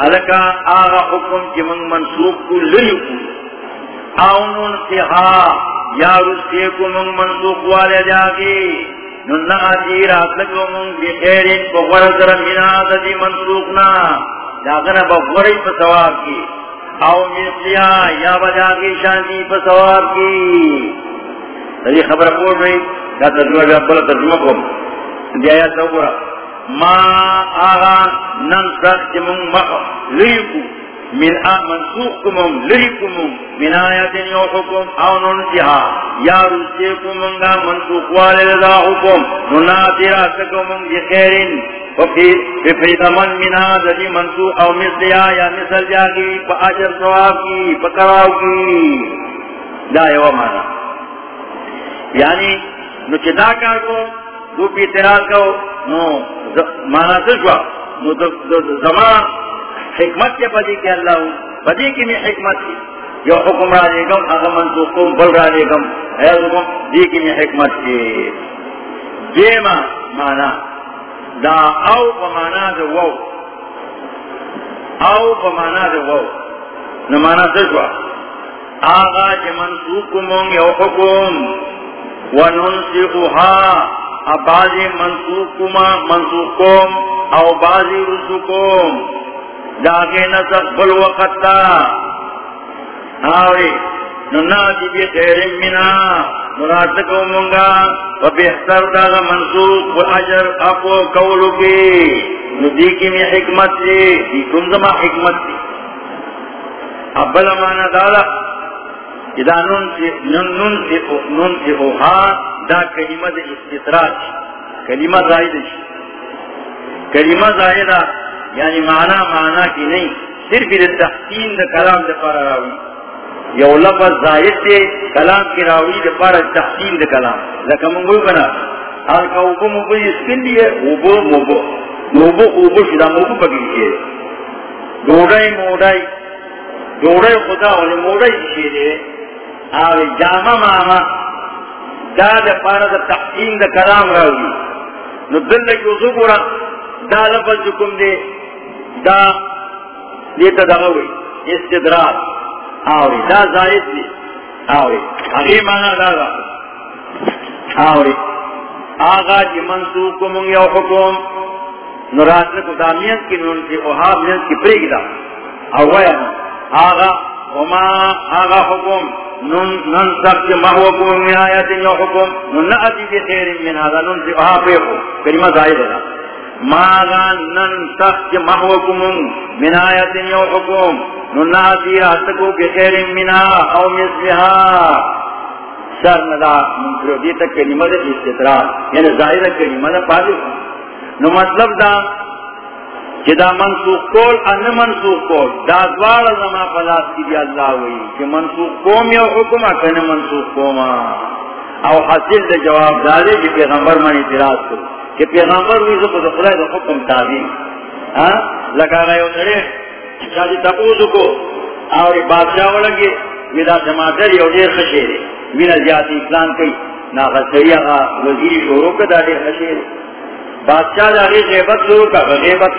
الکا آغا حکم کی من منسوخ کو لیو کو. آؤنون سیحا یا رسے کو من منسوخ والے جاگی. نن آجی رات لگو من بخیرین بغور در منا دی جی منسوخنا جاگنا بغوری پسوار کی. او مثلیا یا بجاگی شانتی پسوار کی. خبر پوٹ رہی یا ترجمہ بھی اپلا ترجمہ کو دیا سورا ما آغا ننسخ جمون مخ لریکو من منسوخکمم لریکمم من آیت یو حکم او ننسیها یا رسیکمم گا منسوخ والد دا حکم. نناتر اسکمم بخیرین وفی فیدمن من من آدھ دی منسوخ او مثلیا یا مثل جاگی پا عجر سواب کی، پا کراو کی. دا یو مانا. یعنی نو چدا کار کو؟ دو پی اعتراض کرو، نو مانا سجوا نو زمان حکمت کے پدی کے اللہ ہوں، پدی کی میں حکمت کی۔ جو حکم را لے گم اگر منسوخ بل را لے گم، اے حکم، دی کی میں حکمت کی۔ دیما مانا، دا او پمانا دا وو۔ او پمانا دا وو۔ نو مانا سجوا آغا جی منسوخ مونگ یو حکم۔ وننسخها بازی منسوخ کما منسوخ کوم او بازی رسو کوم. جاگے نسخ بل وقت تا. آوری ننادی بی خیر منا مراتکو منگا. و بہتر داغا منسوخ و عجر اپو کولو کی. ندی کی میں حکمت لی دی کنزما حکمت لی اب بلا مانا دالا اذا نن سی نن نن دا کلمہ دا استطراج کلمہ زائد کلمہ زائد یعنی معنی معنی کی نہیں، صرف دا تحسین دا کلام دا پارا راوی. یو لفظ زائد دے کلام کی راوی دا پارا تحسین دا کلام. لکہ منگو کنا حال کا اوبو مبو اسکن دی ہے اوبو مبو مبو اوبو شدا مبو پکی کیے دوڑائی موڑائی دوڑائی خدا والی موڑائی شیدے آوی جامع ماما، دا دا پارا دا تحقیم دا کلام راوی. نو دل لکی وزو گورا، دا لفظ جکم دے، دا دیتا دا غوی استدراج آوری دا زائد دی. آوری اگی مانا دا دا. آوری آغا جی منسوکم یو حکم نو رات لکو دا میند کی نون سی اوہا میند کی پریگ دا. اویا آغا، وما آغا حکم نن سب کے محوکم من آیت یو حکم، نن نأتی بخیر من هذا نن سبحا پیخو کلمہ زائد ہے۔ ماغا نن سب کے محوکم من آیت یو حکم، نن نأتی رہتکو بخیر من او مثلها سر ندا منکرو، دیتا کلمہ دا استطرار یعنی ظاہر کلمہ دا پادی نو مطلب دا دا منسوخ کول ان منسوخ کول. دا دوار زمان پلاس کی دی اللہ وی کہ منسوخ کوم یا حکم اکن منسوخ کوما او حاصل دا جواب دارے کہ پیغمبر من اعتراض کرو کہ پیغمبر وی زکو دا خدای دا حکم تابیم لگا گئے ہو سڑے شادی تپوزو کو اور بادشاہ ہو لگے ویدا سماتر یو دیر خشیر وینا زیادی اسلام کئی نا خسری آغا وزیری شورو کا دا دیر خشیر بادشاہ دا غیبت شروع کا غیبت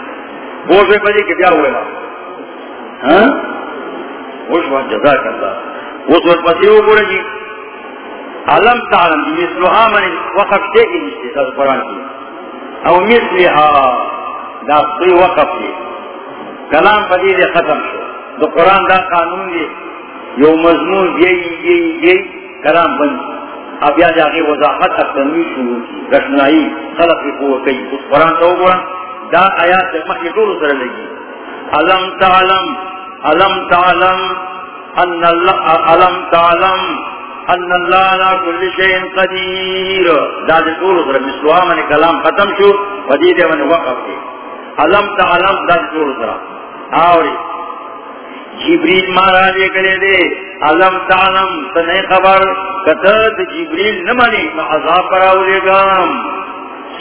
نہیں سنو بجے کہ کیا ہوئے ہاں؟ اس وقت جزا کرتا اس وقت پسی وہ بولے جی. علم تعلم جی مثلها من وقف دے گی نشتے سب قرآن کی. او مثلها دا سوی وقف دے کلام پدی دے ختم شو. دو قرآن دا قانون دے یو مضمون یہی یہی یہی کلام بند. اب یا جاگے وضاحت اکتنوی شروع کی. رشنائی، خلق کی قوة اس قرآن تو قرآن دا آیات مخی طول سر لگی. علم تعلم علم تعلم، ان اللہ، علم تعلم، ان اللہ لا کل شئین قدیر. دا دی طول سر مسلوہ من کلام ختم شو ودید من وقف کے. علم تعلم، دا دی طول سر. آوری. جبریل مارا لے کرے دے. علم تعلم، تنے خبر. کتت جبریل نمانی عذاب پر آولے گام.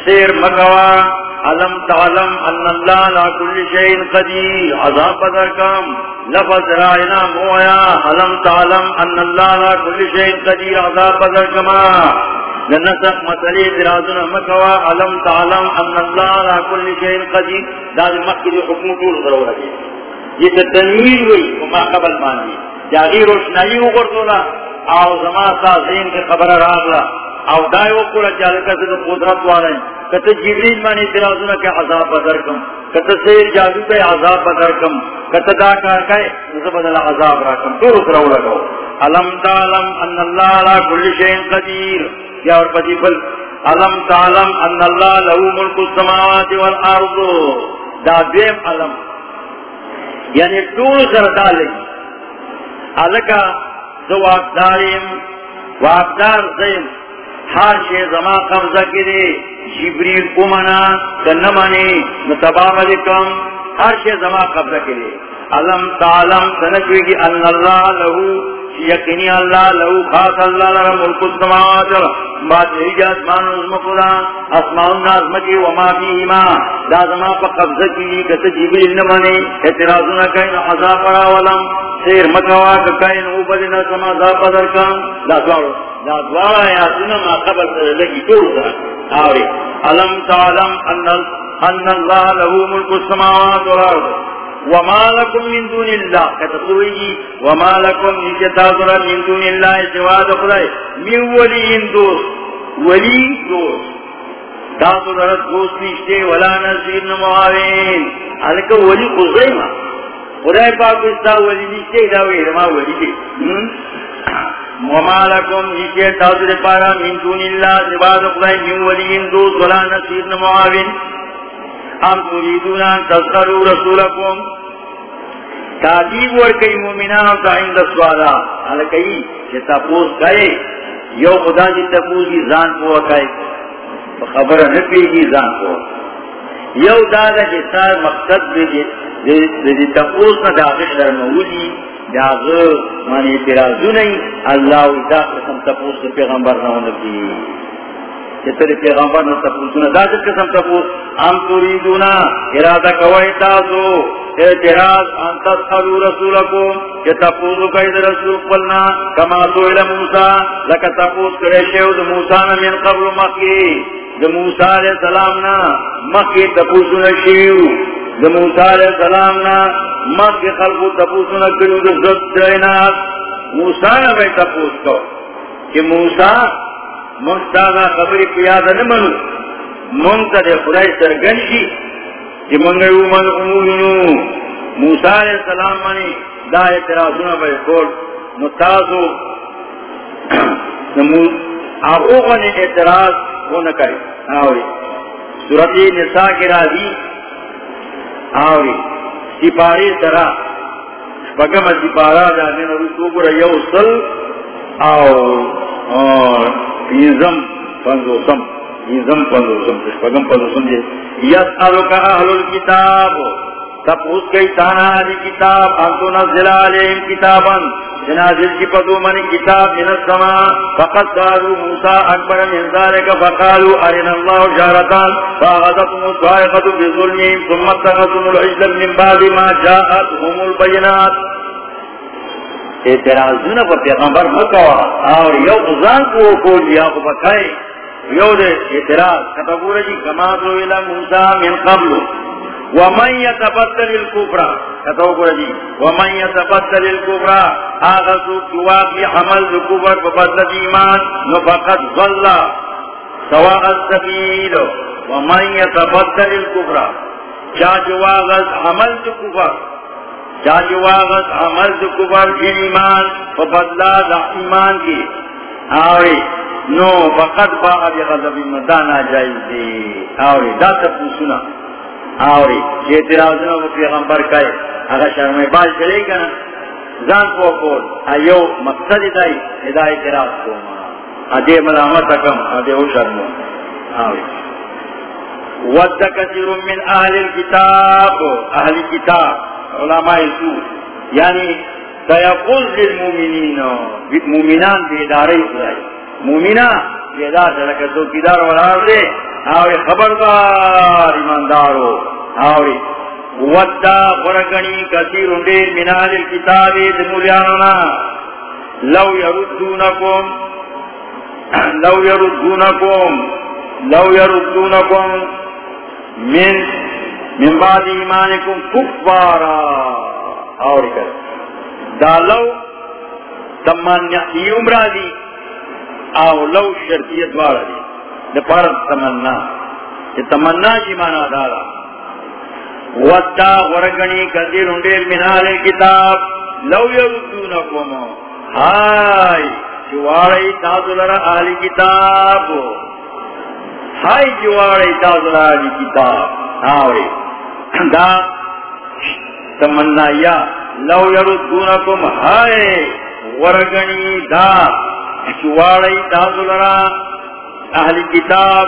سیر مکوان علم تعلم ان اللہ لا کل شئین قدیر، عذاب بدرکم لفظ رائنا مویا علم تعلم ان اللہ لا کل شئین قدیر، عذاب بدرکما لنسق مسئلی درازن مکوا، علم تعلم ان اللہ لا کل شئین قدیر. داد مکہ حکم طول ضرور ہے یہ تنویر ہوئی وما قبل مانی جاگی روشنائی اگر اگرتولا آو زمان سا زین کے خبر راغلا او دای وکړه چې الکه د قدرت والے کته جبريل باندې اعتراضونه کې عذاب بدر کم. کته سیر جادو ته عذاب بدر کم. کته دا کار کوي زه بدل عذاب را کم ټول سره ولګو الم تعلم ان الله على كل شيء قدير یا اور پدی بل الم تعلم ان الله له ملك السماوات والارض. دا دیم علم. یعنی ټول سره دالې الکه زو واقداریم واقدار زیم ہر شے زما قبضہ کرے، جبریل کو منا کن منے متبام لکم ہر شے زما قبضہ کرے۔ علم تعلم سنجوی کی ان اللہ لہو یقینی اللہ لہو خاص اللہ لہا ملک السماوات بات ہی اسمان نظم خدا اسمان نظم کی وما فی ایما دا زما پا قبضہ کی کت جبریل جی نمانے اعتراضونا کئی عذاب را ولم. سیر مکوا کئی نو سما عذاب بدر کام دا دوارو، دا دوارا یا سنہ ما قبل سر لگی طول سر آوری، علم تعلم ان اللہ لہو ملک السماوات والارض. وما لكم من دون الله كتقولي وما لكم من كتابنا من دون الله سواد خدای من ولي دوست ولي دوست تاسو درت دوست نشته ولا نصير معاون الک ولي خزیما خدای پاک استا ولي نشته دا وی ما ولي دي وما لكم من كتابنا من دون الله سواد خدای من ولي دوست ولا نصير معاون ام تريدون ان تذكروا رسولكم. تعجیب ورکی مومنان تا عند سوالا حالا کئی کہ تپوس کئے یو خدا جی تپوس کی زان کو کئے خبر نپی کی زان کو یو دادا جی سار مقصد دے دی تپوس نا داغش در مولی داغ مانی اعتراضو نہیں اللہ دا قسم تپوس پیغمبر نہ ہونے کی کہ تیرے پیغمبر نے تپوسنا دا قسم تپوس. ہم تریدونا ارادہ کوئی تاسو. اعتراض، ان تسخلو رسولکم. کہ تپوسو قید رسول قلنا کما سوئل موسیٰ. لکا تپوس کرے شیو دا موسیٰ من قبل مکی دا موسیٰ علیہ السلام نا مکی تپوسو نشیو دا موسیٰ علیہ السلام نا مکی خلقو تپوسو نکلو دا زد دینات موسیٰ نا بھئی تپوس کو. کہ موسیٰ منتاغا خبری پیاد نمنو منتا دے خدای سرگنشی کہ منگیو من امونو موسیٰ علیہ السلام منی دا اعتراضونا بے کول. نتازو آغوغا نے اعتراض ہونا کری آوری سورت نساء کی راضی آوری سپاری سرا بگم سپارا جانے رسو گرہ یو سل آو پینزم پنزوسم پینزم پنزوسم پشپگم پنزوسم جی۔ یسالو کا اہل الكتاب تپوس کئی تانا علی کتاب انتو نزل علیہم کتابا۔ جنازل کی پدو من کتاب من السماء، فقد قالوا موسیٰ اکبر من ذالک فقالوا ارنا اللہ جارتان فاغذتم الصائقة بظلمهم، ثم اتخذتم العجل من بعد ما جاءتهم البینات۔ اعتراضونه پر پیغمبر مکوا اور یو ځان کو کو لیا کو پکای یو دې اعتراض. کته ګورې چې کما تو اله موسی من قبل. ومن يتبدل الكفر. کته ګورې ومن يتبدل الكفر. هغه څوک چې عمل الكفر په بدل ایمان، نو فقط ضل. سواء السبيل. ومن يتبدل الكفر. چا جواز عمل الكفر واغت عمل دو کبر کی ایمان فبدلا دا ایمان کی۔ آوری، نو، فقط با ابی غضب مدانا جائز دی۔ آوری، دا تپو سنا آوری، چی اعتراضنا و پیغمبر کئے اگر شرم باز کرے گا زان کو کول، ایو مقصد دائی، ادا اعتراض کو ادے ملامت کم ادے او شرم آوری۔ ود کثیر من اہل الكتاب، اہل کتاب علماء سو یعنی سیقل للمومنین مومنان بیداری سرائی مومنہ بیدار سرکہ چوکیدار ورار دے. آوری خبردار ایماندارو آوری ودا فرقنی کثیر دیر منال الكتاب دمولیانونا لو یردونکم لو یردونکم لو یردونکم من من بعد ایمانکم کفارا. اور کر دالو تمنا یہ عمرہ دی، او لو شرطیت والا دی. دا پارت تمنا. یہ تمنا جی مانا دالا ودا ورگنی کثیر اندیر من آل کتاب. لو یردونکم. ہائی جواری تازلر آل کتاب. ہائی جواری تازلر آل کتاب. آوری دا تمنا یا لو یردونکم، ہائے، ورگنی دا، چواڑی دا ذلرا اہل کتاب،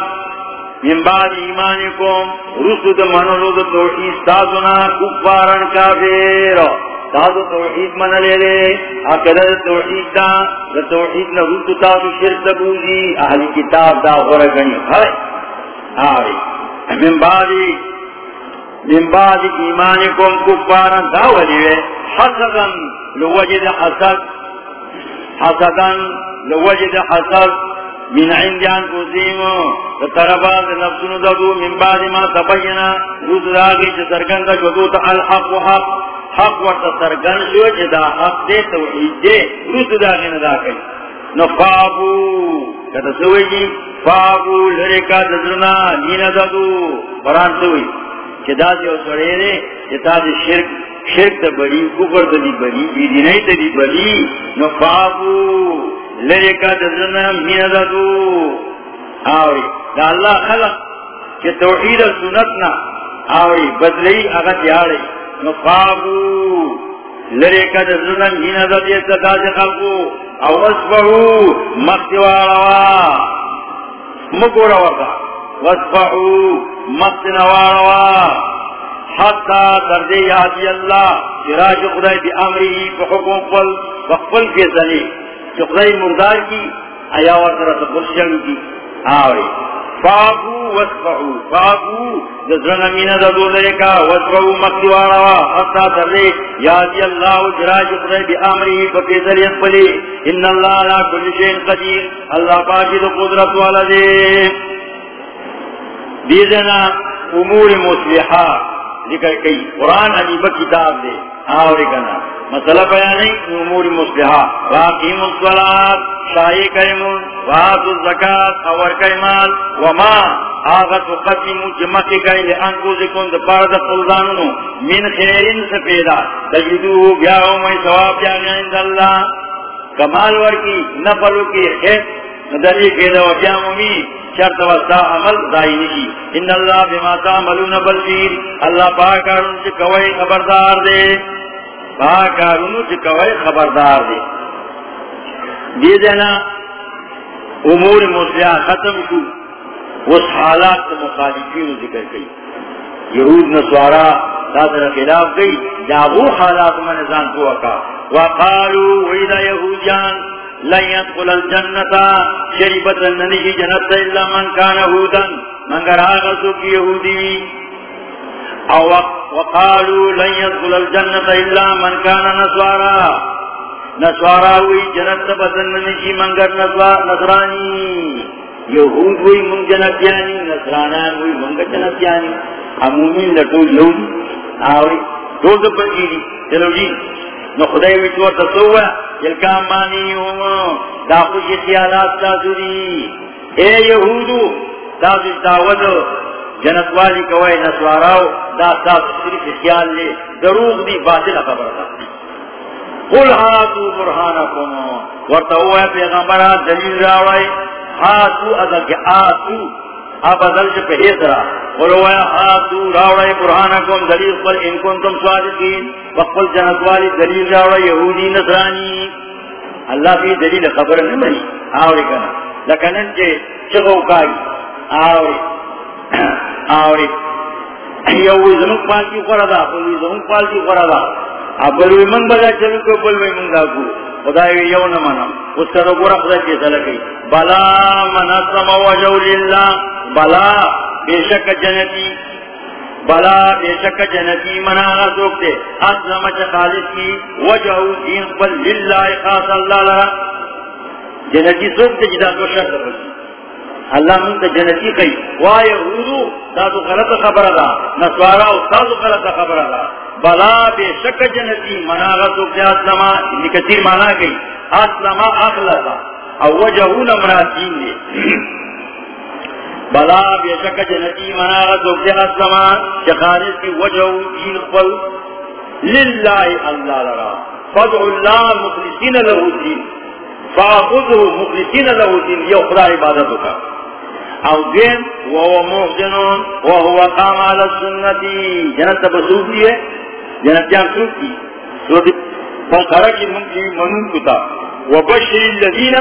من بعد ایمانکم، رسد منلو دا توحید سازنا کفارن کافیر تازو توحید من لے لے اکد توحید دا دا توحید نا رسد تازو شرک دبوزی اہل کتاب دا ورگنی، ہائے آوری من بعدی من بعد ایمانکم کفارا داولی حسدا لوجد حسد، حسدا لوجد حسد. من عند انفسهم فتربا نفسن ددو من بعد ما تبینا روز راگی چه سرگن دا جدوت الحق و حق. حق ورطا سرگن شو چه دا حق دے، توحید دے، روز راگی ندا کئی نفابو، کتا سوئی جی فابو لرکا دزرنا نین ددو بران سوئی. چدا دی او سڑے دے چتا دی شرک شرک تا بڑی، کفر تا دی بڑی بیدینائی تا دی بڑی، نفابو لرکا دزنا مین دادو آوری، دا اللہ خلق چی توحید سنتنا آوری، بدلی اغت یاری نفابو لرکا دزنا مین دادی ستا دی خلقو۔ او اصفہو مختواروا مگورا ورکا وصفحو مست نواروا حتی تردی یادی اللہ چراج خدای بی امری پا حکم قل بقبل کے زنی چی خدای مردار کی، آیا ورطرہ تقل شنگ کی۔ آوری فاقو وصفحو فاقو دزرن امین دادو لرکا وصفحو مقدوارا حتی ترلی یادی اللہ جراج اقرے بی آمری ففیزر ینپلی ان اللہ لا کل شین قدیر اللہ پاکی دو قدرت والا دے دیدنا امور مسلحہ ذکر کئی۔ قرآن عجیبہ کتاب دے۔ آوری کنا۔ مسئلہ بیانی امور مسلحہ واقیم الصلاة شاہی کریمون وآت الزکاة اور کریمال وما آغت قدمو جمعی کئی لئنکوزکون دپارد قلدانونو من خیرین سفیدہ تجدو بیاہو میں ثواب جانے عند اللہ۔ کمال ورکی، نفلو کی خیر ندری فیدہ و بیامومی شرط وستا عمل دائی نشی. ان اللہ بما تعملون بلدیر اللہ پاکارون چکوئی خبردار دے. پاکارون سے کوئی خبردار دے. دے دینا امور مسلح ختم شو. اس حالات کو مخالفین ذکر گئی یہود نسوارا دادر خلاف گئی. جا وہ حالات میں نظام کو اکا وقالو ویدہ یہودیان لن يدخل الجنة. شریبت الننی جنت اللہ من کان ہودن منگر آغا سوک یہودی. او وقالوا لن يدخل الجنة إلا من كان نسوارا. نسوارا ہوئی جنت بدن نشی منگر نسرانی یہود ہوئی من جنت یعنی نسرانان ہوئی منگر جنت یعنی عمومین لٹو لون آوری. روز بچیلی چلو جی. نو خدای وی ویچو تسوہ جلکام مانی ہوں دا خوشی خیالات تاسو دی اے یہودو تاسو دعوت جنت والی کوئی نسواراو، دا ساتھ صرف خیال لے دروغ دی، باطل خبر دا. قل ہاتو برحانکم ورطا پیغمبرہ دلیل راوڑائی ہاتو اگر کہ آتو اب ادل سے پہیز را دلیل ان جنت والی دلیل یہودی نصرانی۔ اللہ بھی دلیل خبر نہیں بنی آوری کنا۔ لیکن چگو آوری۔ آوری۔ زمک پالتی خورا دا، بلوی زمک پالتی خورا دا۔ بلوی من بدا چلو کو بلوی من دا کو۔ خدای یو نمانا اس کا تو گورا خدا چیزا لگئی بلا من اسلم وجو للہ بلا بے شک جنتی. بلا بے شک جنتی منا سوک دے اسلم چا خالص کی وجہ دین بل للہ خاص اللہ لرا جنتی سوک دے جدا تو شک رسی اللہ من تا جنتی کئی. وا یہودو دا تو غلط خبر دا. نسوارا استاد غلط خبر دا. بلا بے شک جنتی مناغا تو کیا اسلما انی یعنی کثیر مانا گئی اسلما اخلصا او وجہون مراتین دے. بلا بے شک جنتی مناغا تو کیا اسلما چخارس کی وجہو دین قبل للہ اللہ لرا. فضع اللہ مخلصین لہو دین فاخذہ مخلصین لہو دین یہ خدا عبادتو کا. او دین وهو محسنون وهو قام على السنة. جنت بسوک دیئے جنت جان سوک دی. سورت فقرہ کی منکی منون کتا وبشر الذین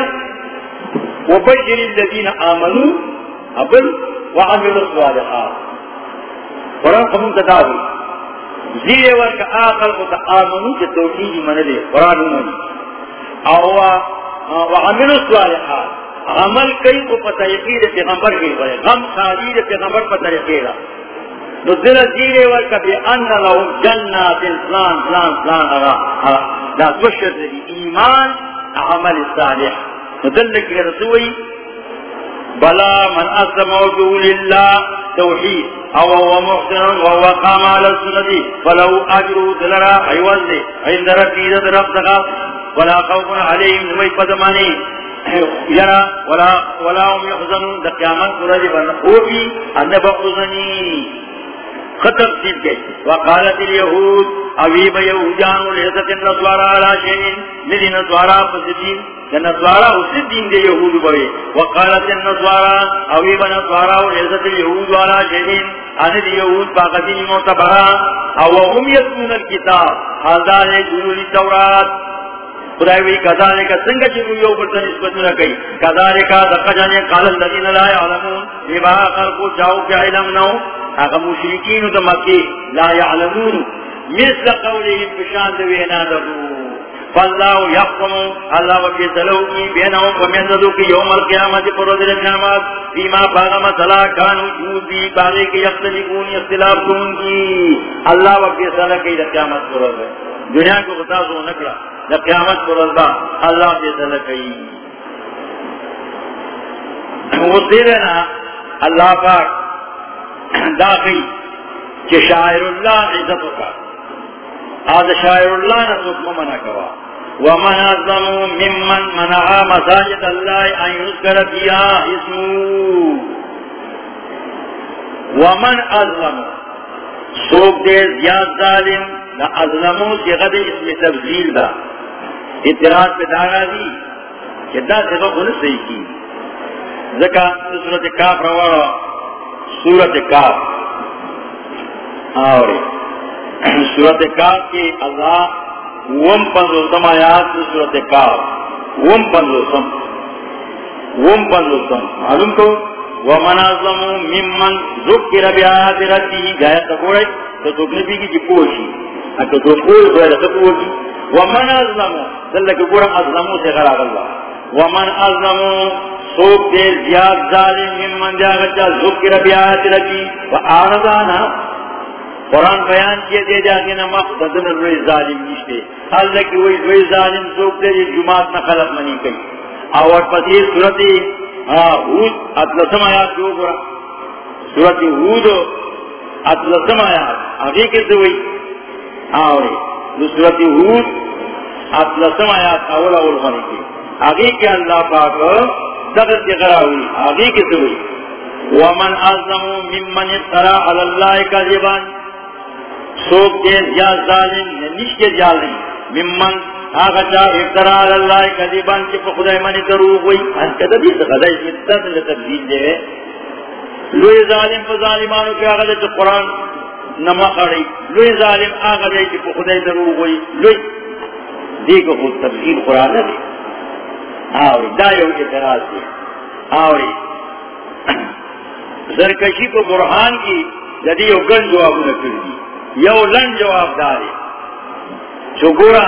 وبشر الذین آمنوا. ابل وعملوا الصالحات. قرآن قمون تداوی زیر ورک آخر کو تا آمنوا چا توحیدی من دے قرآن منی او وعملوا الصالحات. عمل کئی کو پتہ یقین پیغمبر کی پڑے غم خالی پیغمبر پتہ یقین تو دل زیرے ور کبھی ان لهم جنات فلان فلان فلان ارا لا تشهد ایمان، عمل صالح۔ دل کی رسوئی بلا من اسلم وجهه لله توحید، او هو محسن وهو قام على السنة فلو اجر دلرا عوض عند ربي رب ولا خوف عليهم وما يقدماني یرا ولا ولا هم يحزنون د قیامت پر دی باندې او بي ان بخزني ختم دي گئی وقالت اليهود اوي به يهودان ليست النصارى على شيء لدين النصارى فسدين النصارى وسدين دي يهود بوي وقالت النصارى اوي به النصارى اليهود على شيء ان اليهود باقدين معتبرا او هم يتلون الكتاب هذا يقول التوراة خدای کذالک سنگ چ یو بل نسبت نہ کئی کذالک دقا جانے قال الذين لا يعلمون بما خلقوا جاءوا بعلم نو. اغه مشرکین د مکی لا يعلمون مثل قولهم بشان د وینا دغو فاللہ یحکم. اللہ وکی سلو کی بینہم ومینددو کی یوم القیامت پر رضی القیامت فیما باغ مسئلہ کانو جوزی باغی کی یختلفون اختلاف کون کی. اللہ وکی سلو کی قیامت پر رضی دنیا کو خطا سو نکلا قیامت پر رضی اللہ وکی سلو کی وہ سیدنا اللہ پاک داخل، کہ شاعر اللہ عزت کا آج شاعر اللہ نے سکم منع کوا ومن اظلم ممن منع مساجد اللہ ان يذكر فيها اسمه ومن اظلم سوک دے، زیاد ظالم، نہ اظلمو کی غد اسم تفضیل دا۔ اعتراض پہ داغا دی کہ دا سے خود صحیح کی۔ ذکا سورت کاف روارا سورت کاف۔ اور سورت کاف کی اللہ وم پنزوسم آیات سورت کاف۔ وم پنزوسم وم پنزوسم معلوم کو؟ ومن ازلمو ممن ذکر بیات رتی گایا تکوڑے تو تکنے بھی کی جی پوشی۔ اکا تو کوئی بہر تکوڑی۔ ومن ازلمو دلکہ گورا ازلمو سے غراب اللہ ومن ازلمو سوک دے زیاد ظالم ممن جاگتا ذکر بیات رتی و آردانا قرآن بیان کیا دے جا کے نمک بدن روی ظالم نشتے اللہ کی وہی روی ظالم سوک دے جی جماعت نہ خلق منی کئی. اور پتی صورت ہود اطلسم آیات جو گرا صورت ہود اطلسم آیات. آگے کیسے ہوئی آوری. صورت ہود اطلسم آیات اول اول منی کی۔ آگے کیا اللہ پاک دغت کی غرا ہوئی، آگے کیسے ہوئی ومن اعظم ممن افترا علی اللہ کذبان سوک کے زیاد ظالم نش کے ظالم۔ ممن آگا چاہ افترا اللہ قدیبان کی پا خدای منی دروغ ہوئی۔ ان کدہ بھی خدای سمیتا سے تبدیل دے۔ لوی ظالم پا ظالمانو کی آگا دے قرآن نما خڑی لوی ظالم آگا دے کی پا خدای دروغ ہوئی. لوی. دیکھو خود تبدیل قرآن دے آوری دائیو اعتراض دے آوری. سرکشی کو برحان کی جدی گن جواب نکل دی یو لن جواب داری. چگورا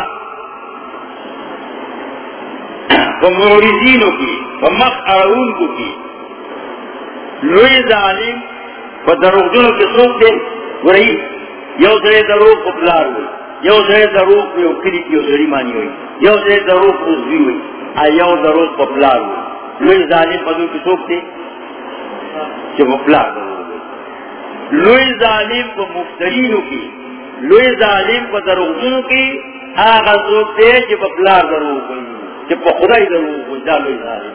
موردینوں کی مخ ارون کو کی. لوئی ظالم دروغجنوں کے سوکھ دے. وہی یو سرے دروغ پپلار ہوئی، یو سرے دروغ میں اکری کی سری مانی ہوئی، یو سرے دروغ ازوی ہوئی، آ یو دروغ پپلار ہوئی۔ لوئی ظالم بدو کے سوکھ دے جو پپلار ہوئی۔ لوئی ظالم کو مفترینو کی لوئی ظالم کو دروغنو کی، آغا سوک دے چی پا پلار دروغ کوئی چی پا خدای دروغ کوئی دا لوئی ظالم۔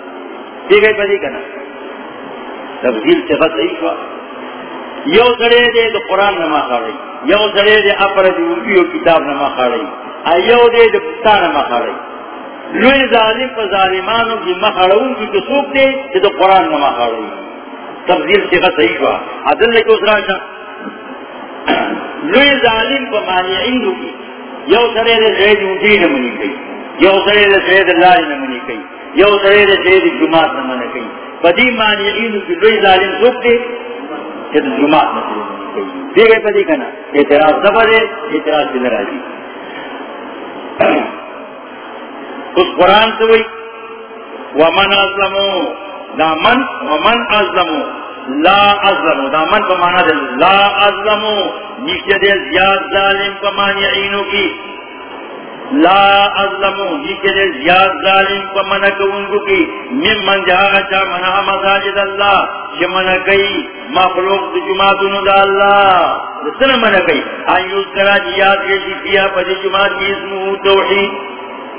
ٹھیک ہے، پدی کنا۔ تبدیل سے صحیح شوا یو سڑے دے تو قرآن نما خاڑی یو سڑے دے اپر دی اردیو کتاب نما خاڑی ایو دے دے پتا نما خاڑی لوئی ظالم پا ظالمانو کی مخاڑون کی کسوک دے چی تو قرآن نما خاڑی تبدیل سے کا صحیح ہوا عدل نے کس راشا لوی ظالم کو مانعین کی یو سرے دے سید اونٹی نہ منی کئی یو سرے دے زڑے سید اللہ نہ منی کئی یو سرے دے زڑے سید جماعت نہ منی کئی بدی مانعین کی لوی ظالم سوک دے کہ جماعت دیکھے اعتراض زبر ہے اعتراض اس قرآن سے ومن دامن ومن ازلمو لا ازلمو دامن کو مانا دے، لا ازلمو نیچے دے، زیاد ظالم کو مانعینو کی۔ لا ازلمو نیچے دے زیاد ظالم کو منکو انکو کی. من من جہاں چا منع مساجد اللہ. چا منکئی مخلوق دی جماعتونو دا اللہ. سن منکئی آئیوز کرا جی جیاد کے شفیہ پدی جماعت کی اسمو توحید.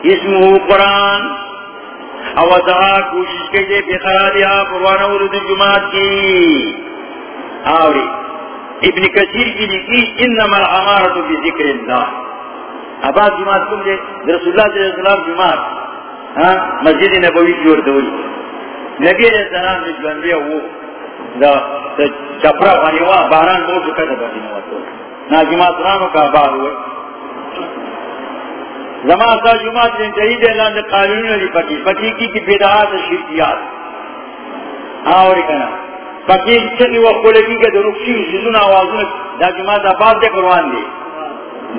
اسمو قرآن. او اوزا کوشش کے جے بے خرادیا قرآن ورد جماعت کی. آوری. ابن کثیر کی لکھی، انما العمارت بی ذکر اللہ. اباد جماعت کم دے رسول اللہ صلی اللہ علیہ وسلم جماعت. مسجد نبوی جوڑ دوئی نبی علیہ السلام نے جواندیا وہ دا چپرا بانی ہوا باران بہت چکا دا بانی ہوا تو نا جماعت رانو کا بار ہوئے زمان سا جماعت دن جہید اعلان دے قانون علی پکی پکی کی کی بیدعات شرکیات. آوری کنا پکی چکی وقت لگی کہ در رکشی سیزون آوازون دا جماعت آباد دے قرآن دے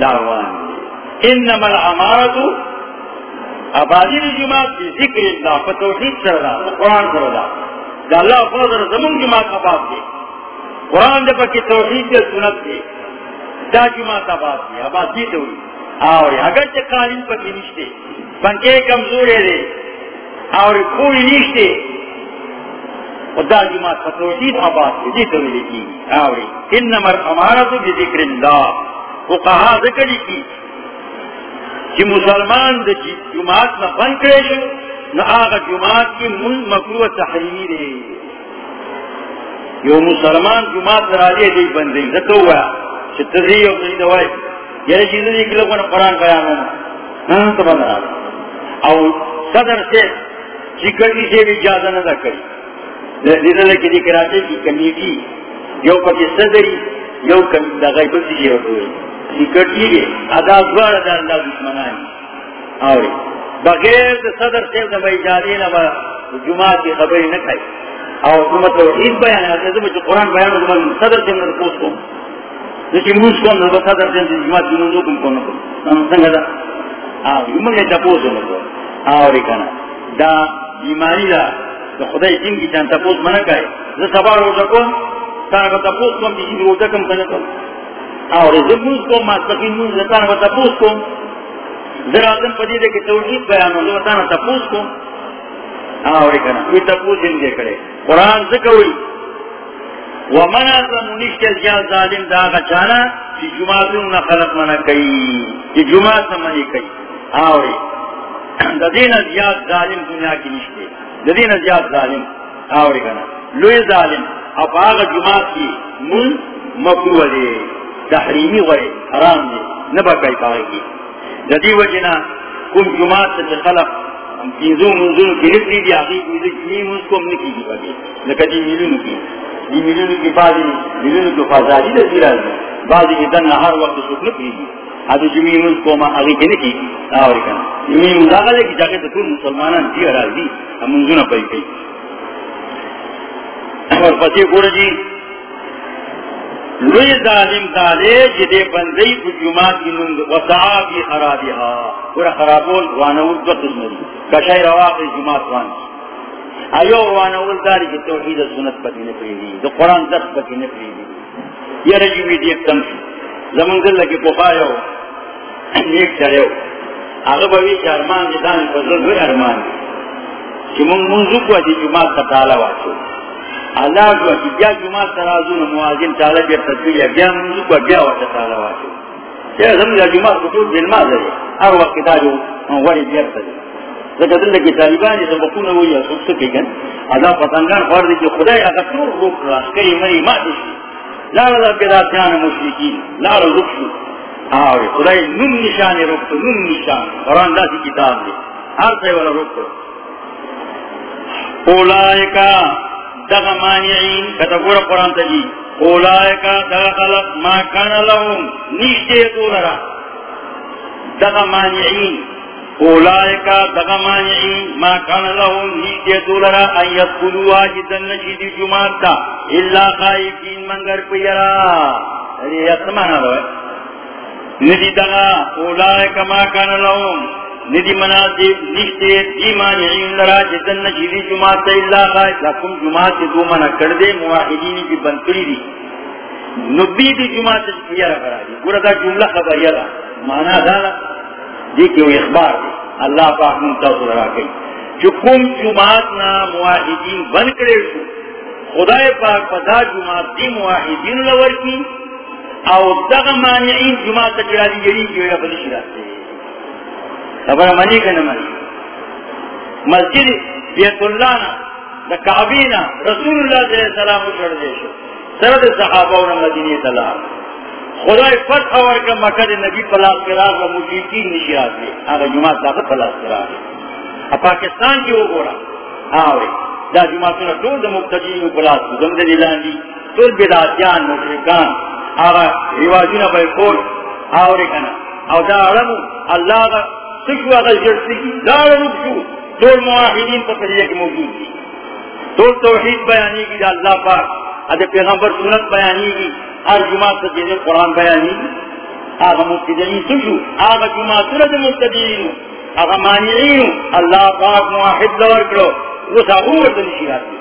داروان دے انما العمارتو آبادی دی جماعت دی ذکر اللہ فتوحید سر اللہ قرآن سر اللہ دا اللہ فضل زمان جماعت آباد دی۔ قرآن جب کی توحید دی سنت دی۔ دا جماعت آباد دی آباد دی تو اور اگر چا قالین پا کی نشتے پنکے کمزورے دے اور کوئی نشتے دا جماعت فتوحید آباد دی دی تو لکی اور انمر امارتو بی ذکر اللہ۔ وہ کہا ذکر کی کہ مسلمان دے جی- جماعت نہ بن کرے شو نہ آگا جماعت کی من مکرو تحریمی دے۔ یو مسلمان جماعت راجے دے بندے زتو ہوا کہ تذریع اور نہیں دوائی۔ یہ چیز نہیں کہ لوگوں نے قرآن بیان ہونا۔ ہاں تو بند رہا اور صدر سے جی چکڑی سے بھی اجازہ نہ کری۔ دیدہ کی دی کراچے کی کمیٹی، یو پکی صدری یو کمی دا غیبت سی ہوئی جی نکٹی گے اداز بار دا اللہ دشمنانی آوری بغیر دا صدر سے دا بھائی جانے نا جماعت کی خبری نہ کھائی اور مطلب عید بیان ہے تو مجھے قرآن بیان ہے، تو صدر سے میں پوچھ کو جیسے موس کو نہ صدر سے جماعت کی منظور کم کو نہ سنگا دا. آوری مجھے تپوس ہونا کو آوری کنا دا بیماری دا تو خدای جن کی چان تپوس منع کھائی دا سبار ہو سکو تانا کو تپوس کم کسی اور زموز کو ماسپکین موز لتانا و تپوس کو. ذراتن پدیدے کی توجید بیانو لتانا تپوس کو. ہاں، اور کنا کوئی تپوس ان کرے. قرآن ذکوئی ومن اظلم نشت ازیاد ظالم دا آگا چانا چی جماعتون نا خلق منا کئی. چی جماعت منی کئی. ہاں، اور دا دین ازیاد ظالم دنیا کی نشتے. دا دین ازیاد ظالم. ہاں، اور کنا لوی ظالم. اب آگا جماعت کی من مکروہ دے. تحریمی غرے حرام دے نبا کئی پاگے کی. جدی وجنا کم جماعت سے خلق کینزو منزون کی نفری دی آگی کوئی دی منز کو ہم نکی کی باگے لکہ ملون کی. دی ملون کی بازی ملون کی فازادی دی سیرا دی. بازی کی دن ہر وقت سکھ نکی دی. آدھو جمی منز کو ہم آگی کی نکی کی آوری کنا جمی منز آگا لے کی جاگے تو کل مسلمانان دی حراز دی. ہم منزون پائی کئی. اور فسی گوڑا جی لوی ظالم دالے جدے بندئی کو جماعت کی نند وسعا بھی خرابی ہا پورا خرابول وانول دو قسم کشای رواق جماعت وان ایو وانول داری کی توحید سنت پتی نپری دی، دو قرآن دست پتی نپری دی۔ یہ رجی دیکھ تم زمان دل لگی پخایو نیک چڑیو آگا بوی چا ارمان جدان فضل ہوئی ارمان چی من منزو کو دی جماعت فتالا واسو اللہ کو کہ بیا جمعہ ترازو موازن تعالی بیا تدبیر بیا منذ کو بیا وقت تعالی واسو یہ زم یا جمعہ کو تو دن ما دے ہر وقت دا جو وری بیا تدبیر زکه دلته کې طالبان یې سبقونه وایي او څه کوي ګن ادا پتنګان خور دي چې خدای هغه ټول روح راس کوي مې ما دي. لا لا بلا ځان مشرکین، لا لا روح او خدای نوم نشان روح نوم نشان. قرآن داسې کتاب دی. ہر هر څه ولا روح اولائکا دغا مانعین کتا گورا قرآن خلق ما کان لهم نیشتے مانعین مانعین، ما کان لهم نیشتے جدن نشید تا اللہ خائفین منگر پیرا یہ اتمانا یعنی لو ہے ندی دغا اولائکا ما کان لهم. ندی مناسب نشتے دی مانعین لرا جدن نشیدی جماعت اللہ خواہد لکم جماعت دو منع کردے، موحدین جی کی بنتری دی. نبی دی جماعت جی کیا کرا دی. پورا دا جملہ خبر یلا مانا دالا دی کہ وہ اخبار دی. اللہ پاک منتظر لرا کئی. چکم جماعت نا موحدین بن کرے شو. خدا پاک پدا جماعت دی موحدین لور کی. او دغ مانعین جماعت جی تکرا دی جری جو یا بلی شراتے خبر منی کہ نہ منی مسجد بیت اللہ نا دا کعبینا، رسول اللہ صلی اللہ علیہ وسلم چھوڑ دے شو. سرد صحابہ و مدینی سلام خدای فتح ورکا مکہ دے نبی پلاس کراغ و مشرکین نشیات لے آگا جماعت لاغت پلاس کراغ اب پاکستان کی وہ گوڑا آوے، دا جماعتونا دور دا مقتدین و پلاس کو دم دے لاندی تول بیداتیان، مشرکان. آگا رواجونا بے کول آورے کنا. او دا علمو، اللہ دا سکو اگر جرسی کی دار رب شو دور معاہدین پر طریقہ کی موجود کی دور توحید بیانی کی اللہ پاک ادھے پیغمبر سنت بیانی کی ہر جماعت سے جیسے قرآن بیانی کی آگا مفتدین سکو آگا جماعت سنت مفتدین اگر مانعین اللہ پاک معاہد دور کرو. وہ ساہو ورد نشی آتی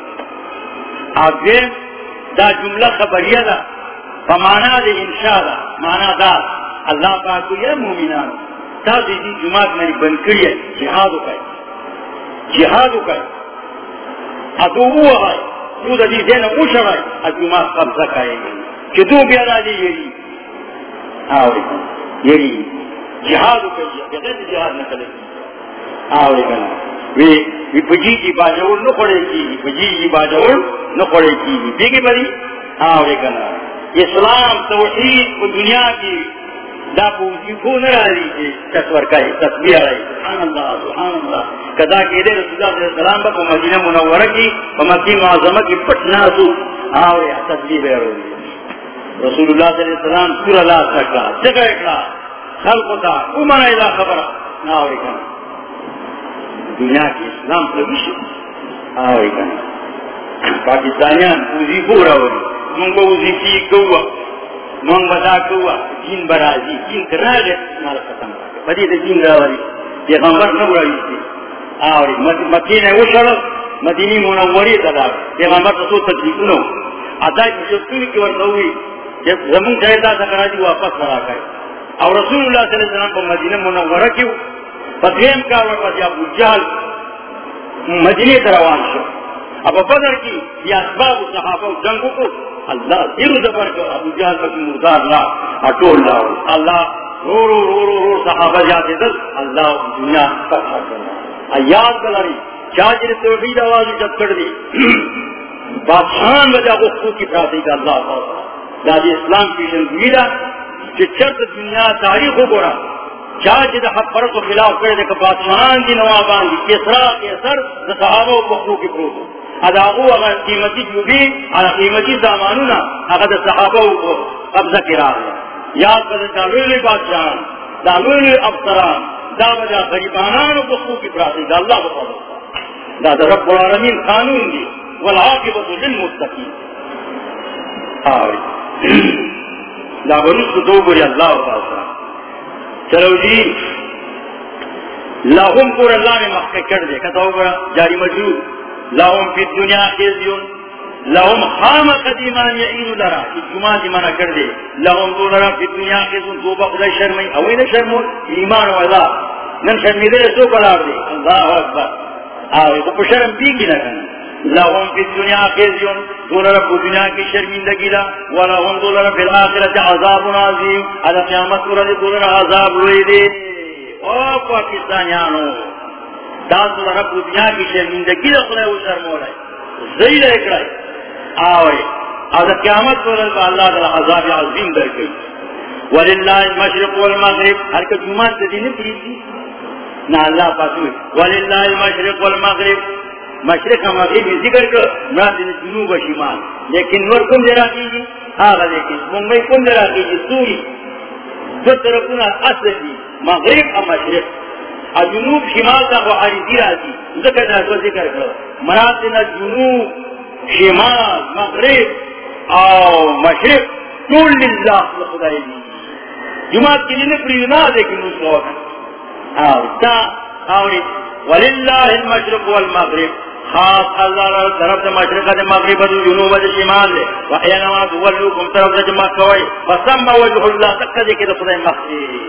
آپ دا جملہ خبریہ دا فمانا دے انشاء دا مانا دا اللہ پاک کو یہ مومنان. تا دیدی جماعت میں بند کری ہے، جہاد اکائی جہاد اکائی اتو وہ آئے تو دا دی دین اوشر آئے۔ ات جماعت قبضہ کائے گئی کہ دو بیارا دی یہ لی آوری جہاد اکائی جہاد نکلے آوری کنا وی وی پجی جی نو پڑے کی پجی جی نو پڑے کی بیگی بری آوری کنا اسلام توحید کو دنیا کی دا پوزی کو نہ رہی تھی تصور کا تصویر آئی سبحان اللہ سبحان اللہ۔ کدا کہ دے رسول اللہ صلی اللہ علیہ وسلم کو مدینہ منورہ کی و مکی معظمہ کی پٹنا سو آوے تصویر ہے رسول اللہ صلی اللہ علیہ وسلم سورہ لا سکا سکا اکلا خلق تا امنا الہ خبر کنا۔ دنیا کی اسلام کنا۔ پاکستانیان پوزی کو کی من بدا کوا جن برازی جن کرنا گئے مال ختم بدی دے جن راوری پیغمبر نو راوی تھی آوری مکین ہے وہ مدینی منوری تدا پیغمبر تو سو نو. ادائی کی شکری کی ورنوی جب زمین چاہتا تھا کرا دی واپس کرا کر اور رسول اللہ صلی اللہ علیہ وسلم کو مدینہ منورہ کیوں پتیم کا ورپس ابو جہل. مدینی تروان شو. اب بدر کی یہ اسباب صحابہ جنگوں کو اللہ دل زبر کو ابو جہل کا مردار لا اٹول لا اللہ رو رو رو رو رو صحابہ جاتے دل اللہ دنیا فتح کرنا یاد دلاری چاچر توحید آواز جب کر دی بادشاہ بجا کو خود کی پراتی کا اللہ پاس دادی اسلام کی شنگیرہ کہ چرت دنیا تاریخ کو گورا۔ چاچ دا حق فرق و خلاف کرے دے کہ بادشاہان دی نوابان دی کسرا کے اثر صحابہ و بخو کی پروتو اداغو اگر قیمتی جوبی اگر قیمتی سامانونا اگر صحابہ کو قبضہ کرا ہے یاد کر دالولی بادشاہان دالولی افسران دا بجا غریبانان کو خو کی پراتی دا اللہ کو پڑھو دا دا رب العالمین قانون دی والعاقبت للمتقین آوری دا برس کو دو بری اللہ پاسا چلو جی. لہم پور اللہ نے مخکے کر دے. کہتا ہوگا جاری مجرور. لهم في الدنيا خزي لهم خام قديمان يعين لرا جمعة دي منا كردي. لهم دولرا في الدنيا خزي دوبا خدا شرمي. اوين شرمون؟ ایمان وعلا نن شرمي دے سو قرار دي الله اكبر آوه تو شرم بيگي نکن لهم في الدنيا خزي دولرا في الدنيا کی شرمندگی لا ولهم دولرا في الآخرة عذاب عظيم. على قیامت دولرا عذاب روئی دے او پاکستانیانو دان تو رب دنیا کی شرمندگی دا خدا وہ شرمول ہے زیر اکڑائی آوے اور قیامت کو رب اللہ تعالی عذاب عظیم در گئی وللہ المشرق والمغرب. ہر کا جمعہ سے دینے پڑی تھی؟ نہ اللہ پاس وللہ المشرق والمغرب. مشرق و مغرب ذکر کر مراد جنوب و شمال. لیکن نور کم جرا کیجیے آگا لیکن ممبئی کم جرا کیجیے سوری. دو طرفنا اصلی مغرب اور مشرق. جنوب شمال کا وہ عریضی راضی، ذکر نہ ذکر کرو مراد نہ جنوب، شمال، مغرب اور مشرق ٹول للہ خدا دی جماعت کے لیے پری نہ لیکن اس وقت وللہ المشرق والمغرب. خاص اللہ طرف سے مشرق سے مغرب سے جنوب سے شمال ہے وحینما تولوکم طرف سے مکہ وئی فسمى وجه اللہ تک دے کہ خدا مغرب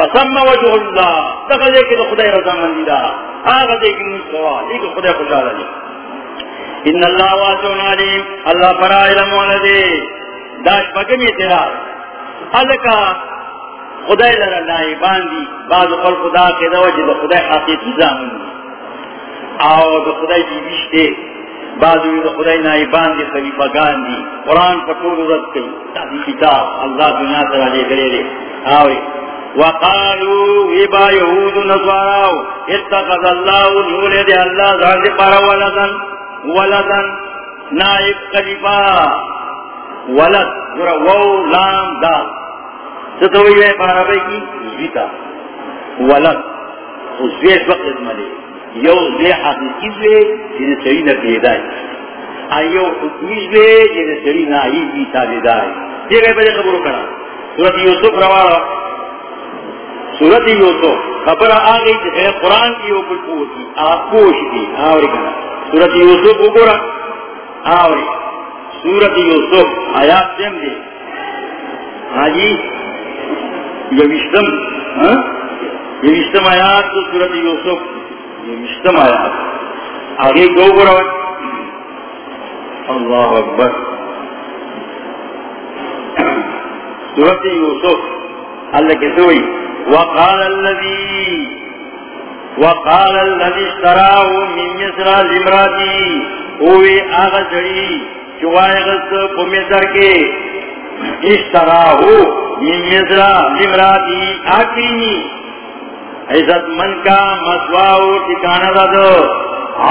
فسم وجه اللہ تخذے کہ خدا رضا مندی دا آغا دے کہ نسوا ایک خدا خوشا لدے ان اللہ واسعون علیم. اللہ برا علم ولدے داش بکمی اعتراض حلکا خدا لرا نائبان دی بعض قل خدا کے دو جد خدا حقیقی زامن دی آو دو خدا بیبیش دے بعض دو خدا نائبان دی خلیفہ گان دی قرآن پٹول رد کئی تحدی کتاب. اللہ دنیا ترہ لے گرے لے آوے وقالوا يبا يهود نصارى اتخذ الله الولد الله ذات پر ولدا ولدا، نائب خلیفہ، ولد و لام دال ستوئی ہے پارا کی زیتا ولد. اس ویش وقت ملے یو زی حقیقی زی جنہیں سری نہ پیدائی ایو حکمی زی جنہیں سری نہ آئی بھی تابدائی یہ گئے پہلے خبروں کرا سورت یوسف روارا سورت یوسف خبر آ گئی جسے قرآن کی وہ کچھ کی آپ کوش کی آوری کنا سورت یوسف کو گورا۔ آوری۔ سورت یوسف، آیات سیم دے ہاں جی۔ یہ وشتم ہاں؟ یہ وشتم آیات تو سورت یوسف۔ یہ وشتم آیات۔ آگے کو گورا۔ اللہ اکبر۔ سورت یوسف۔ اللہ کے سوئی وقال الذي وقال الذي اشتراه من مصر لمراتي ہوئے آغا جڑی چوائے غصت کو مصر کے. اشتراہو من مصر لمراتی آکینی عزت من کا مسواہو ٹکانا دا دو.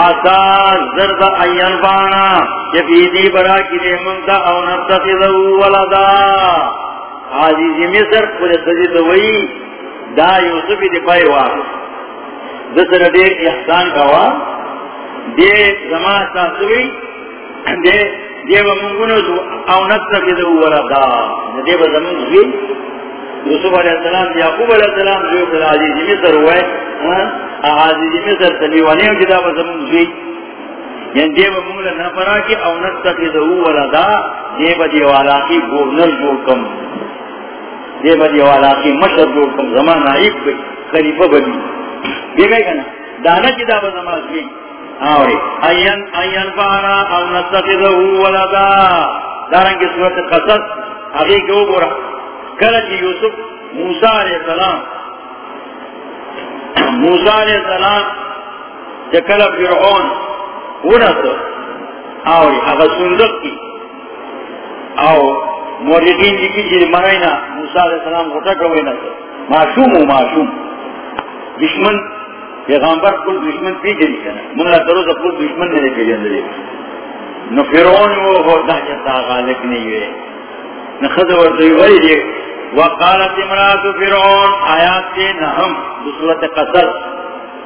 آسا زرد این بانا. جبیدی برا کی منتا او نفتخذو ولدا عزیزی مصر پر سجد وئی. دا یوسفی دی پای وار دسر دیر احسان کوا دے زمان ساسوی دے دے با منگونو دو او نفتخذو ولدا دے با زمان زوی یوسف علیہ السلام، یعقوب علیہ السلام، جو پر عزیزی مصر ہوئے ہاں، عزیزی مصر تلیوانیو جدا با زمان زوی یعنی دے با منگولا نفرا کی او نفتخذو ولدا دے با دیوالا کی گورنر جو کم. دے بدی والا کی مشر جو کم زمان نائب گئی، خلیفہ بدی یہ گئی کنا؟ دانا کی دا بزمان کی آوری این این پانا او نستخذہو ولدا۔ دارنگی صورت قصص، آگے کیوں گورا؟ کلچ جی یوسف موسیٰ علیہ السلام، موسیٰ علیہ السلام چکل فرعون ونس آوری اگا سندق کی۔ آو موردین جی کی جی مرائینا موسیٰ علیہ السلام غٹا کوئی نہ معشوم ہو معشوم دشمن پیغامبر کل دشمن پی جلی کنا منگا کرو تو کل دشمن نے پی جلی نو فرعون وہ ہوتا جتا غالب نہیں ہوئے۔ نو خد ورطوی وی دے وقالت امرات فرعون، آیات کے نہم بصورت قصر۔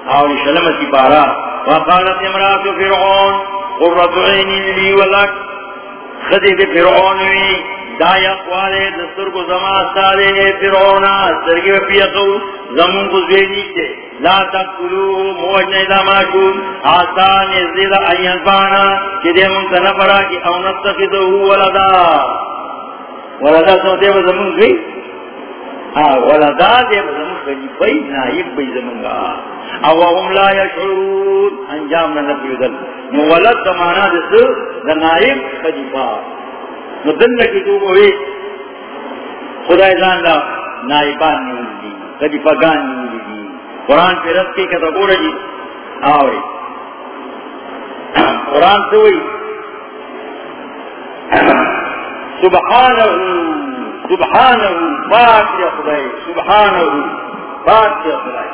آوری شلمتی پارا۔ وقالت امرات فرعون قررت عینی لی ولک۔ خدی دے فرعون وی دایا قوالے دستر کو زمان سارے فرعونا سرگی و پیقو زمون کو زوینی کے لا تکلو موجن دا ماشون آسان ازدید این پانا کہ دے منتنا پڑا کی او نتخذ نستخدو ولدا ولدا سو دے زمون زوی؟ ولدا دے زمون زوی بی نائب بھائی بی زمونگا او هم لا یشعرون، انجام ننفی دل مولد دمانا دسو دا نائب خجیفا مدن کی تو ہوئی خدای جان دا نائبان نیولی دی خجیفگان نیولی دی۔ قرآن پہ رد کی کتا گوڑا جی آوری قرآن سے ہوئی۔ سبحانہ سبحانہ پاک یا خدای سبحانہ پاک یا خدای۔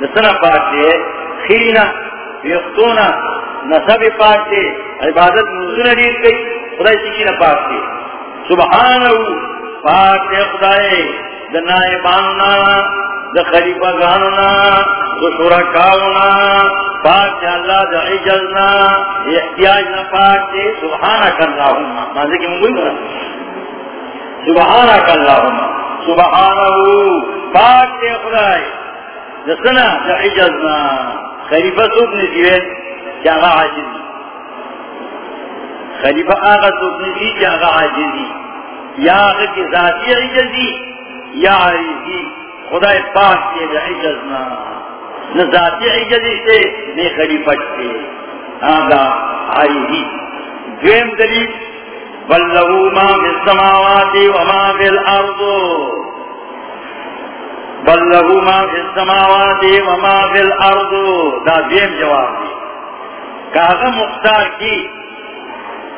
نسنا پاک دے خیرنا یختونا نصب پاک دے۔ عبادت موزون دیر کئی۔ خدای سکینا پاک دے سبحانہ پاک دے خدای دنائے بانونا دا خلیفہ گانونا دا شرکاونا پاک دے اللہ دا عجزنا احتیاجنا پاک دے سبحانک اللہم مانزے کی منگوئی مرا سبحانک اللہم سبحانہ پاک دے خدای دسنا دا عجزنا خلیفہ سوک نسیوے جاگا عاجزی خلیفہ آغا سوک نسی جاگا عاجزی یا آغا کی ذاتی عجزی یا عاجزی خدای پاک کے دا عجزنا نہ ذاتی عجزی سے، نہ خلیفہ سے. آغا عاجزی دویم دلیل بل لہو ما فی السماوات وما فی الارض. بل لہو ما فی السماوات وما فی الارض. دا دیم جواب دی. کاغا مختار کی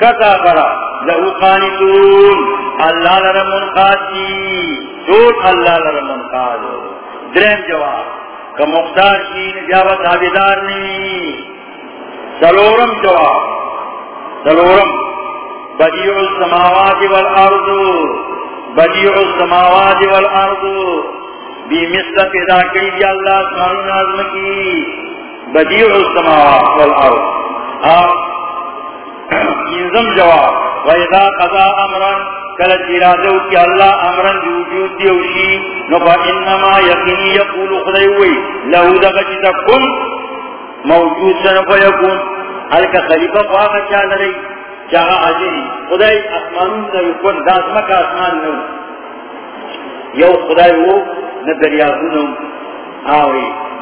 کتا برا لہو قانتون، اللہ لر منقاد جی اللہ لر منقاد درین جواب، کہ مختار شین بیاوت آبیدار نہیں۔ سلورم جواب، سلورم، بدیع السماوات والارض، بدیع السماوات والارض، بی مثل پیدا کری دی اللہ سمانو نازم کی۔ بدیع السماوات والارض۔ آپ انزم جواب. وَإِذَا قَضَى أَمْرًا کل چیرادو کی اللہ امرن جو وجود دیوشی نو فا انما یقینی یقول خدایوی لہو دقا چیتا موجود سنو فا یکون. حلکا خلیفہ فاقا چال رئی چاہا عجیری خدای اسمانون سنو کن دازمک اسمان نو. یو خدای وہ نہ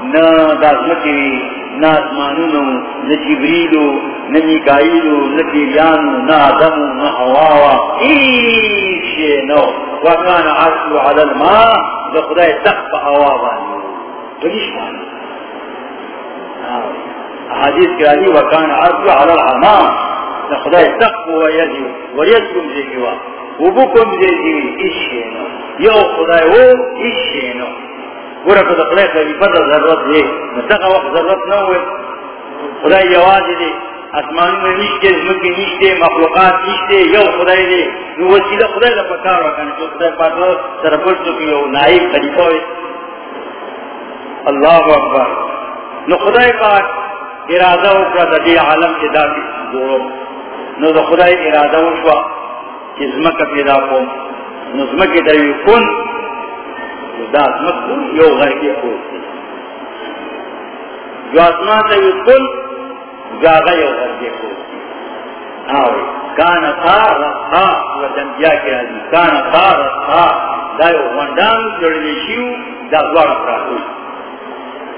نہ دازمکی نہ آسمانونو نہ جبریلو نہ میکائیلو نہ تیریانو نہ آدمو نہ حواوا. ایشی نو. وکان عرشو علی الماء، دا خدای تقف حوابانو بلیش بانو حدیث کرالی وکان عرشو علی الحماء دا خدای تقف ویدیو ویدکم زیگیوا وبکم زیگیوی ایشی نو. یو خدای وہ ایشی نو. پورا کو خدای خلیفہ دا ضرورت دے مستقا وقت ضرورت نہ ہوئے خدای جواز دے اسمان میں نشتے زمکی نشتے مخلوقات نشتے یو خدای دے نو وسیلہ خدای دا پکار وکانے جو خدای پاک سرپل چکی یو نائب خلیفہ ہوئے اللہ اکبر. نو خدای پاک ارادہ اکرا دا دی عالم کے دا دورو نو دا خدای ارادہ اکرا کہ زمکہ پیدا کن نو زمکی دوی کن. دا یو غر کے جو سے جاگا یو غر کے آوے، کان رخا کے کان رخا دا یو وندان جڑلی شیو، دا دوار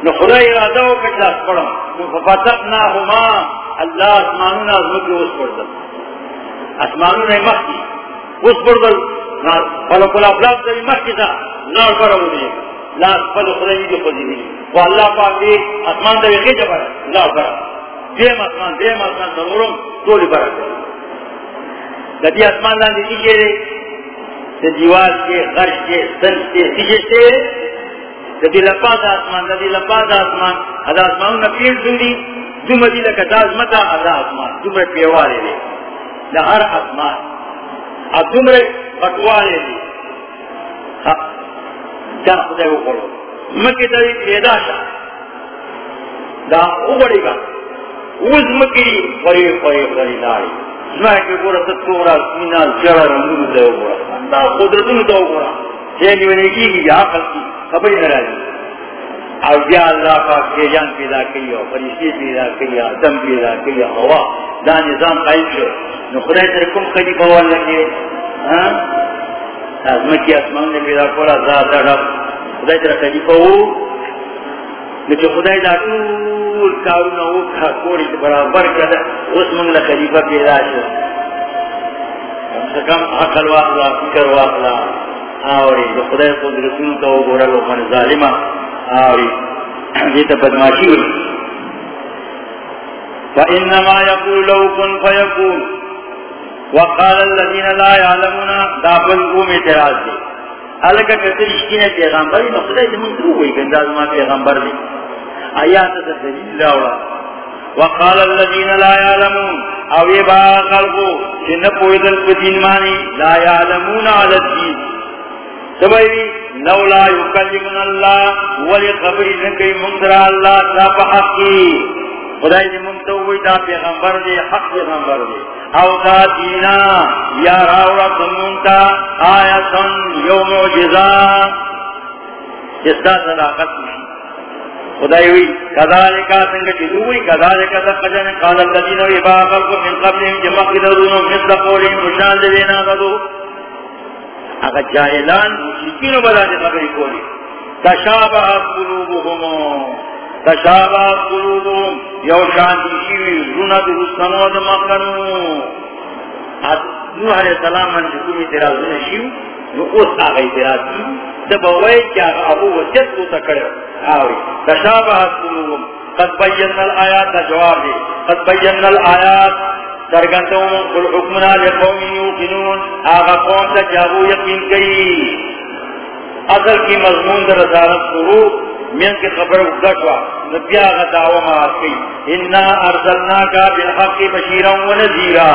نو خدا ارادہ ہو کچھ لاس پڑھا نو ففتقنا ہما اللہ اسمانونا ازمکی اس پڑھتا مخی اس پڑھتا افلاق دا مخی تھا نار پر ہونے لاس پل خدای دی خودی دی وہ اللہ پاک دی اسمان دا ویخی جا پر نار پر دیم اسمان دیم اسمان سنورم تولی پر دا دی. اسمان لان دی تیجے دی؟ دا دیوال کے غرش کے سنس کے تیجے سے دا دی لپاس اسمان دا دی اسمان ادا اسمان نا پیر دوری دی لکا دا ازمتا ادا اسمان دوم پیوالے دی دا ہر اسمان اب دوم پٹوالے دی دا خدای وکړو مکه ته پیدا شه. دا وګړي کا اوس مکه پرې پرې پرې لای زما کې ګوره ته تورا مینا جړه رنگونو ته وګوره. دا قدرتونو ته وګوره. چې نیولې کیږي، یا خلک خبرې نه راځي. او بیا الله پاک کې جان پیدا کړی او پیدا کړی آدم پیدا کړی هوا دا نظام قائم شو. نو خدای تر کوم خلیفہ ولګي ها؟ ازمکی اسمان نے پیدا کولا ذات رب خدای تر خلیفہ وو نو چې خدای دا ټول کارونه وکړه کوړي برابر کړه اوس موږ له خلیفہ پیدا شو. څنګه عقل واخلا، فکر واخلا. اوري د خدای قدرتونو ته وګورل، او باندې ظالما اوري دې ته بدمعشي وي فإنما يقول لو وقال الذين لا يعلمون دابل قوم اعتراض دے الگا کتر اشکین پیغمبر نو خدای دے من درو ہوئی گنداز ما پیغمبر دے آیات دا دلیل لاوڑا وقال الذين لا يعلمون. او یہ با قلبو جن پویدل پدین مانی لا يعلمون على الدین. سبایی لولا یکلمنا اللہ ولی خبری نکی مندر اللہ تا پا حقی خدای دے منتوی دا پیغمبر دے حق پیغمبر دے او یا راوڑا کمونتا آیتن یو معجزہ. جستا صداقت مشی خدای وی کذالکا سنگ چلوی کذالکا دقجن قال اللذین وی باقر کو من قبلهم جمع قدرون مثل قولهم مشان دینا غدو اگر جاہلان مشرکین بلا دے خبری کولی. تشابہت قلوبهم تشابہت قلوبهم، یو شانتی شیوی مکنو نوح علیہ السلام من نو ترازی دبوائی کیا ابو کو آوری قلوبهم. قد بینا الآیات جواب دے قد بینا الآیات. سرگندوں قل حکمنا لقوم یوقنون. آغا قوم تا جابو یقین کئی اصل کی مضمون در رسالت من کی خبر گٹوا نبیا کا دعوی مات کی انا ارسلنا کا بالحق بشیرا و نذیرا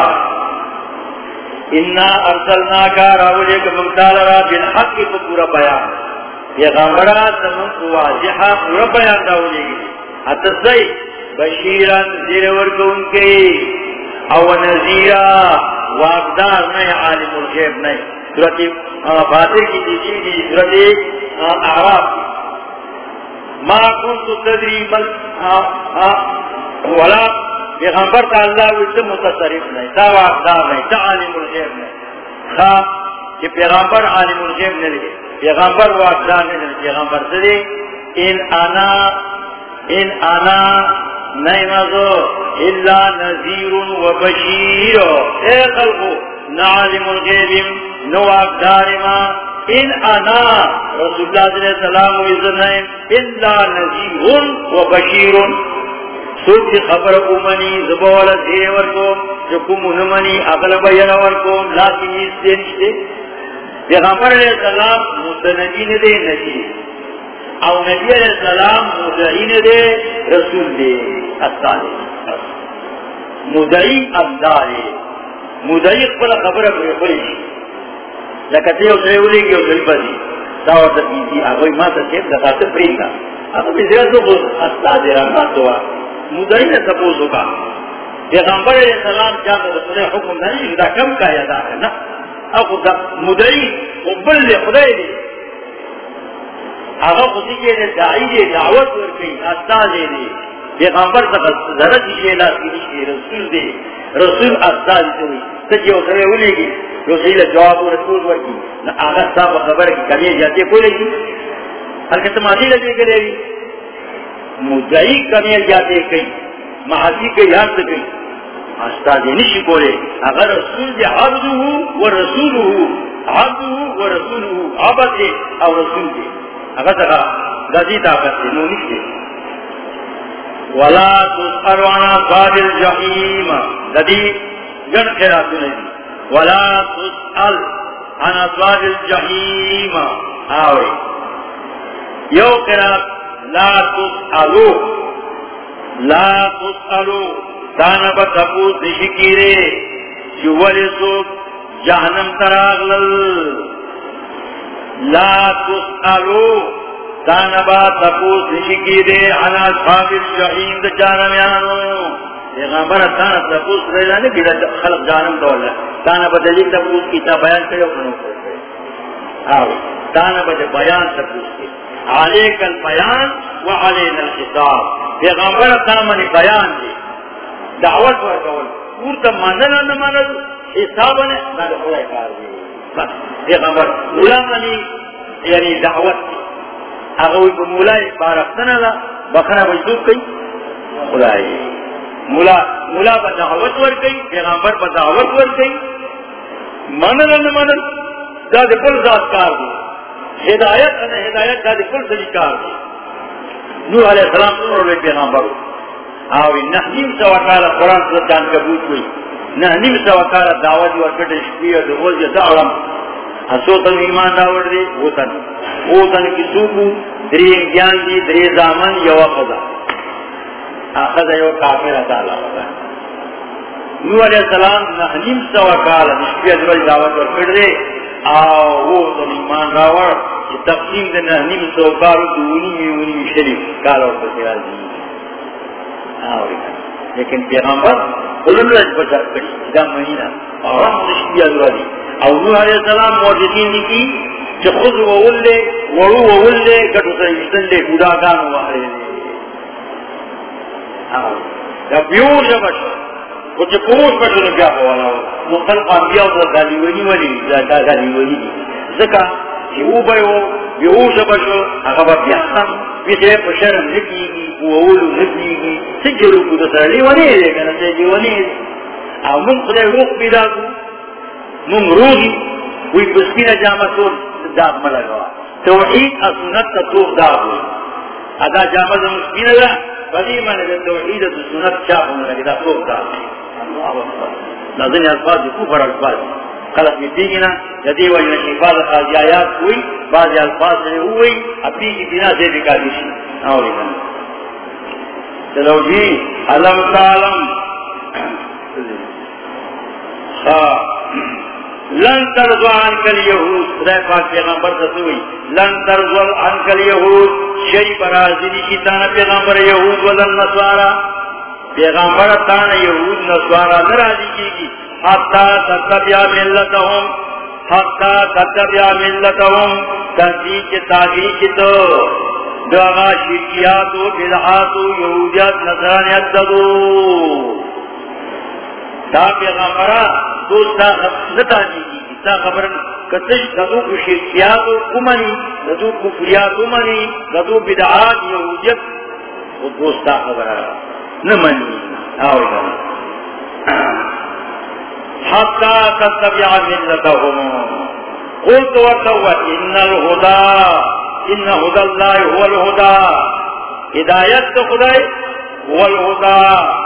انا ارسلنا کا راولے کا ممتال را بالحق کو پورا بیان. پیغمبرا تمام کو واضحا پورا بیان راولے گی اتزائی بشیرا زیر ورکون کے. او نذیرا واقدار نہیں عالم الغیب نہیں صورت فاتر کی دیجی دی صورت اعراف. ما كنت تدري بل ولا پیغمبر تا اللہ ویسے متصرف نہیں تا واقدار نہیں تا عالم الغیب نہیں خواب کہ پیغمبر عالم الغیب نہیں پیغمبر واقدار نہیں پیغمبر سے ان انا ان انا نہیں مزو الا نذیر و بشیر. اے خلقو نعالم الغیب نو واقدار ما ان انا رسول اللہ صلی اللہ علیہ وسلم و اذنائم الا نذیر و بشیر سوک کی خبر امنی زبولا دیور کو جو کم انمنی اغلب ینور کو لیکن اس دے نشتے۔ پیغمبر علیہ السلام مستنجین دے نجی او نبی علیہ السلام مدعین دے رسول دے استالے مدعی اللہ مدعی قبل خبر اپنے لکتے او سیولی کی او سیولی داور تا بیزی آگوی ما تا چیب دکا تا پرینگا اگو بی زیادو خود استاد رحمت ہوا مدعی نے سپوسو کا پیغمبر علیہ السلام جاتا رسول حکم دانی دا کم کا یا دا نا اگو دا مدعی قبل لے خدای دی. آگا خودی کے لیے دعی دی، دعوت ورکی استاد دی. پیغمبر تا ذرد شیلہ کی نشتی رسول دی. رسول استاد دی سچی او سیولی کی رسول جواب و رسول ورکی. نا آغا صاحب خبر کی کمی جاتی کولے گی حرکت مادی لگے کرے گی مدعی کمی جاتے کئی. محاسی کے یاد کئی. استاد نشی کولے اگر رسول دی عبدو و رسولو. عبدو و رسولو. عبد دی او رسول دی. اگر تکا دازی طاقت دی. نو نشتے ولا تسألوانا صاد الجحیم دادی گن خیراتو نہیں۔ ولا تسأل عن أصوات الجحيم۔ آوي يو قرات لا تسألو لا تسألو دانا بتفوت شكيري شوالي سوك جهنم تراغلل۔ لا تسألو دانا بتفوت شكيري عن أصحاب الجحيم۔ دا جهنم پیغمبر تانا تپوس ریلا نہیں بیدا خلق جانم دولا تانا بدلی تپوس کی، تا بیان کرو کنو آو. تانا بد بیان تپوس کی. علیک البیان و علینا الخطاب. پیغمبر تانا بیان دی. دعوت ورکول پورتا مندل نمانل حسابنے نا دخلائی کار دی. بس. پیغمبر مولا منی یعنی دعوت دی. اگوی با مولا بارفتنا دا بخنا بجدود کئی. خدای. مولا مولا بدعوت ور گئی پیغمبر بدعوت ور گئی منل نہ منل داد کل ذات کار دی. ہدایت نہ ہدایت داد کل ذی کار دی. نوح علیہ السلام نور علیہ پیغمبر آوی نحنیم سوا کالا قرآن سے جان کبوت ہوئی. نحنیم سوا کالا دعوت ور کٹے شکیہ دو غوز یا تعلم حسوتن ایمان داور دی وطن. وطن کی سوکو دری انگیان دی دری زامن یوا قضا اخذ یو کافر تعالی نو علیہ السلام نحنیم سوا کالا نشکی ازواج دعوت ور کر دے۔ آو، وہ تو ایمان راور کہ تقسیم دے نحنیم سوا کالو دونی میں ونی شریف کالا ور پسی راضی آو لیکن پیغمبر قلن رج بچار کری دا مہینہ۔ اور ہم نشکی ازواجی او نو علیہ السلام موجودین دی کی کہ خود وول لے ورو وول لے کٹو سا اشتن لے خدا کانو وحرے لے دا بیوش بشو کچھ پوش بیا انبیاء دا غالیونی ولی دا غالیونی چی او بیو اگا بیا خم نکیگی وولو نکیگی سجلو دے کنا دے او من خدای کو من روحی وی جامع سور داغ ملگوا توحید اصنت تا توخ داغ ادا جامع بدی من توحید سنت چاپ ہونے لگے دا خوب دا نازن الفاظ کفر الفاظ. خلق میں تھی جدی وجہ کی بعض آیات ہوئی، بعض الفاظ سے ہوئی اپنی کی بنا سے بھی کاری سی اور چلو جی علم تعلم. ہاں. لن ترزو عن کل یہود خدای پاک پیغمبر تسوئی لن ترزو عن کل یہود شئی برازلی کی تانا پیغمبر یہود ولن نسوارا پیغمبر تانا یہود نسوارا نرازی کی گی حتی تتبیا ملتهم. حتی تتبیا ملتهم. تحقیق تاقیق تو دعا شرکیاتو بدعاتو یہودیت نصرانیت ددو دا پیغمبرہ دوستا نتا جی تا خبر کتش ددو کو شرکیاتو کمانی ددو کفریاتو منی ددو بدعات یہودیت وہ دوستا خبرہ نمانی آوئی کرنا حتى تتبع ملتهم. قلت وتوى إن الهدى إن هدى الله هو الهدى. هداية خدای هو الهدى.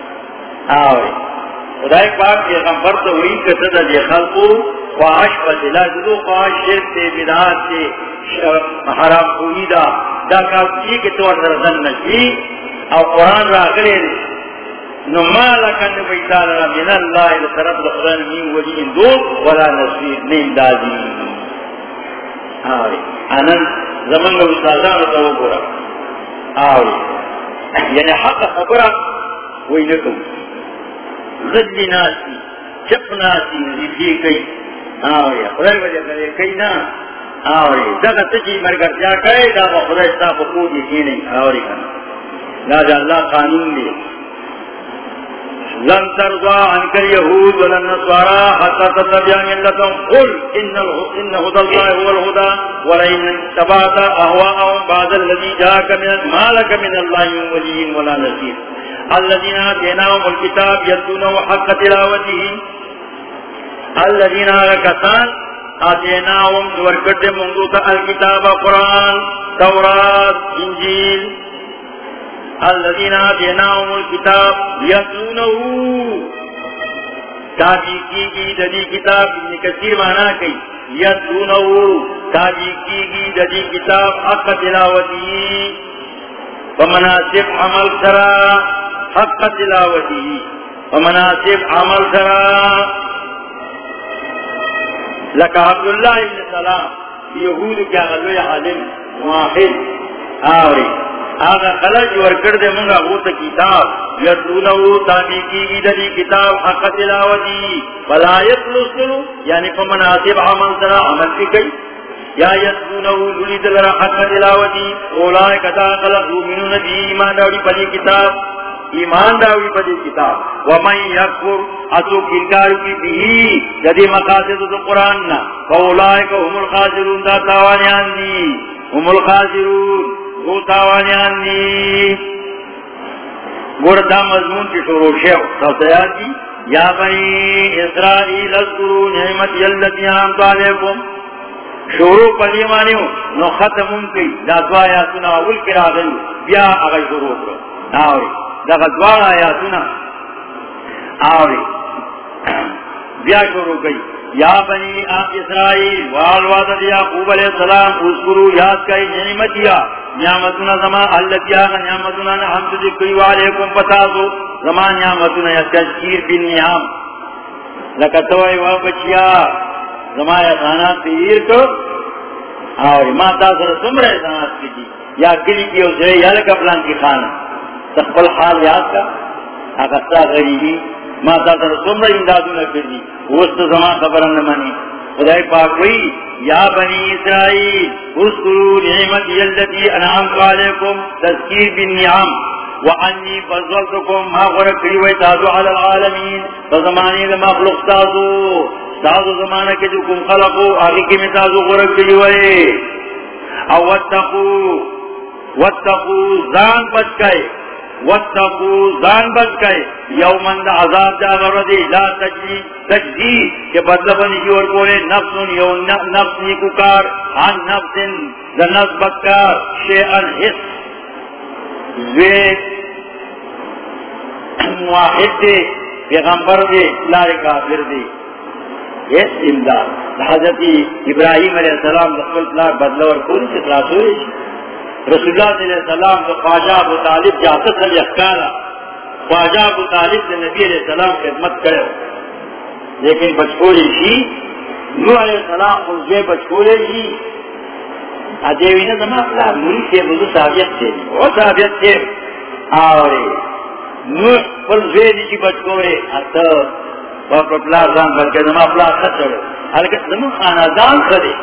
آوے۔ خدای پاک یہ غمبر تو ہوئی کہ صدا دی جی، خلقو خواہش پتلا جدو خواہش شرک تے بدعات تے حرام خوئی دا۔ دا کافی کہ تو اردن نشی اور قرآن راگلے نو مالک ان بیتال من اللہ لطرف دخلان من ولی دور ولا نصیر نیم دادی آوری انن زمن گو استازان رتاو گورا۔ آوری یعنی حق خبرہ وی نکم۔ غدی ناسی چپ ناسی ریفی جی کئی آوری خدای وجہ کرے کئی نا آوری دقا تجی مرگر جا کئی دا با خدای ستا فقود یکی نہیں آوری کنا لا اللہ قانون دی. لن ترضى عنك اليهود ولا النصارى حتى تتبع ملتهم. قل إن, إن هدى الله هو الهدى ولئن تبعت أهواءهم بعد الذي جاءك من ما لك من الله ولي ولا نصير. الذين آتيناهم الكتاب يتلونه حق تلاوته. الذين كسان آتيناهم وركد منذ الكتاب قرآن توراة إنجيل الذين آتيناهم الكتاب يتلونه. تاجی کی گی ددی کتاب ابن کثیر مانا کئی. یتلونه تاجی کی گی ددی کتاب حق تلاوتی. ومناسب عمل سرا. حق تلاوتی ومناسب عمل سرا. لکا عبداللہ ابن سلام، یہود کیا غلوی عالم، واحد، آوری. آگا خلق ورکر دے منگا غوت کتاب یتلونہو تابی کی گی کتاب حق تلاوتی. فلا یتلو یعنی فمناسب عمل سرا عمل کی کئی یا یتلونہو لولی دلر حق تلاوتی. اولائے کتا خلق رومنون دی ایمان داوری پلی کتاب. ایمان داوری پلی کتاب. ومن یکفر اتو کنکارو کی بھی جدی مقاصد دو قرآن نا. فاولائے کا هم الخاسرون، دا تاوانیان دی. هم الخاسرون گردا مضمون کی شروع شیو. یا بنی اسرائیل اذکرو نعمت یلتی آمتو علیکم. شروع پلی مانیو، نو ختمون کی. دا دعا آیاتنا اول کرا دنو بیا اگر شروع کرو. آوری دا دعا آیاتنا آوری بیا شروع کی یا بنی اسرائیل والواد دیا خوب علیہ السلام، اذکرو، یاد کئی نعمتیا نعمتنا زمان اللہ کیا نعمتنا حمد ذکری والیکم پتاسو. زمان نعمتنا یا تشکیر بن نعم لکتوائی و بچیا زمان احسانات تیر کو اور ما تاثر سمر احسانات کی یا کلی کی اسرے یا لکا کی خانا تقبل حال یاد کا اگستا غریبی ما تاثر سمر امدادونا کردی وسط زمان خبرن نمانی خدای پاک وی یا بنی اسرائیل، اذکروا نعمت یلتی انعام علیکم تذکیر بالنعام وعنی فضلتکم ما غرقی وی تازو علی العالمین. فزمانی دا مخلوق تازو. تازو زمانہ کے جو کم خلقو آگے کی میں تازو غرق کے ہوئے او واتقو واتقو زان بچ گئے واتقو زان بچ گئے یومن دا عذاب دا غردی لا تجزی تجزی کہ بدل بنی کی اور کولے نفس یو نفس نیکو کار. عن نفس دا نفس بدکار شیئن حس. زوے واحد دے پیغمبر دے لارے کافر دے اس امداد حضرت ابراہیم علیہ السلام دخل پلار بدلور کوئی سے خلاص ہوئے رسول اللہ علیہ السلام تو خواجہ ابو طالب جاتا تھا یخکارا خواجہ ابو طالب نے نبی علیہ السلام خدمت کرے۔ لیکن بچکولی شی جی، نو علیہ السلام خلجے بچکولی شی جی۔ اجیوی نے زمان اپنا مولی سے بزو صحابیت سے۔ وہ صحابیت سے۔ آورے نو پر خلجے دی بچکولی اتا زان بلکہ زمان اپلا خطر حالکہ زمان خاندان خدے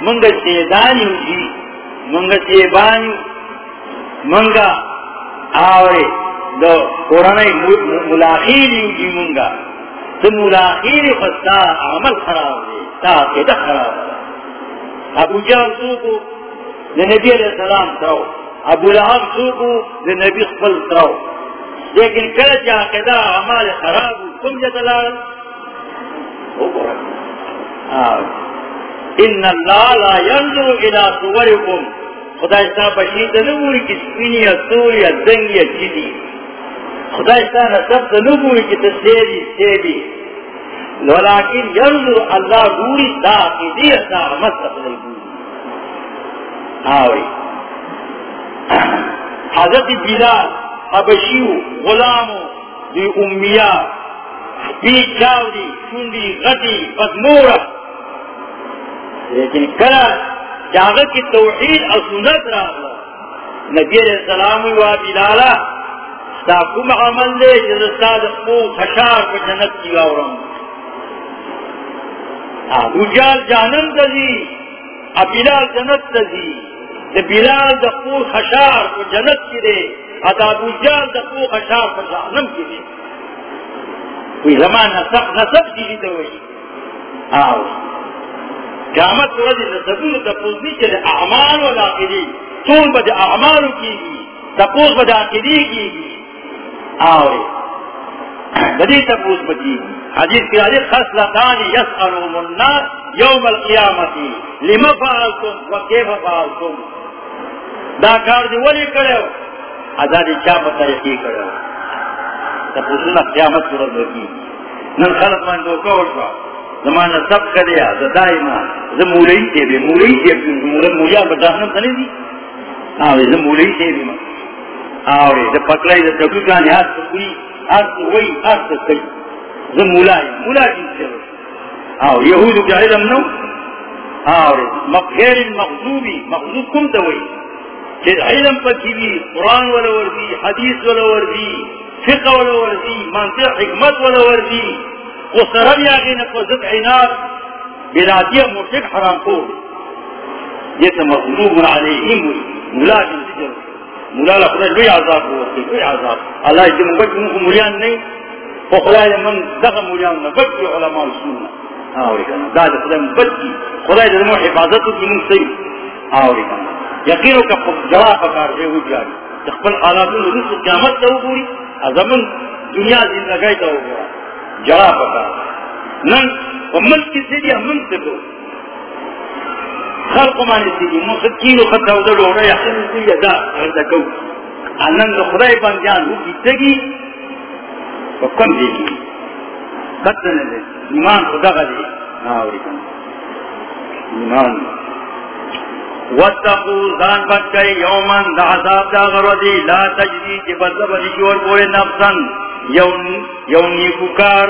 منگا سیدانی ہوئی جی۔ منگا سیبانی منگا آورے دو قرآنی ملاخیری ہوئی منگا۔ تو ملاخیری خستا عمل خراب دے تا قیدہ خراب دے ابو جان سوکو، دے نبی علیہ السلام تاو ابو لحب سوکو، دے نبی خپل تاو لیکن کل جا قیدہ عمل خراب کم جدلال ان اللہ لا ينظر الى صوركم خدا استا بشید نبوری کی سپینی یا سوری یا دنگی یا جدی خدا استا نصب نبوری کی تسیری سیبی ولیکن ينظر اللہ بوری دا کی دی استا مستقل بوری آوری حضرت بلال، حبشیو، غلامو، دی امیہ بی چاودی چوندی غدی بدمورا لیکن کرا جاغت کی توحید اور سنت رہا نبی علیہ السلام و بلالا ساکم عمل دے جزستا دقو خشار پر جنت کی گاورم ابو جال جانم تزی ابلال جنت تزی بلال دقو خشار پر جنت کی دے ادا ابو جال دقو خشار پر جانم کی دے کوئی زمان نصب نصب چیزی تو ہوئی آؤ قیامت تو رضی نصبون تپوزنی چلے اعمال و لاقیدی تون بجا اعمالو کی گی تپوز بجا عقیدی کی گی آؤ بدی تپوز بجی حدیث کی حدیث خسلتانی یسألوم الناس یوم القیامتی لما فعلتم و کیف فعلتم؟ دا کار دی ولی کرے ہو۔ ازادی چاپ طریقی کرے ہو۔ تپوزنا قیامت صورت ہوگی نن خلق من دو کور شوا۔ زمانہ سب کدیا زدائما زمولی سے بھی مولی سے بھی مولیا بجاہنم تنے دی؟ آوے، زمولی سے بھی آوے زم پکلائی زم تکو کانی ہاتھ سکوی ہاتھ سکوی ہاتھ سکوی زمولائی مولا جن سے آوے یہود کی علم نو؟ آوے مغیر مغزوبی مغزوب کم توئی کہ علم پکی بھی، قرآن والا وردی، حدیث والا وردی، فقہ والا ورزی منطق، حکمت والا ورزی وہ سرب یا گئی نفذت عناد بلادیہ مرتق حرام کو یہ تو مغلوب علیہم ہوئی ملا جن سے جرم ملا لفظ لوی عذاب کو ورزی لوی عذاب. اللہ جن بچ، ان کو ملیان نہیں. وہ خدا من دغا ملیان نہ بچ کی علماء سننا. آوری کنا دا دا خدا من بچ کی. خدا جن مو حفاظت کی، من صحیح. آوری کنا یقینوں کا جواب پکار دے ہوئی جاری تخبل حالاتوں نے رسل قیامت تو پوری ازمن دنیا زندگی تو ہو گیا جڑا پتا نن ملک کی سیدھی ہم سے دو خلق مانے سیدھی مسکین و خطا ادھر ہو رہا ہے احسن سیدھی ادا کرتا انن خدای بندیان ہو کی تگی تو کم دے گی خطا نہ ایمان خدا کا دے آوری کن ایمان. واتقو زان بچ گئی یومن دا عذاب دا غردی لا تجدی چی بدل بدشور بولے نفسن یون نیکوکار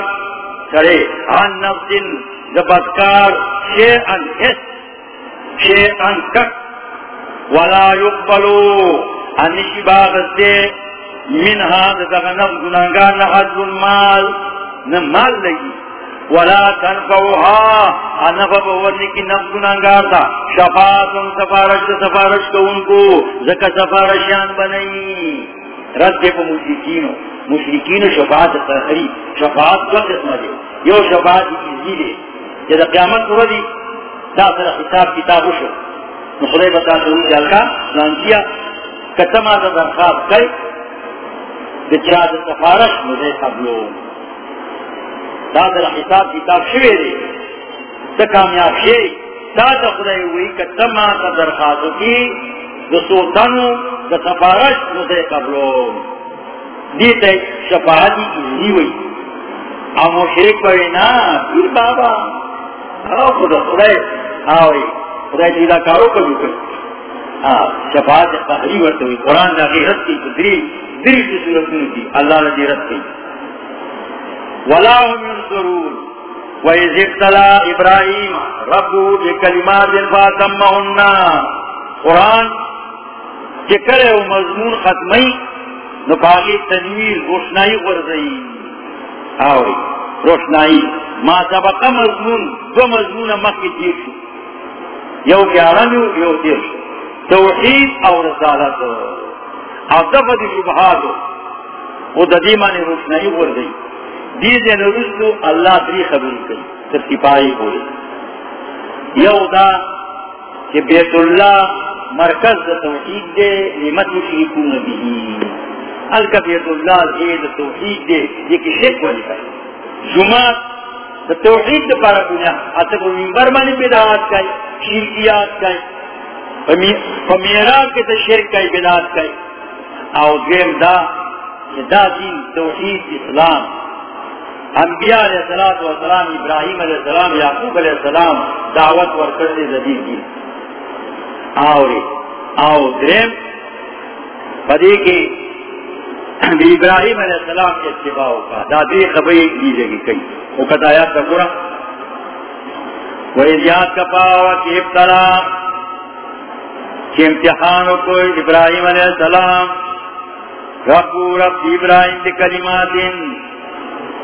کرے۔ آن نفسن دا بدکار شیئن، حس، شیئن کک۔ ولا یقبلو انشی باغستے منہا دا نفس، گناہگار نحض المال نمال لگی۔ ولا تنفعها انفع بورنی کی نفس گناہگار تھا۔ شفاعت ان سفارش سفارش کو ان کو، زکا سفارشیان بنئی رد دے پا مشرکینو شفاعت تحری شفاعت کو قسم دے، یو شفاعت کی دے۔ جب قیامت کو دی دا سر حساب کتاب شو نخدے بتا تو جل کا لانکیا کتما دا درخواست کئی بچرا دا سفارش مجھے قبلو۔ دا سر حساب کتاب شوے دے تا کامیاب شے دا دا خدے ہوئی کتما دا درخواست کی، دا سلطانو، دا سفارش مجھے قبلو۔ دیتے شفاعتی کی ہوئی او مشرک پوی نا پیر بابا او خدا خدای آوی خدای دیدہ کارو کبھی کر شفاعت قہری ورطا ہوئی قرآن دا غیرت کی دری دری کی صورت میں کی اللہ نے رد کی ولا هم ينصرون وَإِذِ ابْتَلَى إِبْرَاهِيمَ رَبُّهُ بِكَلِمَاتٍ فَأَتَمَّهُنَّ قرآن کہ چکر مضمون ختمی نپاگی تنویر روشنائی غرزئی. آوری روشنائی. ما سبقا مضمون، دو مضمون مخی تیر شو یو گیارمیو یو تیر شو توحید او رسالت. او دفت شبہاتو. او دا دیمانی روشنائی وردئی دیزے نرستو اللہ دری خبر کری تر ہوئی یو دا کہ بیت اللہ مرکز توحید دے لمت شریکون بھی الکبیت اللہ دے توحید دے، یہ کہ شک والی کر جمعات دا توحید دا پارا کنیا اتا کو منبر مانی بدعات کئی شرکیات کئی فمیراب کے تا شرک کئی بدعات کئی او دیم دا دا دین توحید اسلام۔ انبیاء علیہ السلام و سلام ابراہیم علیہ السلام، یعقوب علیہ السلام دعوت ورکر دے زدین کی آوری، آو درم پدی کی ابراہیم علیہ السلام کے اتباع کا دادی خبری دی جگہ کئی وہ کتا آیات کا پورا۔ وَإِذْ یاد کا پاوا کہ ابتلا کہ امتحان کو ابراہیم علیہ السلام ربو رب ابراہیم دی کلمات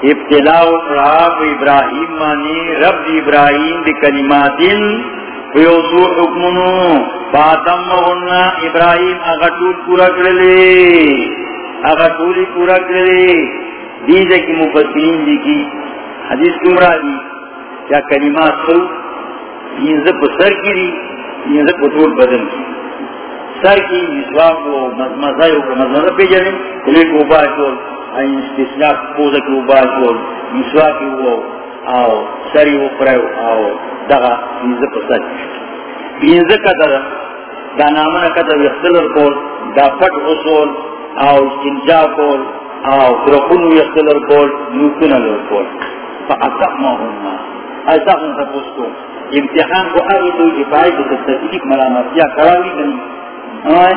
ابتلا رب ابراہیم مانی رب ابراہیم دی کلمات ویوسو حکمنو فاتم ابراہیم اغٹول پورا اگر پوری پورا کرے، دیجے کی مفسرین دی کی، حدیث کمرا دی، کیا کلمات سو، یہ سر کی دی، یہ زب طول بدن کی. سر کی مسواق کو مزمزائی کو مزمزہ پہ جانے، کلے کو بائی کو این استثناء پوزا کو مسواق کی وہ، آو، سری وہ پرائو آو، دغا یہ زب سر کی. یہ زب قدر دا نامنا قدر یختلر کول، دا پٹ غصول او استنجا کول او کرخونو یختلر کول، نوکن لر کول. فا اتقما ہننا ایسا ہن تپوس کو امتحان کو آگے تو افائی جی کو تتفیق ملامتیا کراوی کنی آئے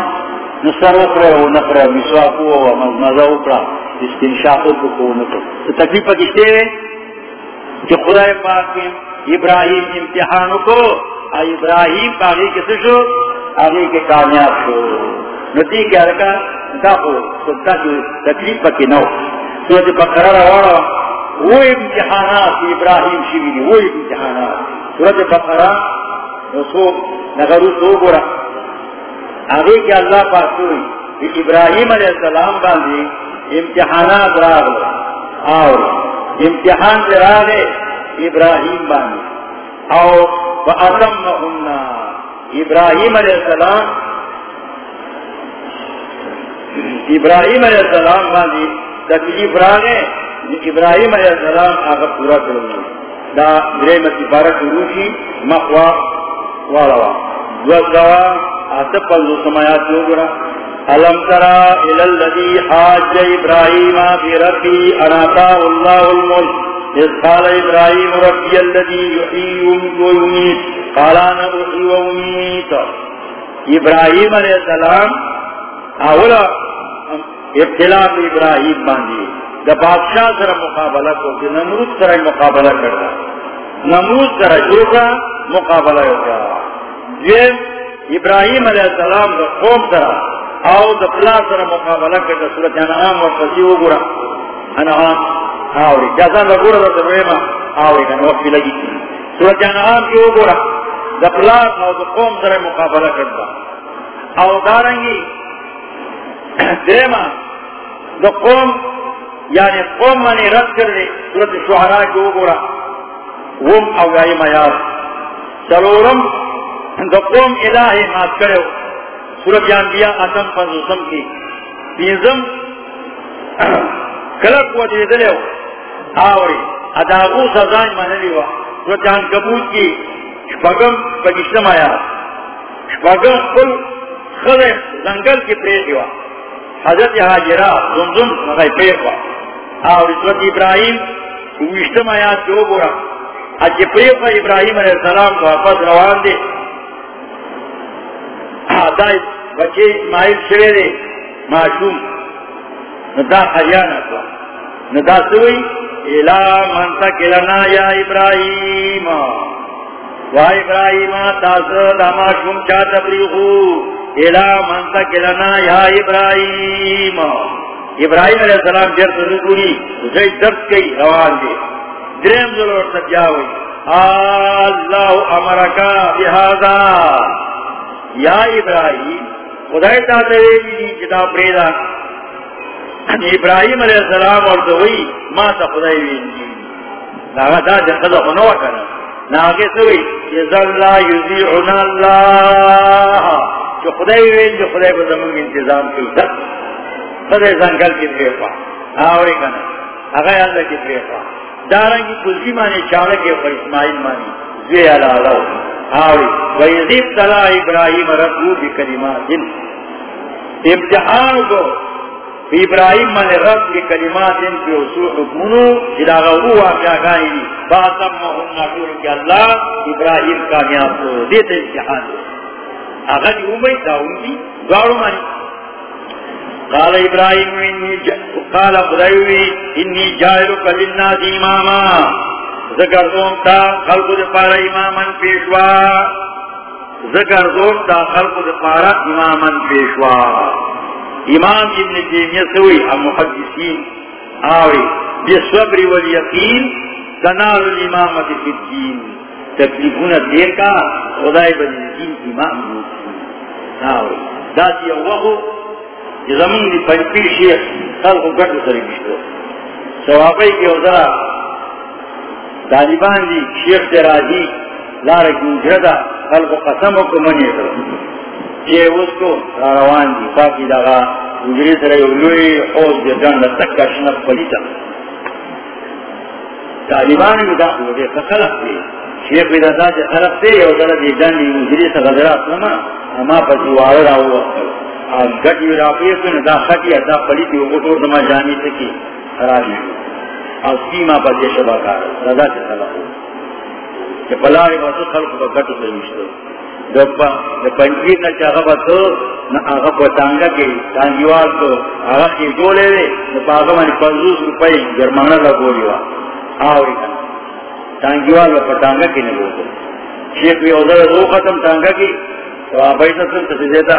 نصر اپرے ہو نقرے مسواکو ہو مزمزہ اپرا. استنشاقو کو کو نکر تکلیف پا کشتے ہوئے؟ کہ خدا پاک ابراہیم امتحانو کو ابراہیم پاگی کسی شو؟ آگے کے کامیاب شو. نتی کیا رکھا داخو سلطا جو تکلیف پکی نو سورت بقرار وارا وہ امتحانات ابراہیم شیوی وہ امتحانات. سورت بقرار نسو نگرو سو گورا آگے کیا اللہ پاس ہوئی ابراہیم علیہ السلام باندھی امتحانات راگ اور امتحان سے راگ ابراہیم باندھی اور وَأَتَمَّهُنَّ ابراہیم علیہ السلام ابراہیم علیہ السلام باندھی تکلیف راگے ابراہیم علیہ السلام آگا پورا کروں گا۔ دا گرے متی بارک روشی مقوا والوا دوزوا آتپل سمایات علم ترا الالذی حاج ابراہیم فی ربی اناتا اللہ الملک، اذ قال ابراہیم ربی الذی یحیی قالانا احیی ابراہیم علیہ السلام اولا ابتلاف ابراہیم باندھی۔ دا بادشاہ سر مقابلہ کو کہ نمرود سر مقابلہ کرتا نمرود سر شروع کا، مقابلہ ہوگا یہ ابراہیم علیہ السلام دا قوم سر او دا پلا سر مقابلہ کرتا سورت انعام و فسی ہو گرا انعام، آوری۔ جیسا دا گرا دا سرویما آوری کن وقت لگی۔ سورت انعام کی ہو گرا دا پلا او دا قوم سر مقابلہ کرتا او دارنگی دیما دا قوم یعنی قوم منی رد کر دے صورت شہرا جو گورا. وم اوگائی میاد سرورم دا قوم الہی مات کرے صورت انبیاء اتم پنزوسم کی. بیزم کلک و دیدلے ہو آوری اداغو سزائن منلی ہوا صورت جان کبوت کی شپگم پگشتم آیا. شپگم کل خلق زنگل کی پریش ہوا حضرت حاجرہ زمزم مغای پیر ہوا۔ اور حضرت ابراہیم وشتم آیات جو گورا اج پریق ابراہیم علیہ السلام واپس روان دے۔ دائی بچے اسماعیل شوے دے معشوم ندا خریانا کوا ندا سوئی۔ الہ من تکلنا یا ابراہیم۔ وا ابراہیم تاثر دا معشوم چا تبریخو الہ من تکلنا یا ابراہیم. ابراہیم علیہ السلام جر سے رکوری اسے درد کئی، روان دے. درم ضرور سجاوئی اللہ امرکا بہذا. یا ابراہیم، خدای تا تیری جدا پریدا. ابراہیم علیہ السلام اور دوئی ما تا خدای وینجی ناغا دا جنخدا خنوا کرنا ناغی سوئی یزا اللہ یزیعنا اللہ. جو خدای وین جو خدای بزمونگ انتظام کی تک خدای زنگل کی پریفا آوری کنا اگر اللہ کی پریفا دارنگی کلزی مانی چارکی و اسماعیل مانی زوی علا اللہ آوری ویزیب تلا ابراہیم ربو بی بکلمات. امتحان کو ابراہیم من رب بکلمات پی اصول حکمونو. جلاغا وہ واقعہ گائی دی باتم محن نٹور کی اللہ ابراہیم کامیاب کو دیتے امتحان. دے اگر اومی داؤن دی دوارو مانی۔ قال ابراہیم انی جا... قال خدایوی انی جائرک للناس اماما۔ ذکر دوم تا خلق دے پارا امامن پیشوا۔ ذکر دوم تا خلق دے پارا امامن پیشوا۔ امام ابن تیمیہ سوئی ہم المحدثین آوی بصبر والیقین تنال الامامت فی الدین۔ تکلیفون دیر کا، خدای بنی دین امام دوسری آوی داتی اوہو زمین دی پنپیر شیخ خلق گرد سری بشتو سوابی کی اوزرہ طالبان دی شیخ سے راضی لارک مجردہ خلق قسم کو منی کرو یہ اس کو روان دی پاکی داغا مجری سر یولوی حوض دی جان لتک کا شنب پلیتا طالبان بھی دا دے خلق دی شیخ بھی دا دے خلق دی یو در دی جان دی مجری سر غدرات نما اما پسی وارد آو وقت گٹی راپیسن دا خطی دا پلیتی وقتور دما جانی سکی خرابی او سیما پر دے شبا کار. رضا سے خلق ہو کہ پلاری واسو خلق پر گٹو سے مشتو دپا دپنجیر نا چاہا باتو نا آغا پتانگا کی تانگیوال تو آغا کی دولے دے دپا آغا مانی پنزوس روپای جرمانہ لگو لیوا آوری کنا تانگیوال و پتانگا کی نگو دے شیخ بھی اوزر رو ختم تانگا کی۔ تو آپ آبائی سن تسی دیتا۔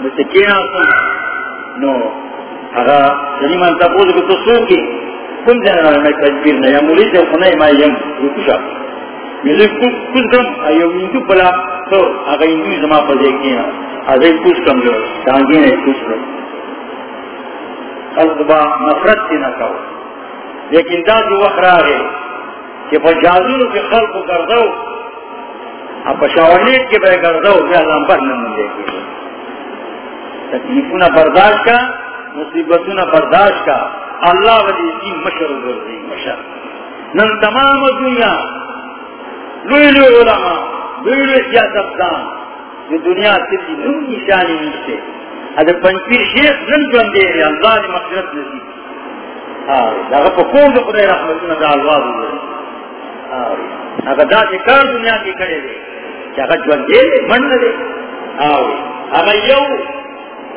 مستقین آسن نو۔ اگر آغا سلیمان تاپوز کو تو سو کی۔ کم جانا میں تجبیر نیا مولی سے خنے ما یم رکشا میزے کچھ کم۔ ایو انتو پلا؟ تو اگر انتو زما پر دیکھیں اگر کچھ کم جو تانگی نے کچھ کم۔ خلق با نفرت سے نہ کہو۔ لیکن دا جو وقت رہا ہے کہ پا جازونو کے خلق کردو، اب پا شاورنیت کے بے کردو بے لمبر نمون دیکھیں تکلیفونا برداشت کا مصیبتونا برداشت کا۔ اللہ ولی دین مشر گردی مشر۔ نن تمام دنیا لوی لوی علماء لوی لوی سیاست دان یہ دنیا تیری نم نشانی نیستے اگر پنچیر شیخ نن جوندے رہے اللہ نے مغفرت نصیب آوری اگر پا کون خدای رحمتنا دا اللہ دو آوری۔ اگر دا کار دنیا کی کرے دے کہ اگر جوندے رہے من دے آوری۔ اگر یو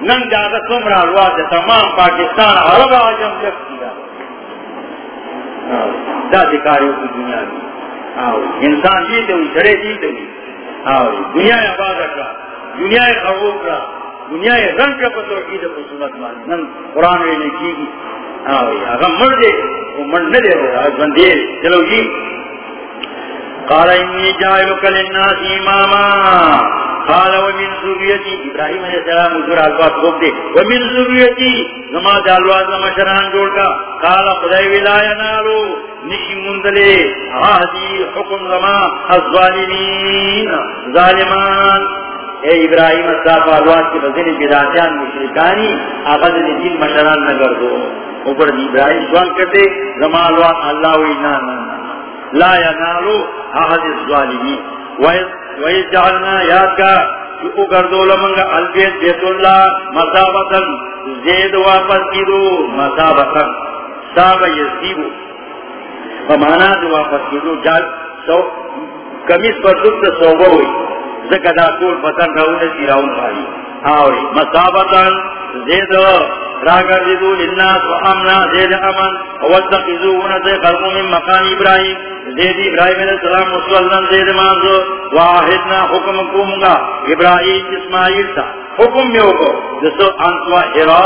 نن جاگا سمرا الواز تمام پاکستان عرب آجم جب کیا دا۔ دکاریو کی دنیا کی۔ دی انسان جیتے ہوئی جڑے جیتے ہوئی۔ دنیا آباد رکھا دنیا خروب رہا دنیا رنگ کا پتر کی دے سنت مانی۔ نن قرآن ویلے کی گی۔ اگر مر دے، وہ مر نہ دے رہا بندے چلو جی۔ قال انی جائلک للناس اماما قال، ومن ذریتی ابراہیم علیہ السلام حضور الفاظ خوب دے ومن ذریتی زما دالواز مشران جوڑ کا قال، خدای ولا ینالو، نشی مندلے آہدی حکم زما الظالمین، ظالمان. اے ابراہیم صاحب الواز کے بزن بداتیان مشرکانی، آغاز دین مشران نگر دو اوپر ابراہیم سوال کرتے زما الواز اللہ وینا لا ینالو آہد الظالمین وہی جعلنا یاد کا چکو کردو لمنگا البیت بیت اللہ مسابقن زید واپس کی دو مسابقن ساب یزیبو فمانا دو واپس کی دو جال سو کمیس پر سکت سوگو ہوئی. زکا کول پتن رہونے سی راؤن پاری آوری. مسابقن زید راگر دیدو للناس و امنا زید امن واتخذو ونزے خلقو من مقام ابراہیم. زید ابراہیم علیہ السلام مسلم زید مانزو. واحدنا حکم کومگا، ابراہیم اسماعیل تا. حکم میں ہوگو جسو انتوا حرا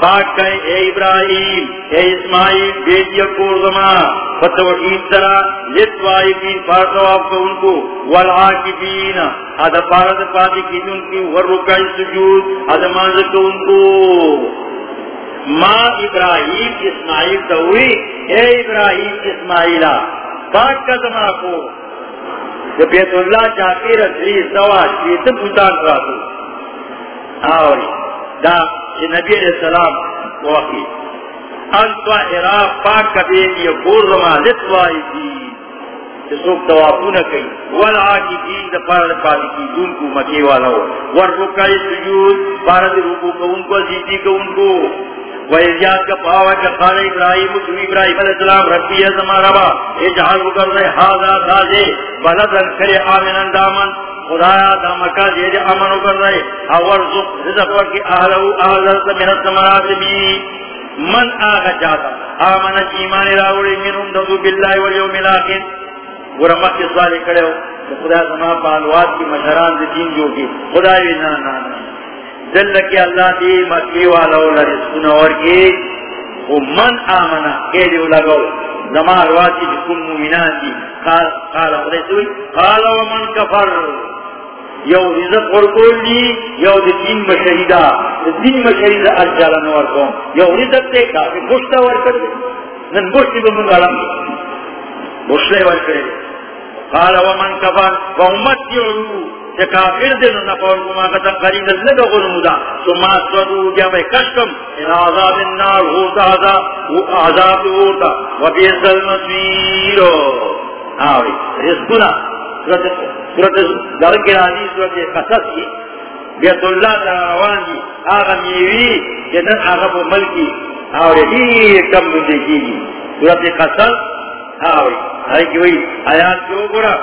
پاک کہیں اے ابراہیم، اے اسماعیل، بیٹی اکور زمان فتوحید طرح لتوائفین پارتو آپ کو ان کو، والعاکفین. ادھا پارت پاتی کی ان کی ورکائی سجود. ادھا مانزو کو کو ماں ابراہیم اسماعیل تو ہوئی۔ اے ابراہیم اسماعیلا پاک کا کو۔ جو بیت اللہ چاہتے رسلی سوا شیط بھوتان راتو اور دا نبی علیہ السلام واقعی۔ انتوا عراق پاک کا بیٹی بور زما لتوائی دی جسوک توافو نہ کئی والعاکی دا پارد پاتی کی دون کو مکی والا ہو ورکائی سجود پارد رکو کو ان کو زیدی کو ان کو ویزیاد کا پاوا کا قال ابراہیم مسلم ابراہیم علیہ السلام ربی ہے زمان ربا اجحال بکر حاضا دازے بلدن کرے آمن دامن خدایا دامکا جیجے امن کر رہے. اور رزق ورکی اہلو اہلت من السمرات بھی من آگا جاتا آمن ایمان راوڑی منہم دو باللہ والیوم الاخر ورمک سوالی کرے ہو خدا زمان پالوات کی مشران دین جو کی، خدای نا نا نا. دل کی اللہ دی مکی والا رسکن اور کی وہ من آمنا، کے لیے لگو زمان رواتی جکم مومنان دی. قال قال خدای سوئی قال ومن کفر. یو رزق ورکول دی، یو دی دین مشہیدہ. دین مشہیدہ اجالا نور کون یو رزق دے کافی بشتا ورکل دی. نن بشتی بمن غلام بشتا قال ومن کفر ومت یعلو کہ کافر دل نہ پور کو ما قدم قریب نہ لگا غن مدا تو ما سرو جا کشکم ان عذاب النار ہو تا ذا وہ عذاب ہوتا و بیس المسیر اوی ہاں رزقنا۔ سورت در کے راضی سورت قصص کی۔ بیت اللہ روان دی آغا میوی جنن آغا بو ملکی۔ ہاں اور یہ کم مدے کی سورت قصص۔ ہاں اوی ہے کہ وہی آیات جو گرا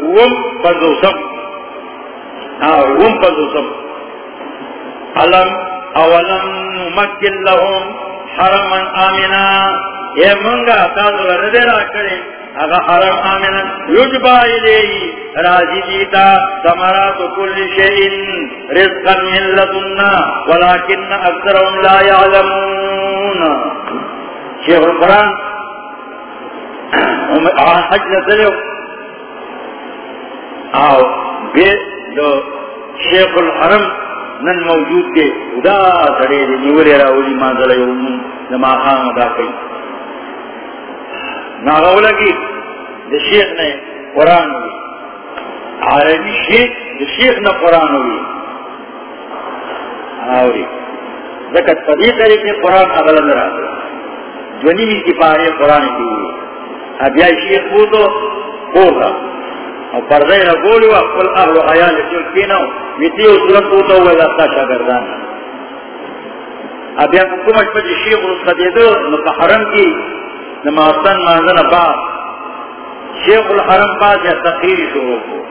وہ پردو سب علم، اولم مکن لهم حرما آمنا۔ اے منگا، تازو ردیرا کرے۔ اگا حرم آمنا یجبا الیہی راجی دیتا سمرات کل شئین۔ رزقا من لدنا ولیکن اکثرهم لا یعلمون۔ شیخ القرآن حج نتلیو آو بیت جو شیخ الحرم نن موجود کے ادا سڑے دے نیولے را اولی مانزل یومون نما خان ادا کئی ناغولا کی دے شیخ نے قرآن ہوئی عربی شیخ دے شیخ نے قرآن ہوئی آوری ذکر پدی طریقے قرآن اغلب رہا دے جونی بھی کی پاہے قرآن کی ہوئی اب یا شیخ ہو تو ہوگا اور پردے نہ بولو اقبل اہل و حیال جو کینا ویتیو صورت کو تو وہ لگتا شاگردان اب یہاں حکومت پر شیخ اس کا دے دو نہ حرم کی نہ محسن مانزن با شیخ الحرم پاس یا تقریر شروع کو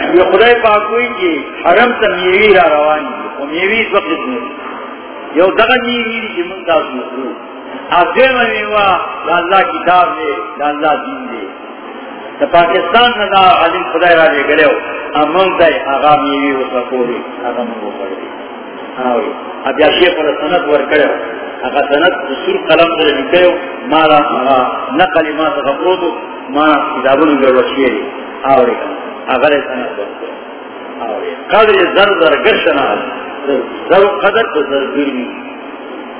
یہ خدای پاک ہوئی کہ حرم تا میوی را روانی وہ میوی اس وقت میں یہ دغا میوی کی منتاز مخلوق اب جو میوا اللہ کتاب دے اللہ دین دے۔ دا پاکستان نہ دا عالم خدای را لے گلے ہو۔ امون دے، آغا میوی و سکولی آغا منگو پڑی ہاں آوی اب یا شیخ پر سنت ور کرے ہو۔ آغا سنت سور قلم سے لکھے ہو۔ مارا آغا نقل ما سخبرو دو مارا کتابونو گر وشیری آوری اگر سنا قدر زر زر گرشنا زر قدر تو زر گرمی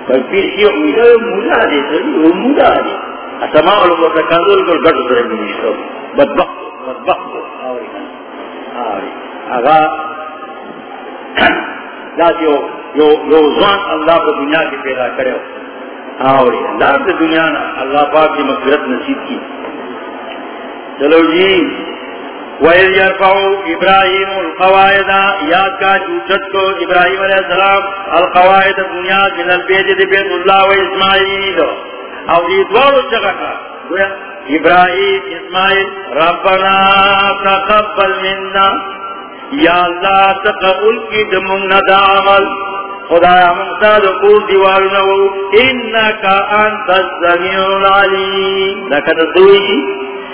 پر پیر کی امیدہ مولا دے سر وہ مولا دے اسماء علم و تکاندول کل گٹ سر گرمیشتو بدبخت بدبخت. آوری. آوری اگا ذات یو یو یو زوان اللہ کو دنیا کی پیدا کرے آوری. اللہ سے دنیا نا اللہ پاک کی مغفرت نصیب کی چلو جی. وَإِذْ يَرْفَعُ إِبْرَاهِيمُ الْقَوَائِدَ یاد کا چوچت کو ابراہیم علیہ السلام القوائد بنیاد من البیت بیت اللہ و اسماعیل. او یہ دوارو جگہ کا؟ ابراہیم، اسماعیل، ربنا تقبل منا. یا اللہ، تقبل کی دمنا دا عمل. خدا مقتاد قول انکا العلیم.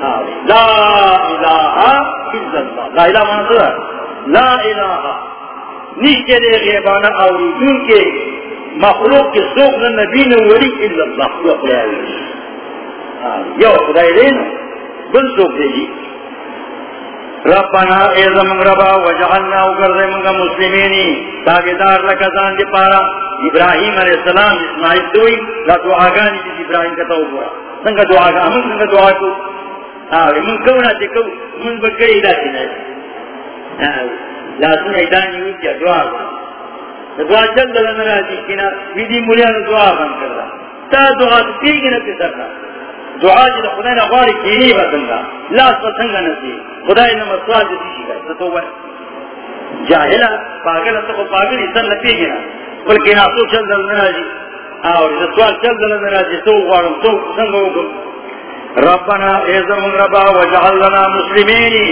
لا الہ الا اللہ لا الہ مانا لا الہ نیچے دے غیبانا کے مخلوق کے سوق نبی نوری الا اللہ. آوری یو خدای بل سوق دے جی. ربنا ایزم ربا وجعلنا وقرد منگا مسلمینی. تابدار لکزان دی پارا. ابراہیم علیہ السلام، اسماعیل دوئی لا دعاگانی جیس ابراہیم کتا ہو پورا سنگا دعاگا ہم، سنگا دعا کو. آوے من کونا تے من بکری دا سنے لا ایدانی ہوئی کیا، دعا کو دعا چل دل نرازی کنا؟ ویدی مولیان دعا بند کردا تا دعا تیگی نتی سرنا دعا جی دا خدای نغواری کینی بسنگا لاس پسنگا نسی خدای نمر سوال شکا ستو بر جاہلا، پاگل اتقو پاگل اسن نتی گنا بلکہ ناسو چل دل نراجی اور سوال چل دل نراجی سو غوارم سو سنگا ہوگم ربنا ایزم ربا وجعل لنا مسلمینی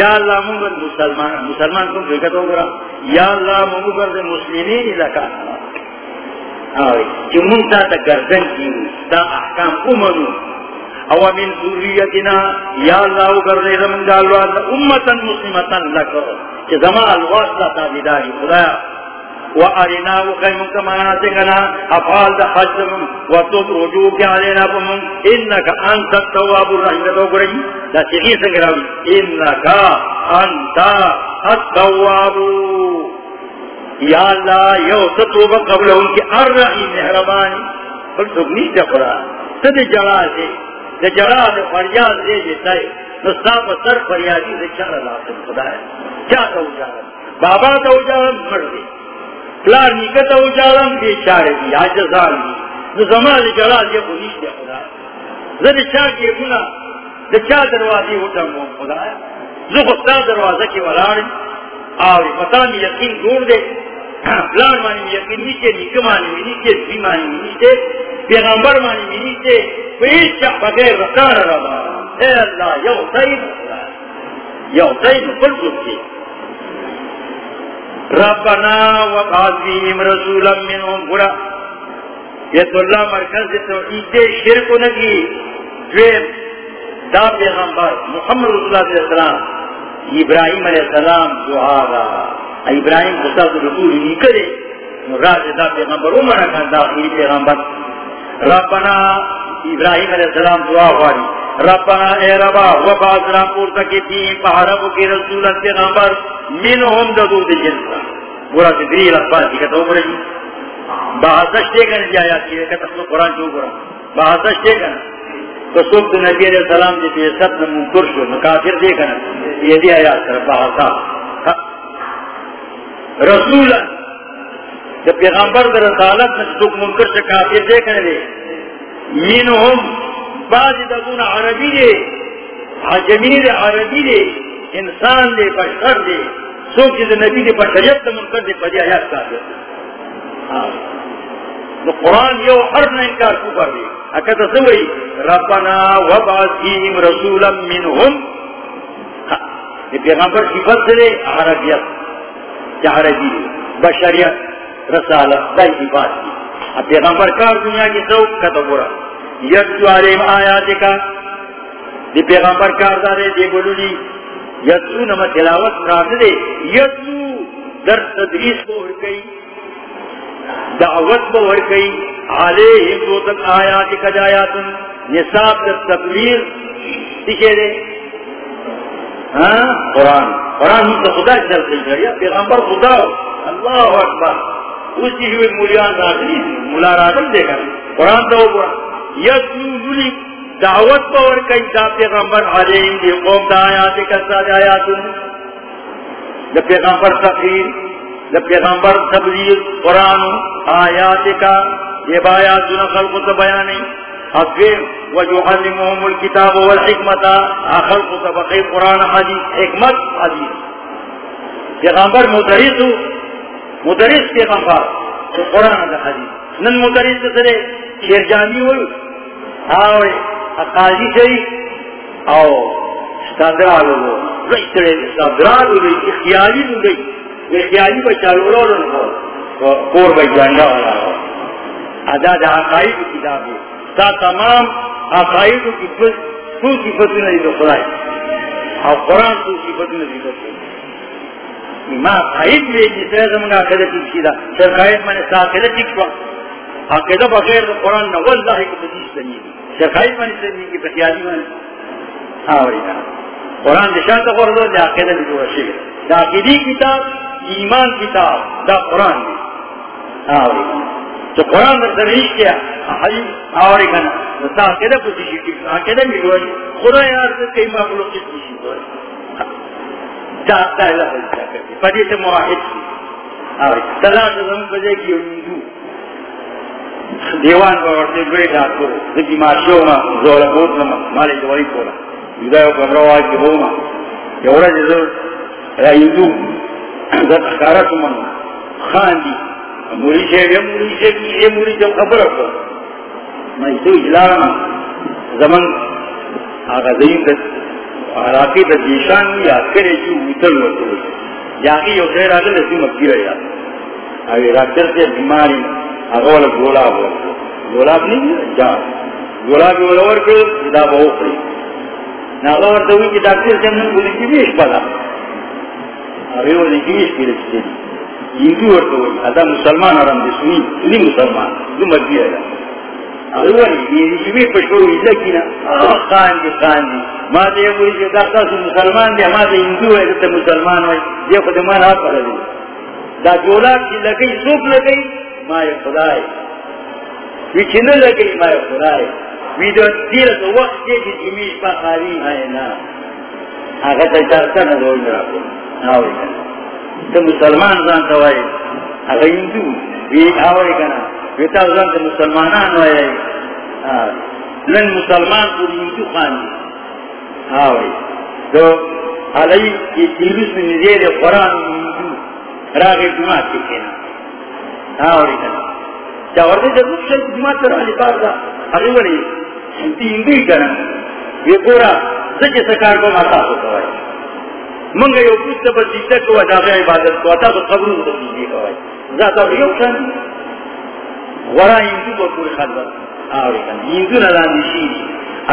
یا اللہ مونگل مسلمان مسلمان کم فکر تو گرا. یا اللہ مونگل مسلمینی لکا آوی چی مونگتا تا گردن کی دا احکام امنو او من ذریتنا، یا اللہ کرنے زمن دالوات امتا مسلمتا لکر کہ زمان الواسطہ تابداری، خدایا. وارنا وخيم كما ناتنا افعال ده حجم وتوب رجوك علينا بمن انك انت التواب الرحيم. ده غري ده سيغي سغراوي انك انت التواب. يا الله، يو تتوب قبل انك الرحيم. مهربان قل سبني جفرا تد جلال دے دے جلال فریاد دے جتا ہے نصاب سر فریادی دے چار اللہ خدا ہے کیا تو جارم بابا تو جارم مر دے پلار نکتا ہو جالم بے چارے دی، آج دی۔ زمان دی جلال یہ خودیش دے خدا۔ زد چاہ کے گنا دا چاہ دروازی ہوتا مون خدا ہے۔ زو خستا دروازہ کی ولار آوری، پتا می یقین گور دے۔ پلار مانی می یقین نیچے نیکہ مانی می نیچے زی مانی می نیچے پیغمبر مانی می نیچے پیش چاہ بغیر رکار ربا اے اللہ، یو سید یو سید کل سکتے ربنا وقاسیم رسولا منهم برا یہ تو اللہ مرکز توحید شرک نگی دویم، دا پیغمبر محمد رسول اللہ صلی اللہ علیہ وسلم، ابراہیم علیہ السلام دعا را ابراہیم خصاص رسول نہیں کرے راج دا پیغمبر، عمر کا داخلی پیغمبر. ربنا ابراہیم علیہ السلام دعا ہواری ربنا اے ربا وبعث را پورتا کی تیم پہرب کی رسول پیغمبر، منہم ددو دی جنسا برا سے دری لفظ کی جی. کہتا ہو برا بہادش دے گا جی آیات کی کہتا ہو قرآن کیوں برا. بہادش دے گا تو سب تو نبی علیہ السلام جی پہ سب نے منکر شو نکافر دے گا یہ دی آیات سر بہادا رسول جب پیغمبر در رسالت میں سب منکر سے کافر دے گا منہم بعض دگون عربی دے عجمی دے عربی دے، انسان دے، بشر دے سوک جد نبی دے بشریت دے منکر دے پدی آیات کا دے۔ ہاں۔ تو قرآن یو حرف نہ انکار کو کر دے۔ اکتا سوئی ربنا وبعثیم رسولا منہم۔ ہاں۔ پیغمبر صفت سے عربیت عربی دے، بشریت۔ رسالت دائی صفات کی۔ اب پیغمبر کار دنیا کی سو کتا برا۔ یتو علیم آیات کا، دی پیغمبر کار دارے، دی بلولی یتو نما تلاوت مراد دے یتو در تدریس کو ہر دعوت کو ہر کئی علیہم دو تک آیات کا جایاتن، نصاب در تبلیغ سیکھے دے۔ ہاں؟ قرآن۔ قرآن ہی تو خدا چل کر پیغمبر خدا اللہ اکبر۔ اسی ہوئے مولیان راجنی ملا راجن دے گا قرآن تو قرآن یسلی دعوت پور کئی دا پیغمبر علیہم دی قوم دا آیات کا ساتھ آیات دا پیغمبر تقریر، دا پیغمبر تبلیغ، قرآن، آیات کا یہ بایات جو خلق تو بیانی اصفیر وجعلمهم الكتاب والحکمت خلق تبقی قرآن حدیث، حکمت حدیث۔ پیغمبر مدرس مدرس پیغمبر. تو قرآن دا حدیث. نن مدرس سرے شیرجانی ہوئی. آوے، اقاضی شئی. او استادرال ہو. رئی سرے استادرال ہو رئی اخیالی ہو رئی. اخیالی بچالو رو رو کور بھائی جانڈا والا ہو. ادا دا عقائی کتاب ہو. تا تمام عقائد کی فت تو کی فت نہیں تو خدای اور قرآن تو کی فت نہیں تو ما عقائد میں جس طرح زمان عقیدہ کی سیدھا شرقائد میں نے ساقیدہ کی شوا عقیدہ بغیر قرآن نہ واللہ کی بدیش سنی شرقائد میں نے سنی کی پتیالی قرآن دشان تا قرآن دو عقیدہ بھی دا عقیدی کتاب، ایمان کتاب، دا قرآن بھی آوری تو قرآن در دریش کیا؟ حدیث آوری کنا نتا کده کسی شکی کده خدا یاد کئی مخلوق کسی شکی چاہتا ہے اللہ حدیث کرتی پدی سے مواحد کی۔ آوری تلاش زمین بجے کی امیدو دیوان پر ورطے گوئے دات کو۔ زکی ماشیو ما زولا بوت لما مالی دواری کولا یدائیو کمروائی کی ہو ما یورا جزر رایدو زد اخارت من خان دی۔ موری سے یہ موری سے یہ موری جب خبر رکھو میں تو اجلانا زمن آگا دین کا علاقی دا دیشان یا کرے چو اوتر ورکو جاکی یو خیر آگا لسی مکی رہا آگے راکتر سے بیماری آگا والا گولاب ورکو گولاب نہیں جا گولاب والا ورکو دا بہت ناغا ورکو کہ ڈاکٹر سے ہم نے کی بیش پالا آگے والا کی بیش کی رکھتے ہندو اور تو ادا مسلمان اور ہم سنی سنی مسلمان جو مرضی ہے مسلمان دے ہمارے ہندو ہے تو مسلمان ہوئے یہ خود مان آپ پڑھ دیں دا جولا کی لگئی سوکھ لگئی مائے خدا ہے پیچھے لگئی مائے خدا ہے دیر تو وقت کے کہ جمیش پا خالی ہے نا آگا تا نہ دول میرا کو ناوئی کنا تو مسلمان زان توائی اگر ہندو بھی آوری کنا بیتا زان تو مسلمانان وائی لن مسلمان کو ہندو خان دی آوری تو علی کی تیروس میں نزید قرآن ہندو راگی جماعت کے کنا آوری کنا چاورتے جب شل جماعت کرا لپار دا اگر ولی ہندی ہندو ہی کنا یہ پورا سچے سکار کو ماتا ہوتا ہے منگا یو کچھ تبا دیتا کو اداغی عبادت کو اتا تو قبرون تو دیجیے کوئی ذاتا یو کن ورا ہندو با کوئی خلبت آوری کن ہندو ندان دیشی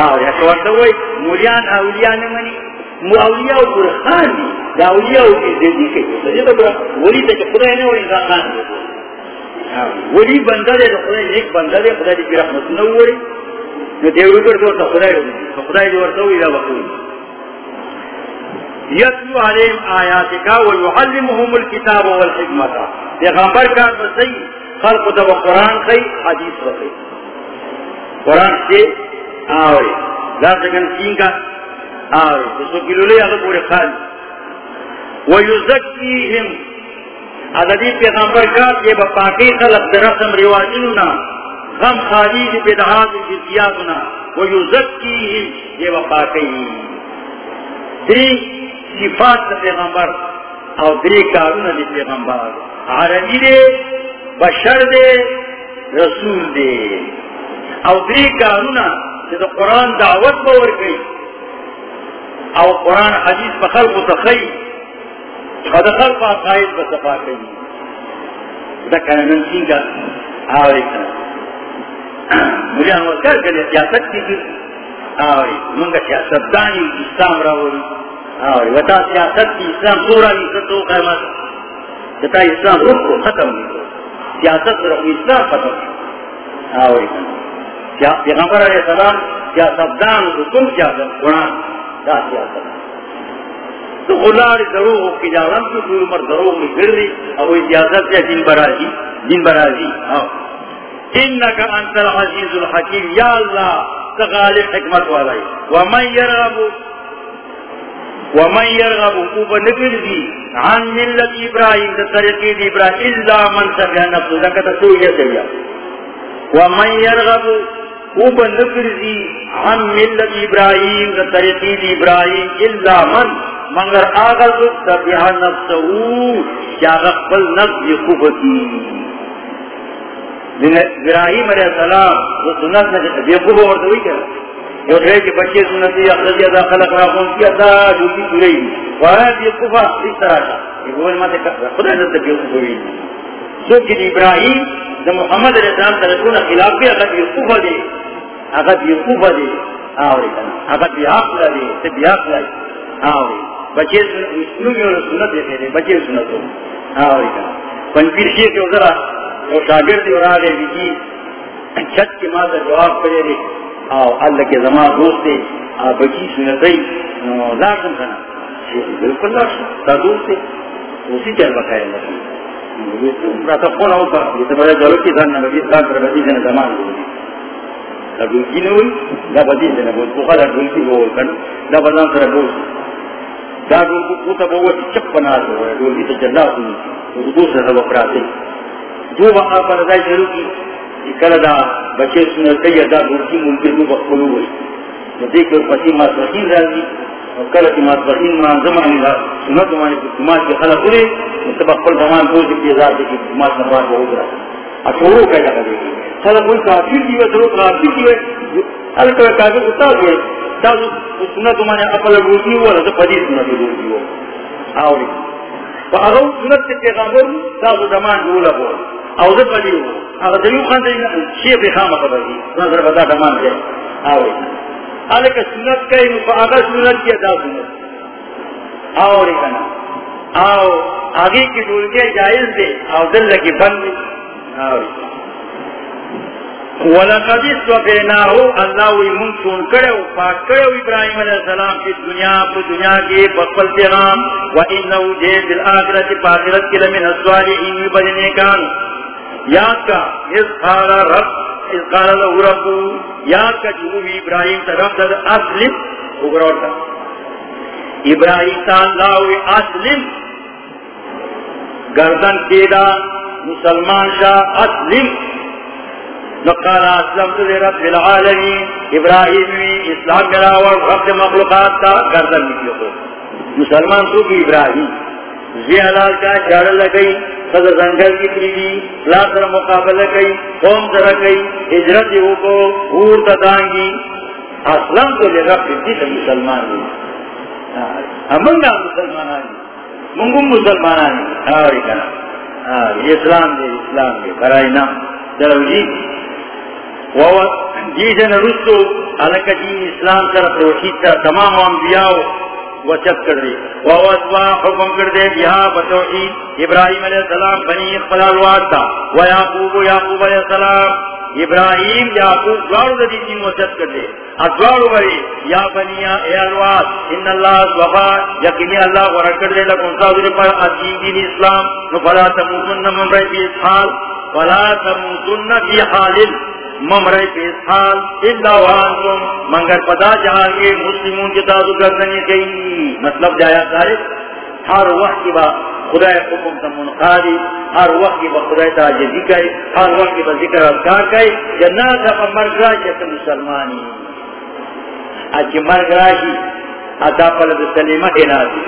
آوری اکوارتا ہوئی مولیان اولیاء نمانی مو اولیاء و پور خان دی دا اولیاء و پیر دیدی کئی سجی با ولی تا چا خدای نو انسان خان دی ولی بندہ دے تو خدای نیک بندہ دے خدای دی پیر رحمت نو ولی نو دیوری کرتا تا خدای رو خدای دی ورطا ہوئی دا بخوئی یتلو علیہم آیاتکا ویعلمهم الكتاب والحکمتا پیغمبر کا بسی خلق دب قرآن خی حدیث رخی قرآن سے آوری لا سکن سین کا آوری جسو کلو لے اگر پورے خالی. ویزکیہم عددی پیغمبر کا یہ بپاکی خلق درسم رواجننا غم خالی دی بدعات جزیاتنا ویزکیہم یہ بپاکی تری صفات پیغمبر او دری کارون دی پیغمبر. عربی دے بشر دے، رسول دے. او دری کارون دا قرآن دعوت باور گئی او قرآن حدیث بخل کو تخی خدخل پا قائد بصفا کئی دا کنن سنگا آوری کنن مجھے انور کر کر سیاست کی کی آوری. منگا سیاست دانی اسلام راوری آوری. وطا سیاست کی اسلام سورا بھی ستو قیمت. جتا اسلام رک کو ختم نہیں کو سیاست رکھ اسلام ختم آوری کنن پیغمبر علیہ السلام سیاست دان حکم سیاست قرآن دا سیاست۔ تو غلار دروغ کی جارم تو دور مر دروغ میں پھر دی او اجازت ہے جن برازی جن برازی۔ انکا انت العزیز الحکیم، یا اللہ تغالب حکمت والائی ومن یرغبو ومن یرغبو اوبا نکر دی عن ملت ابراہیم دا طریقی دی ابراہیم من سبیہ نفسو دکتا تو یہ ومن یرغبو اوبا نکر دی عن ملت ابراہیم دا طریقی دی ابراہیم من مگر آغا زد بیہا نفسو کیا غفل نفس ابراہیم علیہ السلام وہ سنت میں بیقوب ورد ہوئی کیا؟ جو رہے کہ بچے سنتی اخذی ادا خلق را خون کی ادا جوتی سوئی وہاں یہ بیقوبہ اس طرح کا یہ بول ماتے خدا نفس بیقوب ہوئی. سو کہ ابراہیم دا محمد علیہ السلام تلکون خلاف بھی اگر یہ بیقوبہ دے. اگر یہ بیقوبہ دے. آوری کنا. اگر بیاق لدے سے بیاق لدے آوری. بچے سنت دیتے تھے بچے سنت ہو ہاں پنپیر شیر کے ذرا. وہ شاگرد اور آگے بھی جی. چھت کے ماں جواب کرے رہے آؤ اللہ کے زمان دوست تھے بچی سنت ہی لازم تھا بالکل لازم دوست تھے اسی چل بتایا لگا فون ہوگا یہ تو بڑا ضرور کی دھن نبی خان پر بدی جن زمان ہوئی ڈولکی نے ہوئی نہ بدی جن بول تو خالا ڈولکی بول کر نہ بدان سر بول دا ڈول کو پوتا بہو چپ بنا دو ڈول کی تو جلا ہوئی دوسرے سب اپراتے جو وہاں پر ادائی شروع کی کل دا بچے سنے کئی ادا ڈول کی ممکن کو بخلو ہوئی۔ تو دیکھ کر پسی مات وحین اور کل کی مات وحین مان زمان گا سنت مانی کو جماعت کے خلق ہوئے۔ تو بخل زمان کو جب یہ ذات کی جماعت نمبر بہت رہا اچھوڑو کہا جا دے گی خلق ہوئی کافر دیوے سرو کافر دیوے الکر کافر اتار دیوے تاسو سنت باندې خپل ګوتی و له پدې سنت ګوتی و او په سنت کے پیغمبر دا زمان ګوله بول او زه پدې اگر دیو خان دې شیخ خام خامه خبرې نظر ودا زمان دې او الکه سنت کئی نو هغه سنت کې ادا سنت او کنه او هغه کې ډولګي جائز دے او دل لگی بند او وَلَقَدِ اسْوَفَيْنَاهُ اللَّهُ يَمُنْتُونَ كَرَوْ فَاكَرَوْ إِبْرَاهِيمَ عَلَيْهِ السَّلَامِ فِي الدُّنْيَا فِي الدُّنْيَا كِي بَقْفَلْ پیغام. وَإِنَّهُ جَيْدِ الْآخِرَةِ فَآخِرَةِ كِلَ مِنَ الصَّالِحِينَ. بَجْنِي كَانُ یاد کا، اذ قال رب، اذ قال له رب، یاد کا جو ابراہیم تا رب اسلم. اگروٹا ابراہیم تا اللہ اسلم. گردن کیدا، مسلمان شاہ اسلم. نقال اسلمت لرب العالمین ابراہیم اسلام ملاور رب مخلوقات تا گردن نکلو کو مسلمان تو کی ابراہیم. زی کا جاڑ لگئی، صدر زنگل کی پریدی لا سر مقابلہ کئی، قوم سر کئی، ہجرت ہو کو اور تدانگی اسلام تو لرب جس مسلمان دی ہمنگا مسلمان آنی منگم مسلمان آنی آوری کنا. اسلام دے اسلام دے برائی نام. درو جی. جیسے رسو الگ دین اسلام کر توحید کا تمام انبیاء وچت کر دے وَوَسْوَا حکم کر دے یہاں بتوحید ابراہیم علیہ السلام بنی اقبلالوات تھا وَيَعْقُوبُ یعقوب علیہ السلام ابراہیم یعقوب دوارو دا دین وچت کر دے ادوارو بری یا بنی اے الوات ان اللہ وفا یقینی اللہ ورکر دے لکن صادر پر عظیم دین اسلام نو فلا تموتن من رئی فی اسحال فلا تموتن فی حالل ممرے پیس حال اللہ وانتم منگر پدا جہاں کے مسلمون کے تازو کردنی گئی مطلب جایا سارے ہر وقت کی بات خدا حکم کا منقاری ہر وقت کی بات خدا تاجزی ہر وقت کی بات ذکر اذکار کئی جنات اپا مرگرا جیسے مسلمانی۔ اچھی مرگرا جی اتا پلد سلیمہ کے دینا دی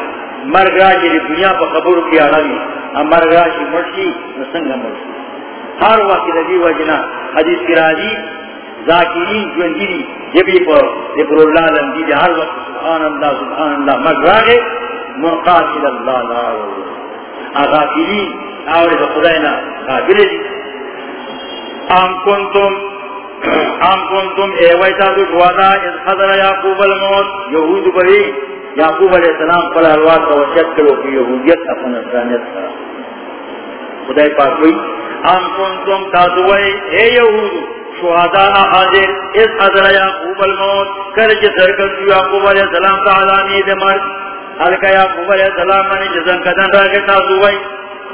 مرگرا جی دنیا پا خبر کی آنوی مرگرا جی مرشی، نسنگ مرشی۔ ہر وقت لگی وجنا حدیث کی راجی ذاکرین جو اندیری انجیری جبی پر ذکر اللہ لندی جی ہر وقت سبحان اللہ سبحان اللہ مگراغے مقاتل اللہ، لا آغاکرین آوری خداینا قابل جی ام کنتم ام کنتم، اے ویتا دو شوادا از حضر یعقوب الموت، یہود بری، یعقوب علیہ السلام پر حلوات کا وشت کرو کہ یہودیت اپن اسرانیت کرا خدای پاک ہوئی ام کنتم تاسوئی اے یہود، شہداء حاضر، اس حضر یعقوب الموت کر جی سرکت یعقوب علیہ السلام کا علانی دے مرد حلقہ یعقوب علیہ السلام منی جزن قدن را کے تازوائی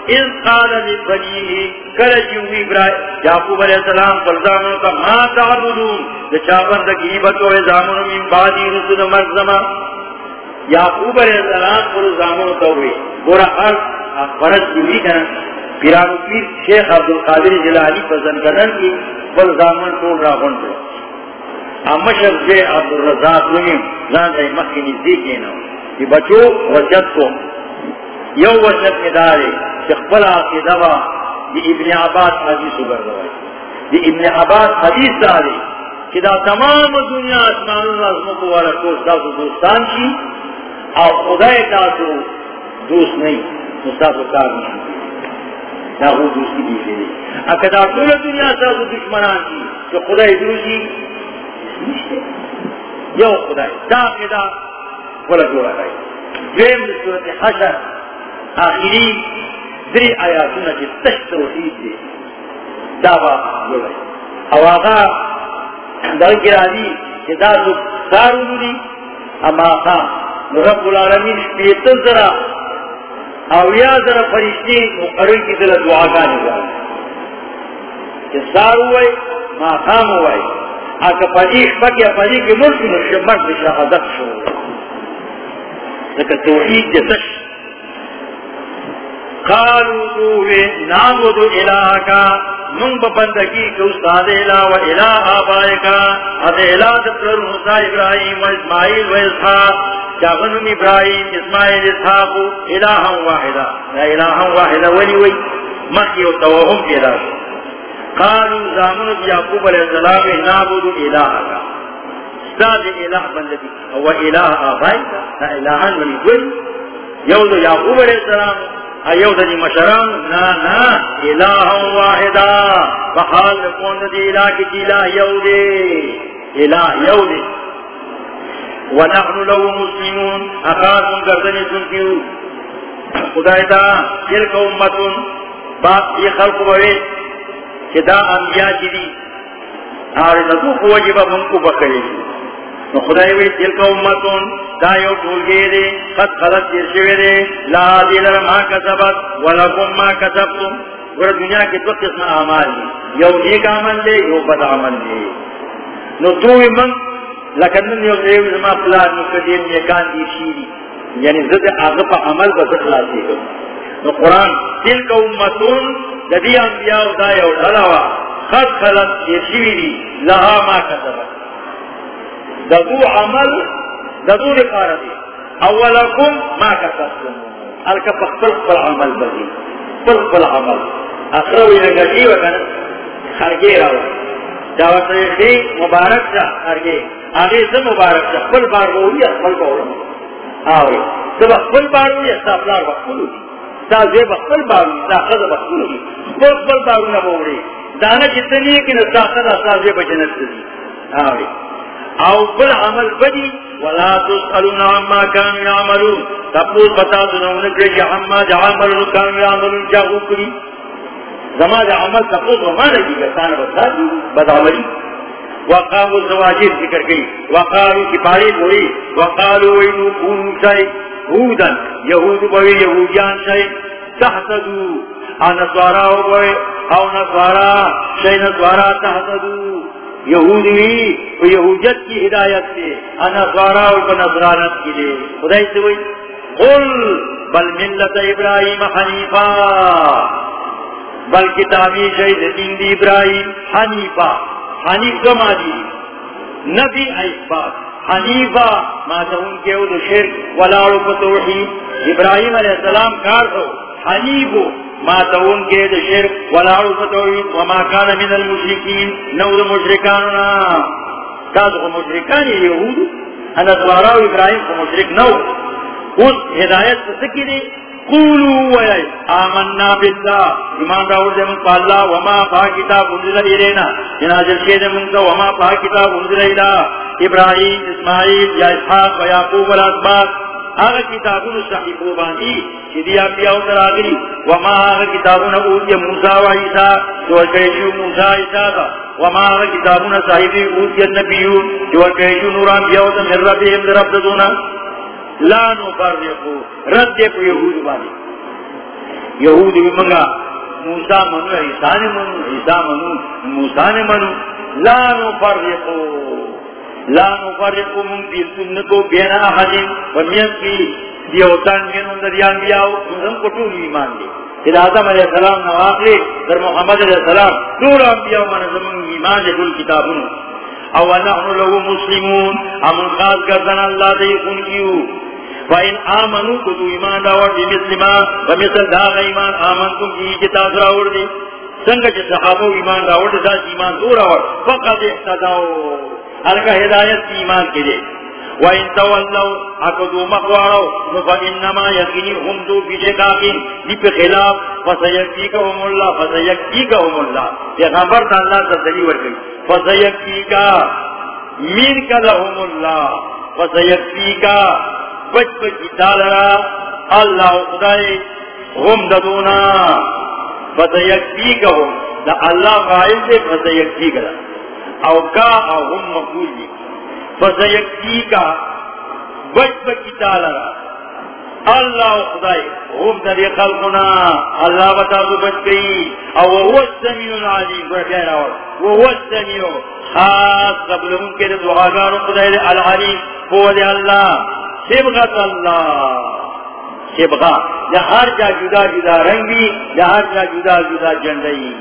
اس قال لبنیه کر جی ابراہیم یعقوب علیہ السلام فلزامن کا ما تعبدون؟ دے تکیبت و ازامن من بعدی رسول مرد زمان۔ یعقوب علیہ السلام پر زامن تو ہوئے۔ گورا حرف فرد جوری کرنا پیرانو پیر شیخ عبدالقادر جلالی پسند کرن کی بل زامن ٹول را بن دو امشر جے عبدالرزاق نیم زان دائی مخی نزدی کینا کہ بچو وجد کو. یو وجد میں دارے کہ خبر آقی دوا دی ابن عباس حدیث اگر دوائی دی ابن عباس حدیث دارے کہ دا تمام دنیا اسمان اللہ اسمکو والا کوس دا دوستان کی اور خدای دا تو دوست نہیں مستاف کار نہیں. ناغو دوسری بیشے دے اکتا طول دنیا ساتھ دشمنان کی کہ خدا ادروسی یو خدا دا کدا ولا جوڑا گئی دویم صورت حشر، آخری دری آیاتونا چی تشت توحید دے دابا جوڑا او آقا در گرانی کہ دا سو دی اما آقا رب العالمین شپیتن ذرا اویا ذرا فرشتی مقرر کی دل دعا کا نظام کہ سار ہوئے ما خام ہوئے اکا پریش پک یا پدی کے ملک نشمک بشہدت شو. لیکن توحید جتش قالوا دووے نعبدو الہ کا من ببندگی کو استاد الہ و الہ آبائکا حد الہ دکتر موسیٰ، ابراہیم و اسماعیل و اسحاق. جاغنم ابراہیم، اسماعیل، اسحاق، الہا واحدا لا الہا واحدا ولی وی مخی و توہم پیدا شو قالوا زامن یعقوب علیہ السلام نعبدو الہ کا استاد الہ بندگی. و الہ آبائکا لا الہا ولی وی یود یعقوب علیہ السلام ایو دی مشران، نا نا الہ واحدا. بحال کون دی الہ کی الہ یو دے الہ یو دے ونحن لو مسلمون. اخاص گردنی سنکیو خدای دا تلک امتون بات یہ خلق ہوئے کہ دا انبیاء کی دی. آردتو کو وجبہ من بکرے خدای وی تلک امتون، دا یو ٹول گئے دے قد خلط دیر شوئے دے لا دیلر ما کسبت ولکم ما کسبتم. ور دنیا کے دو قسم اعمال دی یو نیک عمل دے یو بد عمل دے نو دوی من لکن یو دیو زما پلان نو کدی نیکان دی شیری یعنی زد اغپ عمل بس خلاصی دو نو قرآن، تلک امتون دبی انبیاء دا یو ڈھلاوا قد خلط دیر شوئے دی، لها ما کسبت. دو عمل ددور کار دی. اولکم ما کسبتم. الکا پخپل پل عمل بدی. پل پل عمل. اخروی لگتی وکن خرگی راو دعوت ریخی مبارک شا خرگی آگے سے مبارک شا پل بار بولی اخپل بورم آوی سب اخپل باروی استافلار بخپلو دی دا زی بخپل باروی دا خد بخپلو دی پل پل بارو نبوری دانا جتنی ہے کہ نستاخد اصلا زی بجنت دی آوی او بل عمل بدی ولا تسألون عما كانوا يعملون تقول بتا دنون کہ عما عملوا كانوا يعملون جاءوا کری زمان عمل تقول وما لگی گتان بتا دی بدعملی وقالوا الزواجر ذکر گئی وقالوا کپاری بوئی وقالوا وینو کونو شای ہودا یہود بوئی یہودیان شای تحتدو انسوارا بوئی او نسوارا شای نسوارا تحتدو یہودی و یہودیت کی ہدایت سے انسوارا و نصرانت کی لیے خدای سے وہی، قل بل ملت ابراہیم حنیفا۔ بل کتابی شہید دین دی ابراہیم حنیفا۔ حنیف گما دی نبی ایسبات حنیفا ما ان کے او شرک ولاڑو پتوحی ابراہیم علیہ السلام کار دو حنیفو ما تون کے دے شرک، ولا توحید وما كان من المشركين نور مشرکاننا تاسو مشرکان یہود انا دوارا ابراہیم کو مشرک نو. اس ہدایت سے کی دی. قولوا وی آمنا باللہ. ایمان راور دے من پا اللہ، وما پا کتاب انزل ایلینا جنازل شید من کا وما پا کتاب انزل ایلا ابراہیم، اسماعیل، یا اسحاق و یعقوب والاسباق آغا کتابون صحیفو باندی چیدی انبیاء اتر آگری وما آغا کتابون اوتی موسیٰ و عیسیٰ جو ارکیشو موسیٰ عیسیٰ دا وما آغا کتابون صحیفی اوتی النبیون جو ارکیشو نوران بیاء اتر من ربهم در رب دونا لا نفرقو، رد دے کو یہود بانی یہود بھی منگا، موسیٰ منو، عیسیٰ منو عیسیٰ منو، موسیٰ نے منو. لا نفرقو. لا نفرقو من بی سنتو بینا حدیم ومین کی دیوتان من اندریان بیاو انہم کو طول ایمان دی کہ آدم علیہ السلام نواقلی در محمد علیہ السلام طول انبیاء من زمان ایمان دی کل کتابون او نحن لہو مسلمون. ہم خاص کردن اللہ دی خون کیو فَإِنْ آمَنُوا كُتُوا إِمَانَ دَوَرْ بِمِثْلِ مَا. وَمِثْلَ دَاغَ إِمَانَ آمَنْتُمْ كِي جِتَاز رَاوَرْ دِي. سنگ چه صحابو ایمان راوڑ دا ایمان دو راوڑ فقط احتداؤ حلقہ ہدایت کی ایمان کے لیے وَإِن تَوَلَّوْا اَكُدُوا مَقْوَارَوْا فَإِنَّمَا يَقِنِهُمْ دُو بِشَكَاقِينَ دی پہ خلاف فَسَيَكْتِيكَهُمُ اللَّهُ فَسَيَكْتِيكَهُمُ اللَّهُ۔ پیغمبر تا اللہ تسلی ورگئی فَسَيَكْتِيكَ مِنْكَ لَهُمُ اللَّهُ۔ فَسَيَكْتِيكَ بچ بچ دالرا اللہ خدای غم ددونا۔ فتیکتی کا ہو دا اللہ غائل دے فتیکتی او کا او غم مقبول دی فتیکتی کا بچ بچ دالرا اللہ خدای غم ددی خلقنا اللہ بتا دو بچ گئی او وہ السمیع العلیم. گوڑا پیارا ہو وہ السمیع. خاص قبل ان کے دعا دعاگاروں خدای العلیم. وہ دے اللہ. سبغت اللہ. سبغا ہر جا جدا جدا رنگی ہر جا جدا جدا جنڈئی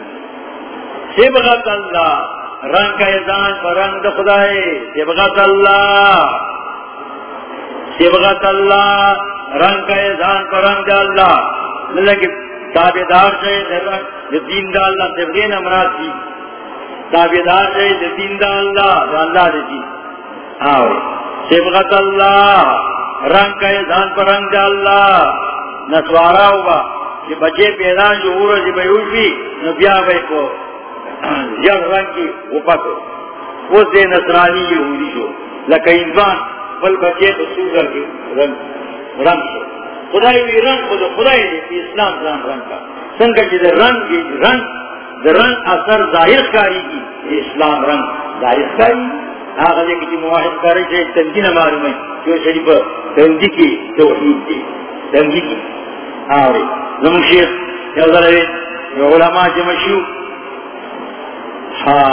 سبغت اللہ. رنگ کا احسان پر رنگ خدائے سبغت اللہ۔ سبغت اللہ۔ رنگ کا احسان پر رنگ اللہ۔ لیکن تابے دار سے دین دا اللہ سبغے نمرات تھی تابے دار سے دین دا اللہ دا اللہ دین۔ آئے سبغت اللہ۔ رنگ کا انسان پر رنگ دا اللہ۔ نسوارا ہوگا کہ بچے پیدا جو ہو رہا جی بیوشی نبیا بھائی کو۔ جب رنگ کی اوپا کو۔ اس دے نسرانی یہودی جو، لکہ انسان پل بچے تو سوگر کی رنگ رنگ سے خدای بھی رنگ خود، خدای دی اسلام رنگ رنگ کا۔ سنگر جی رنگ کی، رنگ رنگ اثر ظاہر کاری کی اسلام رنگ ظاہر کاری۔ آگے کسی جی مواحد کاری سے تنگی نہ معلوم ہے، جو شریف تنگی کی، توحید دی تنگی کی۔ آوری زمان شیخ یوزلوی یو علماء جمشیو ہاں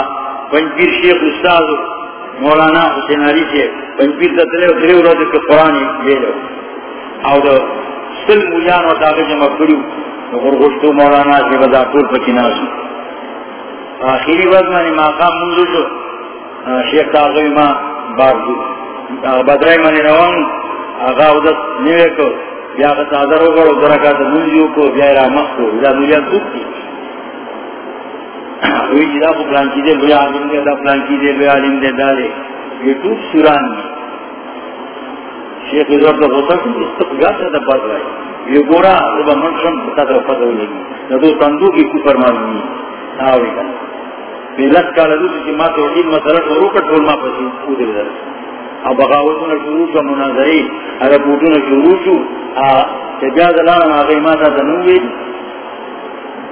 پنجپیر شیخ استاذ مولانا حسین علی سے پنجپیر تتلے و تلے ورد کے قرآن لیلو او دو سل مولیان و تاقی جمع کریو غرغشتو مولانا سے بدا پور پکی ناسو آخری وقت میں مقام منظور شو شیخ تاغوی ما باردو بدرائی منی روان آغا ودت نیوے کو، بیا غط آدر ہوگا و درکات منجیو کو، بیا را مخ کو، بیا مولیان سوک کی۔ وی جی دا کو پلانکی دے بیا علم دے دا پلانکی دے بیا علم دے دا دے یہ توب سوران دی شیخ ازور دا غصہ کن استقبیات دا بات رائی یہ گورا ربا منشم بتا دا پتہ ہو لگی ندو تندو کی کفر معلومی آوری کن بیلت کالا دو چی ما توحید مسئلہ شروع کر ٹول ما پسی او دے در اب بغاوتون شروع شو مناظری اگر بوتون شروع شو تجاز اللہ آغای ما تا دنوی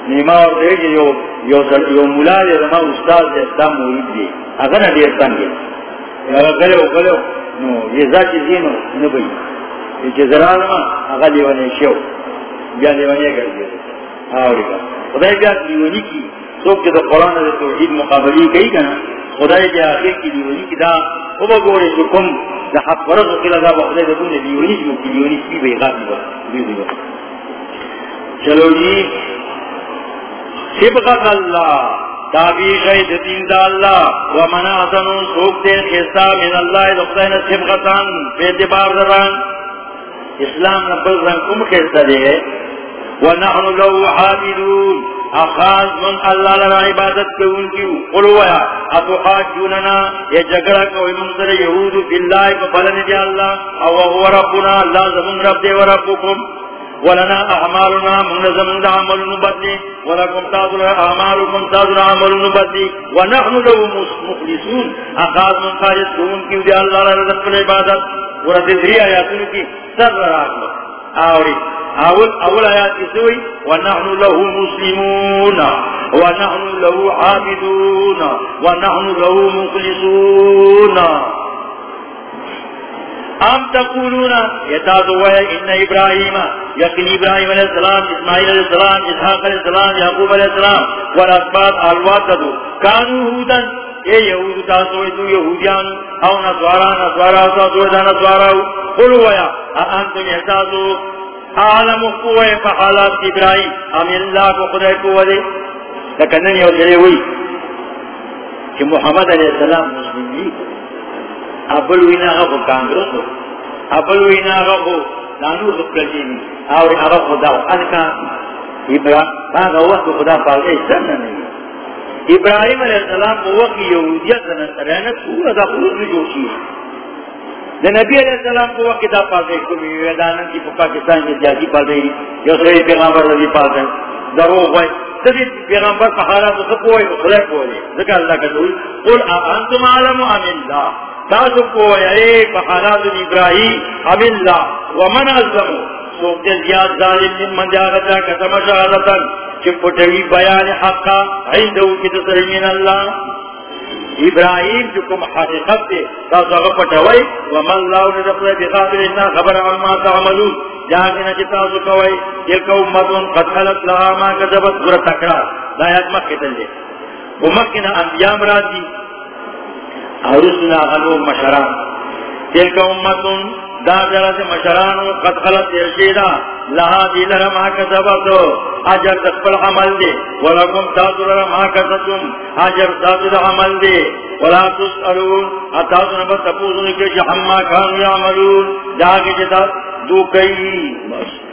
نیما اور دے کہ یو یو یو مولا دے زما استاد دے تا مرید دی اگر نہ دیر تنگے اگر گلو گلو نو، یہ ذات زینو نہ بئی یہ کہ زران ما اگر لیوانے شو بیا لیوانے کر دے آوری کا خدای بیا لیوانی کی۔ سوک کے دا قرآن دا توحید مقابلی کئی کنا۔ خدای بیا آخر کی لیوانی کی دا، او با گوڑے جو کم دا حق ورد خلا دا با خدای دا دون لیوانی جو کی لیوانی کی بے غاب دی با۔ چلو جی سبغت اللہ تابی شہد دین دا اللہ، ومن احسنو سوک دے خیستا من اللہ دختین سبغتان پہ اعتبار دران اسلام نبل رنگ کم خیستا دے ونحن له عابدون اخاذ من اللہ لرا عبادت کے ان کی قلویا اتحاجوننا یہ جگڑا کوئی منظر یہود باللہ فبلن دے اللہ، او هو ربنا اللہ زمن رب دے وربکم ولنا اعمالنا من زمن عمل نبدی ولكم تاذر اعمالكم تاذر عمل نبدی ونحن له مخلصون. اخاذ من خالص کون کی دے اللہ لرا رب عبادت. ورد دری آیاتوں کی سر رہا آوری اول اول آیات اسوئی ونحن له مسلمون. ونحن له عابدون. ونحن له مخلصون. ام تقولون؟ يتازوا ان ابراهيم يقين ابراهيم عليه السلام اسماعيل عليه السلام اسحاق عليه السلام، يعقوب عليه السلام والاسباط الواتد كانوا هودا اے یہود تاسو تو یہودیان، او نصارا نصارا تاسو دا نصارا قلوا يا انتم يتازوا عالم قوے فحالات ابراہیم. ام اللہ کو خدای کو دے. لیکن نہیں ہو جائے ہوئی، کہ محمد علیہ السلام مسلم جی ابل وینا کو کانگریس ہو ابل وینا کو نانو خود جی اور اب خدا ان کا ابراہیم کا وقت خدا پالے سن نہیں ابراہیم علیہ السلام کو وقت یہودیت رہنا پورا دا خود جو چیز نبی علیہ السلام کو وقت کتاب پاس گئی کوئی کی پاکستان کی سیاسی پاس گئی یا سوئی پیغمبر رضی پاس گئی دروغ ہوئے سبھی پیغمبر پہارا تو سب کوئی خلق ہوئے ذکر اللہ کا دوئی قل انتم عالم ام اللہ. تاسو کوئی اے پہارات ابراہیم ام اللہ ومن ازمو سوکتے زیاد ظالم من من جاغتا کتم شہادتا چپٹوی بیان حقا عندو کی تصریمین اللہ. ابراہیم جو کم حقیقت دے، تاسو پٹوئی ومن اللہ نے بخاطر انہا، خبر عما تعملون. جاہدنا جتاسو کوئی تلک امتون قد خلق لها ما کذبت برا تکرار. لا یاد مکہ دلے ومکنا انبیاء مرادی ارسنا غلو مشران تلک امتون دا جرد مشرانو قد خلط ارشیدہ لہا دی لرم آکا سبتو حجر تقبل عمل دے ولکم تاثر لرم آکا ستم حجر تاثر عمل دے ولا تسألون. اتاثر نبت تپوزن کش حما کانو یعملون. جاگی جتا دو کئی. بس.